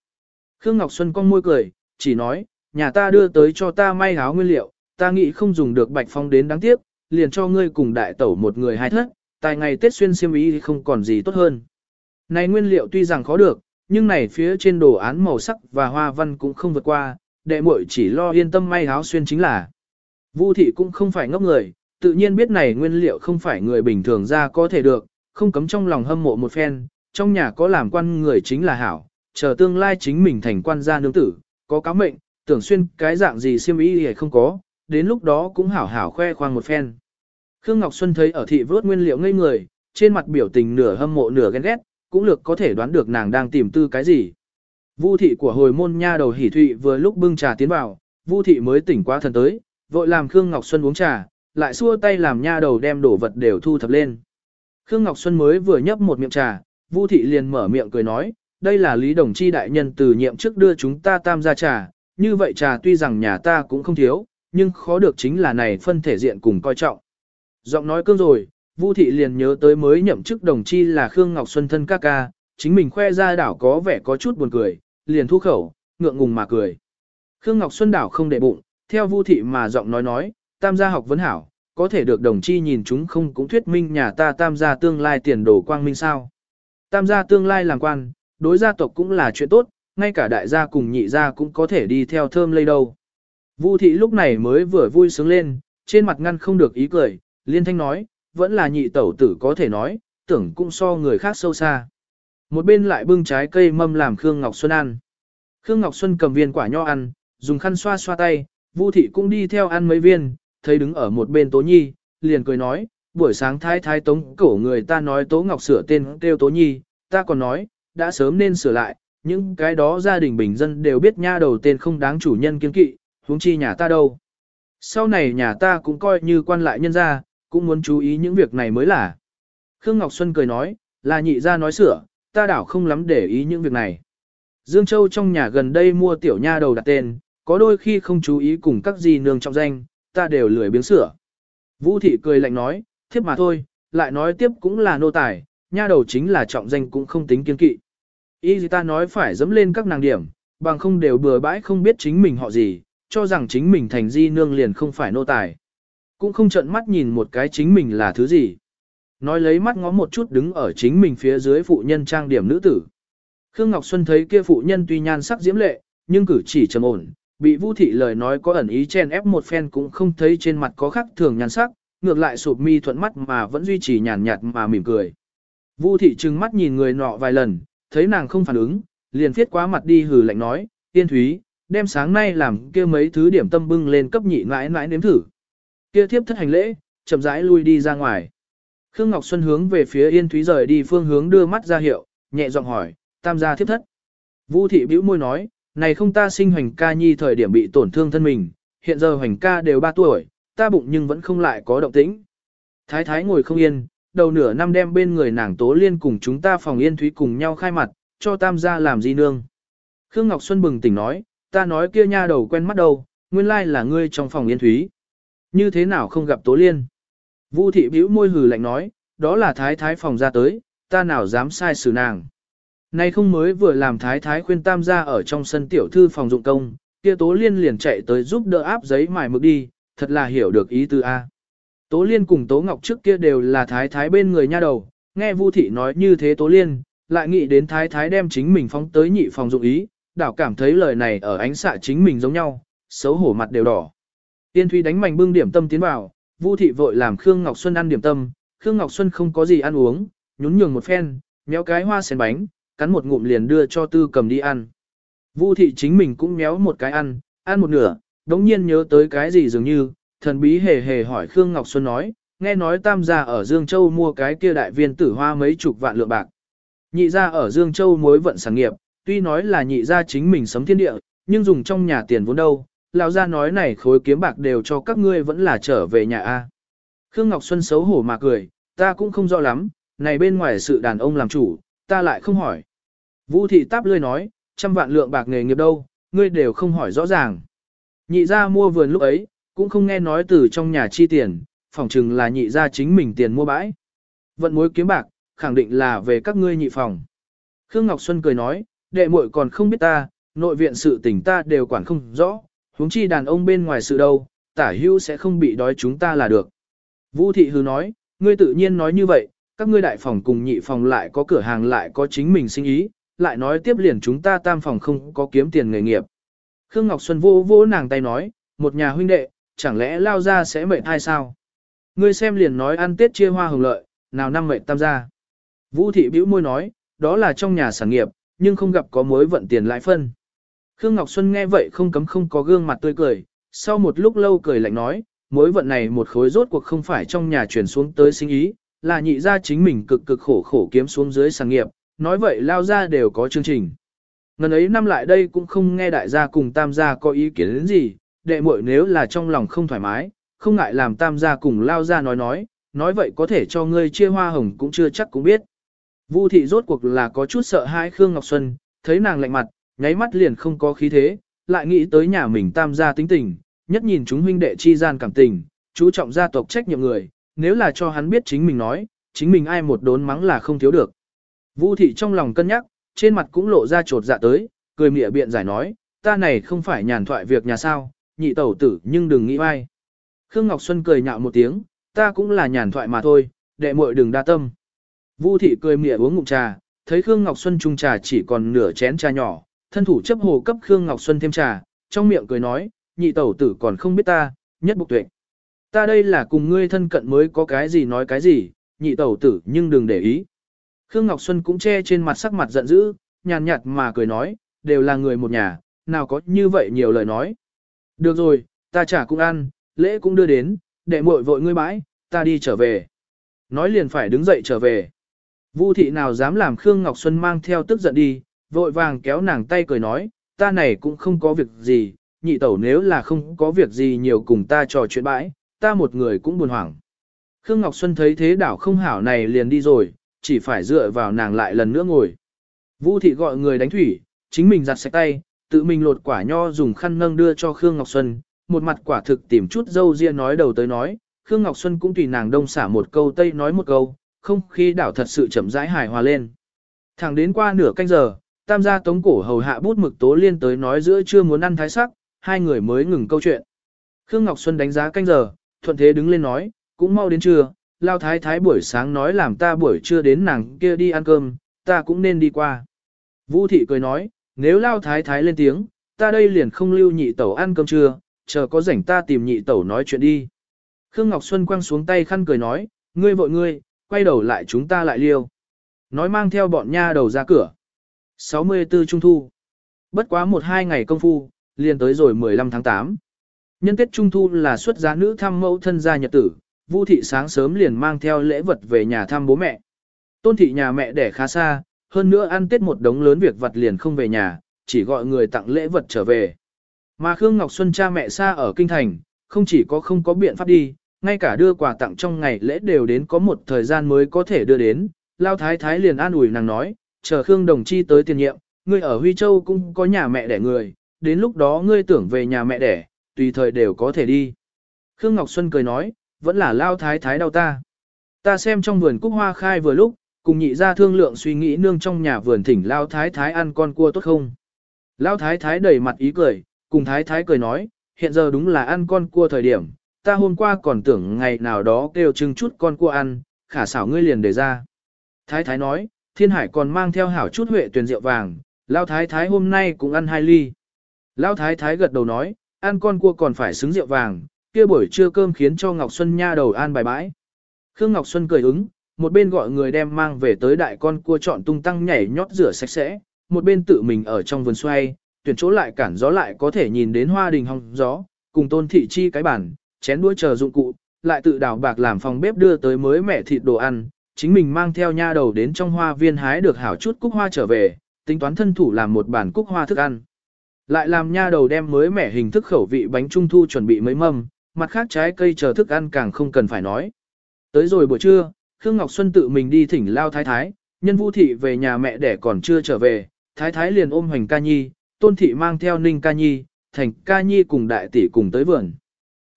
Khương Ngọc Xuân cong môi cười, chỉ nói, nhà ta đưa tới cho ta may áo nguyên liệu, ta nghĩ không dùng được bạch phong đến đáng tiếc, liền cho ngươi cùng đại tẩu một người hai thất, tài ngày Tết xuyên xiêm ý thì không còn gì tốt hơn. Này nguyên liệu tuy rằng khó được, nhưng này phía trên đồ án màu sắc và hoa văn cũng không vượt qua, đệ muội chỉ lo yên tâm may áo xuyên chính là. Vu thị cũng không phải ngốc người, tự nhiên biết này nguyên liệu không phải người bình thường ra có thể được, không cấm trong lòng hâm mộ một phen, trong nhà có làm quan người chính là hảo, chờ tương lai chính mình thành quan gia nương tử, có cáo mệnh, tưởng xuyên cái dạng gì xiêm y thì không có, đến lúc đó cũng hảo hảo khoe khoang một phen. Khương Ngọc Xuân thấy ở thị vớt nguyên liệu ngây người, trên mặt biểu tình nửa hâm mộ nửa ghen ghét, cũng lược có thể đoán được nàng đang tìm tư cái gì. Vu thị của hồi môn nha đầu hỉ thụy vừa lúc bưng trà tiến vào, Vu thị mới tỉnh qua thần tới, vội làm Khương Ngọc Xuân uống trà, lại xua tay làm nha đầu đem đổ vật đều thu thập lên. Khương Ngọc Xuân mới vừa nhấp một miệng trà, Vu thị liền mở miệng cười nói, đây là Lý Đồng Chi đại nhân từ nhiệm trước đưa chúng ta tam gia trà, như vậy trà tuy rằng nhà ta cũng không thiếu, nhưng khó được chính là này phân thể diện cùng coi trọng. Giọng nói cương rồi, Vu thị liền nhớ tới mới nhậm chức đồng chi là Khương Ngọc Xuân thân ca ca, chính mình khoe ra đảo có vẻ có chút buồn cười, liền thu khẩu, ngượng ngùng mà cười. Khương Ngọc Xuân đảo không để bụng, theo Vu thị mà giọng nói nói, tam gia học vấn hảo, có thể được đồng chi nhìn chúng không cũng thuyết minh nhà ta tam gia tương lai tiền đồ quang minh sao. Tam gia tương lai làm quan, đối gia tộc cũng là chuyện tốt, ngay cả đại gia cùng nhị gia cũng có thể đi theo thơm lây đâu. Vu thị lúc này mới vừa vui sướng lên, trên mặt ngăn không được ý cười, liên thanh nói, vẫn là nhị tẩu tử có thể nói, tưởng cũng so người khác sâu xa. Một bên lại bưng trái cây mâm làm Khương Ngọc Xuân ăn. Khương Ngọc Xuân cầm viên quả nho ăn, dùng khăn xoa xoa tay, Vu thị cũng đi theo ăn mấy viên, thấy đứng ở một bên Tố Nhi, liền cười nói, buổi sáng thái thái tống cổ người ta nói Tố Ngọc sửa tên kêu Tố Nhi, ta còn nói, đã sớm nên sửa lại, những cái đó gia đình bình dân đều biết nha đầu tên không đáng chủ nhân kiên kỵ, huống chi nhà ta đâu. Sau này nhà ta cũng coi như quan lại nhân gia, cũng muốn chú ý những việc này mới là. Khương Ngọc Xuân cười nói, là nhị gia nói sửa, ta đảo không lắm để ý những việc này. Dương Châu trong nhà gần đây mua tiểu nha đầu đặt tên, có đôi khi không chú ý cùng các gì nương trọng danh, ta đều lười biếng sửa. Vũ thị cười lạnh nói, thiếp mà thôi, lại nói tiếp cũng là nô tài, nha đầu chính là trọng danh cũng không tính kiên kỵ. Ý gì ta nói phải dẫm lên các nàng điểm, bằng không đều bừa bãi không biết chính mình họ gì, cho rằng chính mình thành di nương liền không phải nô tài. Cũng không trợn mắt nhìn một cái chính mình là thứ gì. Nói lấy mắt ngó một chút đứng ở chính mình phía dưới phụ nhân trang điểm nữ tử. Khương Ngọc Xuân thấy kia phụ nhân tuy nhan sắc diễm lệ, nhưng cử chỉ trầm ổn, bị Vu thị lời nói có ẩn ý chen ép một phen cũng không thấy trên mặt có khắc thường nhan sắc, ngược lại sụp mi thuận mắt mà vẫn duy trì nhàn nhạt mà mỉm cười. Vu thị trừng mắt nhìn người nọ vài lần, thấy nàng không phản ứng, liền viết quá mặt đi hừ lạnh nói, tiên thúy, đem sáng nay làm kia mấy thứ điểm tâm bưng lên cấp nhị mãi mãi nếm thử. Kia thiếp thất hành lễ, chậm rãi lui đi ra ngoài. Khương Ngọc Xuân hướng về phía Yên Thúy rời đi phương hướng đưa mắt ra hiệu, nhẹ giọng hỏi, tam gia thiếp thất. Vu thị bĩu môi nói, này không ta sinh hoành ca nhi thời điểm bị tổn thương thân mình, hiện giờ hoành ca đều 3 tuổi, ta bụng nhưng vẫn không lại có động tĩnh. Thái thái ngồi không yên, đầu nửa năm đem bên người nàng tố liên cùng chúng ta phòng yên thúy cùng nhau khai mặt, cho tam gia làm gì nương. Khương Ngọc Xuân bừng tỉnh nói, ta nói kia nha đầu quen mắt đâu, nguyên lai là ngươi trong phòng yên thúy. Như thế nào không gặp tố liên? Vu thị bĩu môi hừ lạnh nói, đó là thái thái phòng ra tới, ta nào dám sai xử nàng. Nay không mới vừa làm thái thái khuyên tam gia ở trong sân tiểu thư phòng dụng công, kia tố liên liền chạy tới giúp đỡ áp giấy mài mực đi, thật là hiểu được ý tư A. Tố liên cùng tố ngọc trước kia đều là thái thái bên người nha đầu, nghe vu thị nói như thế tố liên, lại nghĩ đến thái thái đem chính mình phóng tới nhị phòng dụng ý, đảo cảm thấy lời này ở ánh xạ chính mình giống nhau, xấu hổ mặt đều đỏ. Tiên Thúy đánh mảnh bưng điểm tâm tiến vào, Vu thị vội làm Khương Ngọc Xuân ăn điểm tâm, Khương Ngọc Xuân không có gì ăn uống, nhún nhường một phen, méo cái hoa sen bánh, cắn một ngụm liền đưa cho Tư Cầm đi ăn. Vu thị chính mình cũng méo một cái ăn, ăn một nửa, đống nhiên nhớ tới cái gì dường như, thần bí hề hề hỏi Khương Ngọc Xuân nói, nghe nói tam gia ở Dương Châu mua cái kia đại viên tử hoa mấy chục vạn lượng bạc. Nhị gia ở Dương Châu mối vận sản nghiệp, tuy nói là nhị gia chính mình sấm thiên địa, nhưng dùng trong nhà tiền vốn đâu, lão gia nói này khối kiếm bạc đều cho các ngươi vẫn là trở về nhà a. Khương Ngọc Xuân xấu hổ mà cười, ta cũng không rõ lắm, này bên ngoài sự đàn ông làm chủ, ta lại không hỏi. Vũ thị táp lươi nói, trăm vạn lượng bạc nghề nghiệp đâu, ngươi đều không hỏi rõ ràng. Nhị gia mua vườn lúc ấy, cũng không nghe nói từ trong nhà chi tiền, phỏng chừng là nhị gia chính mình tiền mua bãi. Vận mối kiếm bạc, khẳng định là về các ngươi nhị phòng. Khương Ngọc Xuân cười nói, đệ muội còn không biết ta, nội viện sự tình ta đều quản không rõ, huống chi đàn ông bên ngoài sự đâu, tả hưu sẽ không bị đói chúng ta là được. Vũ thị hư nói, ngươi tự nhiên nói như vậy, các ngươi đại phòng cùng nhị phòng lại có cửa hàng lại có chính mình sinh ý, lại nói tiếp liền chúng ta tam phòng không có kiếm tiền nghề nghiệp. Khương Ngọc Xuân vô vô nàng tay nói, một nhà huynh đệ, chẳng lẽ lao ra sẽ mệt hay sao? Ngươi xem liền nói ăn tết chia hoa hồng lợi, nào năm mệt tam gia. Vũ thị bĩu môi nói, đó là trong nhà sản nghiệp, nhưng không gặp có mối vận tiền lãi phân. Khương Ngọc Xuân nghe vậy không cấm không có gương mặt tươi cười, sau một lúc lâu cười lạnh nói, mối vận này một khối rốt cuộc không phải trong nhà chuyển xuống tới sinh ý, là nhị ra chính mình cực cực khổ khổ kiếm xuống dưới sản nghiệp, nói vậy lao ra đều có chương trình. Ngần ấy năm lại đây cũng không nghe đại gia cùng tam gia có ý kiến đến gì, đệ muội nếu là trong lòng không thoải mái, không ngại làm tam gia cùng lao ra nói nói, nói vậy có thể cho ngươi chia hoa hồng cũng chưa chắc cũng biết. Vu thị rốt cuộc là có chút sợ hãi Khương Ngọc Xuân, thấy nàng lạnh mặt, nháy mắt liền không có khí thế, lại nghĩ tới nhà mình tam gia tính tình, nhất nhìn chúng huynh đệ chi gian cảm tình, chú trọng gia tộc trách nhiệm người, nếu là cho hắn biết chính mình nói, chính mình ai một đốn mắng là không thiếu được. Vu thị trong lòng cân nhắc, trên mặt cũng lộ ra trột dạ tới, cười mỉa biện giải nói, ta này không phải nhàn thoại việc nhà sao, nhị tẩu tử nhưng đừng nghĩ ai. Khương Ngọc Xuân cười nhạo một tiếng, ta cũng là nhàn thoại mà thôi, đệ muội đừng đa tâm. Vu thị cười mỉa uống ngụm trà, thấy Khương Ngọc Xuân trung trà chỉ còn nửa chén trà nhỏ, thân thủ chấp hồ cấp Khương Ngọc Xuân thêm trà, trong miệng cười nói, nhị tẩu tử còn không biết ta, nhất bục tuệ. Ta đây là cùng ngươi thân cận mới có cái gì nói cái gì, nhị tẩu tử nhưng đừng để ý. Khương Ngọc Xuân cũng che trên mặt sắc mặt giận dữ, nhàn nhạt mà cười nói, đều là người một nhà, nào có như vậy nhiều lời nói. Được rồi, ta trả cũng ăn, lễ cũng đưa đến, để muội vội ngươi bãi, ta đi trở về. Nói liền phải đứng dậy trở về. Vu thị nào dám làm Khương Ngọc Xuân mang theo tức giận đi, vội vàng kéo nàng tay cười nói, ta này cũng không có việc gì, nhị tẩu nếu là không có việc gì nhiều cùng ta trò chuyện bãi, ta một người cũng buồn hoảng. Khương Ngọc Xuân thấy thế đảo không hảo này liền đi rồi, chỉ phải dựa vào nàng lại lần nữa ngồi. vũ thị gọi người đánh thủy, chính mình giặt sạch tay, tự mình lột quả nho dùng khăn nâng đưa cho Khương Ngọc Xuân, một mặt quả thực tìm chút dâu ria nói đầu tới nói, Khương Ngọc Xuân cũng tùy nàng đông xả một câu tây nói một câu, không khí đảo thật sự chậm rãi hài hòa lên. Thẳng đến qua nửa canh giờ, tam gia tống cổ hầu hạ bút mực tố liên tới nói giữa chưa muốn ăn thái sắc, hai người mới ngừng câu chuyện. Khương Ngọc Xuân đánh giá canh giờ, thuận thế đứng lên nói, cũng mau đến trưa, lao thái thái buổi sáng nói làm ta buổi trưa đến nàng kia đi ăn cơm, ta cũng nên đi qua. Vũ thị cười nói, nếu lao thái thái lên tiếng, ta đây liền không lưu nhị tẩu ăn cơm trưa, chờ có rảnh ta tìm nhị tẩu nói chuyện đi. Khương Ngọc Xuân quăng xuống tay khăn cười nói, ngươi vội ngươi, quay đầu lại chúng ta lại liêu. Nói mang theo bọn nha đầu ra cửa. 64 Trung Thu. Bất quá một hai ngày công phu, liền tới rồi 15 tháng 8. Nhân Tết Trung Thu là xuất giá nữ thăm mẫu thân gia nhật tử, Vu thị sáng sớm liền mang theo lễ vật về nhà thăm bố mẹ. Tôn thị nhà mẹ đẻ khá xa, hơn nữa ăn Tết một đống lớn việc vật liền không về nhà, chỉ gọi người tặng lễ vật trở về. Mà Khương Ngọc Xuân cha mẹ xa ở Kinh Thành, không chỉ có không có biện pháp đi, ngay cả đưa quà tặng trong ngày lễ đều đến có một thời gian mới có thể đưa đến. Lao Thái Thái liền an ủi nàng nói, chờ Khương Đồng Chi tới tiền nhiệm, ngươi ở Huy Châu cũng có nhà mẹ đẻ người, đến lúc đó ngươi tưởng về nhà mẹ đẻ, tùy thời đều có thể đi. Khương Ngọc Xuân cười nói, vẫn là Lao Thái Thái đau ta. Ta xem trong vườn cúc hoa khai vừa lúc, cùng nhị ra thương lượng suy nghĩ nương trong nhà vườn thỉnh Lao Thái Thái ăn con cua tốt không. Lao Thái Thái đầy mặt ý cười, cùng Thái Thái cười nói, hiện giờ đúng là ăn con cua thời điểm, ta hôm qua còn tưởng ngày nào đó kêu chưng chút con cua ăn, khả xảo ngươi liền để ra. Thái Thái nói, thiên hải còn mang theo hảo chút huệ tuyển rượu vàng, Lao Thái Thái hôm nay cũng ăn hai ly. Lao Thái Thái gật đầu nói, ăn con cua còn phải xứng rượu vàng, kia buổi trưa cơm khiến cho Ngọc Xuân nha đầu an bài bãi. Khương Ngọc Xuân cười ứng, một bên gọi người đem mang về tới đại con cua chọn tung tăng nhảy nhót rửa sạch sẽ, một bên tự mình ở trong vườn xoay, tuyển chỗ lại cản gió lại có thể nhìn đến hoa đình hong gió, cùng tôn thị chi cái bản, chén đũa chờ dụng cụ, lại tự đào bạc làm phòng bếp đưa tới mới mẻ thịt đồ ăn, chính mình mang theo nha đầu đến trong hoa viên hái được hảo chút cúc hoa trở về, tính toán thân thủ làm một bản cúc hoa thức ăn. Lại làm nha đầu đem mới mẻ hình thức khẩu vị bánh trung thu chuẩn bị mấy mâm, mặt khác trái cây chờ thức ăn càng không cần phải nói. Tới rồi buổi trưa, Khương Ngọc Xuân tự mình đi thỉnh lao thái thái, nhân vũ thị về nhà mẹ đẻ còn chưa trở về, thái thái liền ôm hoành ca nhi, tôn thị mang theo ninh ca nhi, thành ca nhi cùng đại tỷ cùng tới vườn.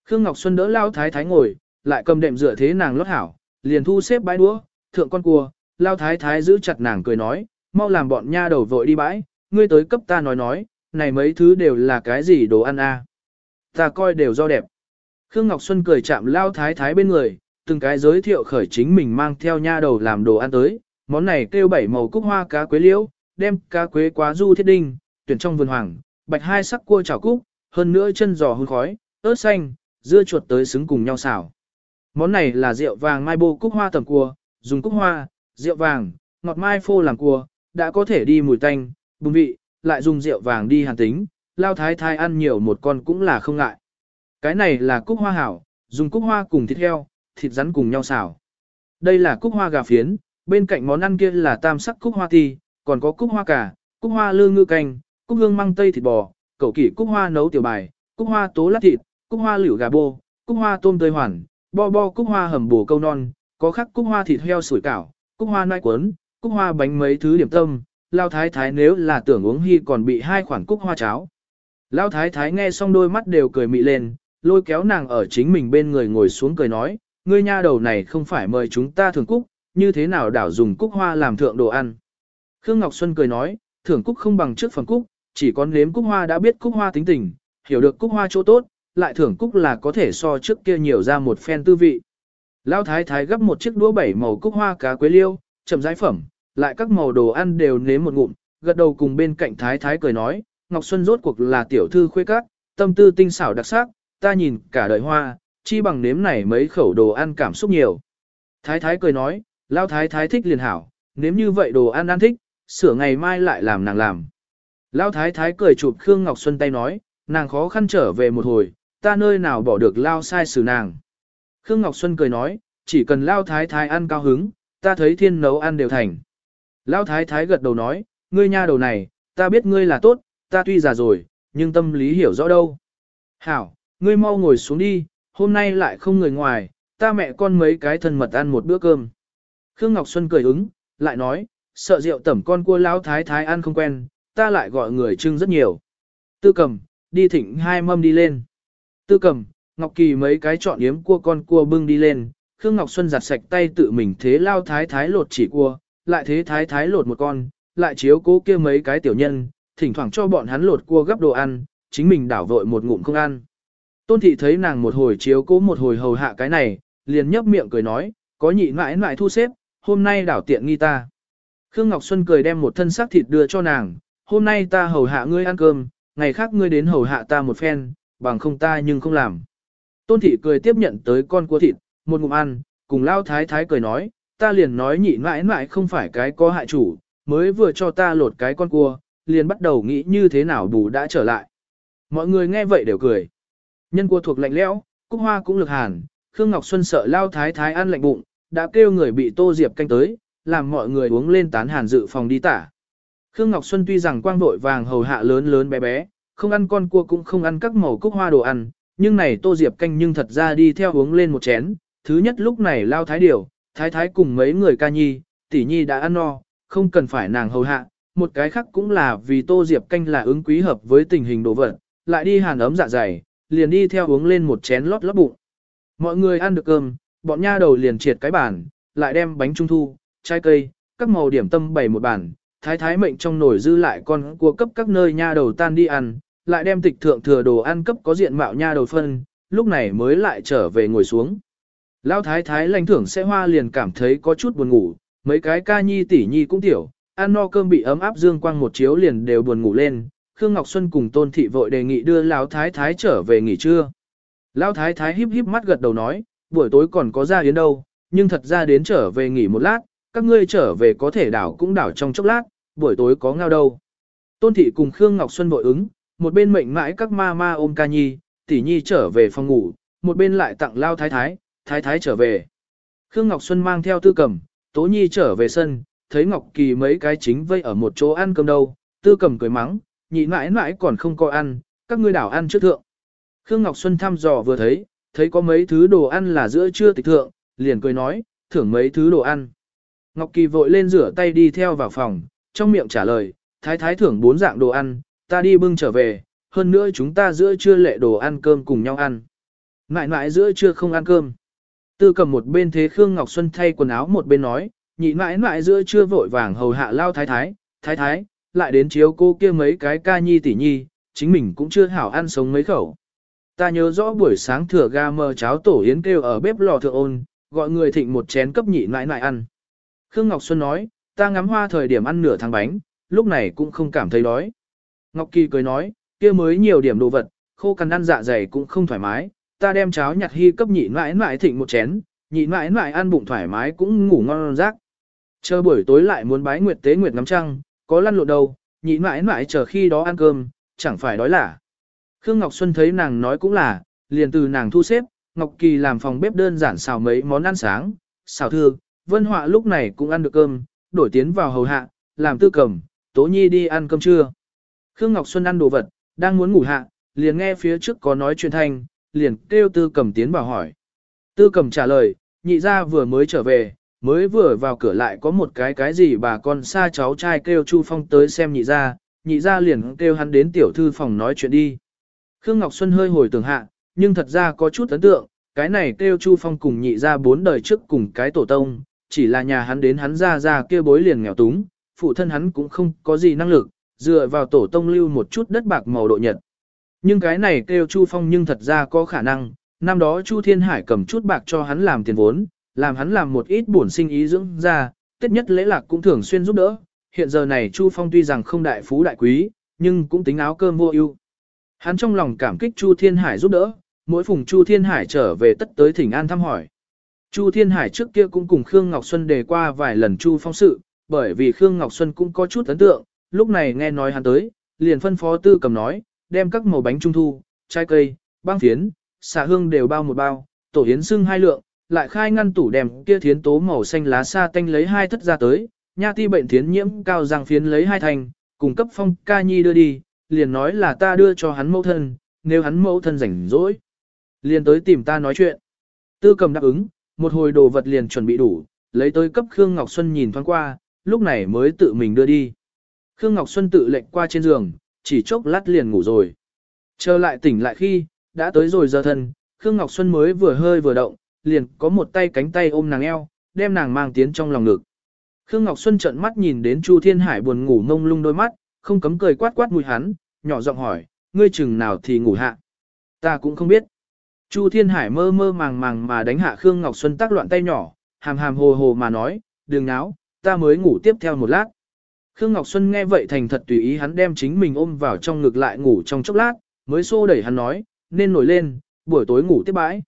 Khương Ngọc Xuân đỡ lao thái thái ngồi, lại cầm đệm dựa thế nàng lót hảo, liền thu xếp bãi đũa, thượng con cua, lao thái thái giữ chặt nàng cười nói, mau làm bọn nha đầu vội đi bãi, ngươi tới cấp ta nói nói, này mấy thứ đều là cái gì đồ ăn à. Ta coi đều do đẹp. Khương Ngọc Xuân cười chạm lao thái thái bên người, từng cái giới thiệu khởi chính mình mang theo nha đầu làm đồ ăn tới, món này kêu bảy màu cúc hoa cá quế liễu, đem cá quế quá du thiết đinh, tuyển trong vườn hoàng, bạch hai sắc cua chảo cúc, hơn nữa chân giò hun khói, ớt xanh, dưa chuột tới xứng cùng nhau xào. Món này là rượu vàng mai bô cúc hoa tầm cua, dùng cúc hoa, rượu vàng, ngọt mai phô làm cua, đã có thể đi mùi tanh, bùng vị, lại dùng rượu vàng đi hàn tính, lao thái thái ăn nhiều một con cũng là không ngại. Cái này là cúc hoa hảo, dùng cúc hoa cùng thịt heo, thịt rắn cùng nhau xào. Đây là cúc hoa gà phiến, bên cạnh món ăn kia là tam sắc cúc hoa ti, còn có cúc hoa cà, cúc hoa lương ngư canh, cúc hương măng tây thịt bò, cẩu kỷ cúc hoa nấu tiểu bài, cúc hoa tố lát thịt, cúc hoa liễu gà bô, cúc hoa tôm tươi hoàn, bo bo cúc hoa hầm bổ câu non, có khắc cúc hoa thịt heo sủi cảo, cúc hoa nai cuốn, cúc hoa bánh mấy thứ điểm tâm, lao thái thái nếu là tưởng uống hy còn bị hai khoản cúc hoa cháo. Lao thái thái nghe xong đôi mắt đều cười mị lên, lôi kéo nàng ở chính mình bên người ngồi xuống cười nói, ngươi nha đầu này không phải mời chúng ta thưởng cúc, như thế nào đảo dùng cúc hoa làm thượng đồ ăn. Khương Ngọc Xuân cười nói, thưởng cúc không bằng trước phần cúc, chỉ có nếm cúc hoa đã biết cúc hoa tính tình, hiểu được cúc hoa chỗ tốt, lại thưởng cúc là có thể so trước kia nhiều ra một phen tư vị. Lão thái thái gấp một chiếc đũa bảy màu cúc hoa cá quế liêu, chậm rãi phẩm, lại các màu đồ ăn đều nếm một ngụm, gật đầu cùng bên cạnh thái thái cười nói, Ngọc Xuân rốt cuộc là tiểu thư khuê các, tâm tư tinh xảo đặc sắc, ta nhìn cả đời hoa, chi bằng nếm này mấy khẩu đồ ăn cảm xúc nhiều. Thái thái cười nói, Lão thái thái thích liền hảo, nếm như vậy đồ ăn ăn thích, sửa ngày mai lại làm nàng làm. Lão thái thái cười chụp Khương Ngọc Xuân tay nói, nàng khó khăn trở về một hồi, ta nơi nào bỏ được lao sai xử nàng. Khương Ngọc Xuân cười nói, chỉ cần lao thái thái ăn cao hứng, ta thấy thiên nấu ăn đều thành. Lao thái thái gật đầu nói, ngươi nha đầu này, ta biết ngươi là tốt, ta tuy già rồi, nhưng tâm lý hiểu rõ đâu. Hảo, ngươi mau ngồi xuống đi, hôm nay lại không người ngoài, ta mẹ con mấy cái thân mật ăn một bữa cơm. Khương Ngọc Xuân cười ứng, lại nói, sợ rượu tẩm con cua lao thái thái ăn không quen, ta lại gọi người trưng rất nhiều. Tư cầm, đi thịnh hai mâm đi lên. Tư cầm, Ngọc Kỳ mấy cái chọn yếm cua con cua bưng đi lên, Khương Ngọc Xuân giặt sạch tay tự mình thế lao thái thái lột chỉ cua, lại thế thái thái lột một con, lại chiếu cố kia mấy cái tiểu nhân, thỉnh thoảng cho bọn hắn lột cua gấp đồ ăn, chính mình đảo vội một ngụm không ăn. Tôn thị thấy nàng một hồi chiếu cố một hồi hầu hạ cái này, liền nhấp miệng cười nói, có nhị mãi mãi thu xếp, hôm nay đảo tiện nghi ta. Khương Ngọc Xuân cười đem một thân xác thịt đưa cho nàng, hôm nay ta hầu hạ ngươi ăn cơm, ngày khác ngươi đến hầu hạ ta một phen, bằng không ta nhưng không làm. Tôn thị cười tiếp nhận tới con cua thịt, một ngụm ăn, cùng lao thái thái cười nói, ta liền nói nhị mãi mãi không phải cái có hại chủ, mới vừa cho ta lột cái con cua, liền bắt đầu nghĩ như thế nào bù đã trở lại. Mọi người nghe vậy đều cười. Nhân cua thuộc lạnh lẽo, cúc hoa cũng lực hàn, Khương Ngọc Xuân sợ lao thái thái ăn lạnh bụng, đã kêu người bị tô diệp canh tới, làm mọi người uống lên tán hàn dự phòng đi tả. Khương Ngọc Xuân tuy rằng quang vội vàng hầu hạ lớn lớn bé bé, không ăn con cua cũng không ăn các màu cúc hoa đồ ăn, nhưng này tô diệp canh nhưng thật ra đi theo uống lên một chén. Thứ nhất lúc này lao thái điều, thái thái cùng mấy người ca nhi, tỷ nhi đã ăn no, không cần phải nàng hầu hạ. Một cái khác cũng là vì tô diệp canh là ứng quý hợp với tình hình đồ vật, lại đi hàn ấm dạ dày, liền đi theo uống lên một chén lót lót bụng. Mọi người ăn được cơm, bọn nha đầu liền triệt cái bàn, lại đem bánh trung thu, trái cây, các màu điểm tâm bày một bàn, thái thái mệnh trong nồi dư lại con cua cấp các nơi nha đầu tan đi ăn, lại đem tịch thượng thừa đồ ăn cấp có diện mạo nha đầu phân, lúc này mới lại trở về ngồi xuống. Lão thái thái lãnh thưởng sẽ hoa liền cảm thấy có chút buồn ngủ, mấy cái ca nhi tỷ nhi cũng tiểu, ăn no cơm bị ấm áp dương quang một chiếu liền đều buồn ngủ lên. Khương Ngọc Xuân cùng Tôn Thị vội đề nghị đưa Lão Thái Thái trở về nghỉ trưa. Lão Thái Thái híp híp mắt gật đầu nói, buổi tối còn có ra yến đâu, nhưng thật ra đến trở về nghỉ một lát, các ngươi trở về có thể đảo cũng đảo trong chốc lát, buổi tối có ngao đâu. Tôn Thị cùng Khương Ngọc Xuân vội ứng, một bên mệnh mãi các ma ma ôm ca nhi, tỷ nhi trở về phòng ngủ, một bên lại tặng lao thái thái, thái thái trở về. Khương Ngọc Xuân mang theo tư cầm, tố nhi trở về sân, thấy Ngọc Kỳ mấy cái chính vây ở một chỗ ăn cơm đâu, tư cầm cười mắng, nhị mãi mãi còn không có ăn, các ngươi đảo ăn trước thượng. Khương Ngọc Xuân thăm dò vừa thấy, thấy có mấy thứ đồ ăn là giữa trưa tịch thượng, liền cười nói, thưởng mấy thứ đồ ăn. Ngọc Kỳ vội lên rửa tay đi theo vào phòng, trong miệng trả lời, thái thái thưởng bốn dạng đồ ăn, ta đi bưng trở về, hơn nữa chúng ta giữa trưa lệ đồ ăn cơm cùng nhau ăn. Ngại ngại giữa trưa không ăn cơm. Tư cầm một bên thế Khương Ngọc Xuân thay quần áo một bên nói, nhị mãi mãi giữa trưa vội vàng hầu hạ lao thái thái, thái thái, lại đến chiếu cô kia mấy cái ca nhi tỷ nhi, chính mình cũng chưa hảo ăn sống mấy khẩu. Ta nhớ rõ buổi sáng thừa ga mờ cháo tổ yến kêu ở bếp lò thượng ôn, gọi người thịnh một chén cấp nhị mãi mãi ăn. Khương Ngọc Xuân nói, ta ngắm hoa thời điểm ăn nửa tháng bánh, lúc này cũng không cảm thấy đói. Ngọc Kỳ cười nói, kia mới nhiều điểm đồ vật, khô cằn ăn dạ dày cũng không thoải mái, ta đem cháo nhặt hy cấp nhị mãi mãi thịnh một chén, nhị mãi mãi ăn bụng thoải mái cũng ngủ ngon rác. Chờ buổi tối lại muốn bái nguyệt tế nguyệt ngắm trăng, có lăn lộn đâu, nhị mãi mãi chờ khi đó ăn cơm, chẳng phải đói là? Khương Ngọc Xuân thấy nàng nói cũng là, liền từ nàng thu xếp, Ngọc Kỳ làm phòng bếp đơn giản xào mấy món ăn sáng, xào thư, Vân Họa lúc này cũng ăn được cơm, đổi tiến vào hầu hạ, làm tư cầm, Tố Nhi đi ăn cơm trưa. Khương Ngọc Xuân ăn đồ vật, đang muốn ngủ hạ, liền nghe phía trước có nói chuyện thanh, liền kêu tư cầm tiến vào hỏi. Tư cầm trả lời, nhị ra vừa mới trở về, mới vừa vào cửa lại có một cái cái gì bà con xa cháu trai kêu Chu Phong tới xem nhị ra, nhị ra liền kêu hắn đến tiểu thư phòng nói chuyện đi. Khương Ngọc Xuân hơi hồi tưởng hạ, nhưng thật ra có chút ấn tượng, cái này kêu Chu Phong cùng nhị ra bốn đời trước cùng cái tổ tông, chỉ là nhà hắn đến hắn ra ra kia bối liền nghèo túng, phụ thân hắn cũng không có gì năng lực, dựa vào tổ tông lưu một chút đất bạc màu độ nhật. Nhưng cái này kêu Chu Phong nhưng thật ra có khả năng, năm đó Chu Thiên Hải cầm chút bạc cho hắn làm tiền vốn, làm hắn làm một ít bổn sinh ý dưỡng ra, tết nhất lễ lạc cũng thường xuyên giúp đỡ. Hiện giờ này Chu Phong tuy rằng không đại phú đại quý, nhưng cũng tính áo cơm vô ưu. Hắn trong lòng cảm kích Chu Thiên Hải giúp đỡ, mỗi phùng Chu Thiên Hải trở về tất tới thỉnh an thăm hỏi. Chu Thiên Hải trước kia cũng cùng Khương Ngọc Xuân đề qua vài lần Chu Phong sự, bởi vì Khương Ngọc Xuân cũng có chút ấn tượng, lúc này nghe nói hắn tới, liền phân phó tư cầm nói, đem các màu bánh trung thu, trái cây, băng phiến, xà hương đều bao một bao, tổ hiến xưng hai lượng, lại khai ngăn tủ đem kia thiến tố màu xanh lá sa tanh lấy hai thất ra tới, nha ti bệnh thiến nhiễm cao giang phiến lấy hai thành, cùng cấp phong ca nhi đưa đi, liền nói là ta đưa cho hắn mẫu thân, nếu hắn mẫu thân rảnh rỗi, liền tới tìm ta nói chuyện. Tư cầm đáp ứng, một hồi đồ vật liền chuẩn bị đủ, lấy tới cấp Khương Ngọc Xuân nhìn thoáng qua, lúc này mới tự mình đưa đi. Khương Ngọc Xuân tự lệnh qua trên giường, chỉ chốc lát liền ngủ rồi. Trở lại tỉnh lại khi, đã tới rồi giờ thân, Khương Ngọc Xuân mới vừa hơi vừa động, liền có một tay cánh tay ôm nàng eo, đem nàng mang tiến trong lòng ngực. Khương Ngọc Xuân trợn mắt nhìn đến Chu Thiên Hải buồn ngủ mông lung đôi mắt, không cấm cười quát quát mùi hắn, nhỏ giọng hỏi, ngươi chừng nào thì ngủ hạ. Ta cũng không biết. Chu Thiên Hải mơ mơ màng màng mà đánh hạ Khương Ngọc Xuân tác loạn tay nhỏ, hàm hàm hồ hồ mà nói, đừng náo, ta mới ngủ tiếp theo một lát. Khương Ngọc Xuân nghe vậy thành thật tùy ý hắn đem chính mình ôm vào trong ngực lại ngủ trong chốc lát, mới xô đẩy hắn nói, nên nổi lên, buổi tối ngủ tiếp bãi.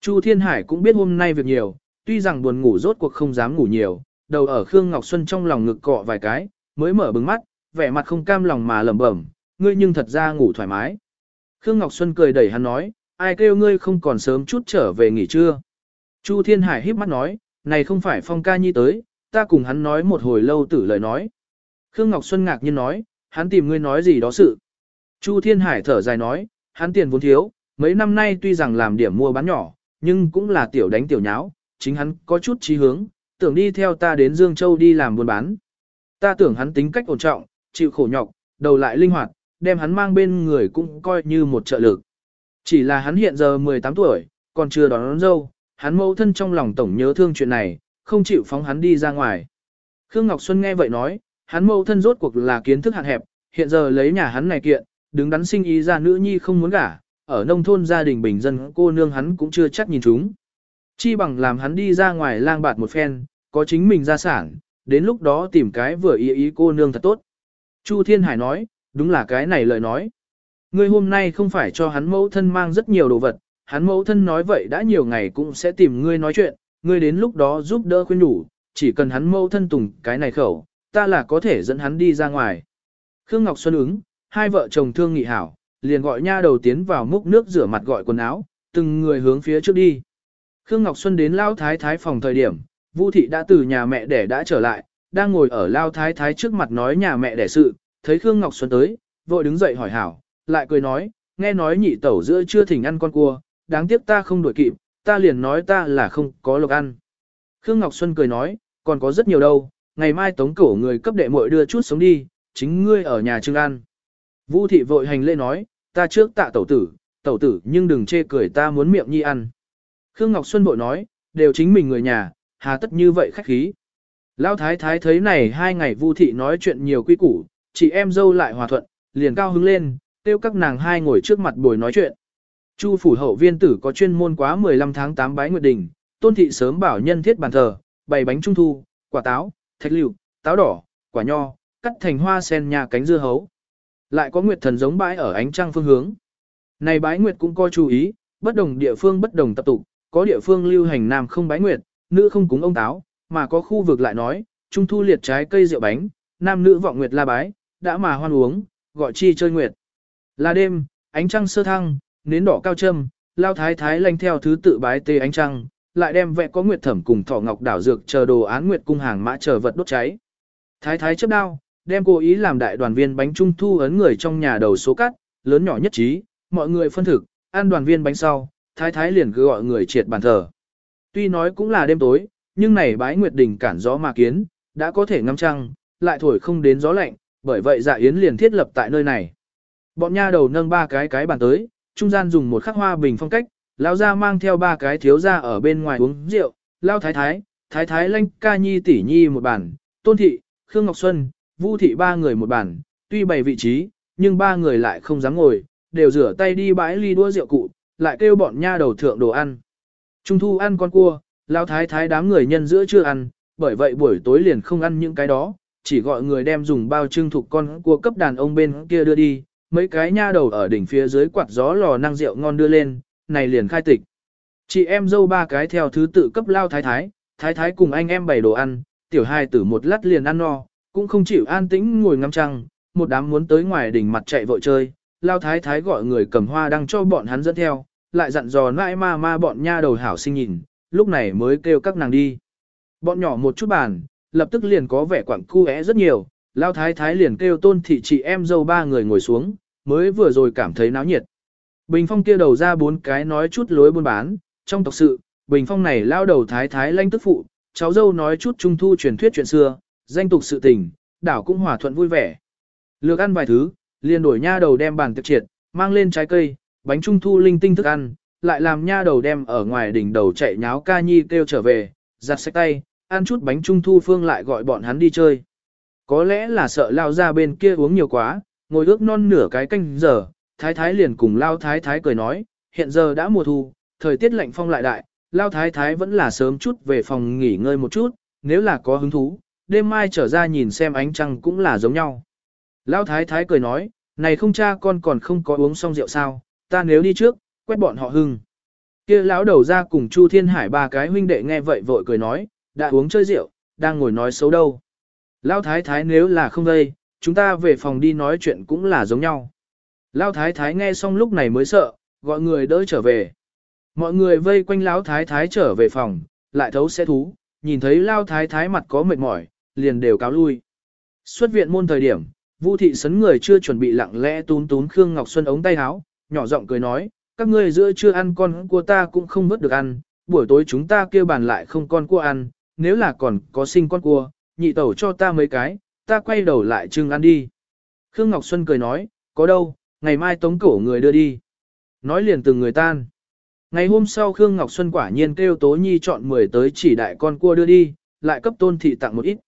Chu Thiên Hải cũng biết hôm nay việc nhiều, tuy rằng buồn ngủ rốt cuộc không dám ngủ nhiều, đầu ở Khương Ngọc Xuân trong lòng ngực cọ vài cái, mới mở bừng mắt, vẻ mặt không cam lòng mà lẩm bẩm, ngươi nhưng thật ra ngủ thoải mái. Khương Ngọc Xuân cười đẩy hắn nói, ai kêu ngươi không còn sớm chút trở về nghỉ trưa. Chu Thiên Hải híp mắt nói, này không phải Phong ca nhi tới, ta cùng hắn nói một hồi lâu tử lời nói. Khương Ngọc Xuân ngạc nhiên nói, hắn tìm ngươi nói gì đó sự. Chu Thiên Hải thở dài nói, hắn tiền vốn thiếu, mấy năm nay tuy rằng làm điểm mua bán nhỏ, nhưng cũng là tiểu đánh tiểu nháo, chính hắn có chút trí hướng, tưởng đi theo ta đến Dương Châu đi làm buôn bán. Ta tưởng hắn tính cách ổn trọng, chịu khổ nhọc, đầu lại linh hoạt, đem hắn mang bên người cũng coi như một trợ lực. Chỉ là hắn hiện giờ 18 tuổi, còn chưa đón, đón dâu, hắn mẫu thân trong lòng tổng nhớ thương chuyện này, không chịu phóng hắn đi ra ngoài. Khương Ngọc Xuân nghe vậy nói, hắn mẫu thân rốt cuộc là kiến thức hạn hẹp, hiện giờ lấy nhà hắn này kiện, đứng đắn sinh ý ra nữ nhi không muốn gả, ở nông thôn gia đình bình dân cô nương hắn cũng chưa chắc nhìn chúng. Chi bằng làm hắn đi ra ngoài lang bạt một phen, có chính mình gia sản, đến lúc đó tìm cái vừa ý ý cô nương thật tốt. Chu Thiên Hải nói, đúng là cái này lời nói. Ngươi hôm nay không phải cho hắn mẫu thân mang rất nhiều đồ vật, hắn mẫu thân nói vậy đã nhiều ngày cũng sẽ tìm ngươi nói chuyện, ngươi đến lúc đó giúp đỡ khuyên đủ, chỉ cần hắn mẫu thân tùng cái này khẩu, ta là có thể dẫn hắn đi ra ngoài. Khương Ngọc Xuân ứng, hai vợ chồng thương nghị hảo, liền gọi nha đầu tiến vào múc nước rửa mặt gọi quần áo, từng người hướng phía trước đi. Khương Ngọc Xuân đến Lao Thái Thái phòng thời điểm, Vu Thị đã từ nhà mẹ đẻ đã trở lại, đang ngồi ở Lao Thái Thái trước mặt nói nhà mẹ đẻ sự, thấy Khương Ngọc Xuân tới, vội đứng dậy hỏi hảo, lại cười nói, nghe nói nhị tẩu giữa chưa thỉnh ăn con cua, đáng tiếc ta không đuổi kịp, ta liền nói ta là không có lộc ăn. Khương Ngọc Xuân cười nói, còn có rất nhiều đâu, ngày mai tống cổ người cấp đệ muội đưa chút sống đi, chính ngươi ở nhà trưng ăn. Vu thị vội hành lễ nói, ta trước tạ tẩu tử, tẩu tử nhưng đừng chê cười ta muốn miệng nhi ăn. Khương Ngọc Xuân bội nói, đều chính mình người nhà, hà tất như vậy khách khí. Lão thái thái thấy này hai ngày vu thị nói chuyện nhiều quy củ, chị em dâu lại hòa thuận, liền cao hứng lên, tiêu các nàng hai ngồi trước mặt bồi nói chuyện. Chu phủ hậu viên tử có chuyên môn quá 15 tháng 8 bái nguyệt đình, tôn thị sớm bảo nhân thiết bàn thờ, bày bánh trung thu, quả táo, thạch lưu, táo đỏ, quả nho, cắt thành hoa sen nhà cánh dưa hấu. Lại có nguyệt thần giống bãi ở ánh trăng phương hướng. Này bái nguyệt cũng coi chú ý, bất đồng địa phương bất đồng tập tục, có địa phương lưu hành nam không bái nguyệt, nữ không cúng ông táo, mà có khu vực lại nói, trung thu liệt trái cây rượu bánh, nam nữ vọng nguyệt la bái, đã mà hoan uống, gọi chi chơi nguyệt. Là đêm, ánh trăng sơ thăng, nến đỏ cao châm, lao thái thái lanh theo thứ tự bái tê ánh trăng, lại đem vẽ có nguyệt thẩm cùng thọ ngọc đảo dược chờ đồ án nguyệt cung hàng mã chờ vật đốt cháy. Thái thái chấp đao, đem cố ý làm đại đoàn viên bánh trung thu ấn người trong nhà đầu số cắt, lớn nhỏ nhất trí, mọi người phân thực, ăn đoàn viên bánh sau, thái thái liền cứ gọi người triệt bàn thờ. Tuy nói cũng là đêm tối, nhưng này bái nguyệt đỉnh cản gió mà kiến, đã có thể ngắm trăng, lại thổi không đến gió lạnh, bởi vậy dạ yến liền thiết lập tại nơi này. Bọn nha đầu nâng ba cái cái bàn tới, trung gian dùng một khắc hoa bình phong cách, lão gia mang theo ba cái thiếu gia ở bên ngoài uống rượu, Lão thái thái, thái thái lanh ca nhi tỷ nhi một bàn, tôn thị, khương ngọc xuân, vu thị ba người một bàn, tuy bày vị trí, nhưng ba người lại không dám ngồi, đều rửa tay đi bãi ly đua rượu cụ, lại kêu bọn nha đầu thượng đồ ăn. Trung thu ăn con cua, Lão thái thái đám người nhân giữa chưa ăn, bởi vậy buổi tối liền không ăn những cái đó, chỉ gọi người đem dùng bao trưng thục con cua cấp đàn ông bên kia đưa đi, mấy cái nha đầu ở đỉnh phía dưới quạt gió lò năng rượu ngon đưa lên, này liền khai tịch. Chị em dâu ba cái theo thứ tự cấp lao thái thái, thái thái cùng anh em bày đồ ăn, tiểu hai tử một lát liền ăn no, cũng không chịu an tĩnh ngồi ngắm trăng, một đám muốn tới ngoài đỉnh mặt chạy vội chơi, lao thái thái gọi người cầm hoa đăng cho bọn hắn dẫn theo, lại dặn dò nãi ma ma bọn nha đầu hảo sinh nhìn, lúc này mới kêu các nàng đi. Bọn nhỏ một chút bàn, lập tức liền có vẻ quặng cu é rất nhiều, lao thái thái liền kêu tôn thị chị em dâu ba người ngồi xuống, mới vừa rồi cảm thấy náo nhiệt. Bình phong kia đầu ra bốn cái nói chút lối buôn bán, trong tộc sự, bình phong này lao đầu thái thái lanh tức phụ, cháu dâu nói chút trung thu truyền thuyết chuyện xưa, danh tục sự tình, đảo cũng hòa thuận vui vẻ. Lược ăn vài thứ, liền đổi nha đầu đem bàn tiệc triệt, mang lên trái cây, bánh trung thu linh tinh thức ăn, lại làm nha đầu đem ở ngoài đỉnh đầu chạy nháo ca nhi kêu trở về, giặt sạch tay, ăn chút bánh trung thu phương lại gọi bọn hắn đi chơi. Có lẽ là sợ lao ra bên kia uống nhiều quá, ngồi ước non nửa cái canh giờ, thái thái liền cùng lao thái thái cười nói, hiện giờ đã mùa thu, thời tiết lạnh phong lại đại, lao thái thái vẫn là sớm chút về phòng nghỉ ngơi một chút, nếu là có hứng thú, đêm mai trở ra nhìn xem ánh trăng cũng là giống nhau. Lao thái thái cười nói, này không cha con còn không có uống xong rượu sao, ta nếu đi trước, quét bọn họ hưng. kia lão đầu ra cùng Chu Thiên Hải ba cái huynh đệ nghe vậy vội cười nói, đã uống chơi rượu, đang ngồi nói xấu đâu. Lão thái thái nếu là không đây, chúng ta về phòng đi nói chuyện cũng là giống nhau. Lão thái thái nghe xong lúc này mới sợ, gọi người đỡ trở về. Mọi người vây quanh lão thái thái trở về phòng, lại thấu xe thú, nhìn thấy lão thái thái mặt có mệt mỏi, liền đều cáo lui. Xuất viện môn thời điểm, Vu thị sấn người chưa chuẩn bị lặng lẽ tún tún Khương Ngọc Xuân ống tay áo, nhỏ giọng cười nói, các ngươi giữa chưa ăn con của ta cũng không vớt được ăn, buổi tối chúng ta kêu bàn lại không con cua ăn, nếu là còn có sinh con cua, nhị tẩu cho ta mấy cái, ta quay đầu lại trưng ăn đi. Khương Ngọc Xuân cười nói, có đâu, ngày mai tống cổ người đưa đi. Nói liền từng người tan. Ngày hôm sau Khương Ngọc Xuân quả nhiên kêu Tố Nhi chọn 10 tới chỉ đại con cua đưa đi, lại cấp tôn thị tặng một ít.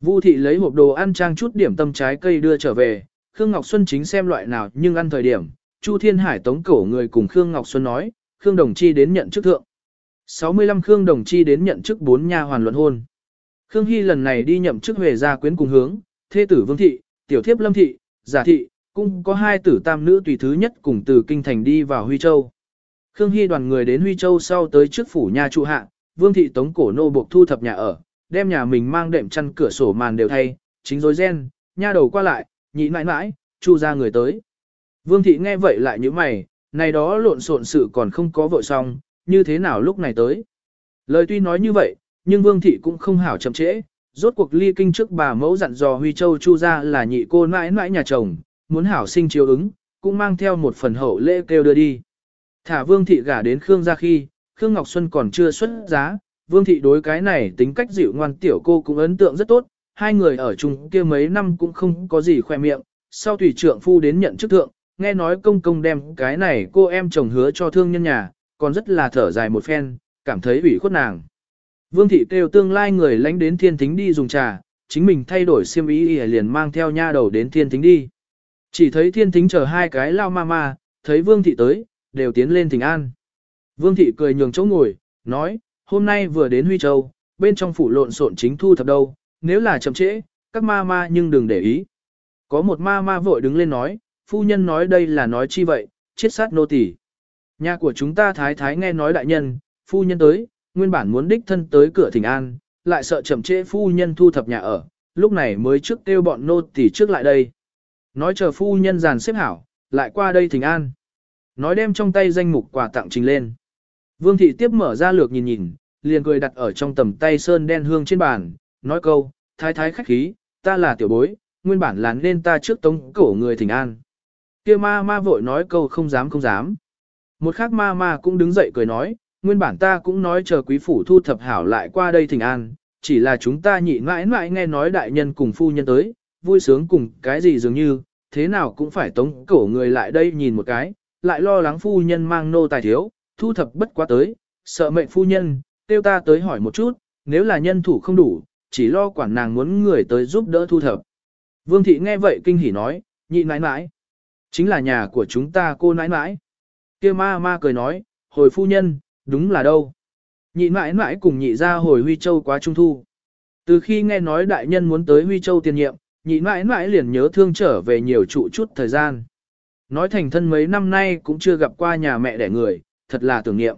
Vu thị lấy hộp đồ ăn trang chút điểm tâm trái cây đưa trở về, Khương Ngọc Xuân chính xem loại nào nhưng ăn thời điểm, Chu Thiên Hải tống cổ người cùng Khương Ngọc Xuân nói, Khương Đồng Chi đến nhận chức thượng. 65 Khương Đồng Chi đến nhận chức bốn nha hoàn luận hôn. Khương Hy lần này đi nhậm chức về gia quyến cùng hướng, thê tử Vương Thị, tiểu thiếp Lâm Thị, giả Thị, cũng có hai tử tam nữ tùy thứ nhất cùng từ Kinh Thành đi vào Huy Châu. Khương Hy đoàn người đến Huy Châu sau tới trước phủ nhà trụ hạ, Vương Thị tống cổ nô buộc thu thập nhà ở, đem nhà mình mang đệm chăn cửa sổ màn đều thay, chính rối ren, nha đầu qua lại, nhị mãi mãi, chu ra người tới. Vương thị nghe vậy lại như mày, này đó lộn xộn sự còn không có vội xong, như thế nào lúc này tới. Lời tuy nói như vậy, nhưng vương thị cũng không hảo chậm trễ, rốt cuộc ly kinh trước bà mẫu dặn dò Huy Châu chu ra là nhị cô mãi mãi nhà chồng, muốn hảo sinh chiếu ứng, cũng mang theo một phần hậu lễ kêu đưa đi. Thả vương thị gả đến Khương ra khi, Khương Ngọc Xuân còn chưa xuất giá, Vương thị đối cái này tính cách dịu ngoan tiểu cô cũng ấn tượng rất tốt, hai người ở chung kia mấy năm cũng không có gì khoe miệng, sau tùy trưởng phu đến nhận chức thượng, nghe nói công công đem cái này cô em chồng hứa cho thương nhân nhà, còn rất là thở dài một phen, cảm thấy ủy khuất nàng. Vương thị kêu tương lai người lánh đến thiên thính đi dùng trà, chính mình thay đổi xiêm ý liền mang theo nha đầu đến thiên thính đi. Chỉ thấy thiên thính chờ hai cái lao ma ma, thấy vương thị tới, đều tiến lên thỉnh an. Vương thị cười nhường chỗ ngồi, nói, hôm nay vừa đến Huy Châu, bên trong phủ lộn xộn chính thu thập đâu, nếu là chậm trễ, các ma ma nhưng đừng để ý. Có một ma ma vội đứng lên nói, phu nhân nói đây là nói chi vậy, chết sát nô tỳ. Nhà của chúng ta thái thái nghe nói đại nhân, phu nhân tới, nguyên bản muốn đích thân tới cửa thỉnh an, lại sợ chậm trễ phu nhân thu thập nhà ở, lúc này mới trước kêu bọn nô tỳ trước lại đây. Nói chờ phu nhân giàn xếp hảo, lại qua đây thỉnh an. Nói đem trong tay danh mục quà tặng trình lên. Vương thị tiếp mở ra lược nhìn nhìn, liền cười đặt ở trong tầm tay sơn đen hương trên bàn, nói câu, thái thái khách khí, ta là tiểu bối, nguyên bản là nên ta trước tống cổ người thỉnh an. kia ma ma vội nói câu không dám không dám. Một khác ma ma cũng đứng dậy cười nói, nguyên bản ta cũng nói chờ quý phủ thu thập hảo lại qua đây thỉnh an, chỉ là chúng ta nhị mãi mãi nghe nói đại nhân cùng phu nhân tới, vui sướng cùng cái gì dường như, thế nào cũng phải tống cổ người lại đây nhìn một cái, lại lo lắng phu nhân mang nô tài thiếu, thu thập bất quá tới, sợ mệnh phu nhân, tiêu ta tới hỏi một chút, nếu là nhân thủ không đủ, chỉ lo quản nàng muốn người tới giúp đỡ thu thập. Vương thị nghe vậy kinh hỉ nói, nhị nãi nãi, chính là nhà của chúng ta cô nãi nãi. kia ma ma cười nói, hồi phu nhân, đúng là đâu. Nhị nãi nãi cùng nhị ra hồi Huy Châu quá trung thu. Từ khi nghe nói đại nhân muốn tới Huy Châu tiền nhiệm, nhị nãi nãi liền nhớ thương trở về nhiều trụ chút thời gian. Nói thành thân mấy năm nay cũng chưa gặp qua nhà mẹ đẻ người, thật là tưởng niệm.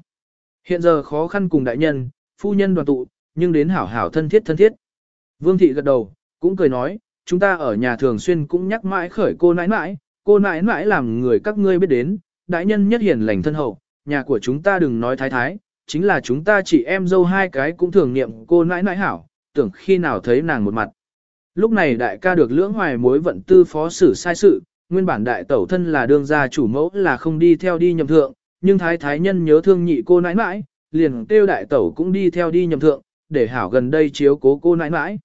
Hiện giờ khó khăn cùng đại nhân, phu nhân đoàn tụ, nhưng đến hảo hảo thân thiết thân thiết. Vương thị gật đầu, cũng cười nói, chúng ta ở nhà thường xuyên cũng nhắc mãi khởi cô nãi nãi, cô nãi nãi làm người các ngươi biết đến, đại nhân nhất hiền lành thân hậu, nhà của chúng ta đừng nói thái thái, chính là chúng ta chỉ em dâu hai cái cũng thường niệm cô nãi nãi hảo, tưởng khi nào thấy nàng một mặt. Lúc này đại ca được lưỡng hoài mối vận tư phó xử sai sự, nguyên bản đại tẩu thân là đương gia chủ mẫu là không đi theo đi nhầm thượng, nhưng thái thái nhân nhớ thương nhị cô nãi nãi, liền kêu đại tẩu cũng đi theo đi nhầm thượng, để hảo gần đây chiếu cố cô nãi nãi.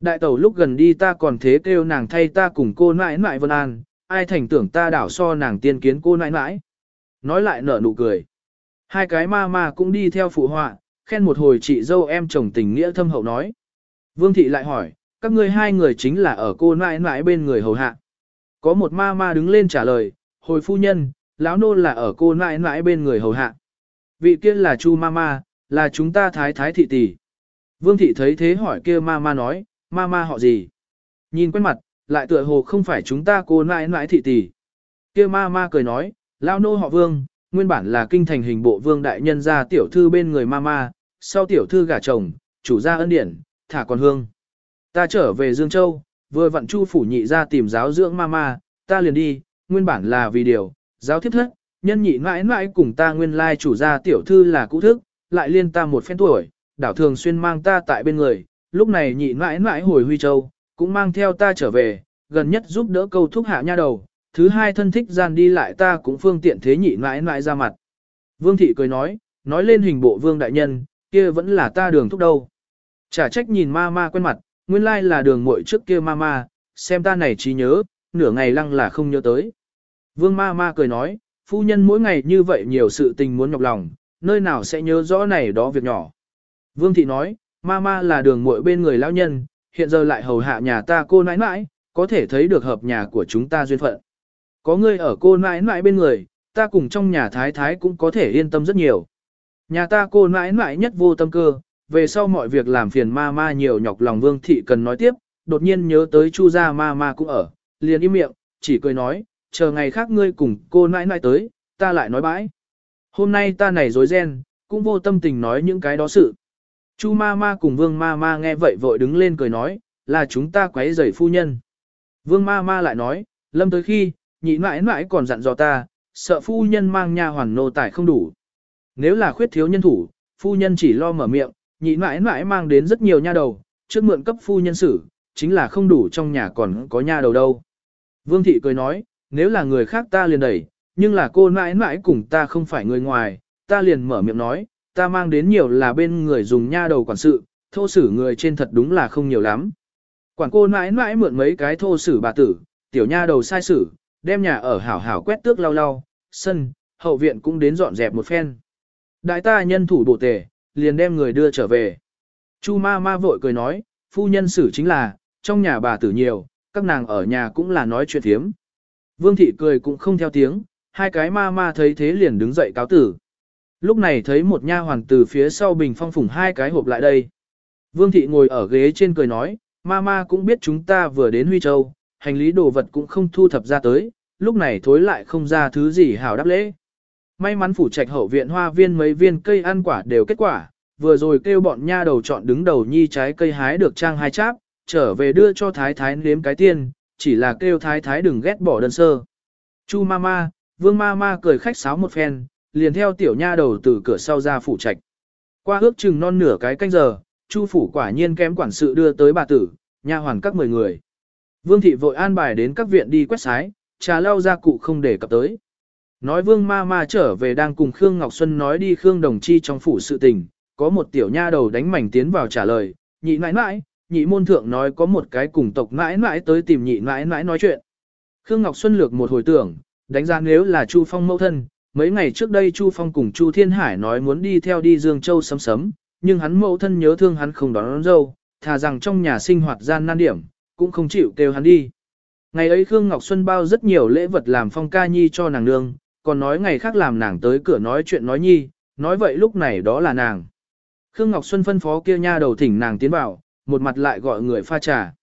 Đại tẩu lúc gần đi ta còn thế kêu nàng thay ta cùng cô nãi nãi vân an, ai thành tưởng ta đảo so nàng tiên kiến cô nãi nãi. Nói lại nở nụ cười. Hai cái ma ma cũng đi theo phụ họa, khen một hồi chị dâu em chồng tình nghĩa thâm hậu nói. Vương thị lại hỏi, các ngươi hai người chính là ở cô nãi nãi bên người hầu hạ. Có một ma ma đứng lên trả lời, hồi phu nhân, lão nô là ở cô nãi nãi bên người hầu hạ. Vị kia là chu ma ma, là chúng ta thái thái thị tỷ. Vương thị thấy thế hỏi kia ma ma nói, ma ma họ gì? Nhìn quen mặt, lại tựa hồ không phải chúng ta cô nãi nãi thị tỷ. Kia ma ma cười nói, lão nô họ vương, nguyên bản là kinh thành hình bộ vương đại nhân gia tiểu thư bên người ma ma, sau tiểu thư gả chồng, chủ gia ân điển, thả con hương. Ta trở về Dương Châu, vừa vặn chu phủ nhị ra tìm giáo dưỡng Mama, ta liền đi, nguyên bản là vì điều, giáo thiết thất, nhân nhị mãi mãi cùng ta nguyên lai chủ gia tiểu thư là cũ thức, lại liên ta một phen tuổi, đảo thường xuyên mang ta tại bên người, lúc này nhị mãi mãi hồi Huy Châu, cũng mang theo ta trở về, gần nhất giúp đỡ câu thúc hạ nha đầu, thứ hai thân thích gian đi lại ta cũng phương tiện thế nhị mãi mãi ra mặt. Vương thị cười nói, nói lên hình bộ vương đại nhân, kia vẫn là ta đường thúc đâu. Chả trách nhìn ma ma quen mặt, nguyên lai là đường muội trước kia ma ma, xem ta này trí nhớ, nửa ngày lăng là không nhớ tới. Vương ma ma cười nói, phu nhân mỗi ngày như vậy nhiều sự tình muốn nhọc lòng, nơi nào sẽ nhớ rõ này đó việc nhỏ. Vương thị nói, ma ma là đường muội bên người lão nhân, hiện giờ lại hầu hạ nhà ta cô nãi nãi, có thể thấy được hợp nhà của chúng ta duyên phận. Có người ở cô nãi nãi bên người, ta cùng trong nhà thái thái cũng có thể yên tâm rất nhiều. Nhà ta cô nãi nãi nhất vô tâm cơ, về sau mọi việc làm phiền ma ma nhiều nhọc lòng vương thị cần nói tiếp, đột nhiên nhớ tới chu gia ma ma cũng ở, liền im miệng, chỉ cười nói, chờ ngày khác ngươi cùng cô nãi nãi tới, ta lại nói bãi. Hôm nay ta này dối ren, cũng vô tâm tình nói những cái đó sự. Chu ma ma cùng vương ma ma nghe vậy vội đứng lên cười nói, là chúng ta quấy rầy phu nhân. Vương ma ma lại nói, lâm tới khi, nhị mãi mãi còn dặn dò ta, sợ phu nhân mang nha hoàn nô tài không đủ. Nếu là khuyết thiếu nhân thủ, phu nhân chỉ lo mở miệng, nhị mãi mãi mang đến rất nhiều nha đầu, trước mượn cấp phu nhân xử, chính là không đủ trong nhà còn có nha đầu đâu. Vương thị cười nói, nếu là người khác ta liền đẩy, nhưng là cô mãi mãi cùng ta không phải người ngoài, ta liền mở miệng nói, ta mang đến nhiều là bên người dùng nha đầu quản sự, thô sử người trên thật đúng là không nhiều lắm. Quản cô mãi mãi mượn mấy cái thô sử bà tử, tiểu nha đầu sai sử, đem nhà ở hảo hảo quét tước lau lau, sân, hậu viện cũng đến dọn dẹp một phen. Đại ta nhân thủ bổ tề, liền đem người đưa trở về. Chu ma ma vội cười nói, phu nhân xử chính là, trong nhà bà tử nhiều, các nàng ở nhà cũng là nói chuyện thiếm. Vương thị cười cũng không theo tiếng, hai cái ma ma thấy thế liền đứng dậy cáo tử. Lúc này thấy một nha hoàn từ phía sau bình phong phủng hai cái hộp lại đây. Vương thị ngồi ở ghế trên cười nói, ma ma cũng biết chúng ta vừa đến Huy Châu, hành lý đồ vật cũng không thu thập ra tới, lúc này thối lại không ra thứ gì hảo đáp lễ. May mắn phủ trạch hậu viện hoa viên mấy viên cây ăn quả đều kết quả, vừa rồi kêu bọn nha đầu chọn đứng đầu nhi trái cây hái được trang hai cháp, trở về đưa cho thái thái nếm cái tiên, chỉ là kêu thái thái đừng ghét bỏ đơn sơ. Chu mama, vương mama cười khách sáo một phen, liền theo tiểu nha đầu từ cửa sau ra phủ trạch. Qua ước chừng non nửa cái canh giờ, chu phủ quả nhiên kém quản sự đưa tới bà tử, nha hoàn các mười người. Vương thị vội an bài đến các viện đi quét sái, trà lau ra cụ không để cập tới. Nói vương ma ma trở về đang cùng Khương Ngọc Xuân nói đi Khương Đồng Chi trong phủ sự tình, có một tiểu nha đầu đánh mảnh tiến vào trả lời, nhị nãi nãi nhị môn thượng nói có một cái cùng tộc nãi nãi tới tìm nhị nãi nãi nói chuyện. Khương Ngọc Xuân lược một hồi tưởng, đánh giá nếu là Chu Phong mẫu thân, mấy ngày trước đây Chu Phong cùng Chu Thiên Hải nói muốn đi theo đi Dương Châu sấm sấm, nhưng hắn mẫu thân nhớ thương hắn không đón, đón dâu, thà rằng trong nhà sinh hoạt gian nan điểm, cũng không chịu kêu hắn đi. Ngày ấy Khương Ngọc Xuân bao rất nhiều lễ vật làm phong ca nhi cho nàng nương, còn nói ngày khác làm nàng tới cửa nói chuyện nói nhi, nói vậy lúc này đó là nàng. Khương Ngọc Xuân phân phó kia nha đầu thỉnh nàng tiến vào, một mặt lại gọi người pha trà.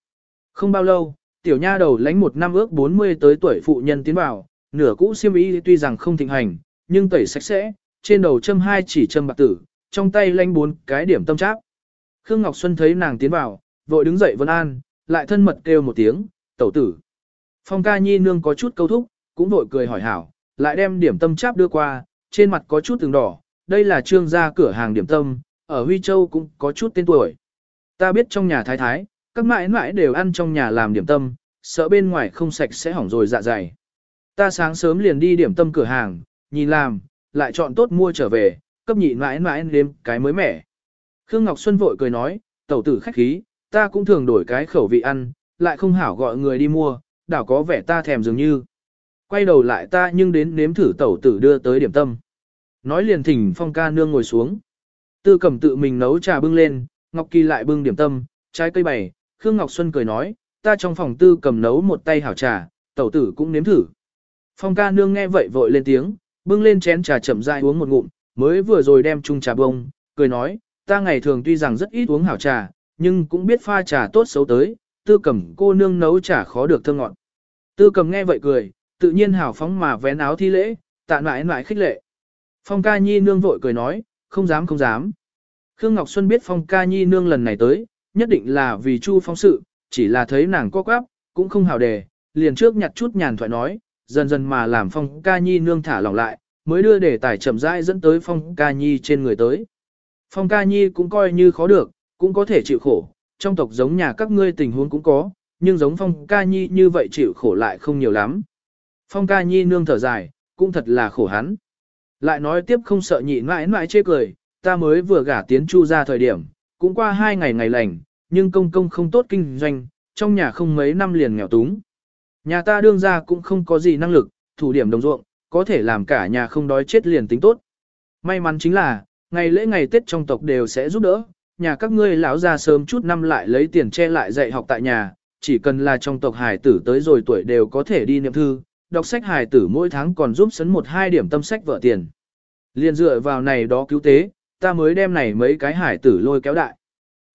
Không bao lâu, tiểu nha đầu lãnh một năm ước 40 tới tuổi phụ nhân tiến vào, nửa cũ xiêm y tuy rằng không thịnh hành, nhưng tẩy sạch sẽ, trên đầu châm hai chỉ châm bạc tử, trong tay lãnh bốn cái điểm tâm cháp. Khương Ngọc Xuân thấy nàng tiến vào, vội đứng dậy vân an, lại thân mật kêu một tiếng, tẩu tử. Phong ca nhi nương có chút câu thúc, cũng vội cười hỏi hảo, lại đem điểm tâm cháp đưa qua, trên mặt có chút từng đỏ, đây là trương gia cửa hàng điểm tâm, ở Huy Châu cũng có chút tên tuổi. Ta biết trong nhà thái thái, các mãi mãi đều ăn trong nhà làm điểm tâm, sợ bên ngoài không sạch sẽ hỏng rồi dạ dày. Ta sáng sớm liền đi điểm tâm cửa hàng, nhìn làm, lại chọn tốt mua trở về, cấp nhị mãi mãi đêm cái mới mẻ. Khương Ngọc Xuân vội cười nói, tẩu tử khách khí, ta cũng thường đổi cái khẩu vị ăn, lại không hảo gọi người đi mua, đảo có vẻ ta thèm dường như. Quay đầu lại ta nhưng đến nếm thử tẩu tử đưa tới điểm tâm. Nói liền thỉnh phong ca nương ngồi xuống. Tư cầm tự mình nấu trà bưng lên, Ngọc Kỳ lại bưng điểm tâm, trái cây bày, Khương Ngọc Xuân cười nói, ta trong phòng tư cầm nấu một tay hảo trà, tẩu tử cũng nếm thử. Phong ca nương nghe vậy vội lên tiếng, bưng lên chén trà chậm rãi uống một ngụm, mới vừa rồi đem chung trà bông, cười nói, ta ngày thường tuy rằng rất ít uống hảo trà, nhưng cũng biết pha trà tốt xấu tới, tư cầm cô nương nấu trà khó được thơm ngọn. Tư cầm nghe vậy cười, tự nhiên hảo phóng mà vén áo thi lễ, tạ mãi mãi khích lệ. Phong ca nhi nương vội cười nói, không dám không dám. Khương Ngọc Xuân biết Phong ca nhi nương lần này tới, nhất định là vì Chu Phong sự, chỉ là thấy nàng co quắp, cũng không hào đề, liền trước nhặt chút nhàn thoại nói, dần dần mà làm Phong ca nhi nương thả lỏng lại, mới đưa đề tài chậm rãi dẫn tới Phong ca nhi trên người tới. Phong ca nhi cũng coi như khó được, cũng có thể chịu khổ, trong tộc giống nhà các ngươi tình huống cũng có, nhưng giống Phong ca nhi như vậy chịu khổ lại không nhiều lắm. Phong ca nhi nương thở dài, cũng thật là khổ hắn. Lại nói tiếp không sợ nhị mãi mãi chê cười, ta mới vừa gả tiến chu ra thời điểm, cũng qua hai ngày ngày lành, nhưng công công không tốt kinh doanh, trong nhà không mấy năm liền nghèo túng. Nhà ta đương ra cũng không có gì năng lực, thủ điểm đồng ruộng, có thể làm cả nhà không đói chết liền tính tốt. May mắn chính là, ngày lễ ngày Tết trong tộc đều sẽ giúp đỡ, nhà các ngươi lão ra sớm chút năm lại lấy tiền che lại dạy học tại nhà, chỉ cần là trong tộc hải tử tới rồi tuổi đều có thể đi niệm thư, đọc sách hài tử mỗi tháng còn giúp sấn một hai điểm tâm sách vợ tiền. Liên dựa vào này đó cứu tế, ta mới đem này mấy cái hải tử lôi kéo đại.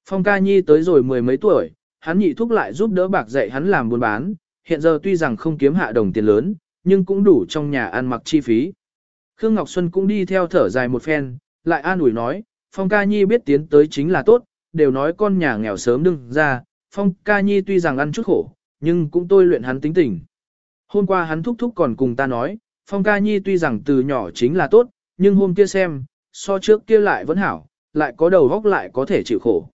Phong ca nhi tới rồi mười mấy tuổi, hắn nhị thúc lại giúp đỡ bạc dạy hắn làm buôn bán, hiện giờ tuy rằng không kiếm hạ đồng tiền lớn, nhưng cũng đủ trong nhà ăn mặc chi phí. Khương Ngọc Xuân cũng đi theo thở dài một phen, lại an ủi nói, Phong ca nhi biết tiến tới chính là tốt, đều nói con nhà nghèo sớm đừng ra, Phong ca nhi tuy rằng ăn chút khổ, nhưng cũng tôi luyện hắn tính tình. Hôm qua hắn thúc thúc còn cùng ta nói, Phong ca nhi tuy rằng từ nhỏ chính là tốt, nhưng hôm kia xem, so trước kia lại vẫn hảo, lại có đầu góc lại có thể chịu khổ.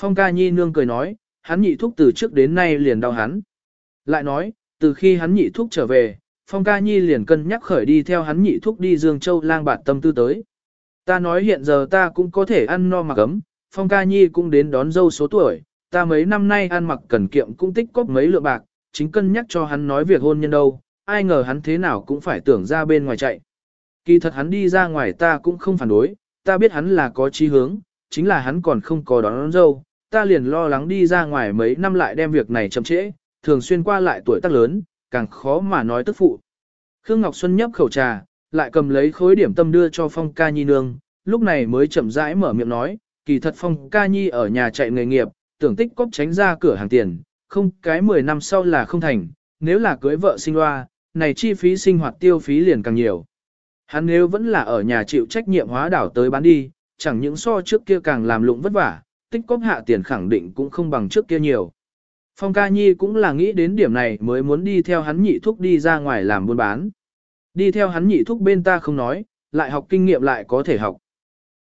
Phong ca nhi nương cười nói, hắn nhị thúc từ trước đến nay liền đau hắn. Lại nói, từ khi hắn nhị thúc trở về, Phong ca nhi liền cân nhắc khởi đi theo hắn nhị thúc đi Dương Châu lang bạt tâm tư tới. Ta nói hiện giờ ta cũng có thể ăn no mặc ấm, Phong ca nhi cũng đến đón dâu số tuổi, ta mấy năm nay ăn mặc cần kiệm cũng tích cóp mấy lượng bạc, chính cân nhắc cho hắn nói việc hôn nhân đâu, ai ngờ hắn thế nào cũng phải tưởng ra bên ngoài chạy. Kỳ thật hắn đi ra ngoài ta cũng không phản đối, ta biết hắn là có chí hướng, chính là hắn còn không có đón, đón dâu, ta liền lo lắng đi ra ngoài mấy năm lại đem việc này chậm trễ, thường xuyên qua lại tuổi tác lớn, càng khó mà nói tức phụ. Khương Ngọc Xuân nhấp khẩu trà, lại cầm lấy khối điểm tâm đưa cho Phong Ca Nhi nương, lúc này mới chậm rãi mở miệng nói, kỳ thật Phong Ca Nhi ở nhà chạy nghề nghiệp, tưởng tích cóp tránh ra cửa hàng tiền, không cái 10 năm sau là không thành, nếu là cưới vợ sinh loa, này chi phí sinh hoạt tiêu phí liền càng nhiều. Hắn nếu vẫn là ở nhà chịu trách nhiệm hóa đảo tới bán đi, chẳng những so trước kia càng làm lụng vất vả, tích cóp hạ tiền khẳng định cũng không bằng trước kia nhiều. Phong ca nhi cũng là nghĩ đến điểm này mới muốn đi theo hắn nhị thúc đi ra ngoài làm buôn bán. Đi theo hắn nhị thúc bên ta không nói, lại học kinh nghiệm lại có thể học.